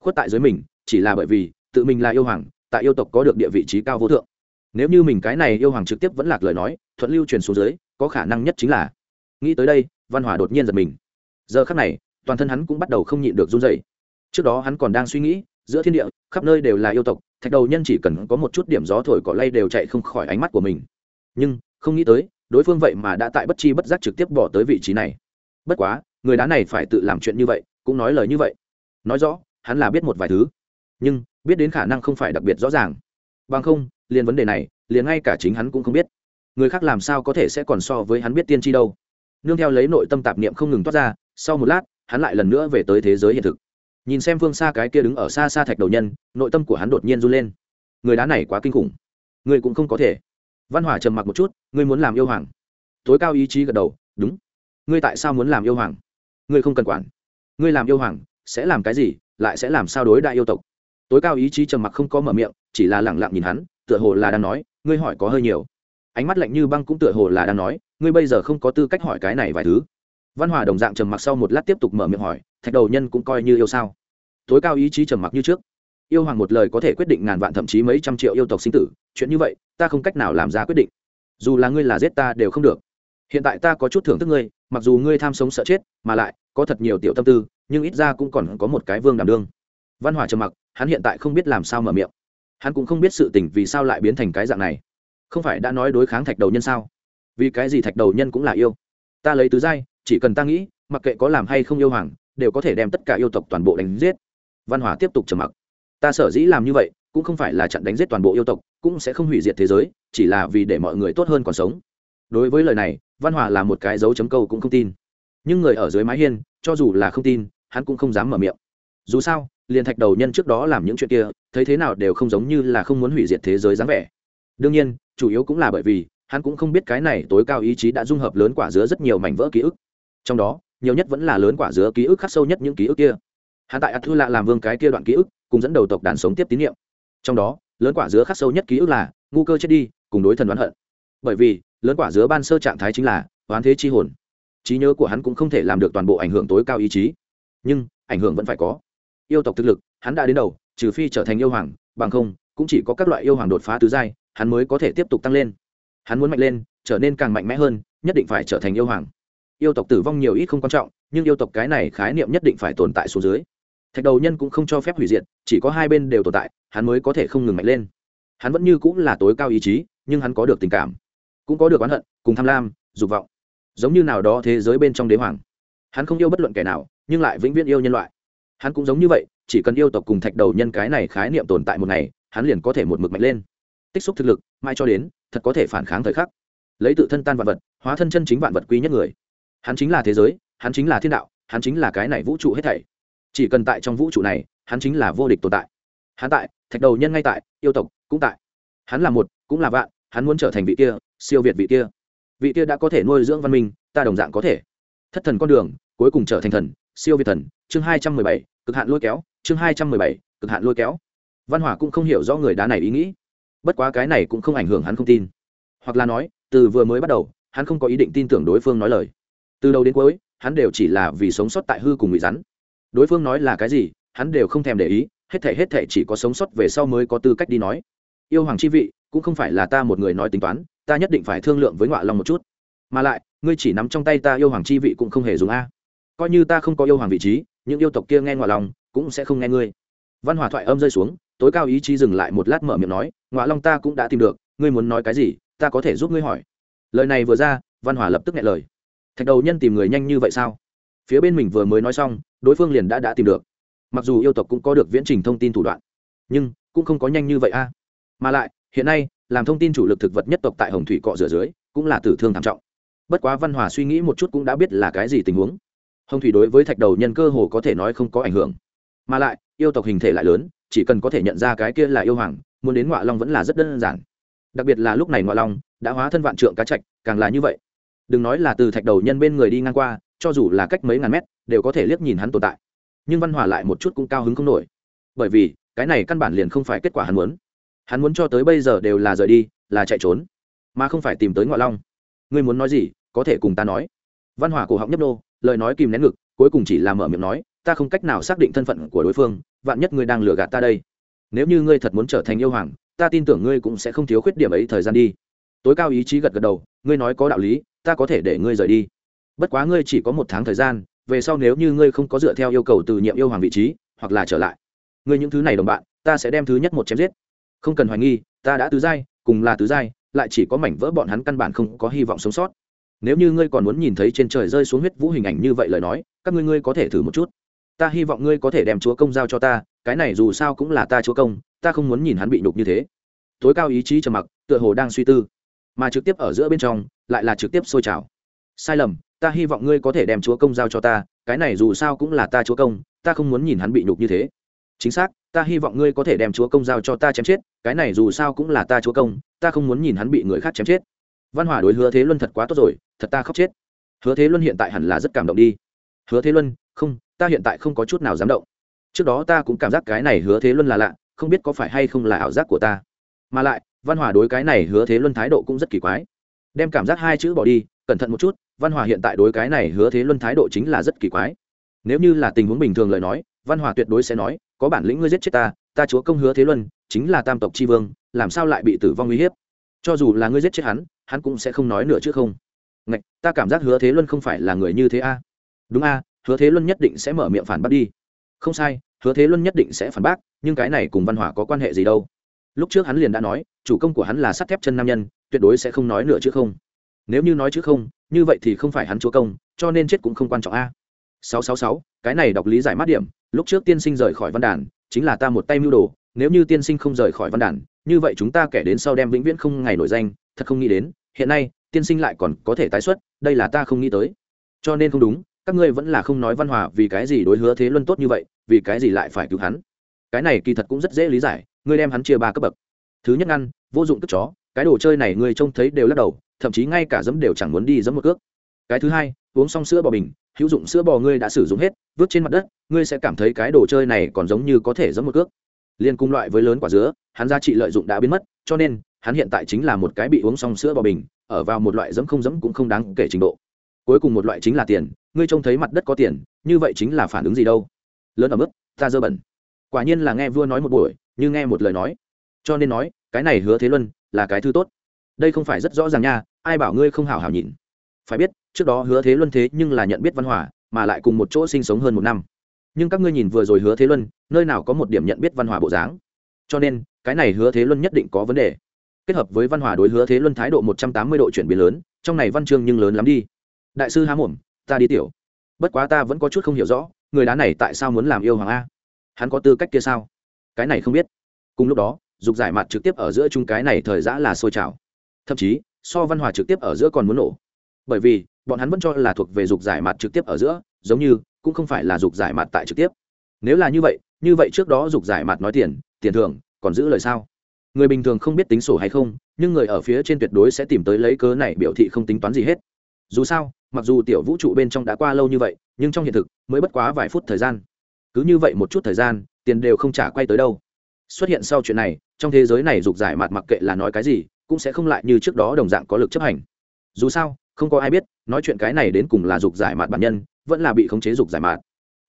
Khuất tại dưới mình chỉ là bởi vì, tự mình là yêu hoàng, tại yêu tộc có được địa vị trí cao vô thượng. Nếu như mình cái này yêu hoàng trực tiếp vẫn lạc lời nói, thuận lưu truyền xuống dưới, có khả năng nhất chính là, nghĩ tới đây, văn hòa đột nhiên giật mình. Giờ khắc này, toàn thân hắn cũng bắt đầu không nhịn được run dày trước đó hắn còn đang suy nghĩ, giữa thiên địa, khắp nơi đều là yêu tộc, thạch đầu nhân chỉ cần có một chút điểm gió thổi cỏ lay đều chạy không khỏi ánh mắt của mình. Nhưng, không nghĩ tới, đối phương vậy mà đã tại bất chi bất giác trực tiếp bỏ tới vị trí này. Bất quá, người đá này phải tự làm chuyện như vậy, cũng nói lời như vậy. Nói rõ, hắn là biết một vài thứ nhưng biết đến khả năng không phải đặc biệt rõ ràng. Bằng không, liền vấn đề này, liền ngay cả chính hắn cũng không biết. Người khác làm sao có thể sẽ còn so với hắn biết tiên tri đâu? Nương theo lấy nội tâm tạp niệm không ngừng toát ra, sau một lát, hắn lại lần nữa về tới thế giới hiện thực. Nhìn xem phương xa cái kia đứng ở xa xa thạch đầu nhân, nội tâm của hắn đột nhiên run lên. Người đá này quá kinh khủng. Người cũng không có thể. Văn hỏa trầm mặc một chút, ngươi muốn làm yêu hoàng. Tối cao ý chí gật đầu, đúng. Ngươi tại sao muốn làm yêu hoàng? Ngươi không cần quản. Ngươi làm yêu hoàng, sẽ làm cái gì, lại sẽ làm sao đối đại yêu tộc? Tối cao ý chí trầm mặc không có mở miệng, chỉ là lẳng lặng nhìn hắn, tựa hồ là đang nói, ngươi hỏi có hơi nhiều. Ánh mắt lạnh như băng cũng tựa hồ là đang nói, ngươi bây giờ không có tư cách hỏi cái này vài thứ. Văn hòa đồng dạng trầm mặc sau một lát tiếp tục mở miệng hỏi, thạch đầu nhân cũng coi như yêu sao? Tối cao ý chí trầm mặc như trước. Yêu hoàng một lời có thể quyết định ngàn vạn thậm chí mấy trăm triệu yêu tộc sinh tử, chuyện như vậy, ta không cách nào làm ra quyết định. Dù là ngươi là giết ta đều không được. Hiện tại ta có chút thưởng thức ngươi, mặc dù ngươi tham sống sợ chết, mà lại có thật nhiều tiểu tâm tư, nhưng ít ra cũng còn có một cái vương đảm đương văn hòa trầm mặc, hắn hiện tại không biết làm sao mở miệng. Hắn cũng không biết sự tình vì sao lại biến thành cái dạng này. Không phải đã nói đối kháng thạch đầu nhân sao? Vì cái gì thạch đầu nhân cũng là yêu? Ta lấy tứ giai, chỉ cần ta nghĩ, mặc kệ có làm hay không yêu hoàng, đều có thể đem tất cả yêu tộc toàn bộ đánh giết. Văn hòa tiếp tục trầm mặc. Ta sở dĩ làm như vậy, cũng không phải là chặn đánh giết toàn bộ yêu tộc, cũng sẽ không hủy diệt thế giới, chỉ là vì để mọi người tốt hơn còn sống. Đối với lời này, văn hòa là một cái dấu chấm câu cũng không tin. Nhưng người ở dưới mái hiên, cho dù là không tin, hắn cũng không dám mở miệng. Dù sao liền thạch đầu nhân trước đó làm những chuyện kia, thấy thế nào đều không giống như là không muốn hủy diệt thế giới dáng vẻ. Đương nhiên, chủ yếu cũng là bởi vì, hắn cũng không biết cái này tối cao ý chí đã dung hợp lớn quả dứa rất nhiều mảnh vỡ ký ức. Trong đó, nhiều nhất vẫn là lớn quả dứa ký ức khắc sâu nhất những ký ức kia. Hắn tại ạt thư lạ làm vương cái kia đoạn ký ức, cùng dẫn đầu tộc đàn sống tiếp tín nhiệm trong đó, lớn quả dứa khắc sâu nhất ký ức là, ngu cơ chết đi, cùng đối thần đoán hận. Bởi vì, lớn quả dứa ban sơ trạng thái chính là, oán thế chi hồn. Trí nhớ của hắn cũng không thể làm được toàn bộ ảnh hưởng tối cao ý chí. Nhưng, ảnh hưởng vẫn phải có yêu tộc thực lực, hắn đã đến đầu, trừ phi trở thành yêu hoàng, bằng không, cũng chỉ có các loại yêu hoàng đột phá tứ giai, hắn mới có thể tiếp tục tăng lên. Hắn muốn mạnh lên, trở nên càng mạnh mẽ hơn, nhất định phải trở thành yêu hoàng. Yêu tộc tử vong nhiều ít không quan trọng, nhưng yêu tộc cái này khái niệm nhất định phải tồn tại số dưới. Thạch đầu nhân cũng không cho phép hủy diệt, chỉ có hai bên đều tồn tại, hắn mới có thể không ngừng mạnh lên. Hắn vẫn như cũng là tối cao ý chí, nhưng hắn có được tình cảm, cũng có được oán hận, cùng tham lam, dục vọng. Giống như nào đó thế giới bên trong đế hoàng. Hắn không yêu bất luận kẻ nào, nhưng lại vĩnh viễn yêu nhân loại hắn cũng giống như vậy, chỉ cần yêu tộc cùng thạch đầu nhân cái này khái niệm tồn tại một ngày, hắn liền có thể một mực mạnh lên. Tích xúc thực lực mai cho đến, thật có thể phản kháng thời khắc. Lấy tự thân tan vạn vật, hóa thân chân chính vạn vật quý nhất người. Hắn chính là thế giới, hắn chính là thiên đạo, hắn chính là cái này vũ trụ hết thảy. Chỉ cần tại trong vũ trụ này, hắn chính là vô địch tồn tại. Hắn tại, thạch đầu nhân ngay tại, yêu tộc cũng tại. Hắn là một, cũng là vạn, hắn muốn trở thành vị kia, siêu việt vị kia. Vị kia đã có thể nuôi dưỡng văn minh, ta đồng dạng có thể. Thất thần con đường, cuối cùng trở thành thần siêu việt thần, chương hai trăm mười bảy, cực hạn lôi kéo, chương hai trăm mười bảy, cực hạn lôi kéo. Văn hỏa cũng không hiểu rõ người đá này ý nghĩ. Bất quá cái này cũng không ảnh hưởng hắn không tin. Hoặc là nói, từ vừa mới bắt đầu, hắn không có ý định tin tưởng đối phương nói lời. Từ đầu đến cuối, hắn đều chỉ là vì sống sót tại hư cùng bị rắn. Đối phương nói là cái gì, hắn đều không thèm để ý, hết thể hết thể chỉ có sống sót về sau mới có tư cách đi nói. Yêu hoàng chi vị, cũng không phải là ta một người nói tính toán, ta nhất định phải thương lượng với ngọa long một chút. Mà lại, ngươi chỉ nắm trong tay ta yêu hoàng chi vị cũng không hề dùng a coi như ta không có yêu hoàng vị trí, những yêu tộc kia nghe ngoại long cũng sẽ không nghe ngươi. Văn hòa thoại âm rơi xuống, tối cao ý chí dừng lại một lát mở miệng nói ngoại long ta cũng đã tìm được, ngươi muốn nói cái gì, ta có thể giúp ngươi hỏi. Lời này vừa ra, văn hòa lập tức nghe lời. Thạch đầu nhân tìm người nhanh như vậy sao? Phía bên mình vừa mới nói xong, đối phương liền đã đã tìm được. Mặc dù yêu tộc cũng có được viễn trình thông tin thủ đoạn, nhưng cũng không có nhanh như vậy a. Mà lại, hiện nay, làm thông tin chủ lực thực vật nhất tộc tại hồng thủy cọ rửa dưới, cũng là tử thương thảm trọng. Bất quá văn hòa suy nghĩ một chút cũng đã biết là cái gì tình huống hồng thủy đối với thạch đầu nhân cơ hồ có thể nói không có ảnh hưởng. Mà lại, yêu tộc hình thể lại lớn, chỉ cần có thể nhận ra cái kia là yêu hoàng, muốn đến ngoại long vẫn là rất đơn giản. Đặc biệt là lúc này ngoại long đã hóa thân vạn trượng cá trạch, càng là như vậy. Đừng nói là từ thạch đầu nhân bên người đi ngang qua, cho dù là cách mấy ngàn mét, đều có thể liếc nhìn hắn tồn tại. Nhưng văn hòa lại một chút cũng cao hứng không nổi. Bởi vì, cái này căn bản liền không phải kết quả hắn muốn. Hắn muốn cho tới bây giờ đều là rời đi, là chạy trốn, mà không phải tìm tới ngoại long. Ngươi muốn nói gì, có thể cùng ta nói. Văn hòa cổ họng nhấp nô lời nói kìm nén ngực, cuối cùng chỉ là mở miệng nói, ta không cách nào xác định thân phận của đối phương, vạn nhất ngươi đang lừa gạt ta đây. Nếu như ngươi thật muốn trở thành yêu hoàng, ta tin tưởng ngươi cũng sẽ không thiếu khuyết điểm ấy thời gian đi. Tối cao ý chí gật gật đầu, ngươi nói có đạo lý, ta có thể để ngươi rời đi. Bất quá ngươi chỉ có một tháng thời gian, về sau nếu như ngươi không có dựa theo yêu cầu từ nhiệm yêu hoàng vị trí, hoặc là trở lại, ngươi những thứ này đồng bạn, ta sẽ đem thứ nhất một chém giết. Không cần hoài nghi, ta đã tứ giai, cùng là tứ giai, lại chỉ có mảnh vỡ bọn hắn căn bản không có hy vọng sống sót nếu như ngươi còn muốn nhìn thấy trên trời rơi xuống huyết vũ hình ảnh như vậy lời nói, các ngươi ngươi có thể thử một chút. Ta hy vọng ngươi có thể đem chúa công giao cho ta, cái này dù sao cũng là ta chúa công, ta không muốn nhìn hắn bị nhục như thế. Tối cao ý chí trầm mặc, tựa hồ đang suy tư, mà trực tiếp ở giữa bên trong, lại là trực tiếp sôi trào. Sai lầm, ta hy vọng ngươi có thể đem chúa công giao cho ta, cái này dù sao cũng là ta chúa công, ta không muốn nhìn hắn bị nhục như thế. Chính xác, ta hy vọng ngươi có thể đem chúa công giao cho ta chém chết, cái này dù sao cũng là ta chúa công, ta không muốn nhìn hắn bị người khác chém chết văn hòa đối hứa thế luân thật quá tốt rồi, thật ta khóc chết. Hứa thế luân hiện tại hẳn là rất cảm động đi. Hứa thế luân, không, ta hiện tại không có chút nào dám động. Trước đó ta cũng cảm giác cái này hứa thế luân là lạ, không biết có phải hay không là ảo giác của ta. Mà lại, văn hòa đối cái này hứa thế luân thái độ cũng rất kỳ quái. Đem cảm giác hai chữ bỏ đi, cẩn thận một chút, văn hòa hiện tại đối cái này hứa thế luân thái độ chính là rất kỳ quái. Nếu như là tình huống bình thường lời nói, văn hòa tuyệt đối sẽ nói, có bản lĩnh ngươi giết chết ta ta chúa công hứa thế luân, chính là tam tộc tri vương, làm sao lại bị tử vong uy hiếp? Cho dù là ngươi giết chết hắn hắn cũng sẽ không nói nữa chứ không. Ngạch, ta cảm giác hứa thế luân không phải là người như thế a. Đúng a hứa thế luân nhất định sẽ mở miệng phản bác đi. Không sai hứa thế luân nhất định sẽ phản bác nhưng cái này cùng văn hóa có quan hệ gì đâu. Lúc trước hắn liền đã nói chủ công của hắn là sắt thép chân nam nhân tuyệt đối sẽ không nói nữa chứ không. Nếu như nói chứ không như vậy thì không phải hắn chúa công cho nên chết cũng không quan trọng a. Sáu sáu sáu cái này đọc lý giải mát điểm lúc trước tiên sinh rời khỏi văn đàn chính là ta một tay mưu đồ nếu như tiên sinh không rời khỏi văn đàn như vậy chúng ta kẻ đến sau đem vĩnh viễn không ngày nổi danh, thật không nghĩ đến, hiện nay, tiên sinh lại còn có thể tái xuất, đây là ta không nghĩ tới. Cho nên không đúng, các ngươi vẫn là không nói văn hòa vì cái gì đối hứa thế luân tốt như vậy, vì cái gì lại phải cứu hắn. Cái này kỳ thật cũng rất dễ lý giải, ngươi đem hắn chia ba cấp bậc. Thứ nhất ngăn, vô dụng cướp chó, cái đồ chơi này ngươi trông thấy đều lắc đầu, thậm chí ngay cả dấm đều chẳng muốn đi dấm một cước. Cái thứ hai, uống xong sữa bò bình, hữu dụng sữa bò ngươi đã sử dụng hết, vứt trên mặt đất, ngươi sẽ cảm thấy cái đồ chơi này còn giống như có thể dấm một cước. Liên cung loại với lớn quả dứa hắn giá trị lợi dụng đã biến mất, cho nên, hắn hiện tại chính là một cái bị uống xong sữa bò bình, ở vào một loại dẫm không dẫm cũng không đáng kể trình độ. Cuối cùng một loại chính là tiền, ngươi trông thấy mặt đất có tiền, như vậy chính là phản ứng gì đâu? Lớn ở mức, ta dơ bẩn. Quả nhiên là nghe vua nói một buổi, như nghe một lời nói. Cho nên nói, cái này hứa thế luân, là cái thứ tốt. Đây không phải rất rõ ràng nha, ai bảo ngươi không hảo hảo nhìn phải biết, trước đó hứa thế luân thế nhưng là nhận biết văn hóa mà lại cùng một chỗ sinh sống hơn một năm. Nhưng các ngươi nhìn vừa rồi hứa thế luân, nơi nào có một điểm nhận biết văn hóa bộ dáng? Cho nên cái này hứa thế luân nhất định có vấn đề. Kết hợp với văn hòa đối hứa thế luân thái độ một trăm tám mươi độ chuyển biến lớn, trong này văn chương nhưng lớn lắm đi. Đại sư há mồm, ta đi tiểu. Bất quá ta vẫn có chút không hiểu rõ, người đá này tại sao muốn làm yêu hoàng a? Hắn có tư cách kia sao? Cái này không biết. Cùng lúc đó, dục giải mặt trực tiếp ở giữa chung cái này thời giã là sôi trào. Thậm chí, so văn hòa trực tiếp ở giữa còn muốn nổ. Bởi vì, bọn hắn vẫn cho là thuộc về dục giải mặt trực tiếp ở giữa, giống như, cũng không phải là dục giải mặt tại trực tiếp. Nếu là như vậy như vậy trước đó dục giải mặt nói tiền tiền thưởng còn giữ lời sao? Người bình thường không biết tính sổ hay không, nhưng người ở phía trên tuyệt đối sẽ tìm tới lấy cớ này biểu thị không tính toán gì hết. Dù sao, mặc dù tiểu vũ trụ bên trong đã qua lâu như vậy, nhưng trong hiện thực mới bất quá vài phút thời gian. Cứ như vậy một chút thời gian, tiền đều không trả quay tới đâu. Xuất hiện sau chuyện này, trong thế giới này dục giải mặt mặc kệ là nói cái gì, cũng sẽ không lại như trước đó đồng dạng có lực chấp hành. Dù sao, không có ai biết, nói chuyện cái này đến cùng là dục giải mặt bản nhân, vẫn là bị khống chế dục giải mạt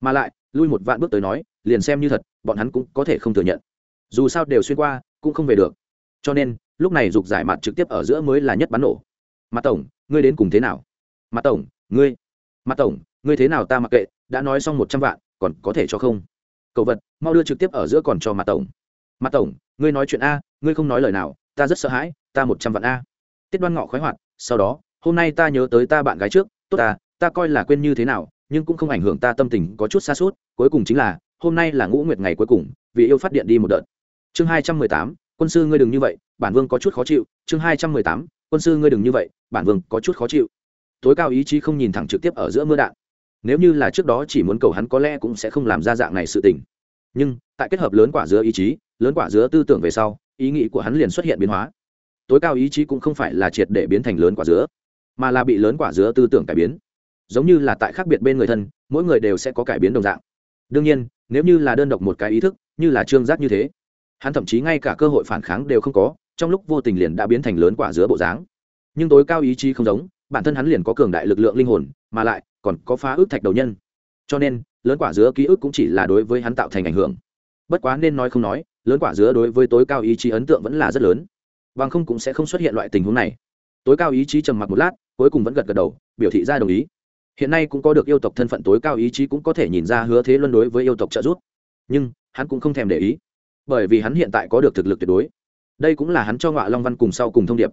mà lại, lui một vạn bước tới nói, liền xem như thật, bọn hắn cũng có thể không thừa nhận dù sao đều xuyên qua, cũng không về được. Cho nên, lúc này dục giải mặt trực tiếp ở giữa mới là nhất bắn nổ. Mặt tổng, ngươi đến cùng thế nào? Mặt tổng, ngươi, mặt tổng, ngươi thế nào ta mặc kệ, đã nói xong một trăm vạn, còn có thể cho không? Cậu vật, mau đưa trực tiếp ở giữa còn cho mặt tổng. Mặt tổng, ngươi nói chuyện a, ngươi không nói lời nào, ta rất sợ hãi, ta một trăm vạn a. Tiết đoan ngọ khoái hoạt, sau đó, hôm nay ta nhớ tới ta bạn gái trước, tốt ta ta coi là quên như thế nào, nhưng cũng không ảnh hưởng ta tâm tình có chút xa suốt, cuối cùng chính là, hôm nay là ngũ nguyệt ngày cuối cùng, vì yêu phát điện đi một đợt chương hai trăm mười tám, quân sư ngươi đừng như vậy, bản vương có chút khó chịu. Chương hai trăm mười tám, quân sư ngươi đừng như vậy, bản vương có chút khó chịu. Tối cao ý chí không nhìn thẳng trực tiếp ở giữa mưa đạn. Nếu như là trước đó chỉ muốn cầu hắn có lẽ cũng sẽ không làm ra dạng này sự tình. Nhưng, tại kết hợp lớn quả dứa ý chí, lớn quả dứa tư tưởng về sau, ý nghĩ của hắn liền xuất hiện biến hóa. Tối cao ý chí cũng không phải là triệt để biến thành lớn quả dứa mà là bị lớn quả dứa tư tưởng cải biến. Giống như là tại khác biệt bên người thân, mỗi người đều sẽ có cải biến đồng dạng. Đương nhiên, nếu như là đơn độc một cái ý thức, như là trương giác như thế hắn thậm chí ngay cả cơ hội phản kháng đều không có, trong lúc vô tình liền đã biến thành lớn quả dứa bộ dáng. Nhưng tối cao ý chí không giống, bản thân hắn liền có cường đại lực lượng linh hồn, mà lại còn có phá ước thạch đầu nhân. Cho nên, lớn quả dứa ký ức cũng chỉ là đối với hắn tạo thành ảnh hưởng. Bất quá nên nói không nói, lớn quả dứa đối với tối cao ý chí ấn tượng vẫn là rất lớn. Bằng không cũng sẽ không xuất hiện loại tình huống này. Tối cao ý chí trầm mặc một lát, cuối cùng vẫn gật gật đầu, biểu thị ra đồng ý. Hiện nay cũng có được yêu tộc thân phận, tối cao ý chí cũng có thể nhìn ra hứa thế luân đối với yêu tộc trợ giúp. Nhưng, hắn cũng không thèm để ý bởi vì hắn hiện tại có được thực lực tuyệt đối. Đây cũng là hắn cho ngọa long văn cùng sau cùng thông điệp.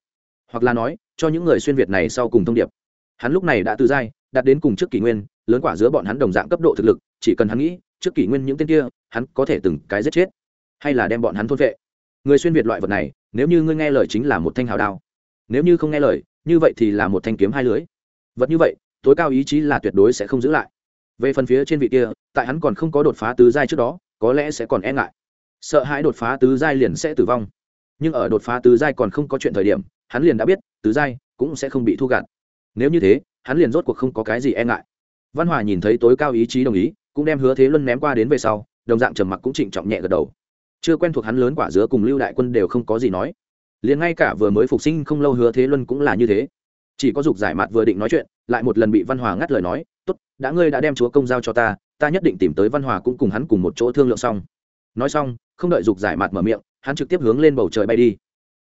Hoặc là nói, cho những người xuyên việt này sau cùng thông điệp. Hắn lúc này đã từ giai, đạt đến cùng trước kỷ nguyên, lớn quả giữa bọn hắn đồng dạng cấp độ thực lực, chỉ cần hắn nghĩ, trước kỷ nguyên những tên kia, hắn có thể từng cái giết chết. Hay là đem bọn hắn thôn vệ. Người xuyên việt loại vật này, nếu như ngươi nghe lời chính là một thanh hào đao. Nếu như không nghe lời, như vậy thì là một thanh kiếm hai lưới. Vật như vậy, tối cao ý chí là tuyệt đối sẽ không giữ lại. Về phần phía trên vị kia, tại hắn còn không có đột phá tứ giai trước đó, có lẽ sẽ còn e ngại sợ hãi đột phá tứ giai liền sẽ tử vong. Nhưng ở đột phá tứ giai còn không có chuyện thời điểm, hắn liền đã biết, tứ giai cũng sẽ không bị thu gạt. Nếu như thế, hắn liền rốt cuộc không có cái gì e ngại. Văn hòa nhìn thấy tối cao ý chí đồng ý, cũng đem hứa thế luân ném qua đến về sau, đồng dạng trầm mặc cũng trịnh trọng nhẹ gật đầu. Chưa quen thuộc hắn lớn quả dứa cùng lưu đại quân đều không có gì nói. Liền ngay cả vừa mới phục sinh không lâu hứa thế luân cũng là như thế. Chỉ có dục giải mặt vừa định nói chuyện, lại một lần bị văn hòa ngắt lời nói, tốt, đã ngươi đã đem chúa công giao cho ta ta nhất định tìm tới văn hòa cũng cùng hắn cùng một chỗ thương lượng xong. Nói xong không đợi dục giải mặt mở miệng, hắn trực tiếp hướng lên bầu trời bay đi.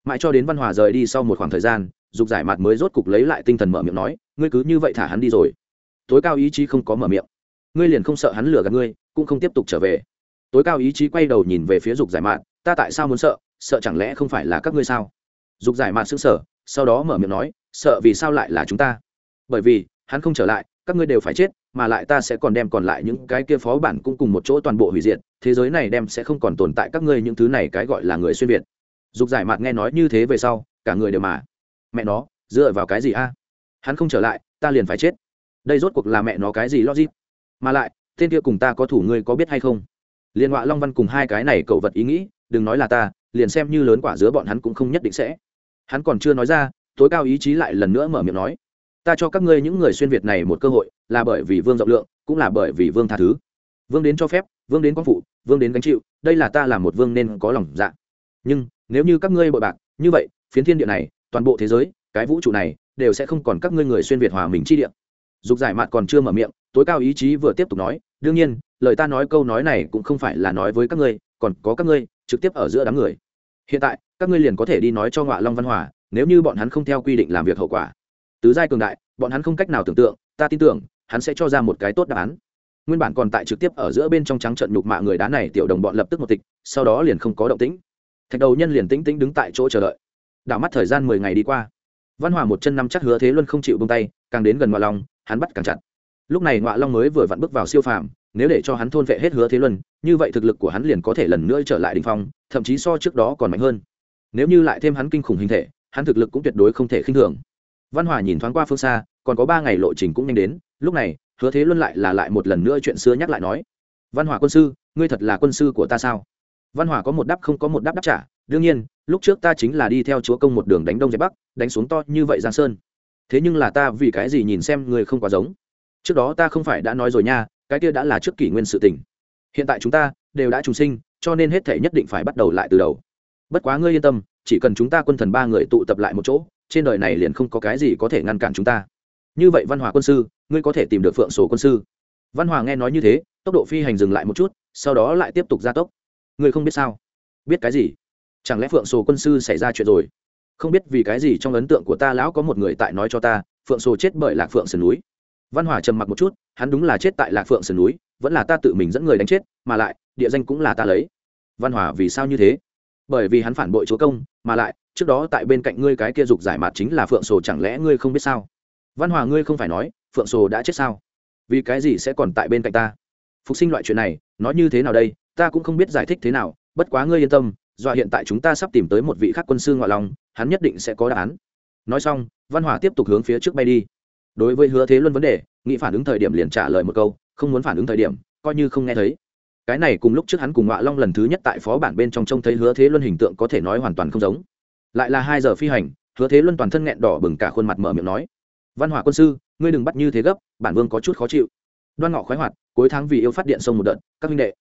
Mãi cho đến văn hòa rời đi sau một khoảng thời gian, dục giải mặt mới rốt cục lấy lại tinh thần mở miệng nói, ngươi cứ như vậy thả hắn đi rồi. Tối cao ý chí không có mở miệng. Ngươi liền không sợ hắn lừa gạt ngươi, cũng không tiếp tục trở về. Tối cao ý chí quay đầu nhìn về phía dục giải mạn ta tại sao muốn sợ? Sợ chẳng lẽ không phải là các ngươi sao? Dục giải mạn xứng sở sau đó mở miệng nói, sợ vì sao lại là chúng ta? Bởi vì, hắn không trở lại, các ngươi đều phải chết mà lại ta sẽ còn đem còn lại những cái kia phó bản cũng cùng một chỗ toàn bộ hủy diệt, thế giới này đem sẽ không còn tồn tại các ngươi những thứ này cái gọi là người xuyên việt. Dục giải mạn nghe nói như thế về sau, cả người đều mà. Mẹ nó, dựa vào cái gì a? Hắn không trở lại, ta liền phải chết. Đây rốt cuộc là mẹ nó cái gì logic? Mà lại, tên kia cùng ta có thủ ngươi có biết hay không? Liên họa long văn cùng hai cái này cậu vật ý nghĩ, đừng nói là ta, liền xem như lớn quả giữa bọn hắn cũng không nhất định sẽ. Hắn còn chưa nói ra, tối cao ý chí lại lần nữa mở miệng nói ta cho các ngươi những người xuyên việt này một cơ hội, là bởi vì vương rộng lượng, cũng là bởi vì vương tha thứ. Vương đến cho phép, vương đến quang phụ, vương đến gánh chịu, đây là ta là một vương nên có lòng dạ. Nhưng, nếu như các ngươi bội bạc, như vậy, phiến thiên địa này, toàn bộ thế giới, cái vũ trụ này, đều sẽ không còn các ngươi người xuyên việt hòa mình chi địa. Dục giải mạn còn chưa mở miệng, tối cao ý chí vừa tiếp tục nói, đương nhiên, lời ta nói câu nói này cũng không phải là nói với các ngươi, còn có các ngươi, trực tiếp ở giữa đám người. Hiện tại, các ngươi liền có thể đi nói cho ngọa long văn hòa, nếu như bọn hắn không theo quy định làm việc hậu quả tứ giai cường đại, bọn hắn không cách nào tưởng tượng, ta tin tưởng, hắn sẽ cho ra một cái tốt đáp án. Nguyên bản còn tại trực tiếp ở giữa bên trong trắng trận nhục mạ người đá này, tiểu đồng bọn lập tức một tịch, sau đó liền không có động tĩnh. Thạch đầu nhân liền tĩnh tĩnh đứng tại chỗ chờ đợi. Đảo mắt thời gian mười ngày đi qua. Văn hòa một chân năm chắc hứa thế luân không chịu bông tay, càng đến gần ngoại long, hắn bắt càng chặt. Lúc này ngoại long mới vừa vặn bước vào siêu phàm, nếu để cho hắn thôn vệ hết hứa thế luân, như vậy thực lực của hắn liền có thể lần nữa trở lại đình phong, thậm chí so trước đó còn mạnh hơn. Nếu như lại thêm hắn kinh khủng hình thể, hắn thực lực cũng tuyệt đối không thể khinh thường văn hòa nhìn thoáng qua phương xa, còn có ba ngày lộ trình cũng nhanh đến, lúc này, hứa thế luân lại là lại một lần nữa chuyện xưa nhắc lại nói. Văn hòa quân sư, ngươi thật là quân sư của ta sao? Văn hòa có một đáp không có một đáp đáp trả, đương nhiên, lúc trước ta chính là đi theo chúa công một đường đánh đông dẹp bắc, đánh xuống to như vậy giang sơn. Thế nhưng là ta vì cái gì nhìn xem người không quá giống? Trước đó ta không phải đã nói rồi nha, cái kia đã là trước kỷ nguyên sự tình. Hiện tại chúng ta đều đã trùng sinh, cho nên hết thể nhất định phải bắt đầu lại từ đầu. Bất quá ngươi yên tâm, chỉ cần chúng ta quân thần ba người tụ tập lại một chỗ trên đời này liền không có cái gì có thể ngăn cản chúng ta. Như vậy văn hòa quân sư, ngươi có thể tìm được phượng sổ quân sư. Văn hòa nghe nói như thế, tốc độ phi hành dừng lại một chút, sau đó lại tiếp tục gia tốc. Ngươi không biết sao? Biết cái gì? Chẳng lẽ phượng sổ quân sư xảy ra chuyện rồi? Không biết vì cái gì trong ấn tượng của ta lão có một người tại nói cho ta, phượng sổ chết bởi lạc phượng sườn núi. Văn hòa trầm mặc một chút, hắn đúng là chết tại lạc phượng sườn núi, vẫn là ta tự mình dẫn người đánh chết, mà lại, địa danh cũng là ta lấy. Văn hòa vì sao như thế? Bởi vì hắn phản bội chúa công, mà lại trước đó tại bên cạnh ngươi cái kia dục giải mạt chính là phượng sổ chẳng lẽ ngươi không biết sao? Văn hòa ngươi không phải nói, phượng sổ đã chết sao? Vì cái gì sẽ còn tại bên cạnh ta? Phục sinh loại chuyện này, nói như thế nào đây? Ta cũng không biết giải thích thế nào, bất quá ngươi yên tâm, do hiện tại chúng ta sắp tìm tới một vị khắc quân sư ngoại lòng, hắn nhất định sẽ có đáp án. Nói xong, văn hòa tiếp tục hướng phía trước bay đi. Đối với hứa thế luân vấn đề nghĩ phản ứng thời điểm liền trả lời một câu, không muốn phản ứng thời điểm, coi như không nghe thấy. Cái này cùng lúc trước hắn cùng ngoại long lần thứ nhất tại phó bản bên trong trông thấy hứa thế luân hình tượng có thể nói hoàn toàn không giống lại là hai giờ phi hành, hứa thế luân toàn thân nghẹn đỏ bừng cả khuôn mặt mở miệng nói, văn hỏa quân sư, ngươi đừng bắt như thế gấp, bản vương có chút khó chịu. Đoan ngọ khoái hoạt, cuối tháng vì yêu phát điện sông một đợt, các minh đệ